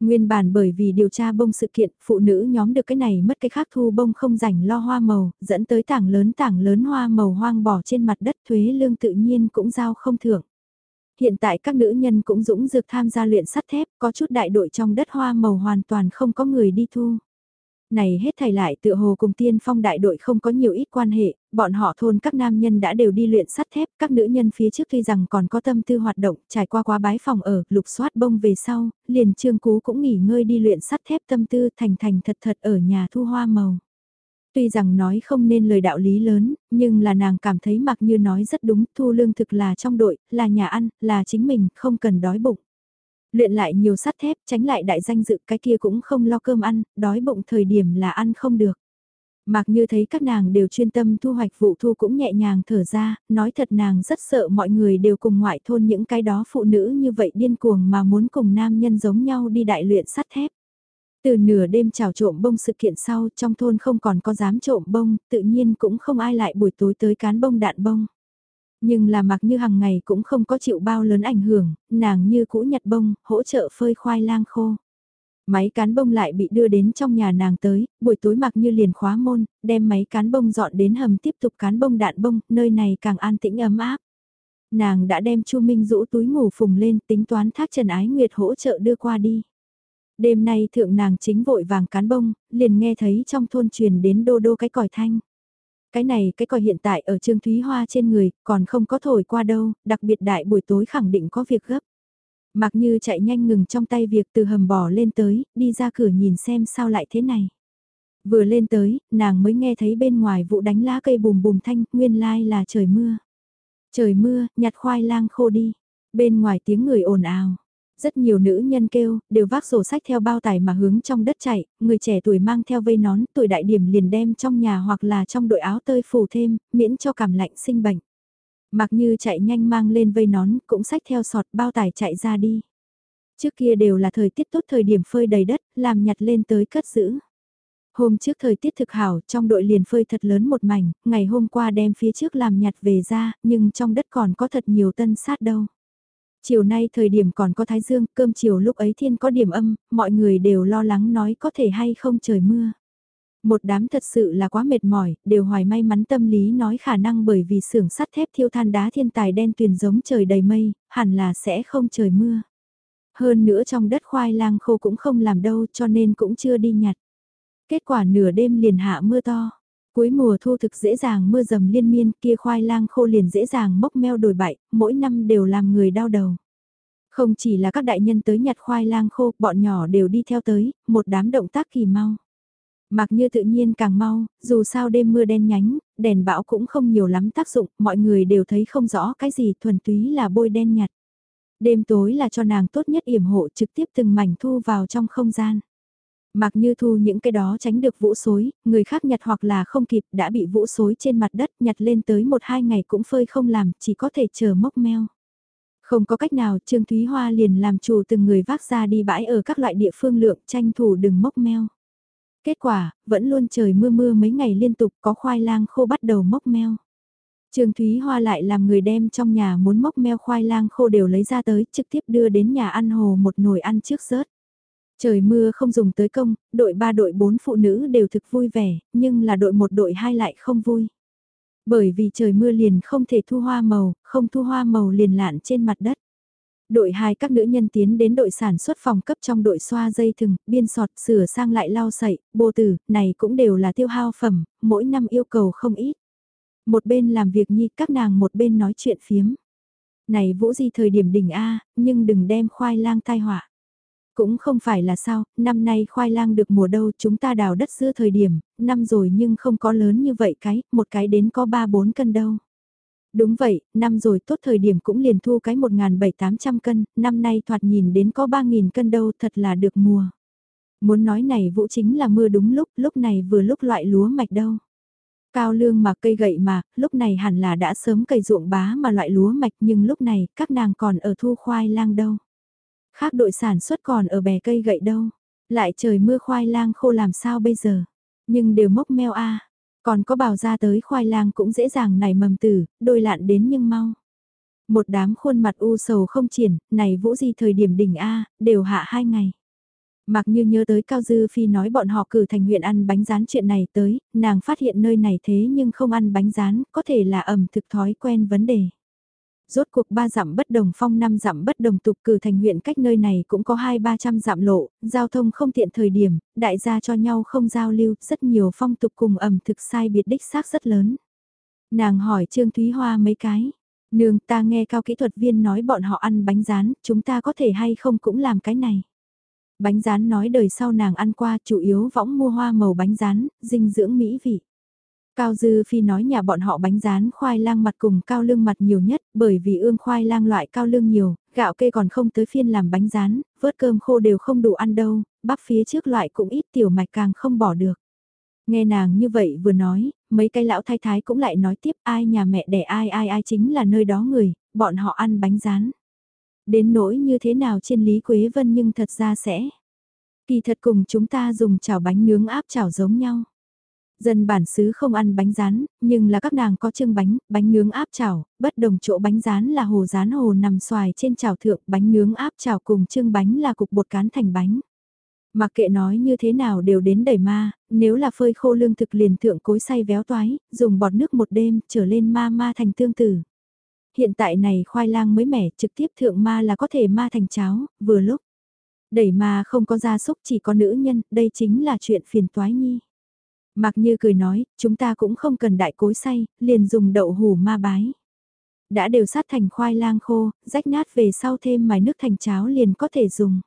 Nguyên bản bởi vì điều tra bông sự kiện, phụ nữ nhóm được cái này mất cái khác thu bông không rảnh lo hoa màu, dẫn tới tảng lớn tảng lớn hoa màu hoang bỏ trên mặt đất thuế lương tự nhiên cũng giao không thưởng. Hiện tại các nữ nhân cũng dũng dược tham gia luyện sắt thép, có chút đại đội trong đất hoa màu hoàn toàn không có người đi thu. Này hết thầy lại tựa hồ cùng tiên phong đại đội không có nhiều ít quan hệ, bọn họ thôn các nam nhân đã đều đi luyện sắt thép, các nữ nhân phía trước tuy rằng còn có tâm tư hoạt động, trải qua quá bái phòng ở, lục soát bông về sau, liền trương cú cũng nghỉ ngơi đi luyện sắt thép tâm tư thành thành thật thật ở nhà thu hoa màu. Tuy rằng nói không nên lời đạo lý lớn, nhưng là nàng cảm thấy mặc như nói rất đúng, thu lương thực là trong đội, là nhà ăn, là chính mình, không cần đói bụng. Luyện lại nhiều sắt thép, tránh lại đại danh dự cái kia cũng không lo cơm ăn, đói bụng thời điểm là ăn không được. Mặc như thấy các nàng đều chuyên tâm thu hoạch vụ thu cũng nhẹ nhàng thở ra, nói thật nàng rất sợ mọi người đều cùng ngoại thôn những cái đó phụ nữ như vậy điên cuồng mà muốn cùng nam nhân giống nhau đi đại luyện sắt thép. Từ nửa đêm trào trộm bông sự kiện sau trong thôn không còn có dám trộm bông, tự nhiên cũng không ai lại buổi tối tới cán bông đạn bông. Nhưng là mặc như hàng ngày cũng không có chịu bao lớn ảnh hưởng, nàng như cũ nhặt bông, hỗ trợ phơi khoai lang khô. Máy cán bông lại bị đưa đến trong nhà nàng tới, buổi tối mặc như liền khóa môn, đem máy cán bông dọn đến hầm tiếp tục cán bông đạn bông, nơi này càng an tĩnh ấm áp. Nàng đã đem Chu Minh rũ túi ngủ phùng lên tính toán thác Trần Ái Nguyệt hỗ trợ đưa qua đi. Đêm nay thượng nàng chính vội vàng cán bông, liền nghe thấy trong thôn truyền đến đô đô cái còi thanh. Cái này cái còi hiện tại ở Trương Thúy Hoa trên người, còn không có thổi qua đâu, đặc biệt đại buổi tối khẳng định có việc gấp. Mặc như chạy nhanh ngừng trong tay việc từ hầm bò lên tới, đi ra cửa nhìn xem sao lại thế này. Vừa lên tới, nàng mới nghe thấy bên ngoài vụ đánh lá cây bùm bùm thanh, nguyên lai là trời mưa. Trời mưa, nhặt khoai lang khô đi. Bên ngoài tiếng người ồn ào. Rất nhiều nữ nhân kêu, đều vác sổ sách theo bao tải mà hướng trong đất chạy, người trẻ tuổi mang theo vây nón, tuổi đại điểm liền đem trong nhà hoặc là trong đội áo tơi phủ thêm, miễn cho cảm lạnh sinh bệnh. Mặc như chạy nhanh mang lên vây nón, cũng sách theo sọt bao tải chạy ra đi. Trước kia đều là thời tiết tốt thời điểm phơi đầy đất, làm nhặt lên tới cất giữ. Hôm trước thời tiết thực hảo, trong đội liền phơi thật lớn một mảnh, ngày hôm qua đem phía trước làm nhặt về ra, nhưng trong đất còn có thật nhiều tân sát đâu. Chiều nay thời điểm còn có thái dương, cơm chiều lúc ấy thiên có điểm âm, mọi người đều lo lắng nói có thể hay không trời mưa. Một đám thật sự là quá mệt mỏi, đều hoài may mắn tâm lý nói khả năng bởi vì xưởng sắt thép thiêu than đá thiên tài đen tuyền giống trời đầy mây, hẳn là sẽ không trời mưa. Hơn nữa trong đất khoai lang khô cũng không làm đâu cho nên cũng chưa đi nhặt. Kết quả nửa đêm liền hạ mưa to. Cuối mùa thu thực dễ dàng mưa dầm liên miên kia khoai lang khô liền dễ dàng mốc meo đổi bại, mỗi năm đều làm người đau đầu. Không chỉ là các đại nhân tới nhặt khoai lang khô, bọn nhỏ đều đi theo tới, một đám động tác kỳ mau. Mặc như tự nhiên càng mau, dù sao đêm mưa đen nhánh, đèn bão cũng không nhiều lắm tác dụng, mọi người đều thấy không rõ cái gì thuần túy là bôi đen nhạt. Đêm tối là cho nàng tốt nhất yểm hộ trực tiếp từng mảnh thu vào trong không gian. Mặc như thu những cái đó tránh được vũ xối, người khác nhặt hoặc là không kịp đã bị vũ xối trên mặt đất nhặt lên tới một hai ngày cũng phơi không làm, chỉ có thể chờ mốc meo. Không có cách nào Trương Thúy Hoa liền làm chủ từng người vác ra đi bãi ở các loại địa phương lượng tranh thủ đừng mốc meo. Kết quả, vẫn luôn trời mưa mưa mấy ngày liên tục có khoai lang khô bắt đầu mốc meo. Trương Thúy Hoa lại làm người đem trong nhà muốn mốc meo khoai lang khô đều lấy ra tới trực tiếp đưa đến nhà ăn hồ một nồi ăn trước rớt. Trời mưa không dùng tới công, đội 3 đội 4 phụ nữ đều thực vui vẻ, nhưng là đội 1 đội 2 lại không vui. Bởi vì trời mưa liền không thể thu hoa màu, không thu hoa màu liền lạn trên mặt đất. Đội 2 các nữ nhân tiến đến đội sản xuất phòng cấp trong đội xoa dây thừng, biên sọt, sửa sang lại lau sậy, bô tử, này cũng đều là tiêu hao phẩm, mỗi năm yêu cầu không ít. Một bên làm việc nhi các nàng một bên nói chuyện phiếm. Này vũ gì thời điểm đỉnh A, nhưng đừng đem khoai lang tai họa. Cũng không phải là sao, năm nay khoai lang được mùa đâu chúng ta đào đất giữa thời điểm, năm rồi nhưng không có lớn như vậy cái, một cái đến có 3-4 cân đâu. Đúng vậy, năm rồi tốt thời điểm cũng liền thu cái 1.700-800 cân, năm nay thoạt nhìn đến có 3.000 cân đâu thật là được mùa. Muốn nói này vũ chính là mưa đúng lúc, lúc này vừa lúc loại lúa mạch đâu. Cao lương mà cây gậy mà, lúc này hẳn là đã sớm cày ruộng bá mà loại lúa mạch nhưng lúc này các nàng còn ở thu khoai lang đâu. Khác đội sản xuất còn ở bè cây gậy đâu. Lại trời mưa khoai lang khô làm sao bây giờ. Nhưng đều mốc meo a Còn có bào ra tới khoai lang cũng dễ dàng nảy mầm tử, đôi lạn đến nhưng mau. Một đám khuôn mặt u sầu không triển, này vũ gì thời điểm đỉnh A, đều hạ hai ngày. Mặc như nhớ tới Cao Dư Phi nói bọn họ cử thành huyện ăn bánh rán chuyện này tới, nàng phát hiện nơi này thế nhưng không ăn bánh rán, có thể là ẩm thực thói quen vấn đề. Rốt cuộc ba dặm bất đồng phong năm dặm bất đồng tục cử thành huyện cách nơi này cũng có hai ba trăm dặm lộ, giao thông không tiện thời điểm, đại gia cho nhau không giao lưu, rất nhiều phong tục cùng ẩm thực sai biệt đích xác rất lớn. Nàng hỏi Trương Thúy Hoa mấy cái, nương ta nghe cao kỹ thuật viên nói bọn họ ăn bánh rán, chúng ta có thể hay không cũng làm cái này. Bánh rán nói đời sau nàng ăn qua chủ yếu võng mua hoa màu bánh rán, dinh dưỡng mỹ vị. Cao Dư Phi nói nhà bọn họ bánh rán khoai lang mặt cùng cao lương mặt nhiều nhất, bởi vì ương khoai lang loại cao lương nhiều, gạo kê còn không tới phiên làm bánh rán, vớt cơm khô đều không đủ ăn đâu, bắp phía trước loại cũng ít tiểu mạch càng không bỏ được. Nghe nàng như vậy vừa nói, mấy cái lão thái thái cũng lại nói tiếp ai nhà mẹ đẻ ai ai ai chính là nơi đó người, bọn họ ăn bánh rán. Đến nỗi như thế nào trên Lý Quế Vân nhưng thật ra sẽ. Kỳ thật cùng chúng ta dùng chảo bánh nướng áp chảo giống nhau. Dân bản xứ không ăn bánh rán, nhưng là các nàng có trưng bánh, bánh nướng áp chảo, bất đồng chỗ bánh rán là hồ rán hồ nằm xoài trên chảo thượng, bánh nướng áp chảo cùng trưng bánh là cục bột cán thành bánh. Mặc kệ nói như thế nào đều đến đẩy ma, nếu là phơi khô lương thực liền thượng cối xay véo toái, dùng bọt nước một đêm trở lên ma ma thành tương tử. Hiện tại này khoai lang mới mẻ trực tiếp thượng ma là có thể ma thành cháo, vừa lúc. Đẩy ma không có gia súc chỉ có nữ nhân, đây chính là chuyện phiền toái nhi. Mặc như cười nói, chúng ta cũng không cần đại cối xay, liền dùng đậu hủ ma bái. Đã đều sát thành khoai lang khô, rách nát về sau thêm mài nước thành cháo liền có thể dùng.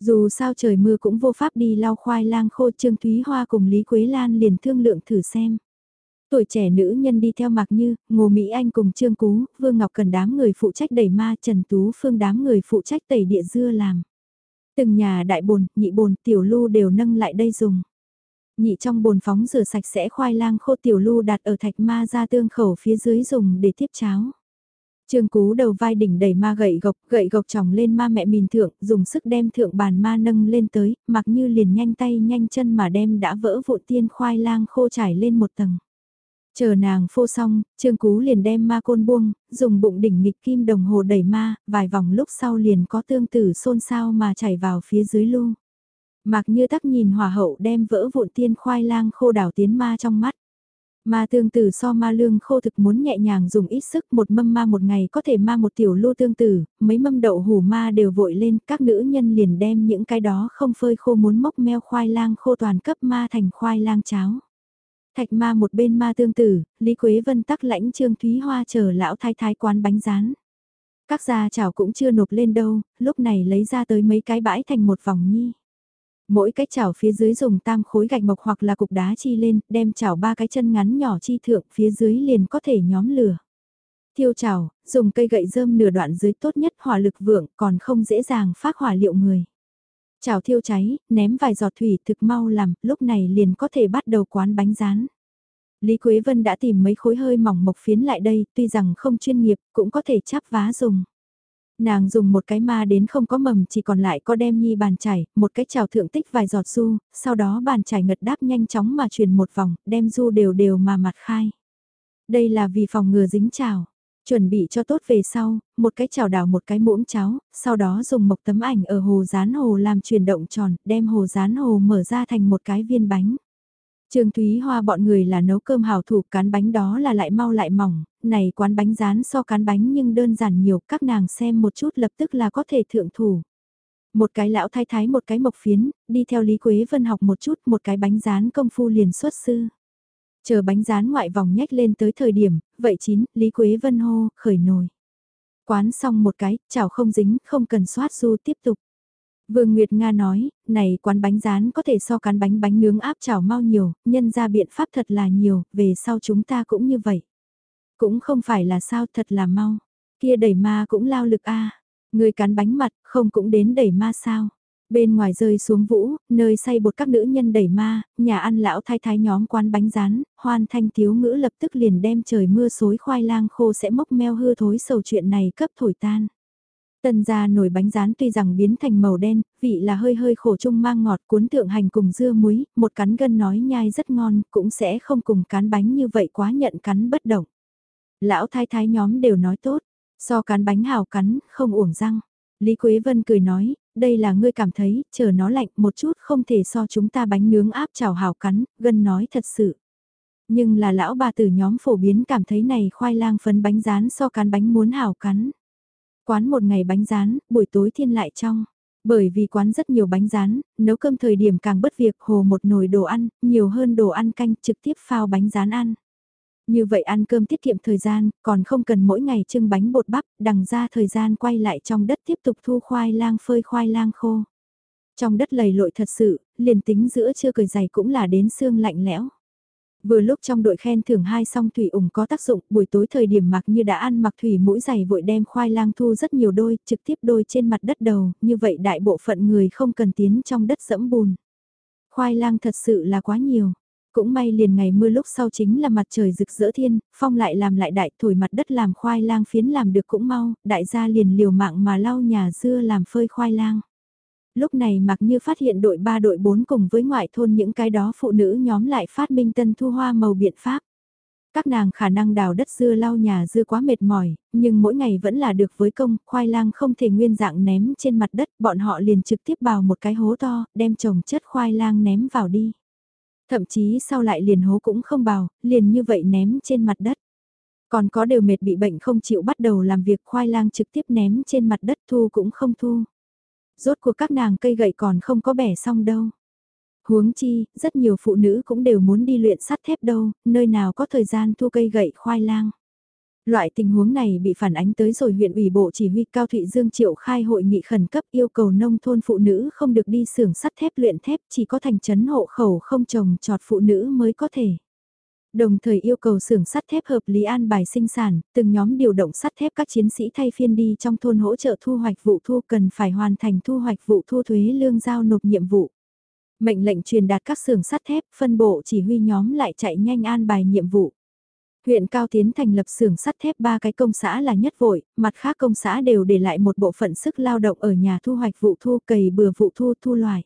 Dù sao trời mưa cũng vô pháp đi lau khoai lang khô Trương Thúy Hoa cùng Lý Quế Lan liền thương lượng thử xem. Tuổi trẻ nữ nhân đi theo mặc như, Ngô Mỹ Anh cùng Trương Cú, Vương Ngọc Cần đám người phụ trách đẩy ma Trần Tú Phương đám người phụ trách tẩy địa dưa làm. Từng nhà đại bồn, nhị bồn, tiểu lưu đều nâng lại đây dùng. Nhị trong bồn phóng rửa sạch sẽ khoai lang khô tiểu lưu đặt ở thạch ma ra tương khẩu phía dưới dùng để tiếp cháo. Trương Cú đầu vai đỉnh đẩy ma gậy gộc, gậy gộc tròng lên ma mẹ mìn thượng, dùng sức đem thượng bàn ma nâng lên tới, mặc như liền nhanh tay nhanh chân mà đem đã vỡ vụn tiên khoai lang khô trải lên một tầng. Chờ nàng phô xong, Trương Cú liền đem ma côn buông, dùng bụng đỉnh nghịch kim đồng hồ đẩy ma, vài vòng lúc sau liền có tương tử xôn xao mà chảy vào phía dưới lu. Mạc như tắc nhìn hòa hậu đem vỡ vụn tiên khoai lang khô đảo tiến ma trong mắt. Ma tương tử so ma lương khô thực muốn nhẹ nhàng dùng ít sức một mâm ma một ngày có thể ma một tiểu lô tương tử, mấy mâm đậu hủ ma đều vội lên, các nữ nhân liền đem những cái đó không phơi khô muốn mốc meo khoai lang khô toàn cấp ma thành khoai lang cháo. Thạch ma một bên ma tương tử, Lý Quế Vân tắc lãnh Trương Thúy Hoa chờ lão thái thái quán bánh rán. Các gia chảo cũng chưa nộp lên đâu, lúc này lấy ra tới mấy cái bãi thành một vòng nhi. Mỗi cái chảo phía dưới dùng tam khối gạch mộc hoặc là cục đá chi lên, đem chảo ba cái chân ngắn nhỏ chi thượng phía dưới liền có thể nhóm lửa. Thiêu chảo, dùng cây gậy rơm nửa đoạn dưới tốt nhất hỏa lực vượng còn không dễ dàng phát hỏa liệu người. Chảo thiêu cháy, ném vài giọt thủy thực mau làm, lúc này liền có thể bắt đầu quán bánh rán. Lý Quế Vân đã tìm mấy khối hơi mỏng mộc phiến lại đây, tuy rằng không chuyên nghiệp, cũng có thể chắp vá dùng. Nàng dùng một cái ma đến không có mầm chỉ còn lại có đem nhi bàn chải, một cái trào thượng tích vài giọt du, sau đó bàn chải ngật đáp nhanh chóng mà truyền một vòng, đem du đều đều mà mặt khai. Đây là vì phòng ngừa dính trào Chuẩn bị cho tốt về sau, một cái chảo đảo một cái muỗng cháo, sau đó dùng mộc tấm ảnh ở hồ rán hồ làm chuyển động tròn, đem hồ rán hồ mở ra thành một cái viên bánh. Trương Thúy Hoa bọn người là nấu cơm hào thủ cán bánh đó là lại mau lại mỏng, này quán bánh rán so cán bánh nhưng đơn giản nhiều các nàng xem một chút lập tức là có thể thượng thủ. Một cái lão thái thái một cái mộc phiến, đi theo Lý Quế Vân học một chút một cái bánh rán công phu liền xuất sư. Chờ bánh rán ngoại vòng nhách lên tới thời điểm, vậy chín, Lý Quế Vân hô, khởi nồi. Quán xong một cái, chảo không dính, không cần soát du tiếp tục. Vương Nguyệt Nga nói, này quán bánh rán có thể so cán bánh bánh nướng áp chảo mau nhiều, nhân ra biện pháp thật là nhiều, về sau chúng ta cũng như vậy. Cũng không phải là sao thật là mau, kia đẩy ma cũng lao lực a người cán bánh mặt không cũng đến đẩy ma sao. Bên ngoài rơi xuống vũ, nơi say bột các nữ nhân đẩy ma, nhà ăn lão thái thái nhóm quán bánh rán, hoan thanh thiếu ngữ lập tức liền đem trời mưa xối khoai lang khô sẽ mốc meo hư thối sầu chuyện này cấp thổi tan. Tần ra nồi bánh rán tuy rằng biến thành màu đen, vị là hơi hơi khổ chung mang ngọt cuốn thượng hành cùng dưa muối, một cắn gân nói nhai rất ngon, cũng sẽ không cùng cán bánh như vậy quá nhận cắn bất động. Lão thái thái nhóm đều nói tốt, so cán bánh hào cắn, không uổng răng. Lý Quế Vân cười nói, đây là ngươi cảm thấy, chờ nó lạnh một chút không thể so chúng ta bánh nướng áp chảo hào cắn, gân nói thật sự. Nhưng là lão bà tử nhóm phổ biến cảm thấy này khoai lang phấn bánh rán so cán bánh muốn hào cắn. Quán một ngày bánh rán, buổi tối thiên lại trong. Bởi vì quán rất nhiều bánh rán, nấu cơm thời điểm càng bất việc hồ một nồi đồ ăn, nhiều hơn đồ ăn canh trực tiếp phao bánh rán ăn. Như vậy ăn cơm tiết kiệm thời gian, còn không cần mỗi ngày trưng bánh bột bắp, đằng ra thời gian quay lại trong đất tiếp tục thu khoai lang phơi khoai lang khô. Trong đất lầy lội thật sự, liền tính giữa chưa cười dày cũng là đến xương lạnh lẽo. Vừa lúc trong đội khen thưởng hai song thủy ủng có tác dụng, buổi tối thời điểm mặc như đã ăn mặc thủy mũi giày vội đem khoai lang thu rất nhiều đôi, trực tiếp đôi trên mặt đất đầu, như vậy đại bộ phận người không cần tiến trong đất dẫm bùn. Khoai lang thật sự là quá nhiều. Cũng may liền ngày mưa lúc sau chính là mặt trời rực rỡ thiên, phong lại làm lại đại thổi mặt đất làm khoai lang phiến làm được cũng mau, đại gia liền liều mạng mà lau nhà dưa làm phơi khoai lang lúc này mặc như phát hiện đội 3 đội 4 cùng với ngoại thôn những cái đó phụ nữ nhóm lại phát minh tân thu hoa màu biện pháp. Các nàng khả năng đào đất dưa lau nhà dưa quá mệt mỏi, nhưng mỗi ngày vẫn là được với công, khoai lang không thể nguyên dạng ném trên mặt đất, bọn họ liền trực tiếp bào một cái hố to, đem trồng chất khoai lang ném vào đi. Thậm chí sau lại liền hố cũng không bào, liền như vậy ném trên mặt đất. Còn có đều mệt bị bệnh không chịu bắt đầu làm việc khoai lang trực tiếp ném trên mặt đất thu cũng không thu rốt cuộc các nàng cây gậy còn không có bẻ xong đâu. Huống chi, rất nhiều phụ nữ cũng đều muốn đi luyện sắt thép đâu, nơi nào có thời gian thu cây gậy khoai lang. Loại tình huống này bị phản ánh tới rồi huyện ủy bộ chỉ huy Cao Thụy Dương triệu khai hội nghị khẩn cấp yêu cầu nông thôn phụ nữ không được đi xưởng sắt thép luyện thép chỉ có thành trấn hộ khẩu không trồng trọt phụ nữ mới có thể. Đồng thời yêu cầu xưởng sắt thép hợp lý an bài sinh sản, từng nhóm điều động sắt thép các chiến sĩ thay phiên đi trong thôn hỗ trợ thu hoạch vụ thu cần phải hoàn thành thu hoạch vụ thu thuế lương giao nộp nhiệm vụ. Mệnh lệnh truyền đạt các xưởng sắt thép, phân bộ chỉ huy nhóm lại chạy nhanh an bài nhiệm vụ. Huyện Cao Tiến thành lập xưởng sắt thép ba cái công xã là nhất vội, mặt khác công xã đều để lại một bộ phận sức lao động ở nhà thu hoạch vụ thu cày bừa vụ thu thu loài.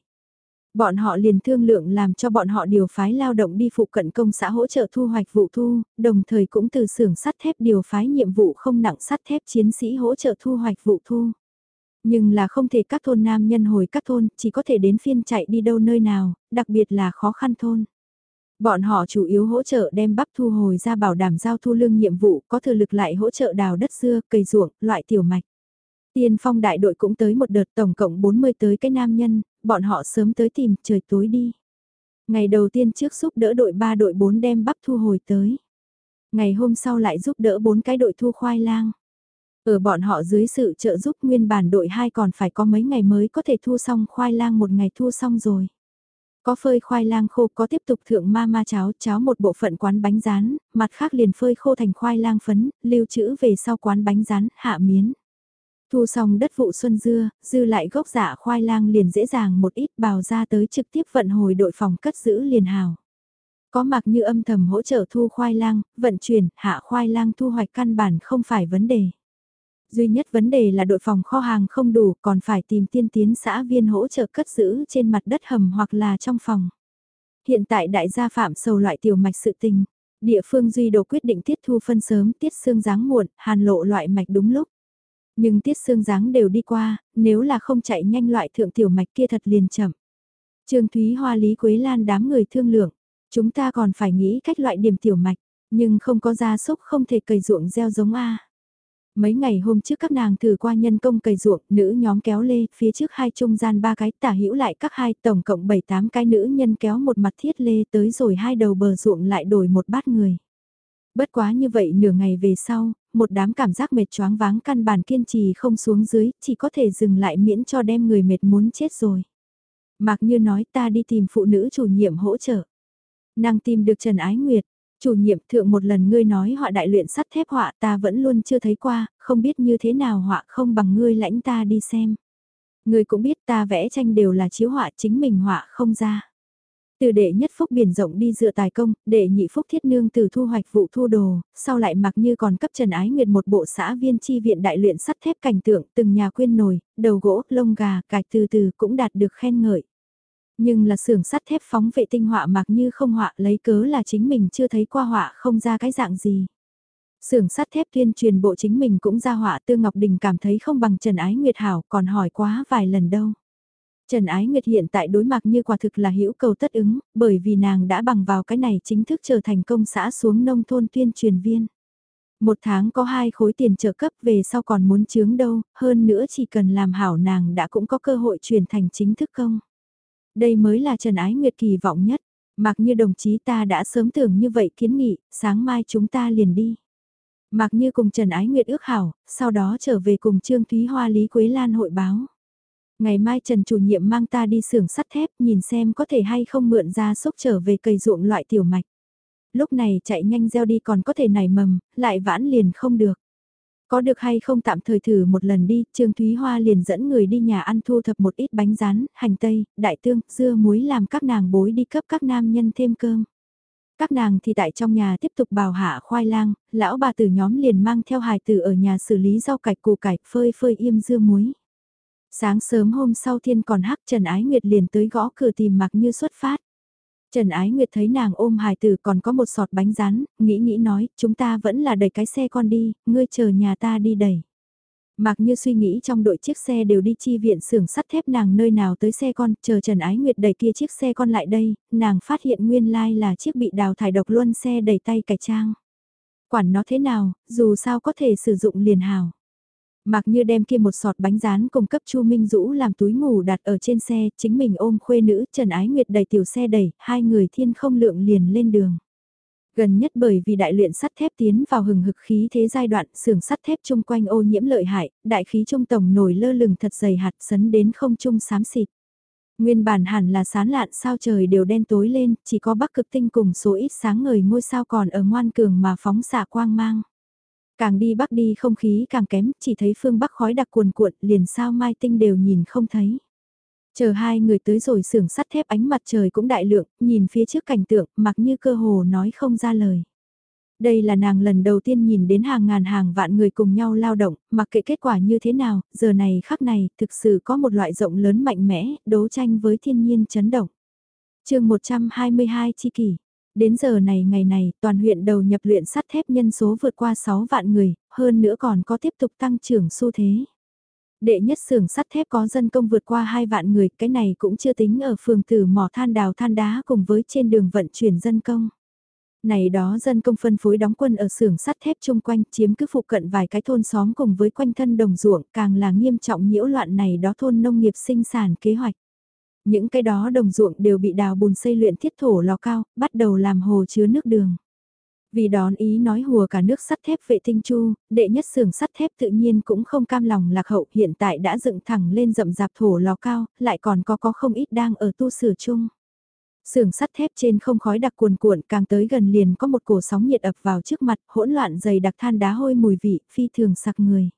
Bọn họ liền thương lượng làm cho bọn họ điều phái lao động đi phụ cận công xã hỗ trợ thu hoạch vụ thu, đồng thời cũng từ xưởng sắt thép điều phái nhiệm vụ không nặng sắt thép chiến sĩ hỗ trợ thu hoạch vụ thu. Nhưng là không thể các thôn nam nhân hồi các thôn, chỉ có thể đến phiên chạy đi đâu nơi nào, đặc biệt là khó khăn thôn. Bọn họ chủ yếu hỗ trợ đem bắp thu hồi ra bảo đảm giao thu lương nhiệm vụ, có thừa lực lại hỗ trợ đào đất dưa, cây ruộng, loại tiểu mạch. Tiên phong đại đội cũng tới một đợt tổng cộng 40 tới cái nam nhân, bọn họ sớm tới tìm trời tối đi. Ngày đầu tiên trước giúp đỡ đội 3 đội 4 đem bắp thu hồi tới. Ngày hôm sau lại giúp đỡ 4 cái đội thu khoai lang. Ở bọn họ dưới sự trợ giúp nguyên bản đội 2 còn phải có mấy ngày mới có thể thu xong khoai lang một ngày thu xong rồi. Có phơi khoai lang khô có tiếp tục thượng ma ma cháo, cháo một bộ phận quán bánh rán, mặt khác liền phơi khô thành khoai lang phấn, lưu trữ về sau quán bánh rán, hạ miến. Thu xong đất vụ xuân dưa, dư lại gốc dạ khoai lang liền dễ dàng một ít bào ra tới trực tiếp vận hồi đội phòng cất giữ liền hào. Có mặc như âm thầm hỗ trợ thu khoai lang, vận chuyển, hạ khoai lang thu hoạch căn bản không phải vấn đề. Duy nhất vấn đề là đội phòng kho hàng không đủ còn phải tìm tiên tiến xã viên hỗ trợ cất giữ trên mặt đất hầm hoặc là trong phòng. Hiện tại đại gia phạm sầu loại tiểu mạch sự tình, địa phương duy đồ quyết định tiết thu phân sớm tiết xương dáng muộn, hàn lộ loại mạch đúng lúc. Nhưng tiết xương dáng đều đi qua, nếu là không chạy nhanh loại thượng tiểu mạch kia thật liền chậm. Trương Thúy Hoa Lý Quế Lan đám người thương lượng, chúng ta còn phải nghĩ cách loại điểm tiểu mạch, nhưng không có gia súc không thể cày ruộng gieo giống A. Mấy ngày hôm trước các nàng thử qua nhân công cày ruộng, nữ nhóm kéo lê, phía trước hai trung gian ba cái tả hữu lại các hai tổng cộng 7-8 cái nữ nhân kéo một mặt thiết lê tới rồi hai đầu bờ ruộng lại đổi một bát người. Bất quá như vậy nửa ngày về sau, một đám cảm giác mệt choáng váng căn bản kiên trì không xuống dưới, chỉ có thể dừng lại miễn cho đem người mệt muốn chết rồi. Mạc như nói ta đi tìm phụ nữ chủ nhiệm hỗ trợ. Nàng tìm được Trần Ái Nguyệt, chủ nhiệm thượng một lần ngươi nói họa đại luyện sắt thép họa ta vẫn luôn chưa thấy qua, không biết như thế nào họa không bằng ngươi lãnh ta đi xem. Ngươi cũng biết ta vẽ tranh đều là chiếu họa chính mình họa không ra. Từ đệ nhất phúc biển rộng đi dựa tài công, đệ nhị phúc thiết nương từ thu hoạch vụ thu đồ, sau lại mặc như còn cấp Trần Ái Nguyệt một bộ xã viên chi viện đại luyện sắt thép cảnh tượng từng nhà quyên nồi, đầu gỗ, lông gà, cạch từ từ cũng đạt được khen ngợi. Nhưng là xưởng sắt thép phóng vệ tinh họa mặc như không họa lấy cớ là chính mình chưa thấy qua họa không ra cái dạng gì. Xưởng sắt thép tuyên truyền bộ chính mình cũng ra họa Tư Ngọc Đình cảm thấy không bằng Trần Ái Nguyệt Hảo còn hỏi quá vài lần đâu. Trần Ái Nguyệt hiện tại đối mặt như quả thực là hữu cầu tất ứng, bởi vì nàng đã bằng vào cái này chính thức trở thành công xã xuống nông thôn tuyên truyền viên. Một tháng có hai khối tiền trợ cấp về sau còn muốn chướng đâu, hơn nữa chỉ cần làm hảo nàng đã cũng có cơ hội chuyển thành chính thức công. Đây mới là Trần Ái Nguyệt kỳ vọng nhất, mặc như đồng chí ta đã sớm tưởng như vậy kiến nghị, sáng mai chúng ta liền đi. Mặc như cùng Trần Ái Nguyệt ước hảo, sau đó trở về cùng Trương Thúy Hoa Lý Quế Lan hội báo. Ngày mai Trần chủ nhiệm mang ta đi xưởng sắt thép nhìn xem có thể hay không mượn ra xúc trở về cây ruộng loại tiểu mạch. Lúc này chạy nhanh gieo đi còn có thể nảy mầm, lại vãn liền không được. Có được hay không tạm thời thử một lần đi, Trương Thúy Hoa liền dẫn người đi nhà ăn thu thập một ít bánh rán, hành tây, đại tương, dưa muối làm các nàng bối đi cấp các nam nhân thêm cơm. Các nàng thì tại trong nhà tiếp tục bào hạ khoai lang, lão bà tử nhóm liền mang theo hài tử ở nhà xử lý rau cải củ cải phơi phơi im dưa muối. Sáng sớm hôm sau thiên còn hắc Trần Ái Nguyệt liền tới gõ cửa tìm mặc như xuất phát. Trần Ái Nguyệt thấy nàng ôm hài tử còn có một sọt bánh rán, nghĩ nghĩ nói, chúng ta vẫn là đẩy cái xe con đi, ngươi chờ nhà ta đi đẩy. mạc như suy nghĩ trong đội chiếc xe đều đi chi viện xưởng sắt thép nàng nơi nào tới xe con, chờ Trần Ái Nguyệt đẩy kia chiếc xe con lại đây, nàng phát hiện nguyên lai là chiếc bị đào thải độc luân xe đẩy tay cải trang. Quản nó thế nào, dù sao có thể sử dụng liền hào. Mặc như đem kia một sọt bánh rán cung cấp Chu Minh Dũ làm túi ngủ đặt ở trên xe, chính mình ôm khuê nữ Trần Ái Nguyệt đẩy tiểu xe đẩy, hai người thiên không lượng liền lên đường. Gần nhất bởi vì đại luyện sắt thép tiến vào hừng hực khí thế giai đoạn xưởng sắt thép chung quanh ô nhiễm lợi hại, đại khí trung tổng nổi lơ lửng thật dày hạt sấn đến không trung xám xịt. Nguyên bản hẳn là sán lạn sao trời đều đen tối lên, chỉ có bắc cực tinh cùng số ít sáng ngời ngôi sao còn ở ngoan cường mà phóng xạ quang mang. Càng đi bắc đi không khí càng kém, chỉ thấy phương bắc khói đặc cuồn cuộn, liền sao mai tinh đều nhìn không thấy. Chờ hai người tới rồi xưởng sắt thép ánh mặt trời cũng đại lượng, nhìn phía trước cảnh tượng, mặc như cơ hồ nói không ra lời. Đây là nàng lần đầu tiên nhìn đến hàng ngàn hàng vạn người cùng nhau lao động, mặc kệ kết quả như thế nào, giờ này khắc này, thực sự có một loại rộng lớn mạnh mẽ, đấu tranh với thiên nhiên chấn động. chương 122 chi kỷ Đến giờ này ngày này, toàn huyện đầu nhập luyện sắt thép nhân số vượt qua 6 vạn người, hơn nữa còn có tiếp tục tăng trưởng xu thế. Đệ nhất xưởng sắt thép có dân công vượt qua 2 vạn người, cái này cũng chưa tính ở phường tử mỏ than đào than đá cùng với trên đường vận chuyển dân công. Này đó dân công phân phối đóng quân ở xưởng sắt thép chung quanh chiếm cứ phụ cận vài cái thôn xóm cùng với quanh thân đồng ruộng càng là nghiêm trọng nhiễu loạn này đó thôn nông nghiệp sinh sản kế hoạch. Những cái đó đồng ruộng đều bị đào bùn xây luyện thiết thổ lò cao, bắt đầu làm hồ chứa nước đường. Vì đón ý nói hùa cả nước sắt thép vệ tinh chu, đệ nhất xưởng sắt thép tự nhiên cũng không cam lòng lạc hậu hiện tại đã dựng thẳng lên rậm rạp thổ lò cao, lại còn có có không ít đang ở tu sửa chung. Sưởng sắt thép trên không khói đặc cuồn cuộn càng tới gần liền có một cổ sóng nhiệt ập vào trước mặt, hỗn loạn dày đặc than đá hôi mùi vị, phi thường sặc người.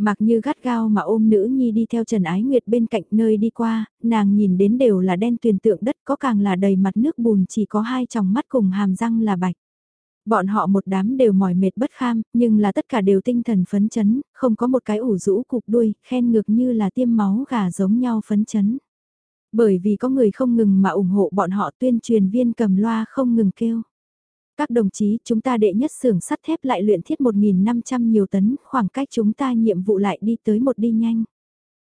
Mặc như gắt gao mà ôm nữ nhi đi theo Trần Ái Nguyệt bên cạnh nơi đi qua, nàng nhìn đến đều là đen tuyền tượng đất có càng là đầy mặt nước bùn chỉ có hai tròng mắt cùng hàm răng là bạch. Bọn họ một đám đều mỏi mệt bất kham, nhưng là tất cả đều tinh thần phấn chấn, không có một cái ủ rũ cục đuôi, khen ngược như là tiêm máu gà giống nhau phấn chấn. Bởi vì có người không ngừng mà ủng hộ bọn họ tuyên truyền viên cầm loa không ngừng kêu. Các đồng chí, chúng ta đệ nhất xưởng sắt thép lại luyện thiết 1.500 nhiều tấn, khoảng cách chúng ta nhiệm vụ lại đi tới một đi nhanh.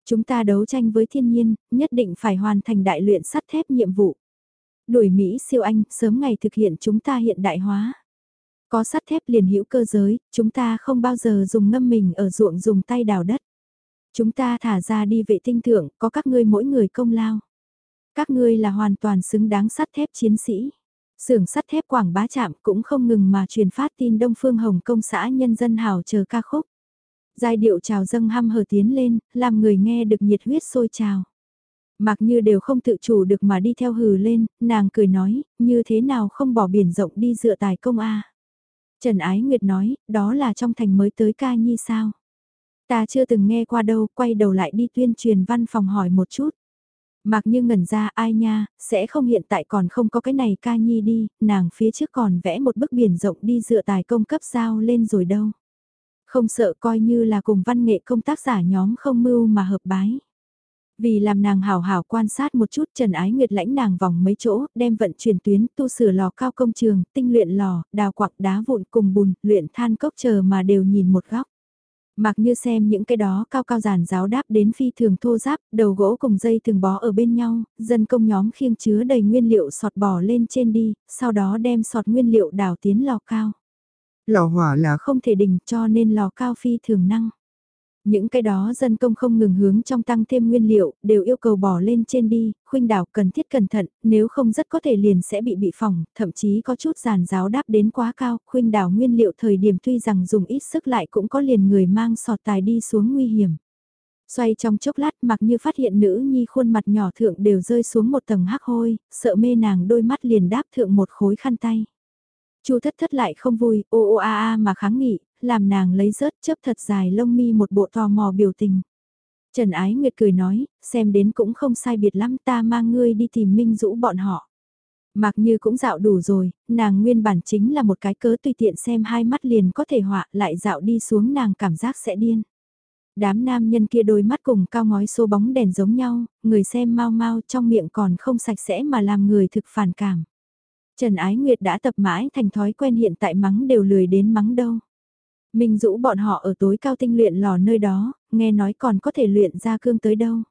Chúng ta đấu tranh với thiên nhiên, nhất định phải hoàn thành đại luyện sắt thép nhiệm vụ. Đuổi Mỹ siêu anh, sớm ngày thực hiện chúng ta hiện đại hóa. Có sắt thép liền hữu cơ giới, chúng ta không bao giờ dùng ngâm mình ở ruộng dùng tay đào đất. Chúng ta thả ra đi vệ tinh thượng, có các ngươi mỗi người công lao. Các ngươi là hoàn toàn xứng đáng sắt thép chiến sĩ. Sưởng sắt thép quảng bá chạm cũng không ngừng mà truyền phát tin Đông Phương Hồng công xã nhân dân hào chờ ca khúc. Giai điệu chào dâng hăm hở tiến lên, làm người nghe được nhiệt huyết sôi trào. Mặc như đều không tự chủ được mà đi theo hừ lên, nàng cười nói, như thế nào không bỏ biển rộng đi dựa tài công A. Trần Ái Nguyệt nói, đó là trong thành mới tới ca nhi sao. Ta chưa từng nghe qua đâu, quay đầu lại đi tuyên truyền văn phòng hỏi một chút. Mặc như ngẩn ra ai nha, sẽ không hiện tại còn không có cái này ca nhi đi, nàng phía trước còn vẽ một bức biển rộng đi dựa tài công cấp sao lên rồi đâu. Không sợ coi như là cùng văn nghệ công tác giả nhóm không mưu mà hợp bái. Vì làm nàng hào hào quan sát một chút Trần Ái Nguyệt lãnh nàng vòng mấy chỗ, đem vận chuyển tuyến, tu sửa lò cao công trường, tinh luyện lò, đào quặng đá vụn cùng bùn, luyện than cốc chờ mà đều nhìn một góc. Mặc như xem những cái đó cao cao giàn giáo đáp đến phi thường thô giáp, đầu gỗ cùng dây thường bó ở bên nhau, dân công nhóm khiêng chứa đầy nguyên liệu sọt bỏ lên trên đi, sau đó đem sọt nguyên liệu đảo tiến lò cao. Lò hỏa là không thể đình cho nên lò cao phi thường năng. Những cái đó dân công không ngừng hướng trong tăng thêm nguyên liệu, đều yêu cầu bỏ lên trên đi, khuynh đảo cần thiết cẩn thận, nếu không rất có thể liền sẽ bị bị phỏng, thậm chí có chút giàn giáo đáp đến quá cao, khuynh đảo nguyên liệu thời điểm tuy rằng dùng ít sức lại cũng có liền người mang sọt tài đi xuống nguy hiểm. Xoay trong chốc lát mặc như phát hiện nữ nhi khuôn mặt nhỏ thượng đều rơi xuống một tầng hắc hôi, sợ mê nàng đôi mắt liền đáp thượng một khối khăn tay. Chu thất thất lại không vui, ô ô a a mà kháng nghị, làm nàng lấy rớt chấp thật dài lông mi một bộ tò mò biểu tình. Trần Ái Nguyệt cười nói, xem đến cũng không sai biệt lắm ta mang ngươi đi tìm Minh Dũ bọn họ. Mặc như cũng dạo đủ rồi, nàng nguyên bản chính là một cái cớ tùy tiện xem hai mắt liền có thể họa lại dạo đi xuống nàng cảm giác sẽ điên. Đám nam nhân kia đôi mắt cùng cao ngói số bóng đèn giống nhau, người xem mau mau trong miệng còn không sạch sẽ mà làm người thực phản cảm. Trần Ái Nguyệt đã tập mãi thành thói quen hiện tại mắng đều lười đến mắng đâu. Minh Dũ bọn họ ở tối cao tinh luyện lò nơi đó, nghe nói còn có thể luyện ra cương tới đâu.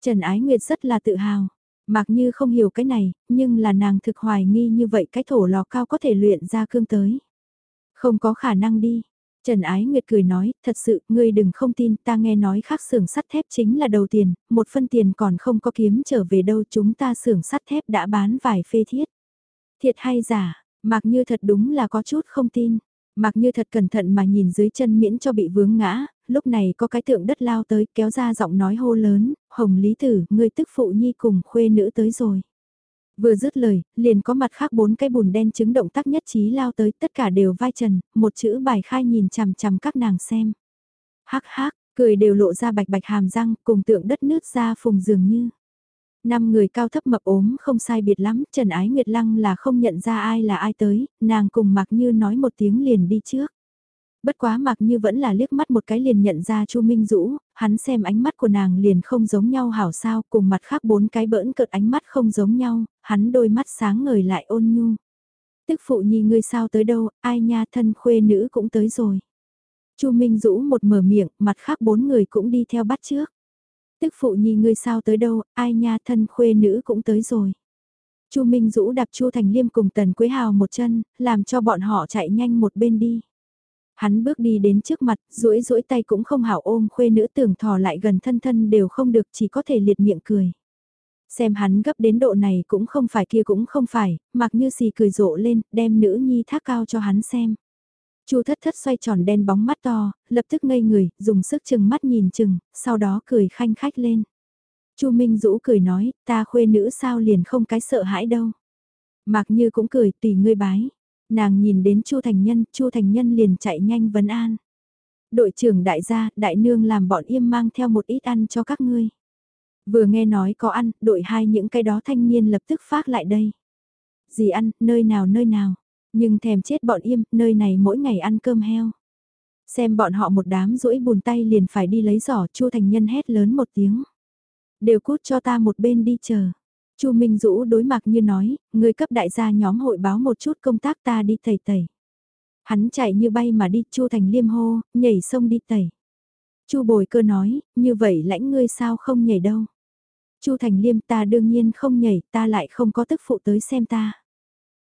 Trần Ái Nguyệt rất là tự hào. Mặc như không hiểu cái này, nhưng là nàng thực hoài nghi như vậy cái thổ lò cao có thể luyện ra cương tới. Không có khả năng đi. Trần Ái Nguyệt cười nói, thật sự, ngươi đừng không tin, ta nghe nói khác xưởng sắt thép chính là đầu tiền, một phân tiền còn không có kiếm trở về đâu chúng ta xưởng sắt thép đã bán vài phê thiết. Thiệt hay giả, mặc như thật đúng là có chút không tin. Mặc như thật cẩn thận mà nhìn dưới chân miễn cho bị vướng ngã, lúc này có cái tượng đất lao tới kéo ra giọng nói hô lớn, Hồng Lý Tử, ngươi tức phụ nhi cùng khuê nữ tới rồi. Vừa dứt lời, liền có mặt khác bốn cái bùn đen chứng động tác nhất trí lao tới tất cả đều vai trần, một chữ bài khai nhìn chằm chằm các nàng xem. Hắc hắc, cười đều lộ ra bạch bạch hàm răng cùng tượng đất nước ra phùng dường như. Năm người cao thấp mập ốm không sai biệt lắm, Trần Ái Nguyệt Lăng là không nhận ra ai là ai tới, nàng cùng Mạc Như nói một tiếng liền đi trước. Bất quá Mạc Như vẫn là liếc mắt một cái liền nhận ra Chu Minh Dũ, hắn xem ánh mắt của nàng liền không giống nhau hảo sao, cùng mặt khác bốn cái bỡn cợt ánh mắt không giống nhau, hắn đôi mắt sáng ngời lại ôn nhu. Tức phụ nhi ngươi sao tới đâu, ai nha thân khuê nữ cũng tới rồi. Chu Minh Dũ một mở miệng, mặt khác bốn người cũng đi theo bắt trước. Tức phụ nhi ngươi sao tới đâu, ai nha thân khuê nữ cũng tới rồi. Chu Minh Dũ đạp Chu Thành Liêm cùng Tần Quế Hào một chân, làm cho bọn họ chạy nhanh một bên đi. Hắn bước đi đến trước mặt, duỗi duỗi tay cũng không hảo ôm khuê nữ tưởng thò lại gần thân thân đều không được chỉ có thể liệt miệng cười. Xem hắn gấp đến độ này cũng không phải kia cũng không phải, mặc như xì cười rộ lên, đem nữ nhi thác cao cho hắn xem. Chu thất thất xoay tròn đen bóng mắt to, lập tức ngây người, dùng sức chừng mắt nhìn chừng, sau đó cười khanh khách lên. Chu Minh Dũ cười nói, ta khuê nữ sao liền không cái sợ hãi đâu. Mạc Như cũng cười, tùy ngươi bái. Nàng nhìn đến Chu Thành Nhân, Chu Thành Nhân liền chạy nhanh vấn an. Đội trưởng đại gia, đại nương làm bọn im mang theo một ít ăn cho các ngươi. Vừa nghe nói có ăn, đội hai những cái đó thanh niên lập tức phát lại đây. Gì ăn, nơi nào nơi nào, nhưng thèm chết bọn im, nơi này mỗi ngày ăn cơm heo. Xem bọn họ một đám rũi bùn tay liền phải đi lấy giỏ, Chu Thành Nhân hét lớn một tiếng. Đều cút cho ta một bên đi chờ. Chu Minh Dũ đối mặt như nói, người cấp đại gia nhóm hội báo một chút công tác ta đi tẩy tẩy. Hắn chạy như bay mà đi, Chu Thành Liêm hô, nhảy sông đi tẩy. Chu Bồi Cơ nói, như vậy lãnh ngươi sao không nhảy đâu. Chu Thành Liêm ta đương nhiên không nhảy, ta lại không có tức phụ tới xem ta.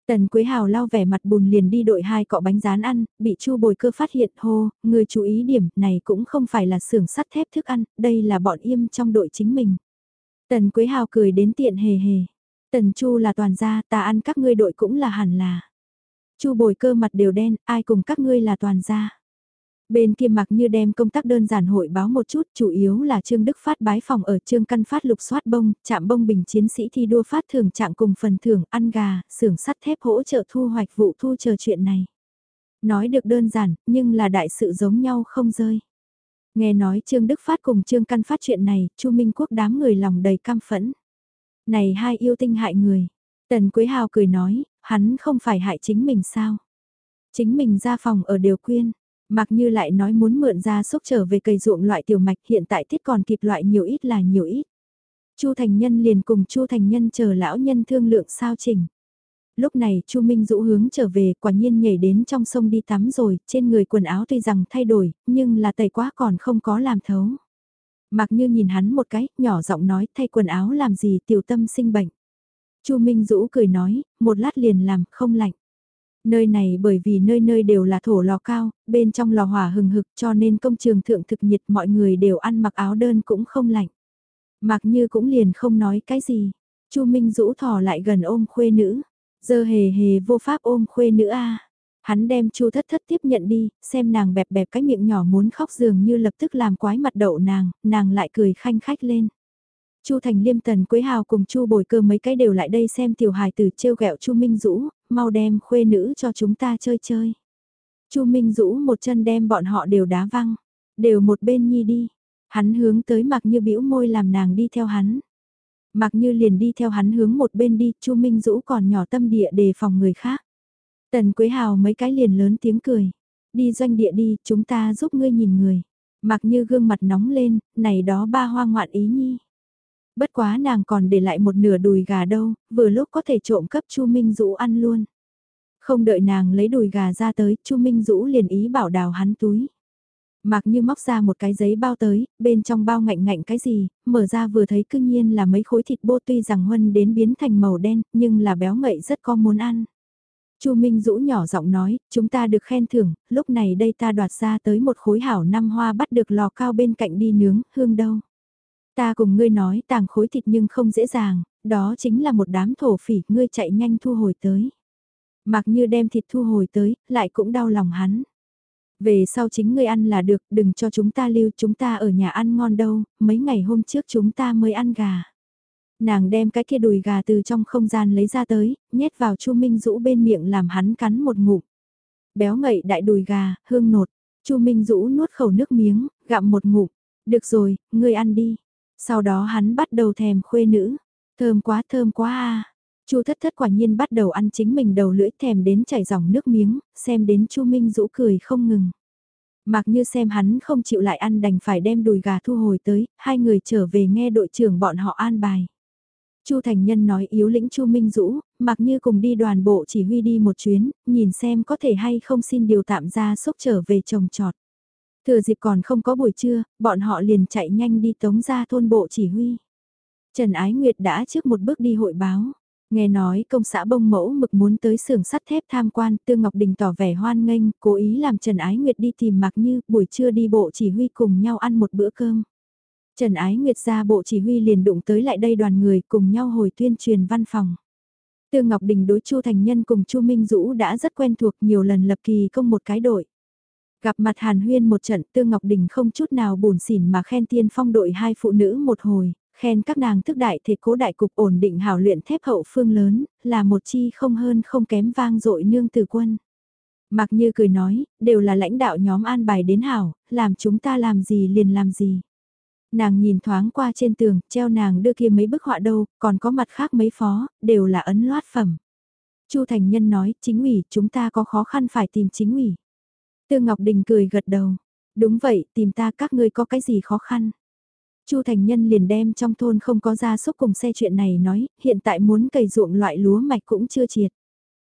Tần Quế Hào lau vẻ mặt bùn liền đi đội hai cọ bánh rán ăn, bị Chu Bồi Cơ phát hiện hô, người chú ý điểm này cũng không phải là xưởng sắt thép thức ăn, đây là bọn im trong đội chính mình. Tần Quế Hào cười đến tiện hề hề. Tần Chu là toàn gia, ta ăn các ngươi đội cũng là hẳn là. Chu Bồi Cơ mặt đều đen, ai cùng các ngươi là toàn gia. Bên kia mặc như đem công tác đơn giản hội báo một chút, chủ yếu là Trương Đức Phát bái phòng ở Trương Căn Phát lục soát bông, chạm bông bình chiến sĩ thi đua phát thường trạng cùng phần thưởng ăn gà, xưởng sắt thép hỗ trợ thu hoạch vụ thu chờ chuyện này. Nói được đơn giản, nhưng là đại sự giống nhau không rơi. Nghe nói Trương Đức Phát cùng Trương Căn Phát chuyện này, Chu Minh Quốc đám người lòng đầy cam phẫn. Này hai yêu tinh hại người. Tần Quế Hào cười nói, hắn không phải hại chính mình sao? Chính mình ra phòng ở đều quyên Mặc như lại nói muốn mượn ra xúc trở về cây ruộng loại tiểu mạch hiện tại tiết còn kịp loại nhiều ít là nhiều ít. Chu Thành Nhân liền cùng Chu Thành Nhân chờ lão nhân thương lượng sao chỉnh. Lúc này Chu Minh Dũ hướng trở về quả nhiên nhảy đến trong sông đi tắm rồi, trên người quần áo tuy rằng thay đổi, nhưng là tẩy quá còn không có làm thấu. Mặc như nhìn hắn một cái, nhỏ giọng nói thay quần áo làm gì tiểu tâm sinh bệnh. Chu Minh Dũ cười nói, một lát liền làm, không lạnh. Nơi này bởi vì nơi nơi đều là thổ lò cao, bên trong lò hỏa hừng hực cho nên công trường thượng thực nhiệt mọi người đều ăn mặc áo đơn cũng không lạnh. Mặc như cũng liền không nói cái gì. Chu Minh Dũ thò lại gần ôm khuê nữ. Giờ hề hề vô pháp ôm khuê nữ a Hắn đem Chu thất thất tiếp nhận đi, xem nàng bẹp bẹp cái miệng nhỏ muốn khóc dường như lập tức làm quái mặt đậu nàng, nàng lại cười khanh khách lên. Chu Thành Liêm Tần Quế Hào cùng Chu Bồi Cơ mấy cái đều lại đây xem tiểu hài tử trêu ghẹo Chu Minh Dũ, mau đem khuê nữ cho chúng ta chơi chơi. Chu Minh Dũ một chân đem bọn họ đều đá văng, đều một bên nhi đi. Hắn hướng tới mặc như bĩu môi làm nàng đi theo hắn. Mặc như liền đi theo hắn hướng một bên đi, Chu Minh Dũ còn nhỏ tâm địa đề phòng người khác. Tần Quế Hào mấy cái liền lớn tiếng cười. Đi doanh địa đi, chúng ta giúp ngươi nhìn người. Mặc như gương mặt nóng lên, này đó ba hoa ngoạn ý nhi. Bất quá nàng còn để lại một nửa đùi gà đâu, vừa lúc có thể trộm cấp Chu Minh Dũ ăn luôn. Không đợi nàng lấy đùi gà ra tới, Chu Minh Dũ liền ý bảo đào hắn túi. Mặc như móc ra một cái giấy bao tới, bên trong bao ngạnh ngạnh cái gì, mở ra vừa thấy cương nhiên là mấy khối thịt bô tuy rằng huân đến biến thành màu đen, nhưng là béo ngậy rất có muốn ăn. Chu Minh Dũ nhỏ giọng nói, chúng ta được khen thưởng, lúc này đây ta đoạt ra tới một khối hảo năm hoa bắt được lò cao bên cạnh đi nướng, hương đâu. Ta cùng ngươi nói tàng khối thịt nhưng không dễ dàng, đó chính là một đám thổ phỉ, ngươi chạy nhanh thu hồi tới. Mặc như đem thịt thu hồi tới, lại cũng đau lòng hắn. Về sau chính ngươi ăn là được, đừng cho chúng ta lưu, chúng ta ở nhà ăn ngon đâu, mấy ngày hôm trước chúng ta mới ăn gà. Nàng đem cái kia đùi gà từ trong không gian lấy ra tới, nhét vào Chu Minh Dũ bên miệng làm hắn cắn một ngụm. Béo ngậy đại đùi gà, hương nột. Chu Minh Dũ nuốt khẩu nước miếng, gặm một ngụm. Được rồi, ngươi ăn đi. Sau đó hắn bắt đầu thèm khuê nữ. Thơm quá thơm quá à. Chu thất thất quả nhiên bắt đầu ăn chính mình đầu lưỡi thèm đến chảy dòng nước miếng, xem đến Chu Minh Dũ cười không ngừng. Mặc như xem hắn không chịu lại ăn đành phải đem đùi gà thu hồi tới, hai người trở về nghe đội trưởng bọn họ an bài. Chu Thành Nhân nói yếu lĩnh Chu Minh Dũ, mặc như cùng đi đoàn bộ chỉ huy đi một chuyến, nhìn xem có thể hay không xin điều tạm ra xúc trở về trồng trọt. Thừa dịp còn không có buổi trưa, bọn họ liền chạy nhanh đi tống ra thôn bộ chỉ huy. Trần Ái Nguyệt đã trước một bước đi hội báo. Nghe nói công xã bông mẫu mực muốn tới xưởng sắt thép tham quan, Tương Ngọc Đình tỏ vẻ hoan nghênh, cố ý làm Trần Ái Nguyệt đi tìm Mạc Như, buổi trưa đi bộ chỉ huy cùng nhau ăn một bữa cơm. Trần Ái Nguyệt ra bộ chỉ huy liền đụng tới lại đây đoàn người cùng nhau hồi tuyên truyền văn phòng. Tương Ngọc Đình đối Chu Thành Nhân cùng Chu Minh Dũ đã rất quen thuộc nhiều lần lập kỳ công một cái đội. Gặp mặt Hàn Huyên một trận Tương Ngọc Đình không chút nào buồn xỉn mà khen tiên phong đội hai phụ nữ một hồi, khen các nàng thức đại thể cố đại cục ổn định hảo luyện thép hậu phương lớn, là một chi không hơn không kém vang dội nương từ quân. Mặc như cười nói, đều là lãnh đạo nhóm an bài đến hảo, làm chúng ta làm gì liền làm gì. Nàng nhìn thoáng qua trên tường, treo nàng đưa kia mấy bức họa đâu, còn có mặt khác mấy phó, đều là ấn loát phẩm. Chu Thành Nhân nói, chính ủy, chúng ta có khó khăn phải tìm chính ủy. Tư Ngọc Đình cười gật đầu. Đúng vậy, tìm ta các ngươi có cái gì khó khăn. Chu Thành Nhân liền đem trong thôn không có gia súc cùng xe chuyện này nói, hiện tại muốn cày ruộng loại lúa mạch cũng chưa triệt.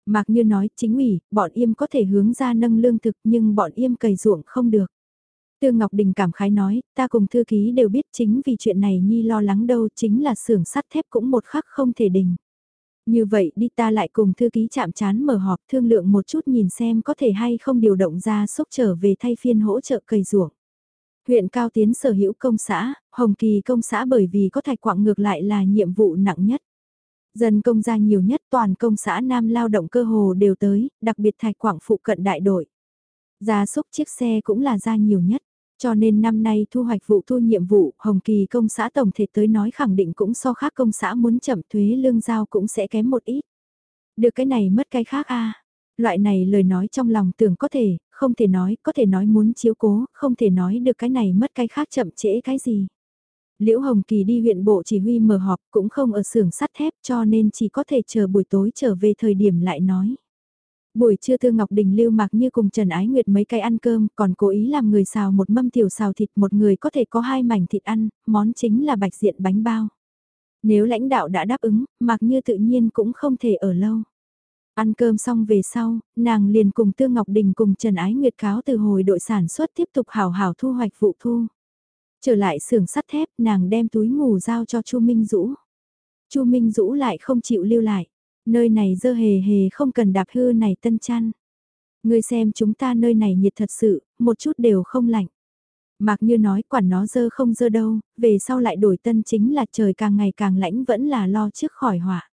Mạc Như nói, chính ủy, bọn im có thể hướng ra nâng lương thực nhưng bọn im cày ruộng không được. Tư Ngọc Đình cảm khái nói, ta cùng thư ký đều biết chính vì chuyện này Nhi lo lắng đâu chính là xưởng sắt thép cũng một khắc không thể đình. Như vậy đi ta lại cùng thư ký chạm chán mở họp thương lượng một chút nhìn xem có thể hay không điều động ra xúc trở về thay phiên hỗ trợ cày ruộng. Huyện Cao Tiến sở hữu công xã, Hồng Kỳ công xã bởi vì có thạch quạng ngược lại là nhiệm vụ nặng nhất. Dân công gia nhiều nhất toàn công xã Nam lao động cơ hồ đều tới, đặc biệt thạch quạng phụ cận đại đội. Gia súc chiếc xe cũng là ra nhiều nhất. Cho nên năm nay thu hoạch vụ thu nhiệm vụ, Hồng Kỳ công xã tổng thể tới nói khẳng định cũng so khác công xã muốn chậm thuế lương giao cũng sẽ kém một ít. Được cái này mất cái khác a Loại này lời nói trong lòng tưởng có thể, không thể nói, có thể nói muốn chiếu cố, không thể nói được cái này mất cái khác chậm trễ cái gì. Liễu Hồng Kỳ đi huyện bộ chỉ huy mở họp cũng không ở xưởng sắt thép cho nên chỉ có thể chờ buổi tối trở về thời điểm lại nói. Buổi trưa Thư Ngọc Đình lưu mặc như cùng Trần Ái Nguyệt mấy cái ăn cơm, còn cố ý làm người xào một mâm tiểu xào thịt một người có thể có hai mảnh thịt ăn, món chính là bạch diện bánh bao. Nếu lãnh đạo đã đáp ứng, mặc như tự nhiên cũng không thể ở lâu. Ăn cơm xong về sau, nàng liền cùng Tương Ngọc Đình cùng Trần Ái Nguyệt cáo từ hồi đội sản xuất tiếp tục hào hào thu hoạch vụ thu. Trở lại xưởng sắt thép, nàng đem túi ngủ giao cho Chu Minh Dũ. Chu Minh Dũ lại không chịu lưu lại. Nơi này dơ hề hề không cần đạp hư này tân chăn. Ngươi xem chúng ta nơi này nhiệt thật sự, một chút đều không lạnh. Mạc như nói quản nó dơ không dơ đâu, về sau lại đổi tân chính là trời càng ngày càng lãnh vẫn là lo trước khỏi họa.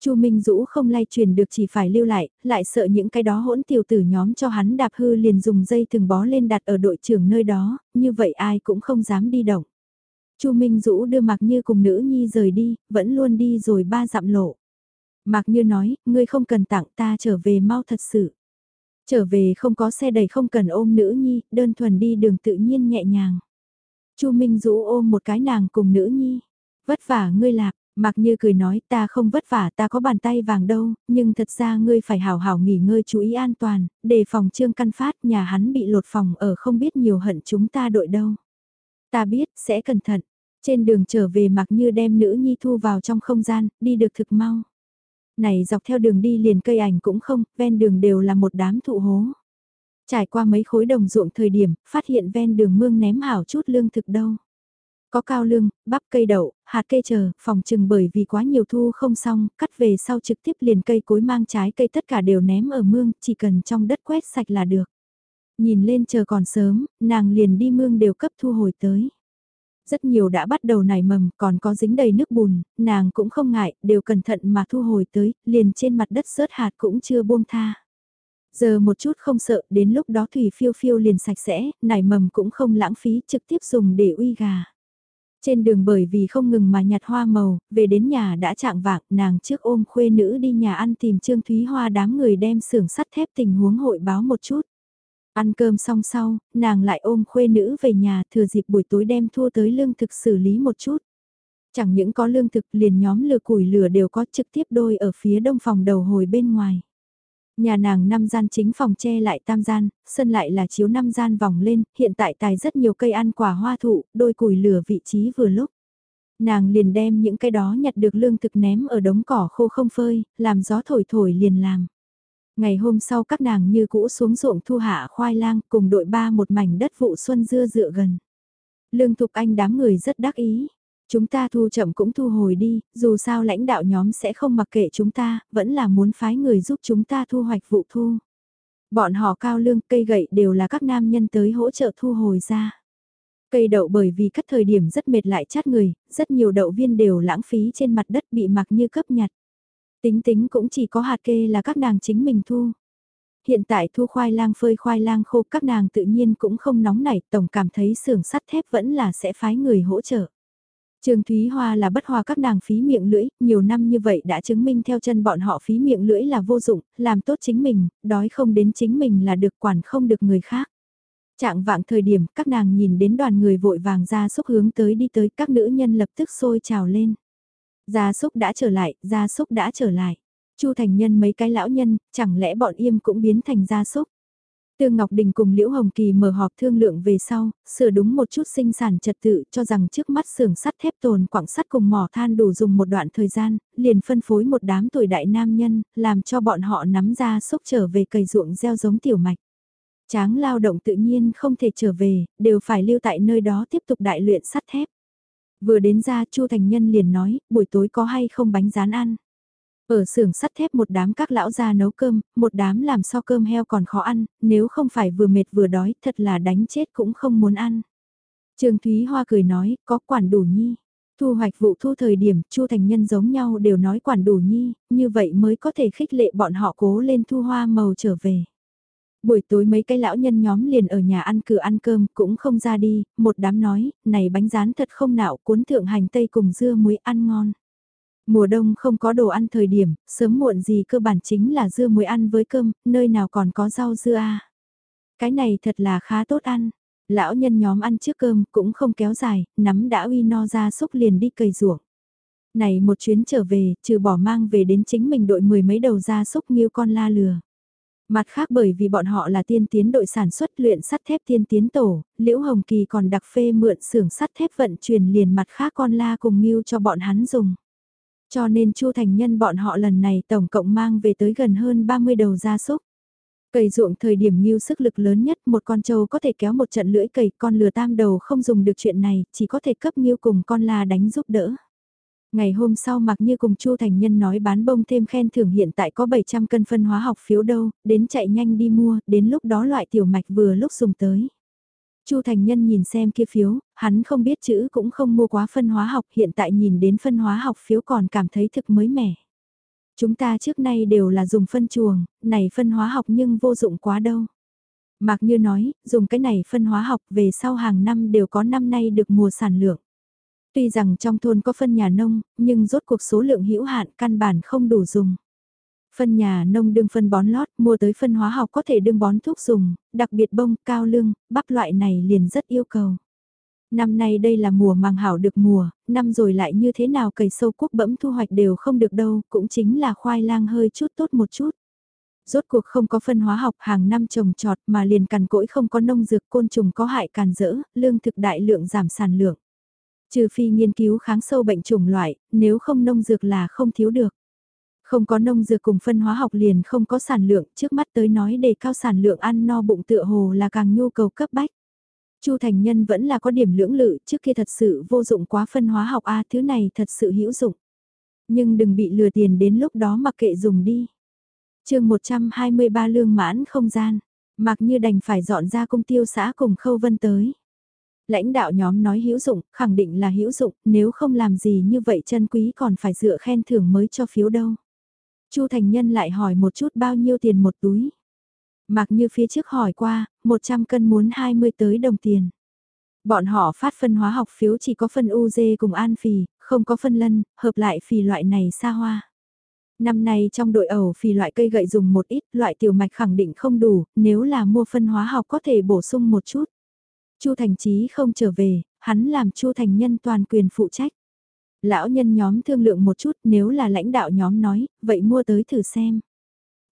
Chu Minh Dũ không lay truyền được chỉ phải lưu lại, lại sợ những cái đó hỗn tiểu tử nhóm cho hắn đạp hư liền dùng dây thường bó lên đặt ở đội trưởng nơi đó, như vậy ai cũng không dám đi động. Chu Minh Dũ đưa Mạc Như cùng nữ nhi rời đi, vẫn luôn đi rồi ba dặm lộ. Mạc Như nói, ngươi không cần tặng ta trở về mau thật sự. Trở về không có xe đẩy không cần ôm nữ nhi, đơn thuần đi đường tự nhiên nhẹ nhàng. Chu Minh Dũ ôm một cái nàng cùng nữ nhi. Vất vả ngươi lạc, Mạc Như cười nói ta không vất vả ta có bàn tay vàng đâu, nhưng thật ra ngươi phải hào hào nghỉ ngơi chú ý an toàn, đề phòng trương căn phát nhà hắn bị lột phòng ở không biết nhiều hận chúng ta đội đâu. Ta biết, sẽ cẩn thận. Trên đường trở về Mạc Như đem nữ nhi thu vào trong không gian, đi được thực mau. Này dọc theo đường đi liền cây ảnh cũng không, ven đường đều là một đám thụ hố. Trải qua mấy khối đồng ruộng thời điểm, phát hiện ven đường mương ném hảo chút lương thực đâu. Có cao lương, bắp cây đậu, hạt cây chờ, phòng trừng bởi vì quá nhiều thu không xong, cắt về sau trực tiếp liền cây cối mang trái cây tất cả đều ném ở mương, chỉ cần trong đất quét sạch là được. Nhìn lên chờ còn sớm, nàng liền đi mương đều cấp thu hồi tới. Rất nhiều đã bắt đầu nảy mầm, còn có dính đầy nước bùn, nàng cũng không ngại, đều cẩn thận mà thu hồi tới, liền trên mặt đất sớt hạt cũng chưa buông tha. Giờ một chút không sợ, đến lúc đó thủy phiêu phiêu liền sạch sẽ, nảy mầm cũng không lãng phí, trực tiếp dùng để uy gà. Trên đường bởi vì không ngừng mà nhặt hoa màu, về đến nhà đã chạng vạng, nàng trước ôm khuê nữ đi nhà ăn tìm Trương Thúy Hoa đám người đem xưởng sắt thép tình huống hội báo một chút. Ăn cơm xong sau, nàng lại ôm khuê nữ về nhà thừa dịp buổi tối đem thua tới lương thực xử lý một chút. Chẳng những có lương thực liền nhóm lửa củi lửa đều có trực tiếp đôi ở phía đông phòng đầu hồi bên ngoài. Nhà nàng năm gian chính phòng che lại tam gian, sân lại là chiếu năm gian vòng lên, hiện tại tài rất nhiều cây ăn quả hoa thụ, đôi củi lửa vị trí vừa lúc. Nàng liền đem những cái đó nhặt được lương thực ném ở đống cỏ khô không phơi, làm gió thổi thổi liền làm. Ngày hôm sau các nàng như cũ xuống ruộng thu hạ khoai lang cùng đội ba một mảnh đất vụ xuân dưa dựa gần. Lương Thục Anh đám người rất đắc ý. Chúng ta thu chậm cũng thu hồi đi, dù sao lãnh đạo nhóm sẽ không mặc kệ chúng ta, vẫn là muốn phái người giúp chúng ta thu hoạch vụ thu. Bọn họ cao lương cây gậy đều là các nam nhân tới hỗ trợ thu hồi ra. Cây đậu bởi vì cắt thời điểm rất mệt lại chát người, rất nhiều đậu viên đều lãng phí trên mặt đất bị mặc như cấp nhặt. Tính tính cũng chỉ có hạt kê là các nàng chính mình thu. Hiện tại thu khoai lang phơi khoai lang khô các nàng tự nhiên cũng không nóng nảy, tổng cảm thấy xưởng sắt thép vẫn là sẽ phái người hỗ trợ. Trương Thúy Hoa là bất hòa các nàng phí miệng lưỡi, nhiều năm như vậy đã chứng minh theo chân bọn họ phí miệng lưỡi là vô dụng, làm tốt chính mình, đói không đến chính mình là được quản không được người khác. Trạng vạng thời điểm các nàng nhìn đến đoàn người vội vàng ra xúc hướng tới đi tới các nữ nhân lập tức sôi trào lên. Gia súc đã trở lại, gia súc đã trở lại. Chu thành nhân mấy cái lão nhân, chẳng lẽ bọn im cũng biến thành gia súc. Tương Ngọc Đình cùng Liễu Hồng Kỳ mở họp thương lượng về sau, sửa đúng một chút sinh sản trật tự cho rằng trước mắt xưởng sắt thép tồn quảng sắt cùng mỏ than đủ dùng một đoạn thời gian, liền phân phối một đám tuổi đại nam nhân, làm cho bọn họ nắm ra xúc trở về cày ruộng gieo giống tiểu mạch. Tráng lao động tự nhiên không thể trở về, đều phải lưu tại nơi đó tiếp tục đại luyện sắt thép. Vừa đến ra Chu Thành Nhân liền nói, buổi tối có hay không bánh rán ăn. Ở xưởng sắt thép một đám các lão già nấu cơm, một đám làm so cơm heo còn khó ăn, nếu không phải vừa mệt vừa đói, thật là đánh chết cũng không muốn ăn. Trương Thúy Hoa cười nói, có quản đủ nhi. Thu hoạch vụ thu thời điểm, Chu Thành Nhân giống nhau đều nói quản đủ nhi, như vậy mới có thể khích lệ bọn họ cố lên thu hoa màu trở về. Buổi tối mấy cái lão nhân nhóm liền ở nhà ăn cửa ăn cơm cũng không ra đi, một đám nói, này bánh rán thật không nạo cuốn thượng hành tây cùng dưa muối ăn ngon. Mùa đông không có đồ ăn thời điểm, sớm muộn gì cơ bản chính là dưa muối ăn với cơm, nơi nào còn có rau dưa à? Cái này thật là khá tốt ăn. Lão nhân nhóm ăn trước cơm cũng không kéo dài, nắm đã uy no ra xúc liền đi cầy ruộng. Này một chuyến trở về, trừ bỏ mang về đến chính mình đội mười mấy đầu ra xúc nghiêu con la lừa. Mặt khác bởi vì bọn họ là tiên tiến đội sản xuất luyện sắt thép tiên tiến tổ, Liễu Hồng Kỳ còn đặc phê mượn xưởng sắt thép vận chuyển liền mặt khác con la cùng mưu cho bọn hắn dùng. Cho nên Chu Thành Nhân bọn họ lần này tổng cộng mang về tới gần hơn 30 đầu gia súc. cầy ruộng thời điểm nghiêu sức lực lớn nhất một con trâu có thể kéo một trận lưỡi cầy con lừa tam đầu không dùng được chuyện này chỉ có thể cấp nghiêu cùng con la đánh giúp đỡ. Ngày hôm sau mặc như cùng Chu Thành Nhân nói bán bông thêm khen thưởng hiện tại có 700 cân phân hóa học phiếu đâu, đến chạy nhanh đi mua, đến lúc đó loại tiểu mạch vừa lúc dùng tới. Chu Thành Nhân nhìn xem kia phiếu, hắn không biết chữ cũng không mua quá phân hóa học, hiện tại nhìn đến phân hóa học phiếu còn cảm thấy thực mới mẻ. Chúng ta trước nay đều là dùng phân chuồng, này phân hóa học nhưng vô dụng quá đâu. Mạc Như nói, dùng cái này phân hóa học về sau hàng năm đều có năm nay được mùa sản lượng. Tuy rằng trong thôn có phân nhà nông, nhưng rốt cuộc số lượng hữu hạn căn bản không đủ dùng. Phân nhà nông đương phân bón lót, mua tới phân hóa học có thể đương bón thuốc dùng, đặc biệt bông, cao lương, bắp loại này liền rất yêu cầu. Năm nay đây là mùa màng hảo được mùa, năm rồi lại như thế nào cày sâu quốc bẫm thu hoạch đều không được đâu, cũng chính là khoai lang hơi chút tốt một chút. Rốt cuộc không có phân hóa học hàng năm trồng trọt mà liền cằn cỗi không có nông dược côn trùng có hại càn rỡ, lương thực đại lượng giảm sản lượng. Trừ phi nghiên cứu kháng sâu bệnh trùng loại, nếu không nông dược là không thiếu được. Không có nông dược cùng phân hóa học liền không có sản lượng, trước mắt tới nói để cao sản lượng ăn no bụng tựa hồ là càng nhu cầu cấp bách. Chu Thành Nhân vẫn là có điểm lưỡng lự, trước kia thật sự vô dụng quá phân hóa học A thứ này thật sự hữu dụng. Nhưng đừng bị lừa tiền đến lúc đó mặc kệ dùng đi. chương 123 lương mãn không gian, mặc như đành phải dọn ra công tiêu xã cùng khâu vân tới. Lãnh đạo nhóm nói hữu dụng, khẳng định là hữu dụng, nếu không làm gì như vậy chân quý còn phải dựa khen thưởng mới cho phiếu đâu. Chu Thành Nhân lại hỏi một chút bao nhiêu tiền một túi. Mặc như phía trước hỏi qua, 100 cân muốn 20 tới đồng tiền. Bọn họ phát phân hóa học phiếu chỉ có phân UZ cùng an phì, không có phân lân, hợp lại phì loại này xa hoa. Năm nay trong đội ẩu phì loại cây gậy dùng một ít, loại tiểu mạch khẳng định không đủ, nếu là mua phân hóa học có thể bổ sung một chút. Chu Thành Chí không trở về, hắn làm Chu Thành Nhân toàn quyền phụ trách. Lão nhân nhóm thương lượng một chút nếu là lãnh đạo nhóm nói, vậy mua tới thử xem.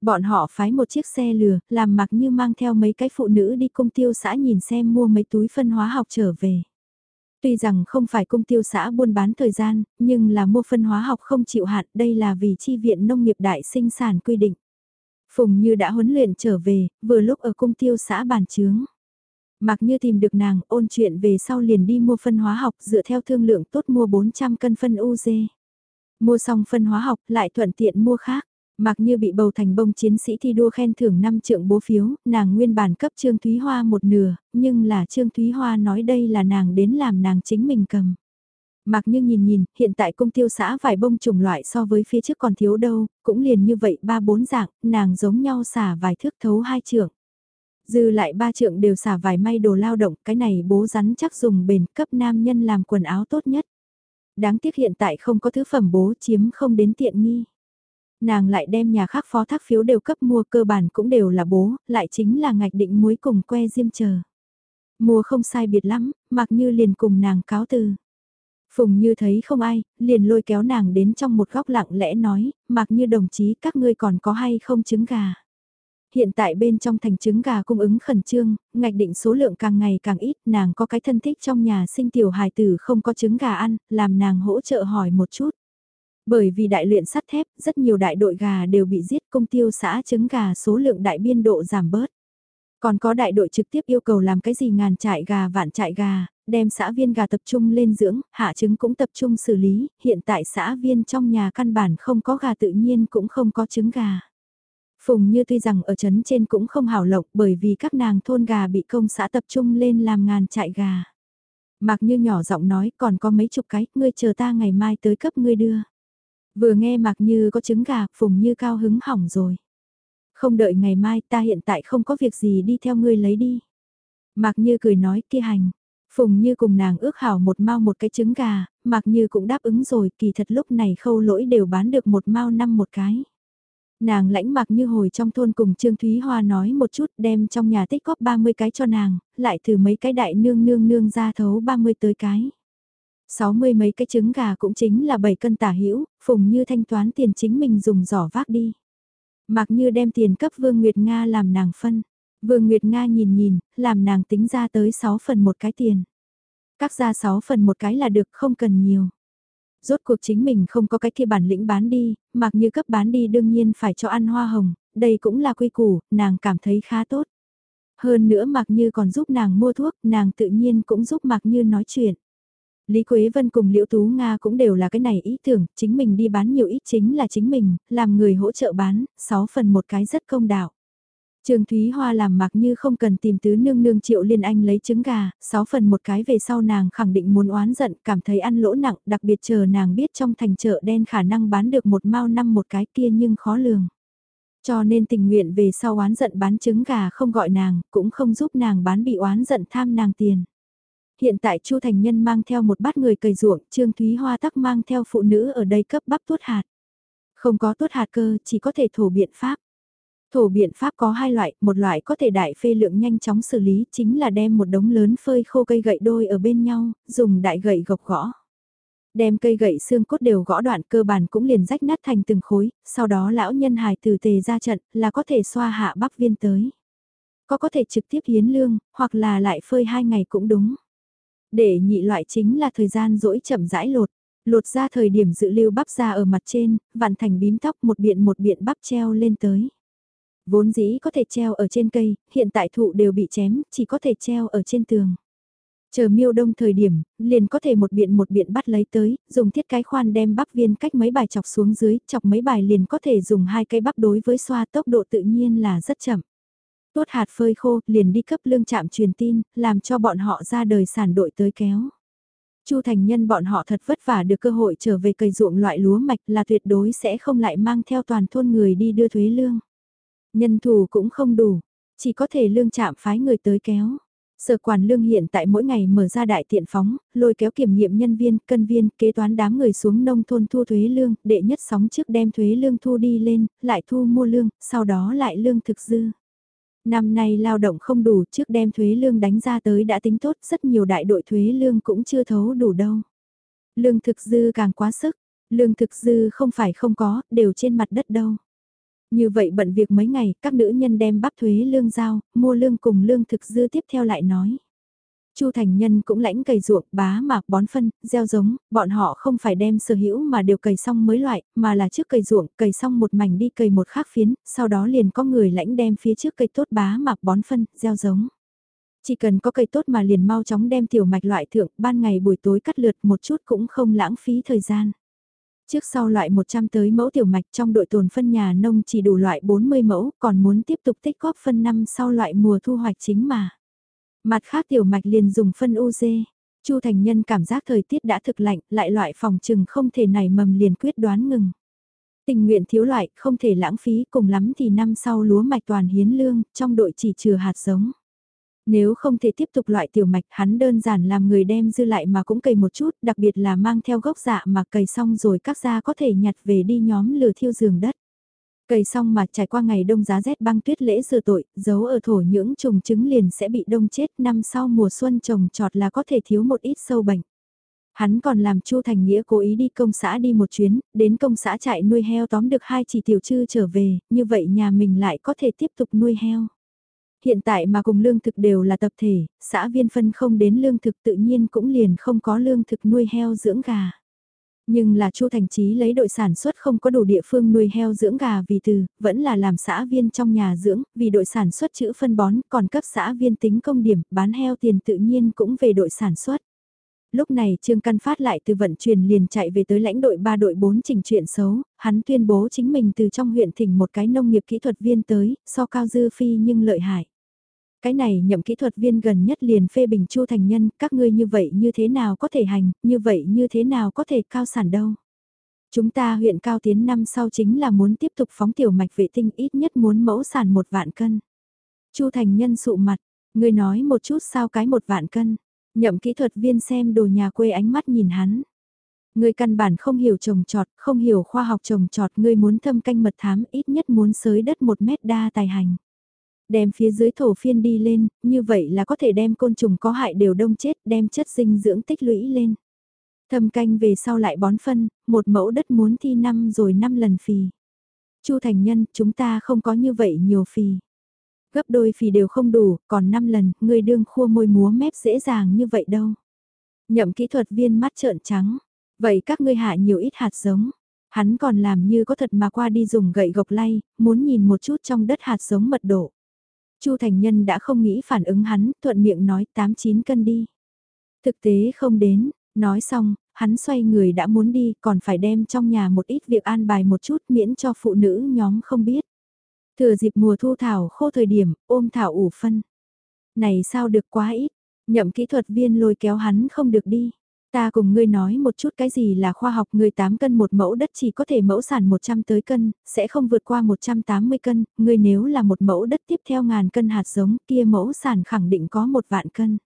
Bọn họ phái một chiếc xe lừa, làm mặc như mang theo mấy cái phụ nữ đi công tiêu xã nhìn xem mua mấy túi phân hóa học trở về. Tuy rằng không phải công tiêu xã buôn bán thời gian, nhưng là mua phân hóa học không chịu hạn, đây là vì chi viện nông nghiệp đại sinh sản quy định. Phùng Như đã huấn luyện trở về, vừa lúc ở công tiêu xã bàn chướng. Mặc như tìm được nàng, ôn chuyện về sau liền đi mua phân hóa học dựa theo thương lượng tốt mua 400 cân phân UZ. Mua xong phân hóa học lại thuận tiện mua khác. Mặc như bị bầu thành bông chiến sĩ thi đua khen thưởng năm trượng bố phiếu, nàng nguyên bản cấp Trương Thúy Hoa một nửa, nhưng là Trương Thúy Hoa nói đây là nàng đến làm nàng chính mình cầm. Mặc như nhìn nhìn, hiện tại công tiêu xã vải bông chủng loại so với phía trước còn thiếu đâu, cũng liền như vậy ba bốn dạng, nàng giống nhau xả vài thước thấu hai trượng. Dư lại ba trượng đều xả vài may đồ lao động, cái này bố rắn chắc dùng bền cấp nam nhân làm quần áo tốt nhất. Đáng tiếc hiện tại không có thứ phẩm bố chiếm không đến tiện nghi nàng lại đem nhà khác phó thác phiếu đều cấp mua cơ bản cũng đều là bố, lại chính là ngạch định muối cùng que diêm chờ. Mua không sai biệt lắm, mặc như liền cùng nàng cáo từ. Phùng như thấy không ai, liền lôi kéo nàng đến trong một góc lặng lẽ nói, mặc như đồng chí các ngươi còn có hay không trứng gà. Hiện tại bên trong thành trứng gà cung ứng khẩn trương, ngạch định số lượng càng ngày càng ít, nàng có cái thân thích trong nhà sinh tiểu hài tử không có trứng gà ăn, làm nàng hỗ trợ hỏi một chút. Bởi vì đại luyện sắt thép, rất nhiều đại đội gà đều bị giết công tiêu xã trứng gà số lượng đại biên độ giảm bớt. Còn có đại đội trực tiếp yêu cầu làm cái gì ngàn trại gà vạn trại gà, đem xã viên gà tập trung lên dưỡng, hạ trứng cũng tập trung xử lý, hiện tại xã viên trong nhà căn bản không có gà tự nhiên cũng không có trứng gà. Phùng như tuy rằng ở trấn trên cũng không hảo lộc bởi vì các nàng thôn gà bị công xã tập trung lên làm ngàn trại gà. Mặc như nhỏ giọng nói còn có mấy chục cái, ngươi chờ ta ngày mai tới cấp ngươi đưa. Vừa nghe mặc như có trứng gà, Phùng Như cao hứng hỏng rồi. Không đợi ngày mai ta hiện tại không có việc gì đi theo ngươi lấy đi. Mạc Như cười nói kia hành. Phùng Như cùng nàng ước hảo một mao một cái trứng gà, Mạc Như cũng đáp ứng rồi, kỳ thật lúc này khâu lỗi đều bán được một mao năm một cái. Nàng lãnh Mạc Như hồi trong thôn cùng Trương Thúy Hoa nói một chút đem trong nhà tích góp 30 cái cho nàng, lại từ mấy cái đại nương nương nương ra thấu 30 tới cái. Sáu mươi mấy cái trứng gà cũng chính là 7 cân tả hữu Phùng Như thanh toán tiền chính mình dùng giỏ vác đi. Mặc như đem tiền cấp Vương Nguyệt Nga làm nàng phân. Vương Nguyệt Nga nhìn nhìn, làm nàng tính ra tới 6 phần một cái tiền. Các ra 6 phần một cái là được không cần nhiều. Rốt cuộc chính mình không có cái kia bản lĩnh bán đi, mặc như cấp bán đi đương nhiên phải cho ăn hoa hồng, đây cũng là quy củ, nàng cảm thấy khá tốt. Hơn nữa mặc như còn giúp nàng mua thuốc, nàng tự nhiên cũng giúp mặc như nói chuyện. Lý Quế Vân cùng Liễu Tú Nga cũng đều là cái này ý tưởng, chính mình đi bán nhiều ít chính là chính mình, làm người hỗ trợ bán, 6 phần một cái rất công đạo. Trương Thúy Hoa làm mặc như không cần tìm tứ nương nương triệu liên anh lấy trứng gà, 6 phần một cái về sau nàng khẳng định muốn oán giận, cảm thấy ăn lỗ nặng, đặc biệt chờ nàng biết trong thành chợ đen khả năng bán được một mao năm một cái kia nhưng khó lường. Cho nên tình nguyện về sau oán giận bán trứng gà không gọi nàng, cũng không giúp nàng bán bị oán giận tham nàng tiền. Hiện tại Chu Thành Nhân mang theo một bát người cày ruộng, Trương Thúy Hoa tắc mang theo phụ nữ ở đây cấp bắp tuốt hạt. Không có tuốt hạt cơ, chỉ có thể thổ biện pháp. Thổ biện pháp có hai loại, một loại có thể đại phê lượng nhanh chóng xử lý, chính là đem một đống lớn phơi khô cây gậy đôi ở bên nhau, dùng đại gậy gộc gõ. Đem cây gậy xương cốt đều gõ đoạn cơ bản cũng liền rách nát thành từng khối, sau đó lão nhân hài từ tề ra trận là có thể xoa hạ bắp viên tới. Có có thể trực tiếp hiến lương, hoặc là lại phơi hai ngày cũng đúng. Để nhị loại chính là thời gian dỗi chậm rãi lột. Lột ra thời điểm dự lưu bắp ra ở mặt trên, vặn thành bím tóc một biện một biện bắp treo lên tới. Vốn dĩ có thể treo ở trên cây, hiện tại thụ đều bị chém, chỉ có thể treo ở trên tường. Chờ miêu đông thời điểm, liền có thể một biện một biện bắt lấy tới, dùng thiết cái khoan đem bắp viên cách mấy bài chọc xuống dưới, chọc mấy bài liền có thể dùng hai cây bắp đối với xoa tốc độ tự nhiên là rất chậm. Tốt hạt phơi khô, liền đi cấp lương chạm truyền tin, làm cho bọn họ ra đời sản đội tới kéo. Chu thành nhân bọn họ thật vất vả được cơ hội trở về cây ruộng loại lúa mạch là tuyệt đối sẽ không lại mang theo toàn thôn người đi đưa thuế lương. Nhân thủ cũng không đủ, chỉ có thể lương chạm phái người tới kéo. Sở quản lương hiện tại mỗi ngày mở ra đại tiện phóng, lôi kéo kiểm nghiệm nhân viên, cân viên, kế toán đám người xuống nông thôn thu thuế lương, đệ nhất sóng trước đem thuế lương thu đi lên, lại thu mua lương, sau đó lại lương thực dư. Năm nay lao động không đủ trước đem thuế lương đánh ra tới đã tính tốt, rất nhiều đại đội thuế lương cũng chưa thấu đủ đâu. Lương thực dư càng quá sức, lương thực dư không phải không có, đều trên mặt đất đâu. Như vậy bận việc mấy ngày, các nữ nhân đem bắp thuế lương giao, mua lương cùng lương thực dư tiếp theo lại nói. Chu Thành Nhân cũng lãnh cày ruộng, bá mạc bón phân, gieo giống, bọn họ không phải đem sở hữu mà đều cày xong mới loại, mà là trước cày ruộng, cày xong một mảnh đi cày một khác phiến, sau đó liền có người lãnh đem phía trước cây tốt bá mạc bón phân, gieo giống. Chỉ cần có cây tốt mà liền mau chóng đem tiểu mạch loại thượng, ban ngày buổi tối cắt lượt một chút cũng không lãng phí thời gian. Trước sau loại 100 tới mẫu tiểu mạch trong đội tồn phân nhà nông chỉ đủ loại 40 mẫu, còn muốn tiếp tục tích góp phân năm sau loại mùa thu hoạch chính mà. Mặt khác tiểu mạch liền dùng phân UZ. Chu Thành Nhân cảm giác thời tiết đã thực lạnh, lại loại phòng trừng không thể nảy mầm liền quyết đoán ngừng. Tình nguyện thiếu loại, không thể lãng phí, cùng lắm thì năm sau lúa mạch toàn hiến lương, trong đội chỉ trừ hạt giống. Nếu không thể tiếp tục loại tiểu mạch, hắn đơn giản làm người đem dư lại mà cũng cày một chút, đặc biệt là mang theo gốc dạ mà cày xong rồi các gia có thể nhặt về đi nhóm lừa thiêu giường đất. Cày xong mà trải qua ngày đông giá rét băng tuyết lễ sửa tội, giấu ở thổ những trùng trứng liền sẽ bị đông chết năm sau mùa xuân trồng trọt là có thể thiếu một ít sâu bệnh. Hắn còn làm Chu Thành Nghĩa cố ý đi công xã đi một chuyến, đến công xã chạy nuôi heo tóm được hai chỉ tiểu trư trở về, như vậy nhà mình lại có thể tiếp tục nuôi heo. Hiện tại mà cùng lương thực đều là tập thể, xã viên phân không đến lương thực tự nhiên cũng liền không có lương thực nuôi heo dưỡng gà. Nhưng là Chu Thành Chí lấy đội sản xuất không có đủ địa phương nuôi heo dưỡng gà vì từ, vẫn là làm xã viên trong nhà dưỡng, vì đội sản xuất chữ phân bón, còn cấp xã viên tính công điểm, bán heo tiền tự nhiên cũng về đội sản xuất. Lúc này Trương Căn Phát lại từ vận chuyển liền chạy về tới lãnh đội 3 đội 4 trình chuyện xấu, hắn tuyên bố chính mình từ trong huyện thỉnh một cái nông nghiệp kỹ thuật viên tới, so cao dư phi nhưng lợi hại. Cái này nhậm kỹ thuật viên gần nhất liền phê bình Chu Thành Nhân, các ngươi như vậy như thế nào có thể hành, như vậy như thế nào có thể cao sản đâu. Chúng ta huyện cao tiến năm sau chính là muốn tiếp tục phóng tiểu mạch vệ tinh ít nhất muốn mẫu sản một vạn cân. Chu Thành Nhân sụ mặt, ngươi nói một chút sao cái một vạn cân. Nhậm kỹ thuật viên xem đồ nhà quê ánh mắt nhìn hắn. Ngươi căn bản không hiểu trồng trọt, không hiểu khoa học trồng trọt, ngươi muốn thâm canh mật thám ít nhất muốn sới đất một mét đa tài hành đem phía dưới thổ phiên đi lên, như vậy là có thể đem côn trùng có hại đều đông chết, đem chất dinh dưỡng tích lũy lên. Thâm canh về sau lại bón phân, một mẫu đất muốn thi năm rồi năm lần phì. Chu thành nhân, chúng ta không có như vậy nhiều phì. Gấp đôi phì đều không đủ, còn năm lần, người đương khua môi múa mép dễ dàng như vậy đâu. Nhậm kỹ thuật viên mắt trợn trắng, Vậy các ngươi hạ nhiều ít hạt giống. Hắn còn làm như có thật mà qua đi dùng gậy gộc lay, muốn nhìn một chút trong đất hạt giống mật độ. Chu Thành Nhân đã không nghĩ phản ứng hắn, thuận miệng nói 8-9 cân đi. Thực tế không đến, nói xong, hắn xoay người đã muốn đi, còn phải đem trong nhà một ít việc an bài một chút miễn cho phụ nữ nhóm không biết. Thừa dịp mùa thu thảo khô thời điểm, ôm thảo ủ phân. Này sao được quá ít, nhậm kỹ thuật viên lôi kéo hắn không được đi. Ta cùng ngươi nói một chút cái gì là khoa học người 8 cân một mẫu đất chỉ có thể mẫu sản 100 tới cân, sẽ không vượt qua 180 cân, ngươi nếu là một mẫu đất tiếp theo ngàn cân hạt giống kia mẫu sản khẳng định có một vạn cân.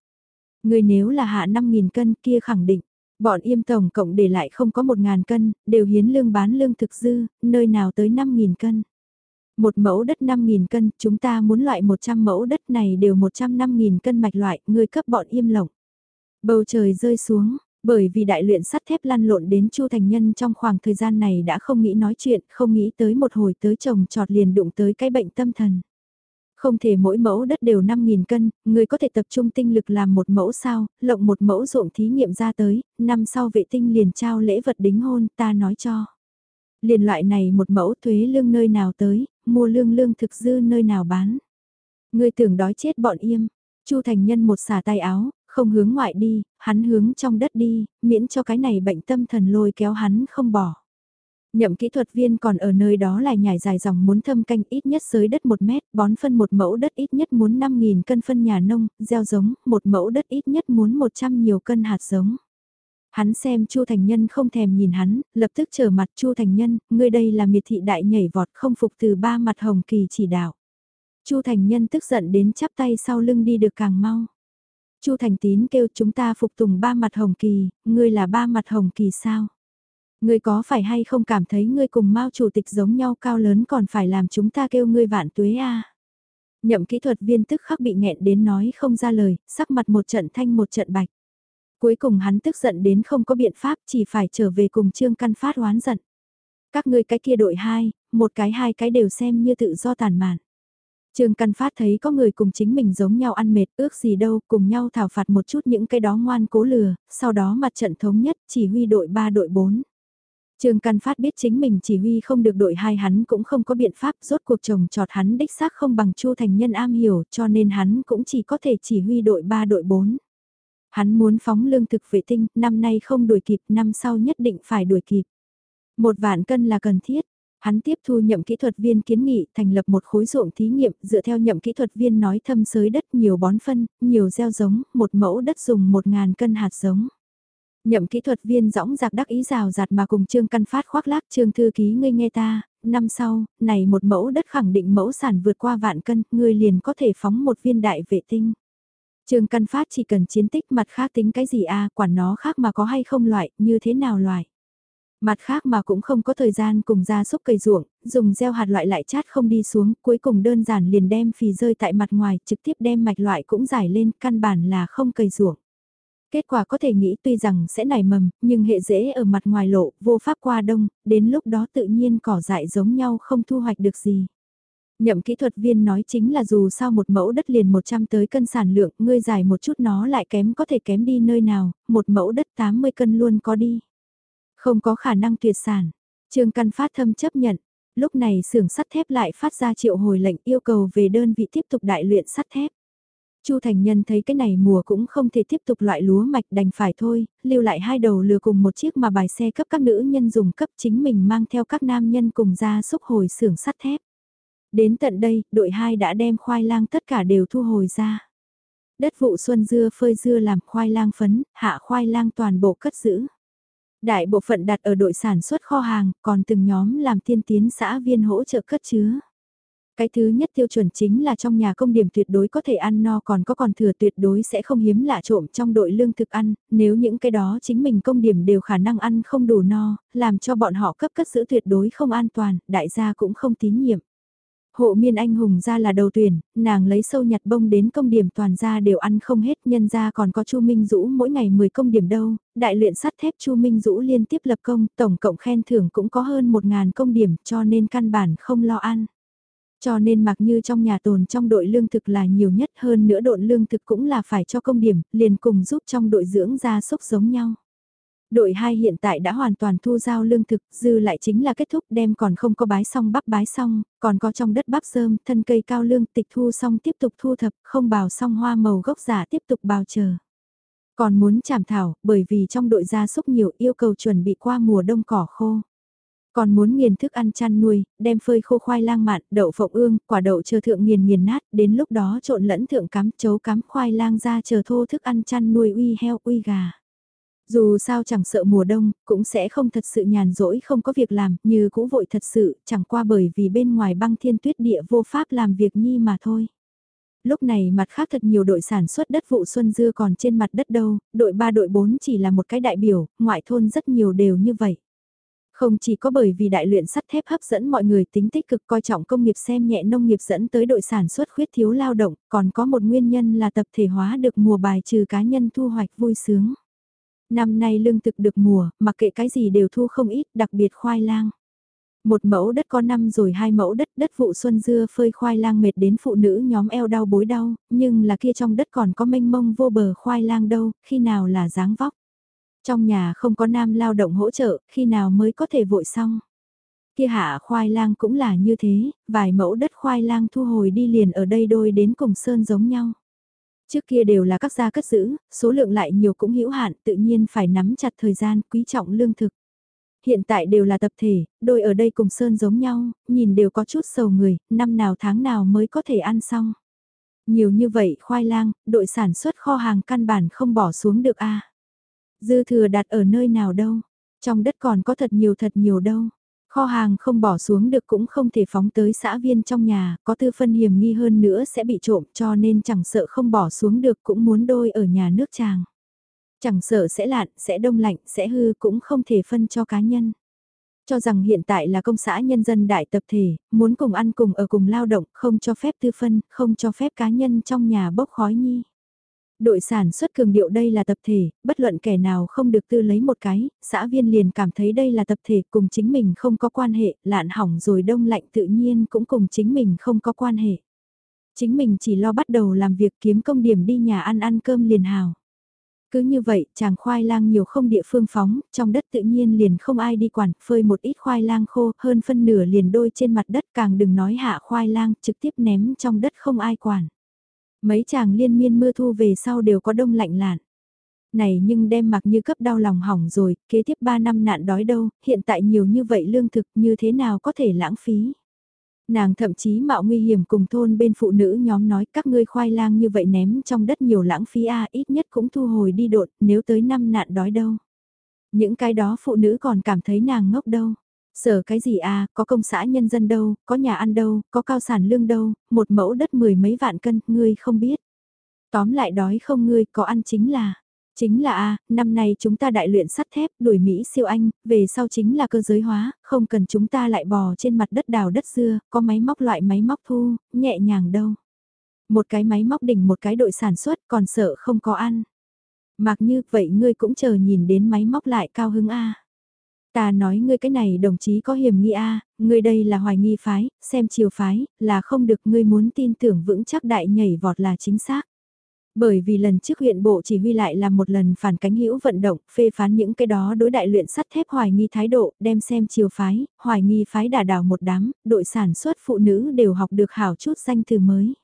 Ngươi nếu là hạ 5.000 cân kia khẳng định, bọn im tổng cộng để lại không có 1.000 cân, đều hiến lương bán lương thực dư, nơi nào tới 5.000 cân. Một mẫu đất 5.000 cân, chúng ta muốn loại 100 mẫu đất này đều 105.000 cân mạch loại, ngươi cấp bọn im lộng. Bầu trời rơi xuống, bởi vì đại luyện sắt thép lăn lộn đến Chu Thành Nhân trong khoảng thời gian này đã không nghĩ nói chuyện, không nghĩ tới một hồi tới chồng trọt liền đụng tới cái bệnh tâm thần. Không thể mỗi mẫu đất đều 5.000 cân, người có thể tập trung tinh lực làm một mẫu sao, lộng một mẫu ruộng thí nghiệm ra tới, năm sau vệ tinh liền trao lễ vật đính hôn, ta nói cho. Liền loại này một mẫu thuế lương nơi nào tới, mua lương lương thực dư nơi nào bán. Người tưởng đói chết bọn im, Chu Thành Nhân một xả tay áo, không hướng ngoại đi, hắn hướng trong đất đi, miễn cho cái này bệnh tâm thần lôi kéo hắn không bỏ. Nhậm kỹ thuật viên còn ở nơi đó lại nhảy dài dòng muốn thâm canh ít nhất dưới đất 1 mét, bón phân một mẫu đất ít nhất muốn 5.000 cân phân nhà nông, gieo giống, một mẫu đất ít nhất muốn 100 nhiều cân hạt giống. Hắn xem Chu Thành Nhân không thèm nhìn hắn, lập tức trở mặt Chu Thành Nhân, ngươi đây là miệt thị đại nhảy vọt không phục từ ba mặt hồng kỳ chỉ đạo. Chu Thành Nhân tức giận đến chắp tay sau lưng đi được càng mau. Chu Thành Tín kêu chúng ta phục tùng ba mặt hồng kỳ, ngươi là ba mặt hồng kỳ sao? Ngươi có phải hay không cảm thấy ngươi cùng Mao chủ tịch giống nhau cao lớn còn phải làm chúng ta kêu ngươi vạn tuế a? À? Nhậm kỹ thuật viên tức khắc bị nghẹn đến nói không ra lời, sắc mặt một trận thanh một trận bạch. Cuối cùng hắn tức giận đến không có biện pháp chỉ phải trở về cùng Trương Căn Phát oán giận. Các ngươi cái kia đội hai, một cái hai cái đều xem như tự do tàn mạn. Trương Căn Phát thấy có người cùng chính mình giống nhau ăn mệt ước gì đâu cùng nhau thảo phạt một chút những cái đó ngoan cố lừa, sau đó mặt trận thống nhất chỉ huy đội 3 đội 4. Trương Căn Phát biết chính mình chỉ huy không được đội hai hắn cũng không có biện pháp rốt cuộc chồng trọt hắn đích xác không bằng Chu Thành Nhân am hiểu cho nên hắn cũng chỉ có thể chỉ huy đội 3 đội 4. Hắn muốn phóng lương thực vệ tinh, năm nay không đuổi kịp, năm sau nhất định phải đuổi kịp. Một vạn cân là cần thiết, Hắn tiếp thu nhậm kỹ thuật viên kiến nghị thành lập một khối ruộng thí nghiệm dựa theo nhậm kỹ thuật viên nói thâm sới đất nhiều bón phân, nhiều gieo giống, một mẫu đất dùng một ngàn cân hạt giống. Nhậm kỹ thuật viên rõng giặc đắc ý rào rạt mà cùng Trương Căn Phát khoác lác Trương Thư Ký ngây nghe ta, năm sau, này một mẫu đất khẳng định mẫu sản vượt qua vạn cân, người liền có thể phóng một viên đại vệ tinh. Trương Căn Phát chỉ cần chiến tích mặt khác tính cái gì a quản nó khác mà có hay không loại, như thế nào loại. Mặt khác mà cũng không có thời gian cùng ra xúc cây ruộng, dùng gieo hạt loại lại chát không đi xuống, cuối cùng đơn giản liền đem phì rơi tại mặt ngoài, trực tiếp đem mạch loại cũng giải lên, căn bản là không cây ruộng. Kết quả có thể nghĩ tuy rằng sẽ nảy mầm, nhưng hệ dễ ở mặt ngoài lộ, vô pháp qua đông, đến lúc đó tự nhiên cỏ dại giống nhau không thu hoạch được gì. Nhậm kỹ thuật viên nói chính là dù sao một mẫu đất liền 100 tới cân sản lượng, ngươi giải một chút nó lại kém có thể kém đi nơi nào, một mẫu đất 80 cân luôn có đi. Không có khả năng tuyệt sản. Trương Căn Phát thâm chấp nhận. Lúc này xưởng sắt thép lại phát ra triệu hồi lệnh yêu cầu về đơn vị tiếp tục đại luyện sắt thép. Chu Thành Nhân thấy cái này mùa cũng không thể tiếp tục loại lúa mạch đành phải thôi, lưu lại hai đầu lừa cùng một chiếc mà bài xe cấp các nữ nhân dùng cấp chính mình mang theo các nam nhân cùng ra xúc hồi xưởng sắt thép. Đến tận đây, đội 2 đã đem khoai lang tất cả đều thu hồi ra. Đất vụ xuân dưa phơi dưa làm khoai lang phấn, hạ khoai lang toàn bộ cất giữ. Đại bộ phận đặt ở đội sản xuất kho hàng, còn từng nhóm làm tiên tiến xã viên hỗ trợ cất chứa. Cái thứ nhất tiêu chuẩn chính là trong nhà công điểm tuyệt đối có thể ăn no còn có còn thừa tuyệt đối sẽ không hiếm lạ trộm trong đội lương thực ăn, nếu những cái đó chính mình công điểm đều khả năng ăn không đủ no, làm cho bọn họ cấp cất giữ tuyệt đối không an toàn, đại gia cũng không tín nhiệm. Hộ miên anh hùng ra là đầu tuyển, nàng lấy sâu nhặt bông đến công điểm toàn ra đều ăn không hết nhân ra còn có Chu Minh Dũ mỗi ngày 10 công điểm đâu, đại luyện sắt thép Chu Minh Dũ liên tiếp lập công, tổng cộng khen thưởng cũng có hơn 1.000 công điểm cho nên căn bản không lo ăn. Cho nên mặc như trong nhà tồn trong đội lương thực là nhiều nhất hơn nữa độn lương thực cũng là phải cho công điểm, liền cùng giúp trong đội dưỡng gia sốc giống nhau. Đội 2 hiện tại đã hoàn toàn thu giao lương thực, dư lại chính là kết thúc đem còn không có bái xong bắp bái xong, còn có trong đất bắp rơm, thân cây cao lương tịch thu xong tiếp tục thu thập, không bào xong hoa màu gốc giả tiếp tục bào chờ. Còn muốn chảm thảo, bởi vì trong đội gia súc nhiều yêu cầu chuẩn bị qua mùa đông cỏ khô. Còn muốn nghiền thức ăn chăn nuôi, đem phơi khô khoai lang mạn, đậu phộng ương, quả đậu chờ thượng nghiền nghiền nát, đến lúc đó trộn lẫn thượng cắm, chấu cắm khoai lang ra chờ thô thức ăn chăn nuôi uy heo uy gà. Dù sao chẳng sợ mùa đông, cũng sẽ không thật sự nhàn rỗi không có việc làm, như cũ vội thật sự, chẳng qua bởi vì bên ngoài băng thiên tuyết địa vô pháp làm việc nhi mà thôi. Lúc này mặt khác thật nhiều đội sản xuất đất vụ xuân dưa còn trên mặt đất đâu, đội 3 đội 4 chỉ là một cái đại biểu, ngoại thôn rất nhiều đều như vậy. Không chỉ có bởi vì đại luyện sắt thép hấp dẫn mọi người tính tích cực coi trọng công nghiệp xem nhẹ nông nghiệp dẫn tới đội sản xuất khuyết thiếu lao động, còn có một nguyên nhân là tập thể hóa được mùa bài trừ cá nhân thu hoạch vui sướng. Năm nay lương thực được mùa, mặc kệ cái gì đều thu không ít, đặc biệt khoai lang. Một mẫu đất có năm rồi hai mẫu đất, đất vụ xuân dưa phơi khoai lang mệt đến phụ nữ nhóm eo đau bối đau, nhưng là kia trong đất còn có mênh mông vô bờ khoai lang đâu, khi nào là dáng vóc. Trong nhà không có nam lao động hỗ trợ, khi nào mới có thể vội xong. Kia hạ khoai lang cũng là như thế, vài mẫu đất khoai lang thu hồi đi liền ở đây đôi đến cùng sơn giống nhau. Trước kia đều là các gia cất giữ, số lượng lại nhiều cũng hữu hạn, tự nhiên phải nắm chặt thời gian, quý trọng lương thực. Hiện tại đều là tập thể, đôi ở đây cùng sơn giống nhau, nhìn đều có chút sầu người, năm nào tháng nào mới có thể ăn xong. Nhiều như vậy khoai lang, đội sản xuất kho hàng căn bản không bỏ xuống được a. Dư thừa đặt ở nơi nào đâu, trong đất còn có thật nhiều thật nhiều đâu. Kho hàng không bỏ xuống được cũng không thể phóng tới xã viên trong nhà, có tư phân hiểm nghi hơn nữa sẽ bị trộm cho nên chẳng sợ không bỏ xuống được cũng muốn đôi ở nhà nước chàng. Chẳng sợ sẽ lạn, sẽ đông lạnh, sẽ hư cũng không thể phân cho cá nhân. Cho rằng hiện tại là công xã nhân dân đại tập thể, muốn cùng ăn cùng ở cùng lao động, không cho phép tư phân, không cho phép cá nhân trong nhà bốc khói nhi. Đội sản xuất cường điệu đây là tập thể, bất luận kẻ nào không được tư lấy một cái, xã viên liền cảm thấy đây là tập thể cùng chính mình không có quan hệ, lạn hỏng rồi đông lạnh tự nhiên cũng cùng chính mình không có quan hệ. Chính mình chỉ lo bắt đầu làm việc kiếm công điểm đi nhà ăn ăn cơm liền hào. Cứ như vậy, chàng khoai lang nhiều không địa phương phóng, trong đất tự nhiên liền không ai đi quản, phơi một ít khoai lang khô, hơn phân nửa liền đôi trên mặt đất càng đừng nói hạ khoai lang, trực tiếp ném trong đất không ai quản. Mấy chàng liên miên mưa thu về sau đều có đông lạnh lạn. Này nhưng đem mặc như cấp đau lòng hỏng rồi, kế tiếp 3 năm nạn đói đâu, hiện tại nhiều như vậy lương thực như thế nào có thể lãng phí. Nàng thậm chí mạo nguy hiểm cùng thôn bên phụ nữ nhóm nói các ngươi khoai lang như vậy ném trong đất nhiều lãng phí a ít nhất cũng thu hồi đi đột nếu tới năm nạn đói đâu. Những cái đó phụ nữ còn cảm thấy nàng ngốc đâu. Sở cái gì à, có công xã nhân dân đâu, có nhà ăn đâu, có cao sản lương đâu, một mẫu đất mười mấy vạn cân, ngươi không biết. Tóm lại đói không ngươi, có ăn chính là. Chính là a năm nay chúng ta đại luyện sắt thép, đuổi Mỹ siêu anh, về sau chính là cơ giới hóa, không cần chúng ta lại bò trên mặt đất đào đất dưa, có máy móc loại máy móc thu, nhẹ nhàng đâu. Một cái máy móc đỉnh một cái đội sản xuất còn sợ không có ăn. Mặc như vậy ngươi cũng chờ nhìn đến máy móc lại cao hứng a Ta nói ngươi cái này đồng chí có hiểm nghi a, ngươi đây là hoài nghi phái, xem chiều phái, là không được ngươi muốn tin tưởng vững chắc đại nhảy vọt là chính xác. Bởi vì lần trước huyện bộ chỉ huy lại là một lần phản cánh hữu vận động, phê phán những cái đó đối đại luyện sắt thép hoài nghi thái độ, đem xem chiều phái, hoài nghi phái đả đảo một đám, đội sản xuất phụ nữ đều học được hảo chút danh từ mới.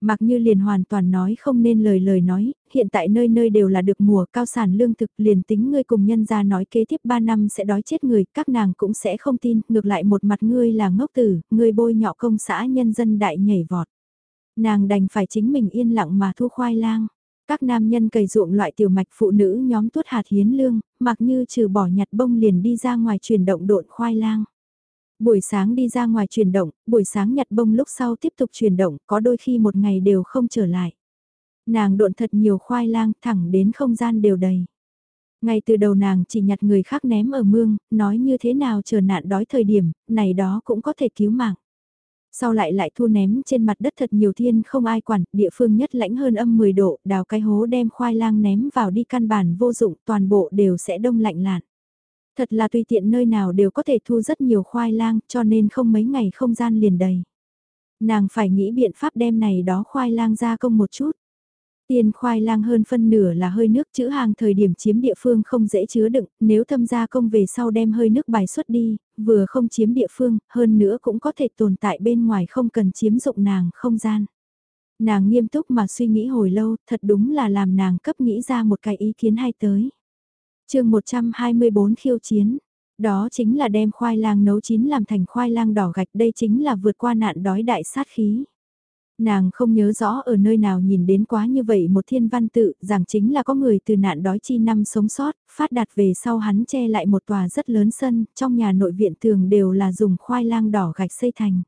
Mặc như liền hoàn toàn nói không nên lời lời nói, hiện tại nơi nơi đều là được mùa cao sản lương thực liền tính ngươi cùng nhân ra nói kế tiếp 3 năm sẽ đói chết người, các nàng cũng sẽ không tin, ngược lại một mặt ngươi là ngốc tử, ngươi bôi nhọ công xã nhân dân đại nhảy vọt. Nàng đành phải chính mình yên lặng mà thu khoai lang. Các nam nhân cày ruộng loại tiểu mạch phụ nữ nhóm tuốt hạt hiến lương, mặc như trừ bỏ nhặt bông liền đi ra ngoài chuyển động độn khoai lang. Buổi sáng đi ra ngoài chuyển động, buổi sáng nhặt bông lúc sau tiếp tục chuyển động, có đôi khi một ngày đều không trở lại. Nàng độn thật nhiều khoai lang thẳng đến không gian đều đầy. Ngay từ đầu nàng chỉ nhặt người khác ném ở mương, nói như thế nào chờ nạn đói thời điểm, này đó cũng có thể cứu mạng. Sau lại lại thu ném trên mặt đất thật nhiều thiên không ai quản, địa phương nhất lãnh hơn âm 10 độ, đào cái hố đem khoai lang ném vào đi căn bản vô dụng, toàn bộ đều sẽ đông lạnh lạn. Thật là tùy tiện nơi nào đều có thể thu rất nhiều khoai lang, cho nên không mấy ngày không gian liền đầy. Nàng phải nghĩ biện pháp đem này đó khoai lang ra công một chút. Tiền khoai lang hơn phân nửa là hơi nước chữ hàng thời điểm chiếm địa phương không dễ chứa đựng, nếu thâm gia công về sau đem hơi nước bài xuất đi, vừa không chiếm địa phương, hơn nữa cũng có thể tồn tại bên ngoài không cần chiếm dụng nàng không gian. Nàng nghiêm túc mà suy nghĩ hồi lâu, thật đúng là làm nàng cấp nghĩ ra một cái ý kiến hay tới chương 124 khiêu chiến, đó chính là đem khoai lang nấu chín làm thành khoai lang đỏ gạch đây chính là vượt qua nạn đói đại sát khí. Nàng không nhớ rõ ở nơi nào nhìn đến quá như vậy một thiên văn tự, rằng chính là có người từ nạn đói chi năm sống sót, phát đạt về sau hắn che lại một tòa rất lớn sân, trong nhà nội viện tường đều là dùng khoai lang đỏ gạch xây thành.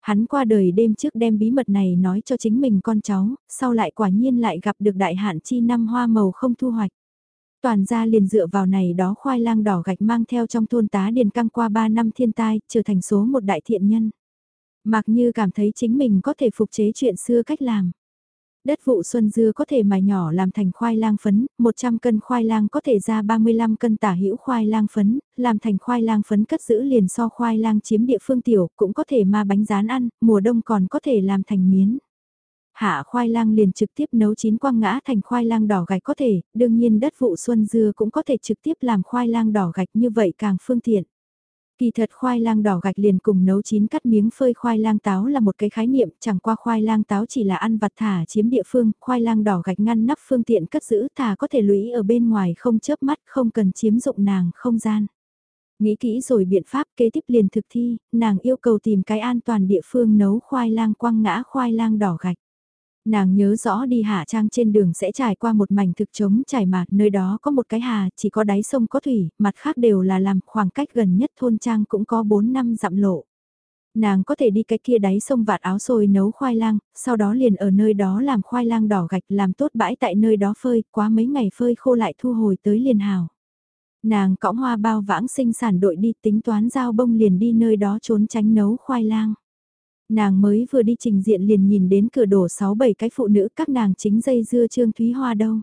Hắn qua đời đêm trước đem bí mật này nói cho chính mình con cháu, sau lại quả nhiên lại gặp được đại hạn chi năm hoa màu không thu hoạch. Toàn gia liền dựa vào này đó khoai lang đỏ gạch mang theo trong thôn tá điền căng qua 3 năm thiên tai, trở thành số một đại thiện nhân. Mạc Như cảm thấy chính mình có thể phục chế chuyện xưa cách làm. Đất vụ xuân dưa có thể mài nhỏ làm thành khoai lang phấn, 100 cân khoai lang có thể ra 35 cân tả hữu khoai lang phấn, làm thành khoai lang phấn cất giữ liền so khoai lang chiếm địa phương tiểu, cũng có thể ma bánh rán ăn, mùa đông còn có thể làm thành miến. Hạ khoai lang liền trực tiếp nấu chín quang ngã thành khoai lang đỏ gạch có thể, đương nhiên đất vụ xuân dưa cũng có thể trực tiếp làm khoai lang đỏ gạch như vậy càng phương tiện. Kỳ thật khoai lang đỏ gạch liền cùng nấu chín cắt miếng phơi khoai lang táo là một cái khái niệm, chẳng qua khoai lang táo chỉ là ăn vặt thả chiếm địa phương, khoai lang đỏ gạch ngăn nắp phương tiện cất giữ thả có thể lũy ở bên ngoài không chớp mắt không cần chiếm dụng nàng không gian. Nghĩ kỹ rồi biện pháp kế tiếp liền thực thi, nàng yêu cầu tìm cái an toàn địa phương nấu khoai lang quăng ngã khoai lang đỏ gạch. Nàng nhớ rõ đi hạ trang trên đường sẽ trải qua một mảnh thực trống trải mà, nơi đó có một cái hà, chỉ có đáy sông có thủy, mặt khác đều là làm khoảng cách gần nhất thôn trang cũng có 4 năm dặm lộ. Nàng có thể đi cái kia đáy sông vạt áo sôi nấu khoai lang, sau đó liền ở nơi đó làm khoai lang đỏ gạch làm tốt bãi tại nơi đó phơi, quá mấy ngày phơi khô lại thu hồi tới liền hào. Nàng cõng hoa bao vãng sinh sản đội đi tính toán giao bông liền đi nơi đó trốn tránh nấu khoai lang. Nàng mới vừa đi trình diện liền nhìn đến cửa đổ 6-7 cái phụ nữ các nàng chính dây dưa Trương Thúy Hoa đâu.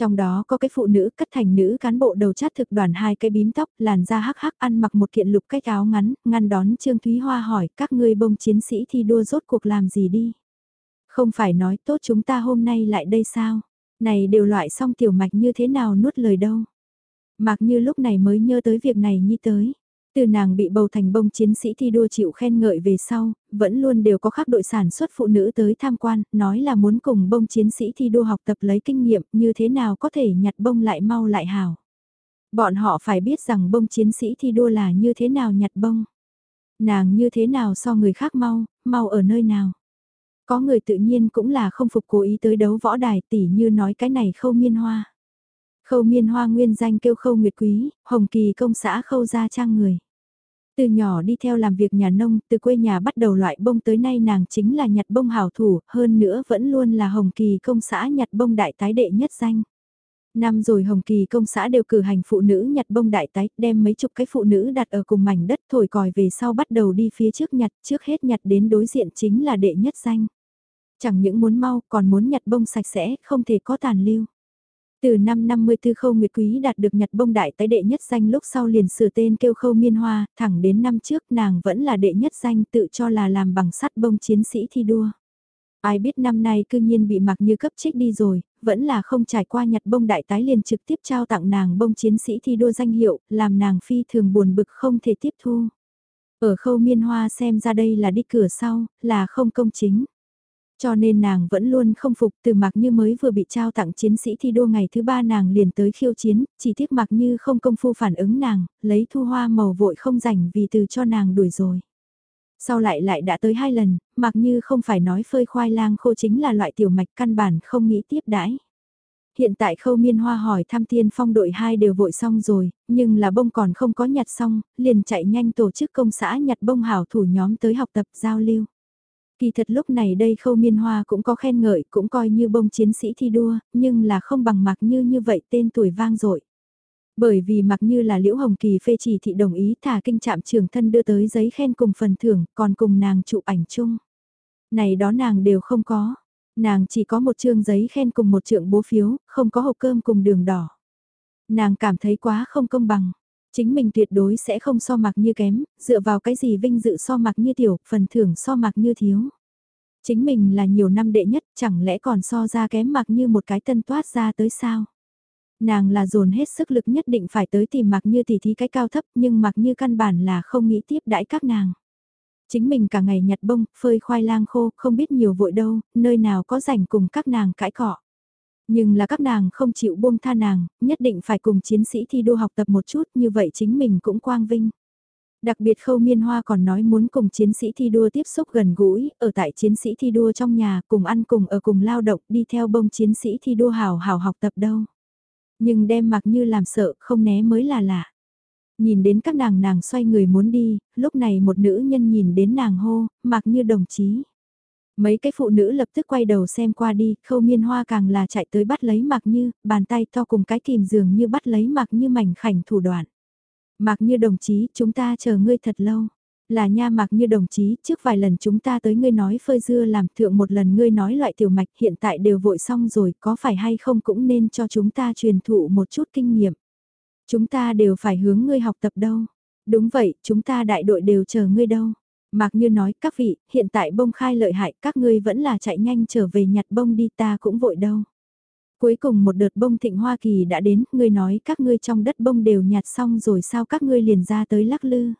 Trong đó có cái phụ nữ cắt thành nữ cán bộ đầu chát thực đoàn hai cái bím tóc, làn da hắc hắc ăn mặc một kiện lục cách áo ngắn, ngăn đón Trương Thúy Hoa hỏi các ngươi bông chiến sĩ thi đua rốt cuộc làm gì đi. Không phải nói tốt chúng ta hôm nay lại đây sao? Này đều loại xong tiểu mạch như thế nào nuốt lời đâu. Mặc như lúc này mới nhớ tới việc này như tới. Từ nàng bị bầu thành bông chiến sĩ thi đua chịu khen ngợi về sau, vẫn luôn đều có các đội sản xuất phụ nữ tới tham quan, nói là muốn cùng bông chiến sĩ thi đua học tập lấy kinh nghiệm như thế nào có thể nhặt bông lại mau lại hào. Bọn họ phải biết rằng bông chiến sĩ thi đua là như thế nào nhặt bông. Nàng như thế nào so người khác mau, mau ở nơi nào. Có người tự nhiên cũng là không phục cố ý tới đấu võ đài tỉ như nói cái này khâu miên hoa. Khâu miên hoa nguyên danh kêu khâu nguyệt quý, hồng kỳ công xã khâu gia trang người. Từ nhỏ đi theo làm việc nhà nông, từ quê nhà bắt đầu loại bông tới nay nàng chính là nhặt bông hảo thủ, hơn nữa vẫn luôn là Hồng Kỳ công xã nhặt bông đại tái đệ nhất danh. Năm rồi Hồng Kỳ công xã đều cử hành phụ nữ nhặt bông đại tái, đem mấy chục cái phụ nữ đặt ở cùng mảnh đất thổi còi về sau bắt đầu đi phía trước nhặt, trước hết nhặt đến đối diện chính là đệ nhất danh. Chẳng những muốn mau còn muốn nhặt bông sạch sẽ, không thể có tàn lưu. Từ năm 54 khâu Nguyệt Quý đạt được nhặt bông đại tái đệ nhất danh lúc sau liền sửa tên kêu khâu miên hoa, thẳng đến năm trước nàng vẫn là đệ nhất danh tự cho là làm bằng sắt bông chiến sĩ thi đua. Ai biết năm nay cư nhiên bị mặc như cấp trích đi rồi, vẫn là không trải qua nhặt bông đại tái liền trực tiếp trao tặng nàng bông chiến sĩ thi đua danh hiệu, làm nàng phi thường buồn bực không thể tiếp thu. Ở khâu miên hoa xem ra đây là đi cửa sau, là không công chính. Cho nên nàng vẫn luôn không phục từ mặc như mới vừa bị trao tặng chiến sĩ thi đua ngày thứ ba nàng liền tới khiêu chiến, chỉ tiếc mặc như không công phu phản ứng nàng, lấy thu hoa màu vội không rảnh vì từ cho nàng đuổi rồi. Sau lại lại đã tới hai lần, mặc như không phải nói phơi khoai lang khô chính là loại tiểu mạch căn bản không nghĩ tiếp đãi. Hiện tại khâu miên hoa hỏi thăm tiên phong đội hai đều vội xong rồi, nhưng là bông còn không có nhặt xong, liền chạy nhanh tổ chức công xã nhặt bông hảo thủ nhóm tới học tập giao lưu. Kỳ thật lúc này đây khâu miên hoa cũng có khen ngợi, cũng coi như bông chiến sĩ thi đua, nhưng là không bằng mặc như như vậy tên tuổi vang dội Bởi vì mặc như là Liễu Hồng Kỳ phê chỉ thị đồng ý thả kinh trạm trường thân đưa tới giấy khen cùng phần thưởng, còn cùng nàng chụp ảnh chung. Này đó nàng đều không có. Nàng chỉ có một chương giấy khen cùng một trượng bố phiếu, không có hộp cơm cùng đường đỏ. Nàng cảm thấy quá không công bằng. Chính mình tuyệt đối sẽ không so mặc như kém, dựa vào cái gì vinh dự so mặc như tiểu, phần thưởng so mặc như thiếu. Chính mình là nhiều năm đệ nhất, chẳng lẽ còn so ra kém mặc như một cái tân toát ra tới sao? Nàng là dồn hết sức lực nhất định phải tới tìm mặc như tỷ thí cái cao thấp nhưng mặc như căn bản là không nghĩ tiếp đãi các nàng. Chính mình cả ngày nhặt bông, phơi khoai lang khô, không biết nhiều vội đâu, nơi nào có rảnh cùng các nàng cãi cọ. Nhưng là các nàng không chịu buông tha nàng, nhất định phải cùng chiến sĩ thi đua học tập một chút như vậy chính mình cũng quang vinh. Đặc biệt khâu miên hoa còn nói muốn cùng chiến sĩ thi đua tiếp xúc gần gũi, ở tại chiến sĩ thi đua trong nhà, cùng ăn cùng ở cùng lao động, đi theo bông chiến sĩ thi đua hào hào học tập đâu. Nhưng đem mặc như làm sợ, không né mới là lạ. Nhìn đến các nàng nàng xoay người muốn đi, lúc này một nữ nhân nhìn đến nàng hô, mặc như đồng chí. Mấy cái phụ nữ lập tức quay đầu xem qua đi, khâu miên hoa càng là chạy tới bắt lấy mặc như, bàn tay to cùng cái kìm dường như bắt lấy mặc như mảnh khảnh thủ đoạn. Mặc như đồng chí, chúng ta chờ ngươi thật lâu. Là nha mặc như đồng chí, trước vài lần chúng ta tới ngươi nói phơi dưa làm thượng một lần ngươi nói loại tiểu mạch hiện tại đều vội xong rồi, có phải hay không cũng nên cho chúng ta truyền thụ một chút kinh nghiệm. Chúng ta đều phải hướng ngươi học tập đâu. Đúng vậy, chúng ta đại đội đều chờ ngươi đâu. Mạc Như nói, các vị, hiện tại bông khai lợi hại, các ngươi vẫn là chạy nhanh trở về nhặt bông đi ta cũng vội đâu. Cuối cùng một đợt bông thịnh Hoa Kỳ đã đến, ngươi nói các ngươi trong đất bông đều nhặt xong rồi sao các ngươi liền ra tới lắc lư.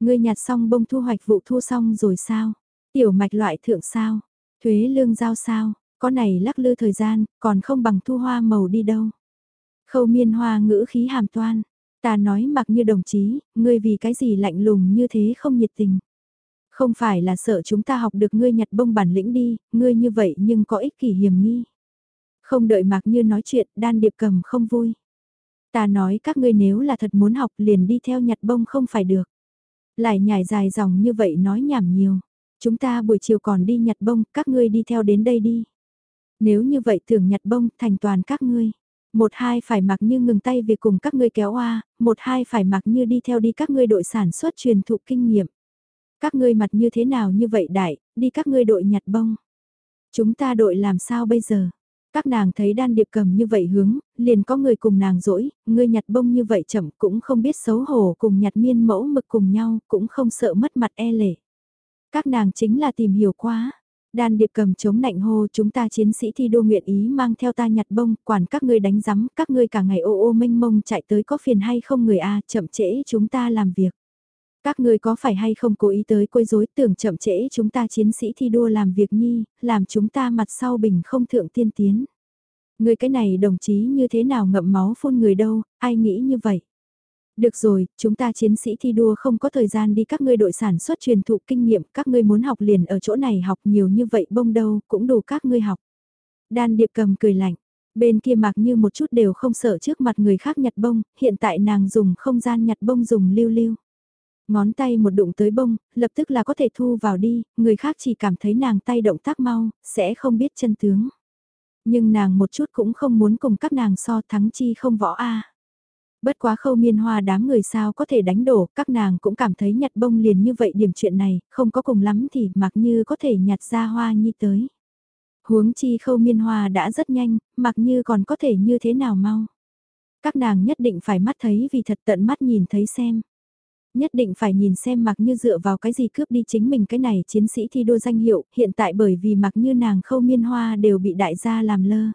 Ngươi nhặt xong bông thu hoạch vụ thu xong rồi sao? Tiểu mạch loại thượng sao? Thuế lương giao sao? Có này lắc lư thời gian, còn không bằng thu hoa màu đi đâu. Khâu miên hoa ngữ khí hàm toan. Ta nói mặc như đồng chí, ngươi vì cái gì lạnh lùng như thế không nhiệt tình. Không phải là sợ chúng ta học được ngươi nhặt bông bản lĩnh đi, ngươi như vậy nhưng có ích kỷ hiểm nghi. Không đợi mặc như nói chuyện, đan điệp cầm không vui. Ta nói các ngươi nếu là thật muốn học liền đi theo nhặt bông không phải được. Lại nhảy dài dòng như vậy nói nhảm nhiều. Chúng ta buổi chiều còn đi nhặt bông, các ngươi đi theo đến đây đi. Nếu như vậy thường nhặt bông thành toàn các ngươi. Một hai phải mặc như ngừng tay việc cùng các ngươi kéo oa, một hai phải mặc như đi theo đi các ngươi đội sản xuất truyền thụ kinh nghiệm. Các ngươi mặt như thế nào như vậy đại, đi các ngươi đội nhặt bông. Chúng ta đội làm sao bây giờ? Các nàng thấy đan điệp cầm như vậy hướng, liền có người cùng nàng dỗi, ngươi nhặt bông như vậy chậm cũng không biết xấu hổ cùng nhặt miên mẫu mực cùng nhau, cũng không sợ mất mặt e lệ. Các nàng chính là tìm hiểu quá. Đan điệp cầm chống nạnh hô chúng ta chiến sĩ thi đua nguyện ý mang theo ta nhặt bông, quản các ngươi đánh rắm, các ngươi cả ngày ô ô mênh mông chạy tới có phiền hay không người A chậm trễ chúng ta làm việc. Các người có phải hay không cố ý tới quấy rối tưởng chậm trễ chúng ta chiến sĩ thi đua làm việc nhi, làm chúng ta mặt sau bình không thượng tiên tiến. Người cái này đồng chí như thế nào ngậm máu phun người đâu, ai nghĩ như vậy? Được rồi, chúng ta chiến sĩ thi đua không có thời gian đi các ngươi đội sản xuất truyền thụ kinh nghiệm, các ngươi muốn học liền ở chỗ này học nhiều như vậy bông đâu, cũng đủ các ngươi học. Đan điệp cầm cười lạnh, bên kia mặc như một chút đều không sợ trước mặt người khác nhặt bông, hiện tại nàng dùng không gian nhặt bông dùng lưu lưu. Ngón tay một đụng tới bông, lập tức là có thể thu vào đi, người khác chỉ cảm thấy nàng tay động tác mau, sẽ không biết chân tướng. Nhưng nàng một chút cũng không muốn cùng các nàng so thắng chi không võ a. Bất quá khâu miên hoa đám người sao có thể đánh đổ, các nàng cũng cảm thấy nhặt bông liền như vậy điểm chuyện này, không có cùng lắm thì mặc như có thể nhặt ra hoa nhi tới. Huống chi khâu miên hoa đã rất nhanh, mặc như còn có thể như thế nào mau. Các nàng nhất định phải mắt thấy vì thật tận mắt nhìn thấy xem. Nhất định phải nhìn xem mặc như dựa vào cái gì cướp đi chính mình cái này chiến sĩ thi đua danh hiệu, hiện tại bởi vì mặc như nàng khâu miên hoa đều bị đại gia làm lơ.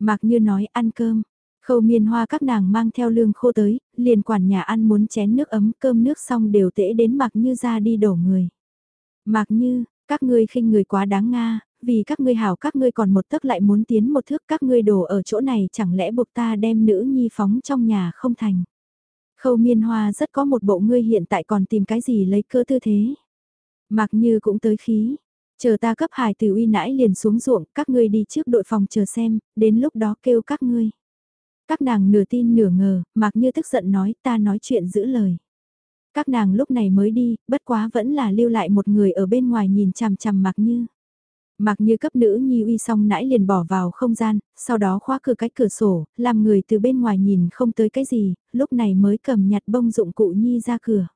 Mặc như nói ăn cơm, khâu miên hoa các nàng mang theo lương khô tới, liền quản nhà ăn muốn chén nước ấm cơm nước xong đều tễ đến mặc như ra đi đổ người. Mặc như, các ngươi khinh người quá đáng nga, vì các ngươi hảo các ngươi còn một tấc lại muốn tiến một thước các ngươi đổ ở chỗ này chẳng lẽ buộc ta đem nữ nhi phóng trong nhà không thành. Khâu miên hoa rất có một bộ ngươi hiện tại còn tìm cái gì lấy cơ tư thế. Mặc như cũng tới khí. Chờ ta cấp hài từ uy nãi liền xuống ruộng, các ngươi đi trước đội phòng chờ xem, đến lúc đó kêu các ngươi. Các nàng nửa tin nửa ngờ, mặc như tức giận nói ta nói chuyện giữ lời. Các nàng lúc này mới đi, bất quá vẫn là lưu lại một người ở bên ngoài nhìn chằm chằm mặc như. Mặc như cấp nữ nhi uy xong nãy liền bỏ vào không gian, sau đó khóa cửa cách cửa sổ, làm người từ bên ngoài nhìn không tới cái gì, lúc này mới cầm nhặt bông dụng cụ nhi ra cửa.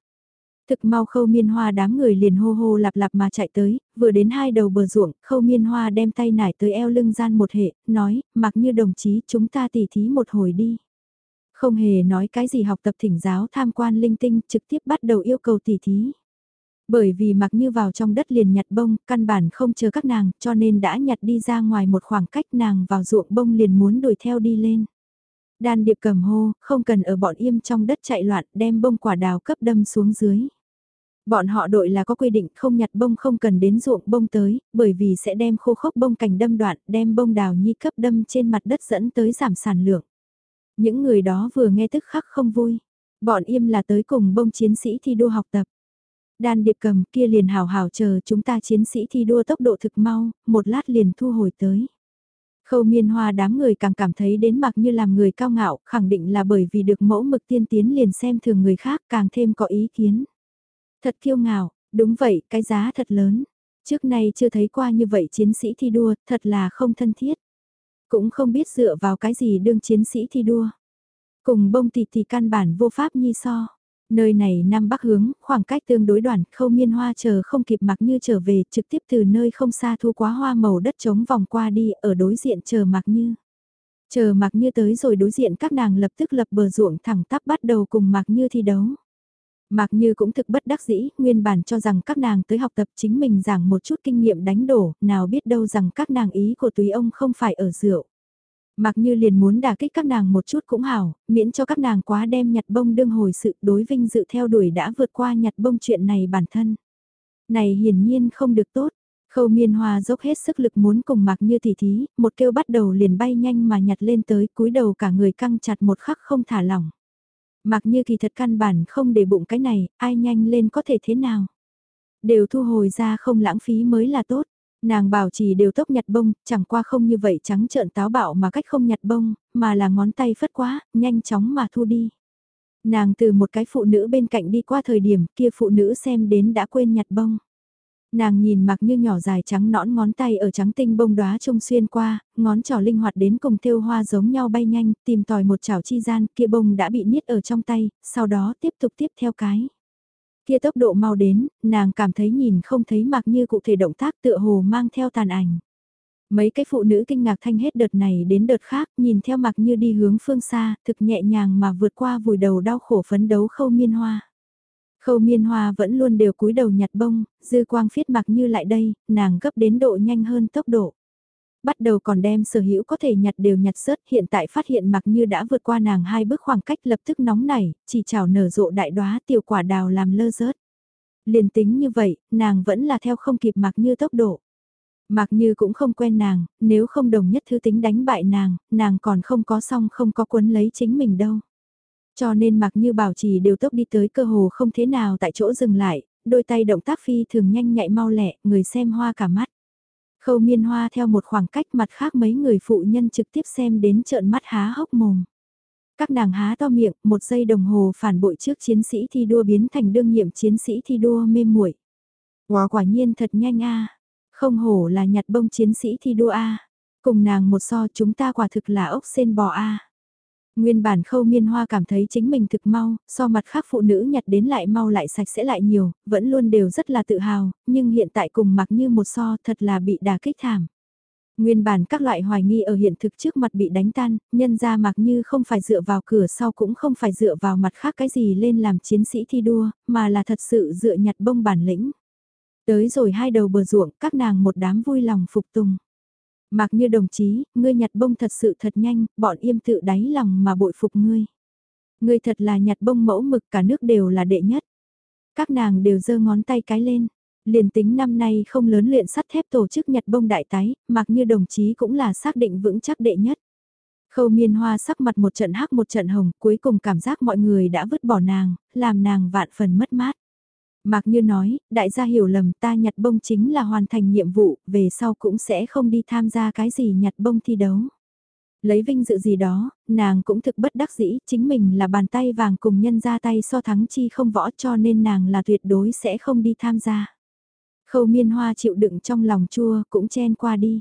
Thực mau khâu miên hoa đám người liền hô hô lạp lạp mà chạy tới, vừa đến hai đầu bờ ruộng, khâu miên hoa đem tay nải tới eo lưng gian một hệ, nói, mặc như đồng chí chúng ta tỉ thí một hồi đi. Không hề nói cái gì học tập thỉnh giáo tham quan linh tinh trực tiếp bắt đầu yêu cầu tỉ thí. Bởi vì mặc như vào trong đất liền nhặt bông, căn bản không chờ các nàng, cho nên đã nhặt đi ra ngoài một khoảng cách nàng vào ruộng bông liền muốn đuổi theo đi lên. Đan điệp cầm hô, không cần ở bọn im trong đất chạy loạn, đem bông quả đào cấp đâm xuống dưới. Bọn họ đội là có quy định không nhặt bông không cần đến ruộng bông tới, bởi vì sẽ đem khô khốc bông cành đâm đoạn, đem bông đào nhi cấp đâm trên mặt đất dẫn tới giảm sản lượng. Những người đó vừa nghe tức khắc không vui. Bọn im là tới cùng bông chiến sĩ thi đua học tập. Đan điệp cầm kia liền hào hào chờ chúng ta chiến sĩ thi đua tốc độ thực mau, một lát liền thu hồi tới. Khâu miên hoa đám người càng cảm thấy đến mặc như làm người cao ngạo, khẳng định là bởi vì được mẫu mực tiên tiến liền xem thường người khác càng thêm có ý kiến. Thật kiêu ngạo, đúng vậy, cái giá thật lớn. Trước nay chưa thấy qua như vậy chiến sĩ thi đua, thật là không thân thiết. Cũng không biết dựa vào cái gì đương chiến sĩ thi đua. Cùng bông tịt thì căn bản vô pháp nhi so. Nơi này Nam Bắc hướng, khoảng cách tương đối đoạn, khâu miên hoa chờ không kịp mặc như trở về, trực tiếp từ nơi không xa thu quá hoa màu đất trống vòng qua đi, ở đối diện chờ mặc như. Chờ mặc như tới rồi đối diện các nàng lập tức lập bờ ruộng thẳng tắp bắt đầu cùng mặc như thi đấu. Mặc như cũng thực bất đắc dĩ, nguyên bản cho rằng các nàng tới học tập chính mình giảng một chút kinh nghiệm đánh đổ, nào biết đâu rằng các nàng ý của túy ông không phải ở rượu. Mặc như liền muốn đả kích các nàng một chút cũng hảo, miễn cho các nàng quá đem nhặt bông đương hồi sự đối vinh dự theo đuổi đã vượt qua nhặt bông chuyện này bản thân. Này hiển nhiên không được tốt, khâu miên hoa dốc hết sức lực muốn cùng mặc như tỉ thí, một kêu bắt đầu liền bay nhanh mà nhặt lên tới cúi đầu cả người căng chặt một khắc không thả lỏng. Mặc như kỳ thật căn bản không để bụng cái này, ai nhanh lên có thể thế nào. Đều thu hồi ra không lãng phí mới là tốt. Nàng bảo trì đều tốc nhặt bông, chẳng qua không như vậy trắng trợn táo bạo mà cách không nhặt bông, mà là ngón tay phất quá, nhanh chóng mà thu đi. Nàng từ một cái phụ nữ bên cạnh đi qua thời điểm kia phụ nữ xem đến đã quên nhặt bông. Nàng nhìn mặc như nhỏ dài trắng nõn ngón tay ở trắng tinh bông đóa trông xuyên qua, ngón trỏ linh hoạt đến cùng thêu hoa giống nhau bay nhanh, tìm tòi một chảo chi gian, kia bông đã bị niết ở trong tay, sau đó tiếp tục tiếp theo cái. Kia tốc độ mau đến, nàng cảm thấy nhìn không thấy mặc như cụ thể động tác tựa hồ mang theo tàn ảnh. Mấy cái phụ nữ kinh ngạc thanh hết đợt này đến đợt khác, nhìn theo mặc như đi hướng phương xa, thực nhẹ nhàng mà vượt qua vùi đầu đau khổ phấn đấu khâu miên hoa. Khâu miên hoa vẫn luôn đều cúi đầu nhặt bông, dư quang phiết mặc như lại đây, nàng gấp đến độ nhanh hơn tốc độ. Bắt đầu còn đem sở hữu có thể nhặt đều nhặt rớt hiện tại phát hiện mặc như đã vượt qua nàng hai bước khoảng cách lập tức nóng nảy, chỉ chào nở rộ đại đóa tiểu quả đào làm lơ rớt. Liền tính như vậy, nàng vẫn là theo không kịp mặc như tốc độ. Mặc như cũng không quen nàng, nếu không đồng nhất thứ tính đánh bại nàng, nàng còn không có xong không có quấn lấy chính mình đâu. Cho nên mặc như bảo trì đều tốc đi tới cơ hồ không thế nào tại chỗ dừng lại, đôi tay động tác phi thường nhanh nhạy mau lẹ, người xem hoa cả mắt. Khâu miên hoa theo một khoảng cách mặt khác mấy người phụ nhân trực tiếp xem đến trợn mắt há hốc mồm. Các nàng há to miệng, một giây đồng hồ phản bội trước chiến sĩ thi đua biến thành đương nhiệm chiến sĩ thi đua mê muội. Wow quả nhiên thật nhanh a Không hổ là nhặt bông chiến sĩ thi đua a Cùng nàng một so chúng ta quả thực là ốc sen bò a Nguyên bản khâu miên hoa cảm thấy chính mình thực mau, so mặt khác phụ nữ nhặt đến lại mau lại sạch sẽ lại nhiều, vẫn luôn đều rất là tự hào, nhưng hiện tại cùng mặc như một so thật là bị đà kích thảm. Nguyên bản các loại hoài nghi ở hiện thực trước mặt bị đánh tan, nhân ra mặc như không phải dựa vào cửa sau cũng không phải dựa vào mặt khác cái gì lên làm chiến sĩ thi đua, mà là thật sự dựa nhặt bông bản lĩnh. Tới rồi hai đầu bờ ruộng, các nàng một đám vui lòng phục tùng. Mặc như đồng chí, ngươi nhặt bông thật sự thật nhanh, bọn im tự đáy lòng mà bội phục ngươi. Ngươi thật là nhặt bông mẫu mực cả nước đều là đệ nhất. Các nàng đều giơ ngón tay cái lên. Liền tính năm nay không lớn luyện sắt thép tổ chức nhặt bông đại tái, mặc như đồng chí cũng là xác định vững chắc đệ nhất. Khâu miên hoa sắc mặt một trận hắc một trận hồng, cuối cùng cảm giác mọi người đã vứt bỏ nàng, làm nàng vạn phần mất mát. Mạc Như nói, đại gia hiểu lầm ta nhặt bông chính là hoàn thành nhiệm vụ, về sau cũng sẽ không đi tham gia cái gì nhặt bông thi đấu. Lấy vinh dự gì đó, nàng cũng thực bất đắc dĩ, chính mình là bàn tay vàng cùng nhân ra tay so thắng chi không võ cho nên nàng là tuyệt đối sẽ không đi tham gia. Khâu miên hoa chịu đựng trong lòng chua cũng chen qua đi.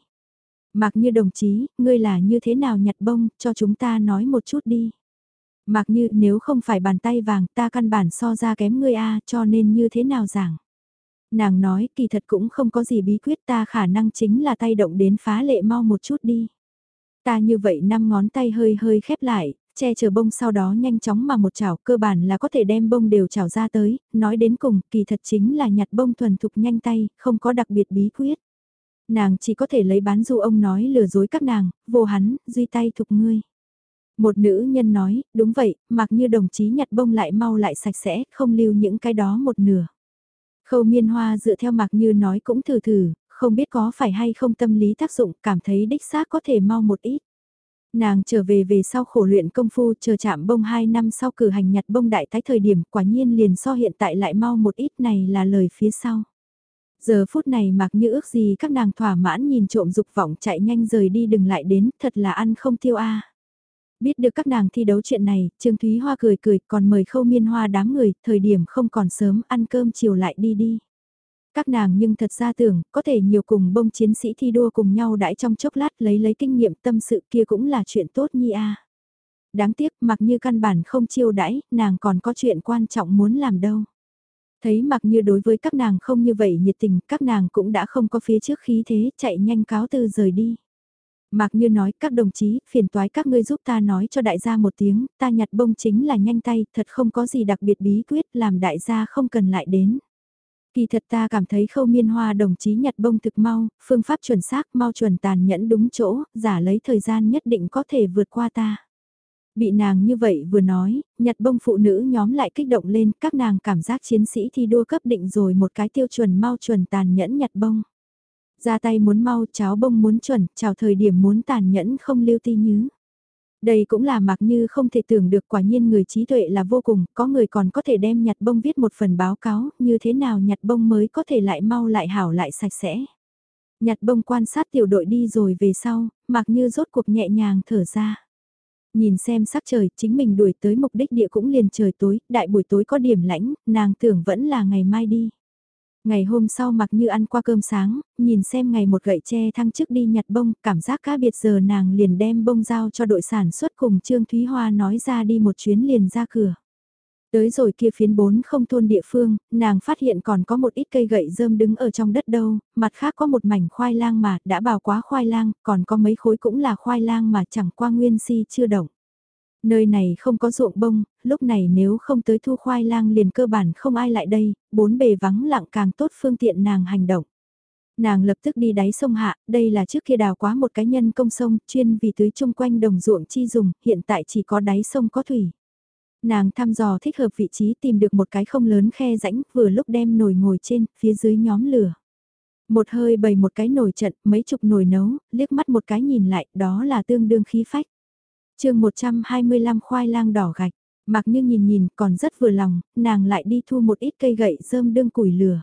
Mạc như đồng chí, ngươi là như thế nào nhặt bông, cho chúng ta nói một chút đi. Mặc như nếu không phải bàn tay vàng ta căn bản so ra kém ngươi a cho nên như thế nào giảng. Nàng nói kỳ thật cũng không có gì bí quyết ta khả năng chính là tay động đến phá lệ mau một chút đi. Ta như vậy năm ngón tay hơi hơi khép lại, che chở bông sau đó nhanh chóng mà một chảo cơ bản là có thể đem bông đều chảo ra tới, nói đến cùng kỳ thật chính là nhặt bông thuần thục nhanh tay, không có đặc biệt bí quyết. Nàng chỉ có thể lấy bán du ông nói lừa dối các nàng, vô hắn, duy tay thục ngươi. Một nữ nhân nói, đúng vậy, mặc như đồng chí nhặt bông lại mau lại sạch sẽ, không lưu những cái đó một nửa. Khâu miên hoa dựa theo mặc như nói cũng thử thử, không biết có phải hay không tâm lý tác dụng, cảm thấy đích xác có thể mau một ít. Nàng trở về về sau khổ luyện công phu chờ chạm bông 2 năm sau cử hành nhặt bông đại tái thời điểm quả nhiên liền so hiện tại lại mau một ít này là lời phía sau. Giờ phút này mặc như ước gì các nàng thỏa mãn nhìn trộm dục vọng chạy nhanh rời đi đừng lại đến thật là ăn không tiêu a Biết được các nàng thi đấu chuyện này, Trương Thúy Hoa cười cười còn mời khâu miên hoa đám người, thời điểm không còn sớm ăn cơm chiều lại đi đi. Các nàng nhưng thật ra tưởng, có thể nhiều cùng bông chiến sĩ thi đua cùng nhau đãi trong chốc lát lấy lấy kinh nghiệm tâm sự kia cũng là chuyện tốt nhi a. Đáng tiếc mặc như căn bản không chiêu đãi, nàng còn có chuyện quan trọng muốn làm đâu. Thấy mặc như đối với các nàng không như vậy nhiệt tình, các nàng cũng đã không có phía trước khí thế, chạy nhanh cáo từ rời đi. Mạc Như nói các đồng chí, phiền toái các ngươi giúp ta nói cho đại gia một tiếng, ta nhặt bông chính là nhanh tay, thật không có gì đặc biệt bí quyết, làm đại gia không cần lại đến. Kỳ thật ta cảm thấy khâu miên hoa đồng chí nhặt bông thực mau, phương pháp chuẩn xác mau chuẩn tàn nhẫn đúng chỗ, giả lấy thời gian nhất định có thể vượt qua ta. Bị nàng như vậy vừa nói, nhặt bông phụ nữ nhóm lại kích động lên, các nàng cảm giác chiến sĩ thi đua cấp định rồi một cái tiêu chuẩn mau chuẩn tàn nhẫn nhặt bông. Ra tay muốn mau, cháo bông muốn chuẩn, chào thời điểm muốn tàn nhẫn không lưu ti nhứ. Đây cũng là mặc như không thể tưởng được quả nhiên người trí tuệ là vô cùng, có người còn có thể đem nhặt bông viết một phần báo cáo, như thế nào nhặt bông mới có thể lại mau lại hảo lại sạch sẽ. Nhặt bông quan sát tiểu đội đi rồi về sau, mặc như rốt cuộc nhẹ nhàng thở ra. Nhìn xem sắc trời, chính mình đuổi tới mục đích địa cũng liền trời tối, đại buổi tối có điểm lãnh, nàng tưởng vẫn là ngày mai đi. Ngày hôm sau mặc như ăn qua cơm sáng, nhìn xem ngày một gậy tre thăng chức đi nhặt bông, cảm giác cá biệt giờ nàng liền đem bông giao cho đội sản xuất cùng Trương Thúy Hoa nói ra đi một chuyến liền ra cửa. Tới rồi kia phiến bốn không thôn địa phương, nàng phát hiện còn có một ít cây gậy rơm đứng ở trong đất đâu, mặt khác có một mảnh khoai lang mà đã bào quá khoai lang, còn có mấy khối cũng là khoai lang mà chẳng qua nguyên si chưa động. Nơi này không có ruộng bông, lúc này nếu không tới thu khoai lang liền cơ bản không ai lại đây, bốn bề vắng lặng càng tốt phương tiện nàng hành động. Nàng lập tức đi đáy sông hạ, đây là trước kia đào quá một cái nhân công sông, chuyên vì tưới chung quanh đồng ruộng chi dùng, hiện tại chỉ có đáy sông có thủy. Nàng thăm dò thích hợp vị trí tìm được một cái không lớn khe rãnh, vừa lúc đem nồi ngồi trên, phía dưới nhóm lửa. Một hơi bày một cái nồi trận, mấy chục nồi nấu, liếc mắt một cái nhìn lại, đó là tương đương khí phách chương 125 khoai lang đỏ gạch, mặc như nhìn nhìn còn rất vừa lòng, nàng lại đi thu một ít cây gậy rơm đương củi lửa.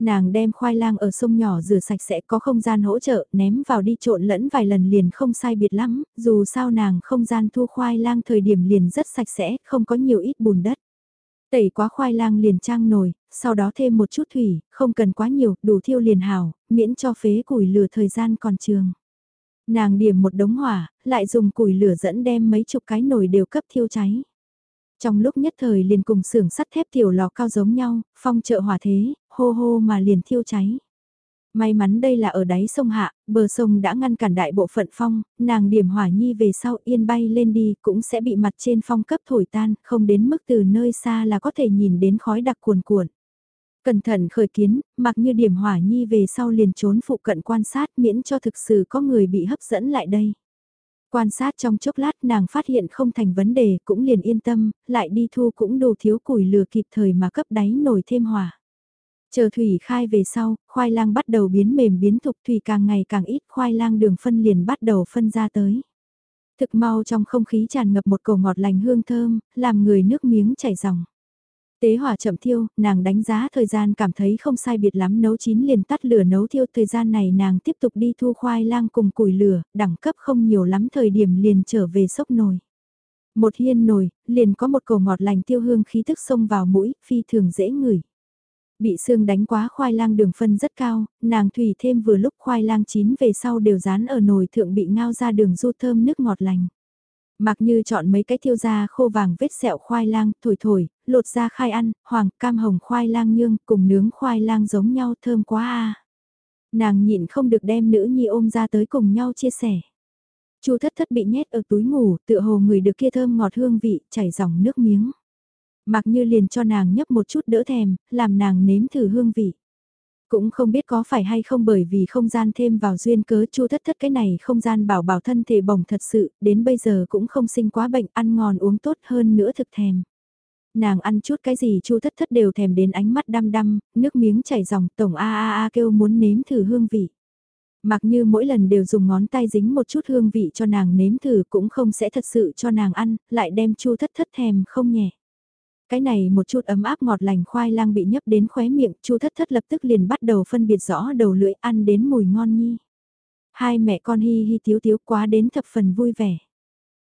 Nàng đem khoai lang ở sông nhỏ rửa sạch sẽ có không gian hỗ trợ, ném vào đi trộn lẫn vài lần liền không sai biệt lắm, dù sao nàng không gian thu khoai lang thời điểm liền rất sạch sẽ, không có nhiều ít bùn đất. Tẩy quá khoai lang liền trang nồi, sau đó thêm một chút thủy, không cần quá nhiều, đủ thiêu liền hào, miễn cho phế củi lửa thời gian còn trường. Nàng điểm một đống hỏa, lại dùng củi lửa dẫn đem mấy chục cái nồi đều cấp thiêu cháy. Trong lúc nhất thời liền cùng xưởng sắt thép tiểu lò cao giống nhau, phong trợ hỏa thế, hô hô mà liền thiêu cháy. May mắn đây là ở đáy sông Hạ, bờ sông đã ngăn cản đại bộ phận phong, nàng điểm hỏa nhi về sau yên bay lên đi cũng sẽ bị mặt trên phong cấp thổi tan, không đến mức từ nơi xa là có thể nhìn đến khói đặc cuồn cuộn. Cẩn thận khởi kiến, mặc như điểm hỏa nhi về sau liền trốn phụ cận quan sát miễn cho thực sự có người bị hấp dẫn lại đây. Quan sát trong chốc lát nàng phát hiện không thành vấn đề cũng liền yên tâm, lại đi thu cũng đồ thiếu củi lừa kịp thời mà cấp đáy nổi thêm hỏa. Chờ thủy khai về sau, khoai lang bắt đầu biến mềm biến thục thủy càng ngày càng ít khoai lang đường phân liền bắt đầu phân ra tới. Thực mau trong không khí tràn ngập một cổ ngọt lành hương thơm, làm người nước miếng chảy ròng. Tế hỏa chậm thiêu, nàng đánh giá thời gian cảm thấy không sai biệt lắm nấu chín liền tắt lửa nấu thiêu thời gian này nàng tiếp tục đi thu khoai lang cùng củi lửa, đẳng cấp không nhiều lắm thời điểm liền trở về sốc nồi. Một hiên nồi, liền có một cổ ngọt lành tiêu hương khí thức xông vào mũi, phi thường dễ ngửi. Bị xương đánh quá khoai lang đường phân rất cao, nàng thủy thêm vừa lúc khoai lang chín về sau đều dán ở nồi thượng bị ngao ra đường du thơm nước ngọt lành. Mặc như chọn mấy cái thiêu da khô vàng vết sẹo khoai lang, thổi thổi, lột ra khai ăn, hoàng, cam hồng khoai lang nhương, cùng nướng khoai lang giống nhau thơm quá a. Nàng nhịn không được đem nữ nhi ôm ra tới cùng nhau chia sẻ. Chu thất thất bị nhét ở túi ngủ, tựa hồ người được kia thơm ngọt hương vị, chảy dòng nước miếng. Mặc như liền cho nàng nhấp một chút đỡ thèm, làm nàng nếm thử hương vị. Cũng không biết có phải hay không bởi vì không gian thêm vào duyên cớ chu thất thất cái này không gian bảo bảo thân thể bỏng thật sự, đến bây giờ cũng không sinh quá bệnh, ăn ngon uống tốt hơn nữa thực thèm. Nàng ăn chút cái gì chu thất thất đều thèm đến ánh mắt đăm đăm, nước miếng chảy dòng tổng a a a kêu muốn nếm thử hương vị. Mặc như mỗi lần đều dùng ngón tay dính một chút hương vị cho nàng nếm thử cũng không sẽ thật sự cho nàng ăn, lại đem chu thất thất thèm không nhẹ. Cái này một chút ấm áp ngọt lành khoai lang bị nhấp đến khóe miệng, chu thất thất lập tức liền bắt đầu phân biệt rõ đầu lưỡi ăn đến mùi ngon nhi. Hai mẹ con hi hi tiếu tiếu quá đến thập phần vui vẻ.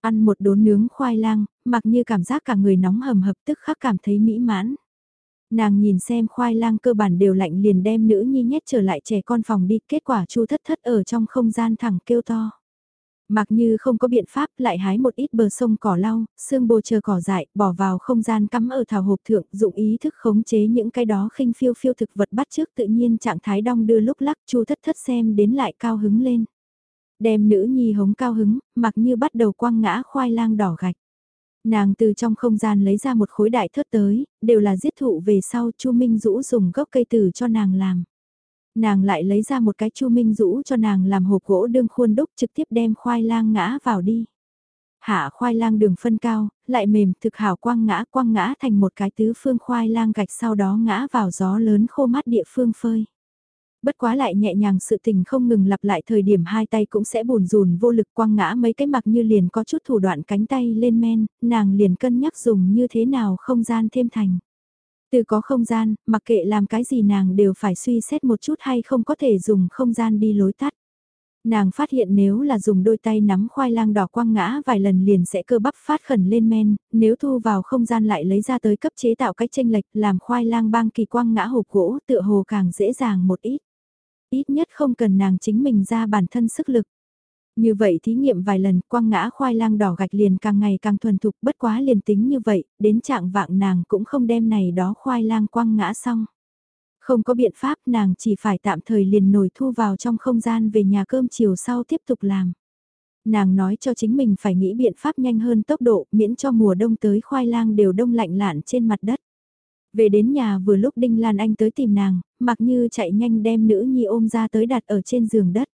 Ăn một đốn nướng khoai lang, mặc như cảm giác cả người nóng hầm hập tức khắc cảm thấy mỹ mãn. Nàng nhìn xem khoai lang cơ bản đều lạnh liền đem nữ nhi nhét trở lại trẻ con phòng đi, kết quả chu thất thất ở trong không gian thẳng kêu to. Mặc như không có biện pháp lại hái một ít bờ sông cỏ lau, xương bồ chờ cỏ dại, bỏ vào không gian cắm ở thảo hộp thượng, dụng ý thức khống chế những cái đó khinh phiêu phiêu thực vật bắt trước tự nhiên trạng thái đong đưa lúc lắc chu thất thất xem đến lại cao hứng lên. Đem nữ nhi hống cao hứng, mặc như bắt đầu quăng ngã khoai lang đỏ gạch. Nàng từ trong không gian lấy ra một khối đại thớt tới, đều là giết thụ về sau Chu Minh Dũ dùng gốc cây tử cho nàng làm. Nàng lại lấy ra một cái Chu Minh rũ cho nàng làm hộp gỗ đương khuôn đúc trực tiếp đem khoai lang ngã vào đi. Hạ khoai lang đường phân cao, lại mềm thực hảo quang ngã quang ngã thành một cái tứ phương khoai lang gạch sau đó ngã vào gió lớn khô mát địa phương phơi bất quá lại nhẹ nhàng sự tình không ngừng lặp lại thời điểm hai tay cũng sẽ bùn rùn vô lực quăng ngã mấy cái mặc như liền có chút thủ đoạn cánh tay lên men, nàng liền cân nhắc dùng như thế nào không gian thêm thành. Từ có không gian, mặc kệ làm cái gì nàng đều phải suy xét một chút hay không có thể dùng không gian đi lối tắt. Nàng phát hiện nếu là dùng đôi tay nắm khoai lang đỏ quăng ngã vài lần liền sẽ cơ bắp phát khẩn lên men, nếu thu vào không gian lại lấy ra tới cấp chế tạo cách tranh lệch làm khoai lang băng kỳ quăng ngã hộp gỗ tựa hồ càng dễ dàng một ít. Ít nhất không cần nàng chính mình ra bản thân sức lực. Như vậy thí nghiệm vài lần quăng ngã khoai lang đỏ gạch liền càng ngày càng thuần thục bất quá liền tính như vậy, đến trạng vạng nàng cũng không đem này đó khoai lang quăng ngã xong. Không có biện pháp nàng chỉ phải tạm thời liền nổi thu vào trong không gian về nhà cơm chiều sau tiếp tục làm. Nàng nói cho chính mình phải nghĩ biện pháp nhanh hơn tốc độ miễn cho mùa đông tới khoai lang đều đông lạnh lạn trên mặt đất. Về đến nhà vừa lúc Đinh Lan Anh tới tìm nàng, mặc như chạy nhanh đem nữ nhi ôm ra tới đặt ở trên giường đất.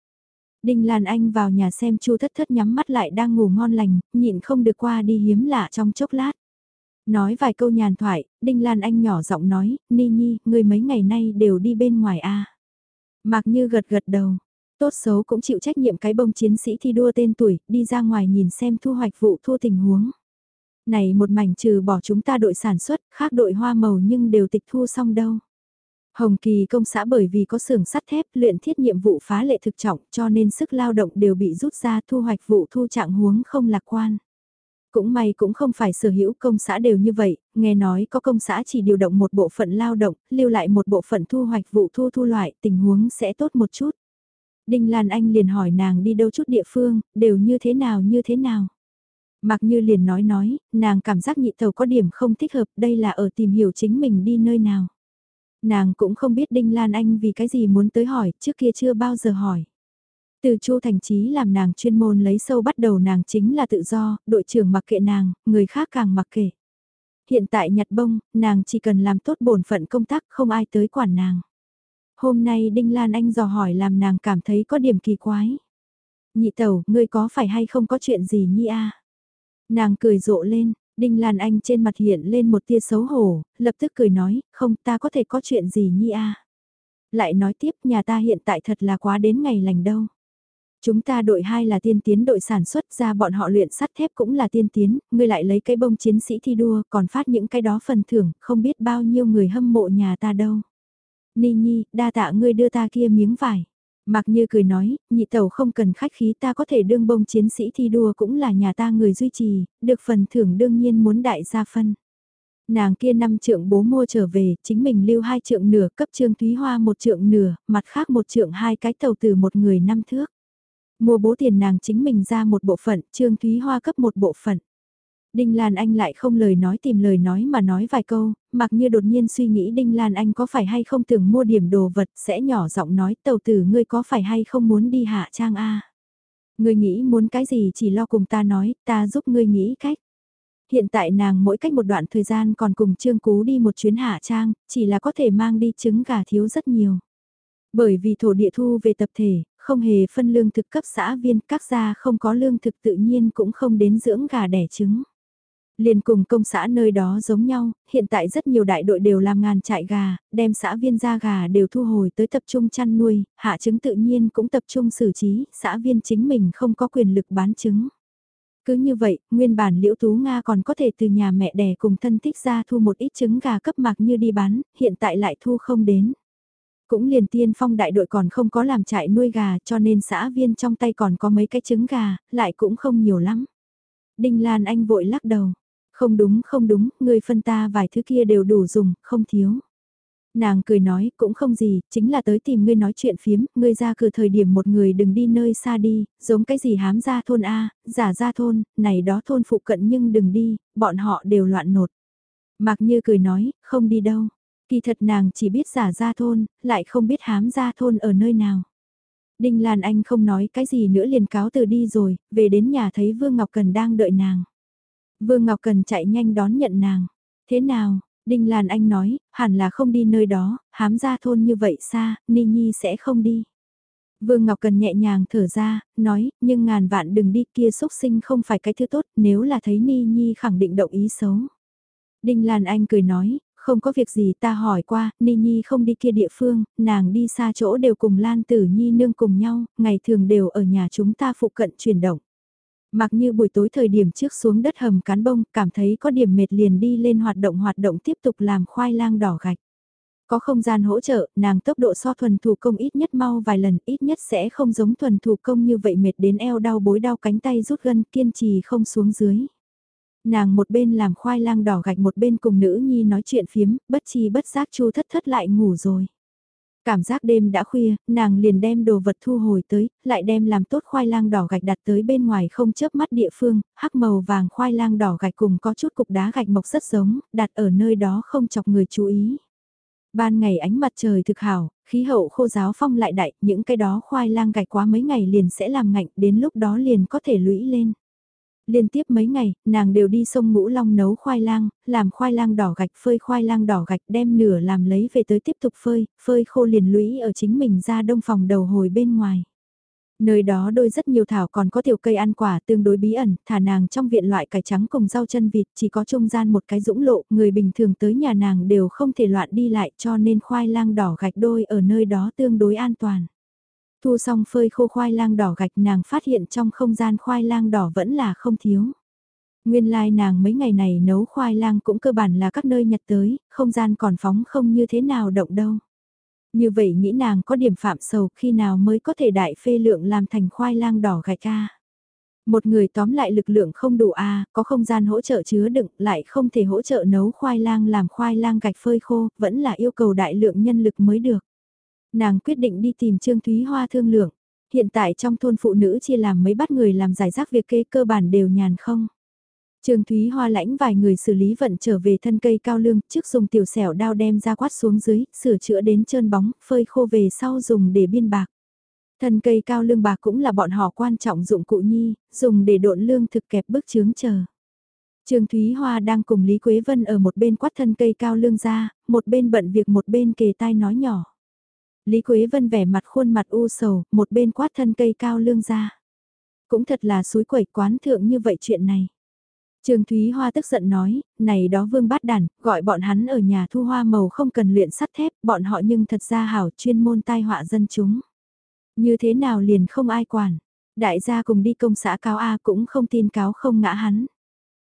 Đinh Lan Anh vào nhà xem Chu Thất Thất nhắm mắt lại đang ngủ ngon lành, nhịn không được qua đi hiếm lạ trong chốc lát. Nói vài câu nhàn thoại, Đinh Lan Anh nhỏ giọng nói, Ni Nhi, người mấy ngày nay đều đi bên ngoài a à. Mạc Như gật gật đầu, tốt xấu cũng chịu trách nhiệm cái bông chiến sĩ thi đua tên tuổi, đi ra ngoài nhìn xem thu hoạch vụ thu tình huống. Này một mảnh trừ bỏ chúng ta đội sản xuất, khác đội hoa màu nhưng đều tịch thu xong đâu. Hồng Kỳ công xã bởi vì có xưởng sắt thép luyện thiết nhiệm vụ phá lệ thực trọng cho nên sức lao động đều bị rút ra thu hoạch vụ thu trạng huống không lạc quan. Cũng may cũng không phải sở hữu công xã đều như vậy, nghe nói có công xã chỉ điều động một bộ phận lao động, lưu lại một bộ phận thu hoạch vụ thu thu loại, tình huống sẽ tốt một chút. Đinh Lan Anh liền hỏi nàng đi đâu chút địa phương, đều như thế nào như thế nào. Mặc như liền nói nói, nàng cảm giác nhị tàu có điểm không thích hợp, đây là ở tìm hiểu chính mình đi nơi nào. Nàng cũng không biết Đinh Lan Anh vì cái gì muốn tới hỏi, trước kia chưa bao giờ hỏi. Từ Chu Thành Chí làm nàng chuyên môn lấy sâu bắt đầu nàng chính là tự do, đội trưởng mặc kệ nàng, người khác càng mặc kệ. Hiện tại nhặt bông, nàng chỉ cần làm tốt bổn phận công tác không ai tới quản nàng. Hôm nay Đinh Lan Anh dò hỏi làm nàng cảm thấy có điểm kỳ quái. Nhị tẩu, ngươi có phải hay không có chuyện gì nhi a? Nàng cười rộ lên, Đinh Lan Anh trên mặt hiện lên một tia xấu hổ, lập tức cười nói, không ta có thể có chuyện gì nhi a Lại nói tiếp nhà ta hiện tại thật là quá đến ngày lành đâu. Chúng ta đội 2 là tiên tiến đội sản xuất ra bọn họ luyện sắt thép cũng là tiên tiến, ngươi lại lấy cái bông chiến sĩ thi đua còn phát những cái đó phần thưởng, không biết bao nhiêu người hâm mộ nhà ta đâu. Ni Nhi, đa tạ ngươi đưa ta kia miếng vải. Mặc như cười nói, nhị tẩu không cần khách khí ta có thể đương bông chiến sĩ thi đua cũng là nhà ta người duy trì, được phần thưởng đương nhiên muốn đại gia phân. Nàng kia năm trượng bố mua trở về, chính mình lưu hai trượng nửa cấp trương thúy hoa một trượng nửa, mặt khác một trượng hai cái tàu từ một người năm thước. Mua bố tiền nàng chính mình ra một bộ phận, trương thúy hoa cấp một bộ phận. Đinh Lan Anh lại không lời nói tìm lời nói mà nói vài câu, mặc như đột nhiên suy nghĩ Đinh Lan Anh có phải hay không tưởng mua điểm đồ vật sẽ nhỏ giọng nói tàu tử ngươi có phải hay không muốn đi hạ trang A. Ngươi nghĩ muốn cái gì chỉ lo cùng ta nói, ta giúp ngươi nghĩ cách. Hiện tại nàng mỗi cách một đoạn thời gian còn cùng Trương Cú đi một chuyến hạ trang, chỉ là có thể mang đi trứng gà thiếu rất nhiều. Bởi vì thổ địa thu về tập thể, không hề phân lương thực cấp xã viên, các gia không có lương thực tự nhiên cũng không đến dưỡng gà đẻ trứng. Liền cùng công xã nơi đó giống nhau, hiện tại rất nhiều đại đội đều làm ngàn trại gà, đem xã viên ra gà đều thu hồi tới tập trung chăn nuôi, hạ trứng tự nhiên cũng tập trung xử trí, xã viên chính mình không có quyền lực bán trứng. Cứ như vậy, nguyên bản Liễu Tú Nga còn có thể từ nhà mẹ đẻ cùng thân thích ra thu một ít trứng gà cấp mạc như đi bán, hiện tại lại thu không đến. Cũng liền tiên phong đại đội còn không có làm trại nuôi gà cho nên xã viên trong tay còn có mấy cái trứng gà, lại cũng không nhiều lắm. Đinh Lan Anh vội lắc đầu. Không đúng không đúng, người phân ta vài thứ kia đều đủ dùng, không thiếu. Nàng cười nói, cũng không gì, chính là tới tìm ngươi nói chuyện phiếm, ngươi ra cửa thời điểm một người đừng đi nơi xa đi, giống cái gì hám ra thôn A, giả ra thôn, này đó thôn phụ cận nhưng đừng đi, bọn họ đều loạn nột. Mạc Như cười nói, không đi đâu. Kỳ thật nàng chỉ biết giả ra thôn, lại không biết hám ra thôn ở nơi nào. Đinh Lan Anh không nói cái gì nữa liền cáo từ đi rồi, về đến nhà thấy Vương Ngọc Cần đang đợi nàng. Vương Ngọc Cần chạy nhanh đón nhận nàng. Thế nào, Đinh Lan Anh nói, hẳn là không đi nơi đó, hám ra thôn như vậy xa, Ni Nhi sẽ không đi. Vương Ngọc Cần nhẹ nhàng thở ra, nói, nhưng ngàn vạn đừng đi kia xúc sinh không phải cái thứ tốt, nếu là thấy Ni Nhi khẳng định động ý xấu. Đinh Lan Anh cười nói, không có việc gì ta hỏi qua, Ni Nhi không đi kia địa phương, nàng đi xa chỗ đều cùng Lan Tử Nhi nương cùng nhau, ngày thường đều ở nhà chúng ta phụ cận chuyển động. Mặc như buổi tối thời điểm trước xuống đất hầm cán bông, cảm thấy có điểm mệt liền đi lên hoạt động hoạt động tiếp tục làm khoai lang đỏ gạch. Có không gian hỗ trợ, nàng tốc độ so thuần thủ công ít nhất mau vài lần, ít nhất sẽ không giống thuần thủ công như vậy mệt đến eo đau bối đau cánh tay rút gân kiên trì không xuống dưới. Nàng một bên làm khoai lang đỏ gạch một bên cùng nữ nhi nói chuyện phiếm, bất chi bất giác chu thất thất lại ngủ rồi. Cảm giác đêm đã khuya, nàng liền đem đồ vật thu hồi tới, lại đem làm tốt khoai lang đỏ gạch đặt tới bên ngoài không chớp mắt địa phương, hắc màu vàng khoai lang đỏ gạch cùng có chút cục đá gạch mộc rất giống, đặt ở nơi đó không chọc người chú ý. Ban ngày ánh mặt trời thực hảo, khí hậu khô giáo phong lại đại, những cái đó khoai lang gạch quá mấy ngày liền sẽ làm ngạnh, đến lúc đó liền có thể lũy lên. Liên tiếp mấy ngày, nàng đều đi sông Ngũ Long nấu khoai lang, làm khoai lang đỏ gạch phơi khoai lang đỏ gạch đem nửa làm lấy về tới tiếp tục phơi, phơi khô liền lũy ở chính mình ra đông phòng đầu hồi bên ngoài. Nơi đó đôi rất nhiều thảo còn có tiểu cây ăn quả tương đối bí ẩn, thả nàng trong viện loại cải trắng cùng rau chân vịt chỉ có trung gian một cái dũng lộ, người bình thường tới nhà nàng đều không thể loạn đi lại cho nên khoai lang đỏ gạch đôi ở nơi đó tương đối an toàn. Thu xong phơi khô khoai lang đỏ gạch nàng phát hiện trong không gian khoai lang đỏ vẫn là không thiếu. Nguyên lai like nàng mấy ngày này nấu khoai lang cũng cơ bản là các nơi nhặt tới, không gian còn phóng không như thế nào động đâu. Như vậy nghĩ nàng có điểm phạm sầu khi nào mới có thể đại phê lượng làm thành khoai lang đỏ gạch ca Một người tóm lại lực lượng không đủ a có không gian hỗ trợ chứa đựng lại không thể hỗ trợ nấu khoai lang làm khoai lang gạch phơi khô, vẫn là yêu cầu đại lượng nhân lực mới được. Nàng quyết định đi tìm Trương Thúy Hoa thương lượng. Hiện tại trong thôn phụ nữ chia làm mấy bắt người làm giải rác việc kê cơ bản đều nhàn không. Trương Thúy Hoa lãnh vài người xử lý vận trở về thân cây cao lương, trước dùng tiểu xẻo đao đem ra quát xuống dưới, sửa chữa đến trơn bóng, phơi khô về sau dùng để biên bạc. Thân cây cao lương bạc cũng là bọn họ quan trọng dụng cụ nhi, dùng để độn lương thực kẹp bức chướng chờ. Trương Thúy Hoa đang cùng Lý Quế Vân ở một bên quát thân cây cao lương ra, một bên bận việc một bên kề tai nói nhỏ. Lý Quế Vân vẻ mặt khuôn mặt u sầu, một bên quát thân cây cao lương ra. Cũng thật là suối quẩy quán thượng như vậy chuyện này. Trương Thúy Hoa tức giận nói, này đó vương bát đàn, gọi bọn hắn ở nhà thu hoa màu không cần luyện sắt thép, bọn họ nhưng thật ra hảo chuyên môn tai họa dân chúng. Như thế nào liền không ai quản, đại gia cùng đi công xã cáo A cũng không tin cáo không ngã hắn.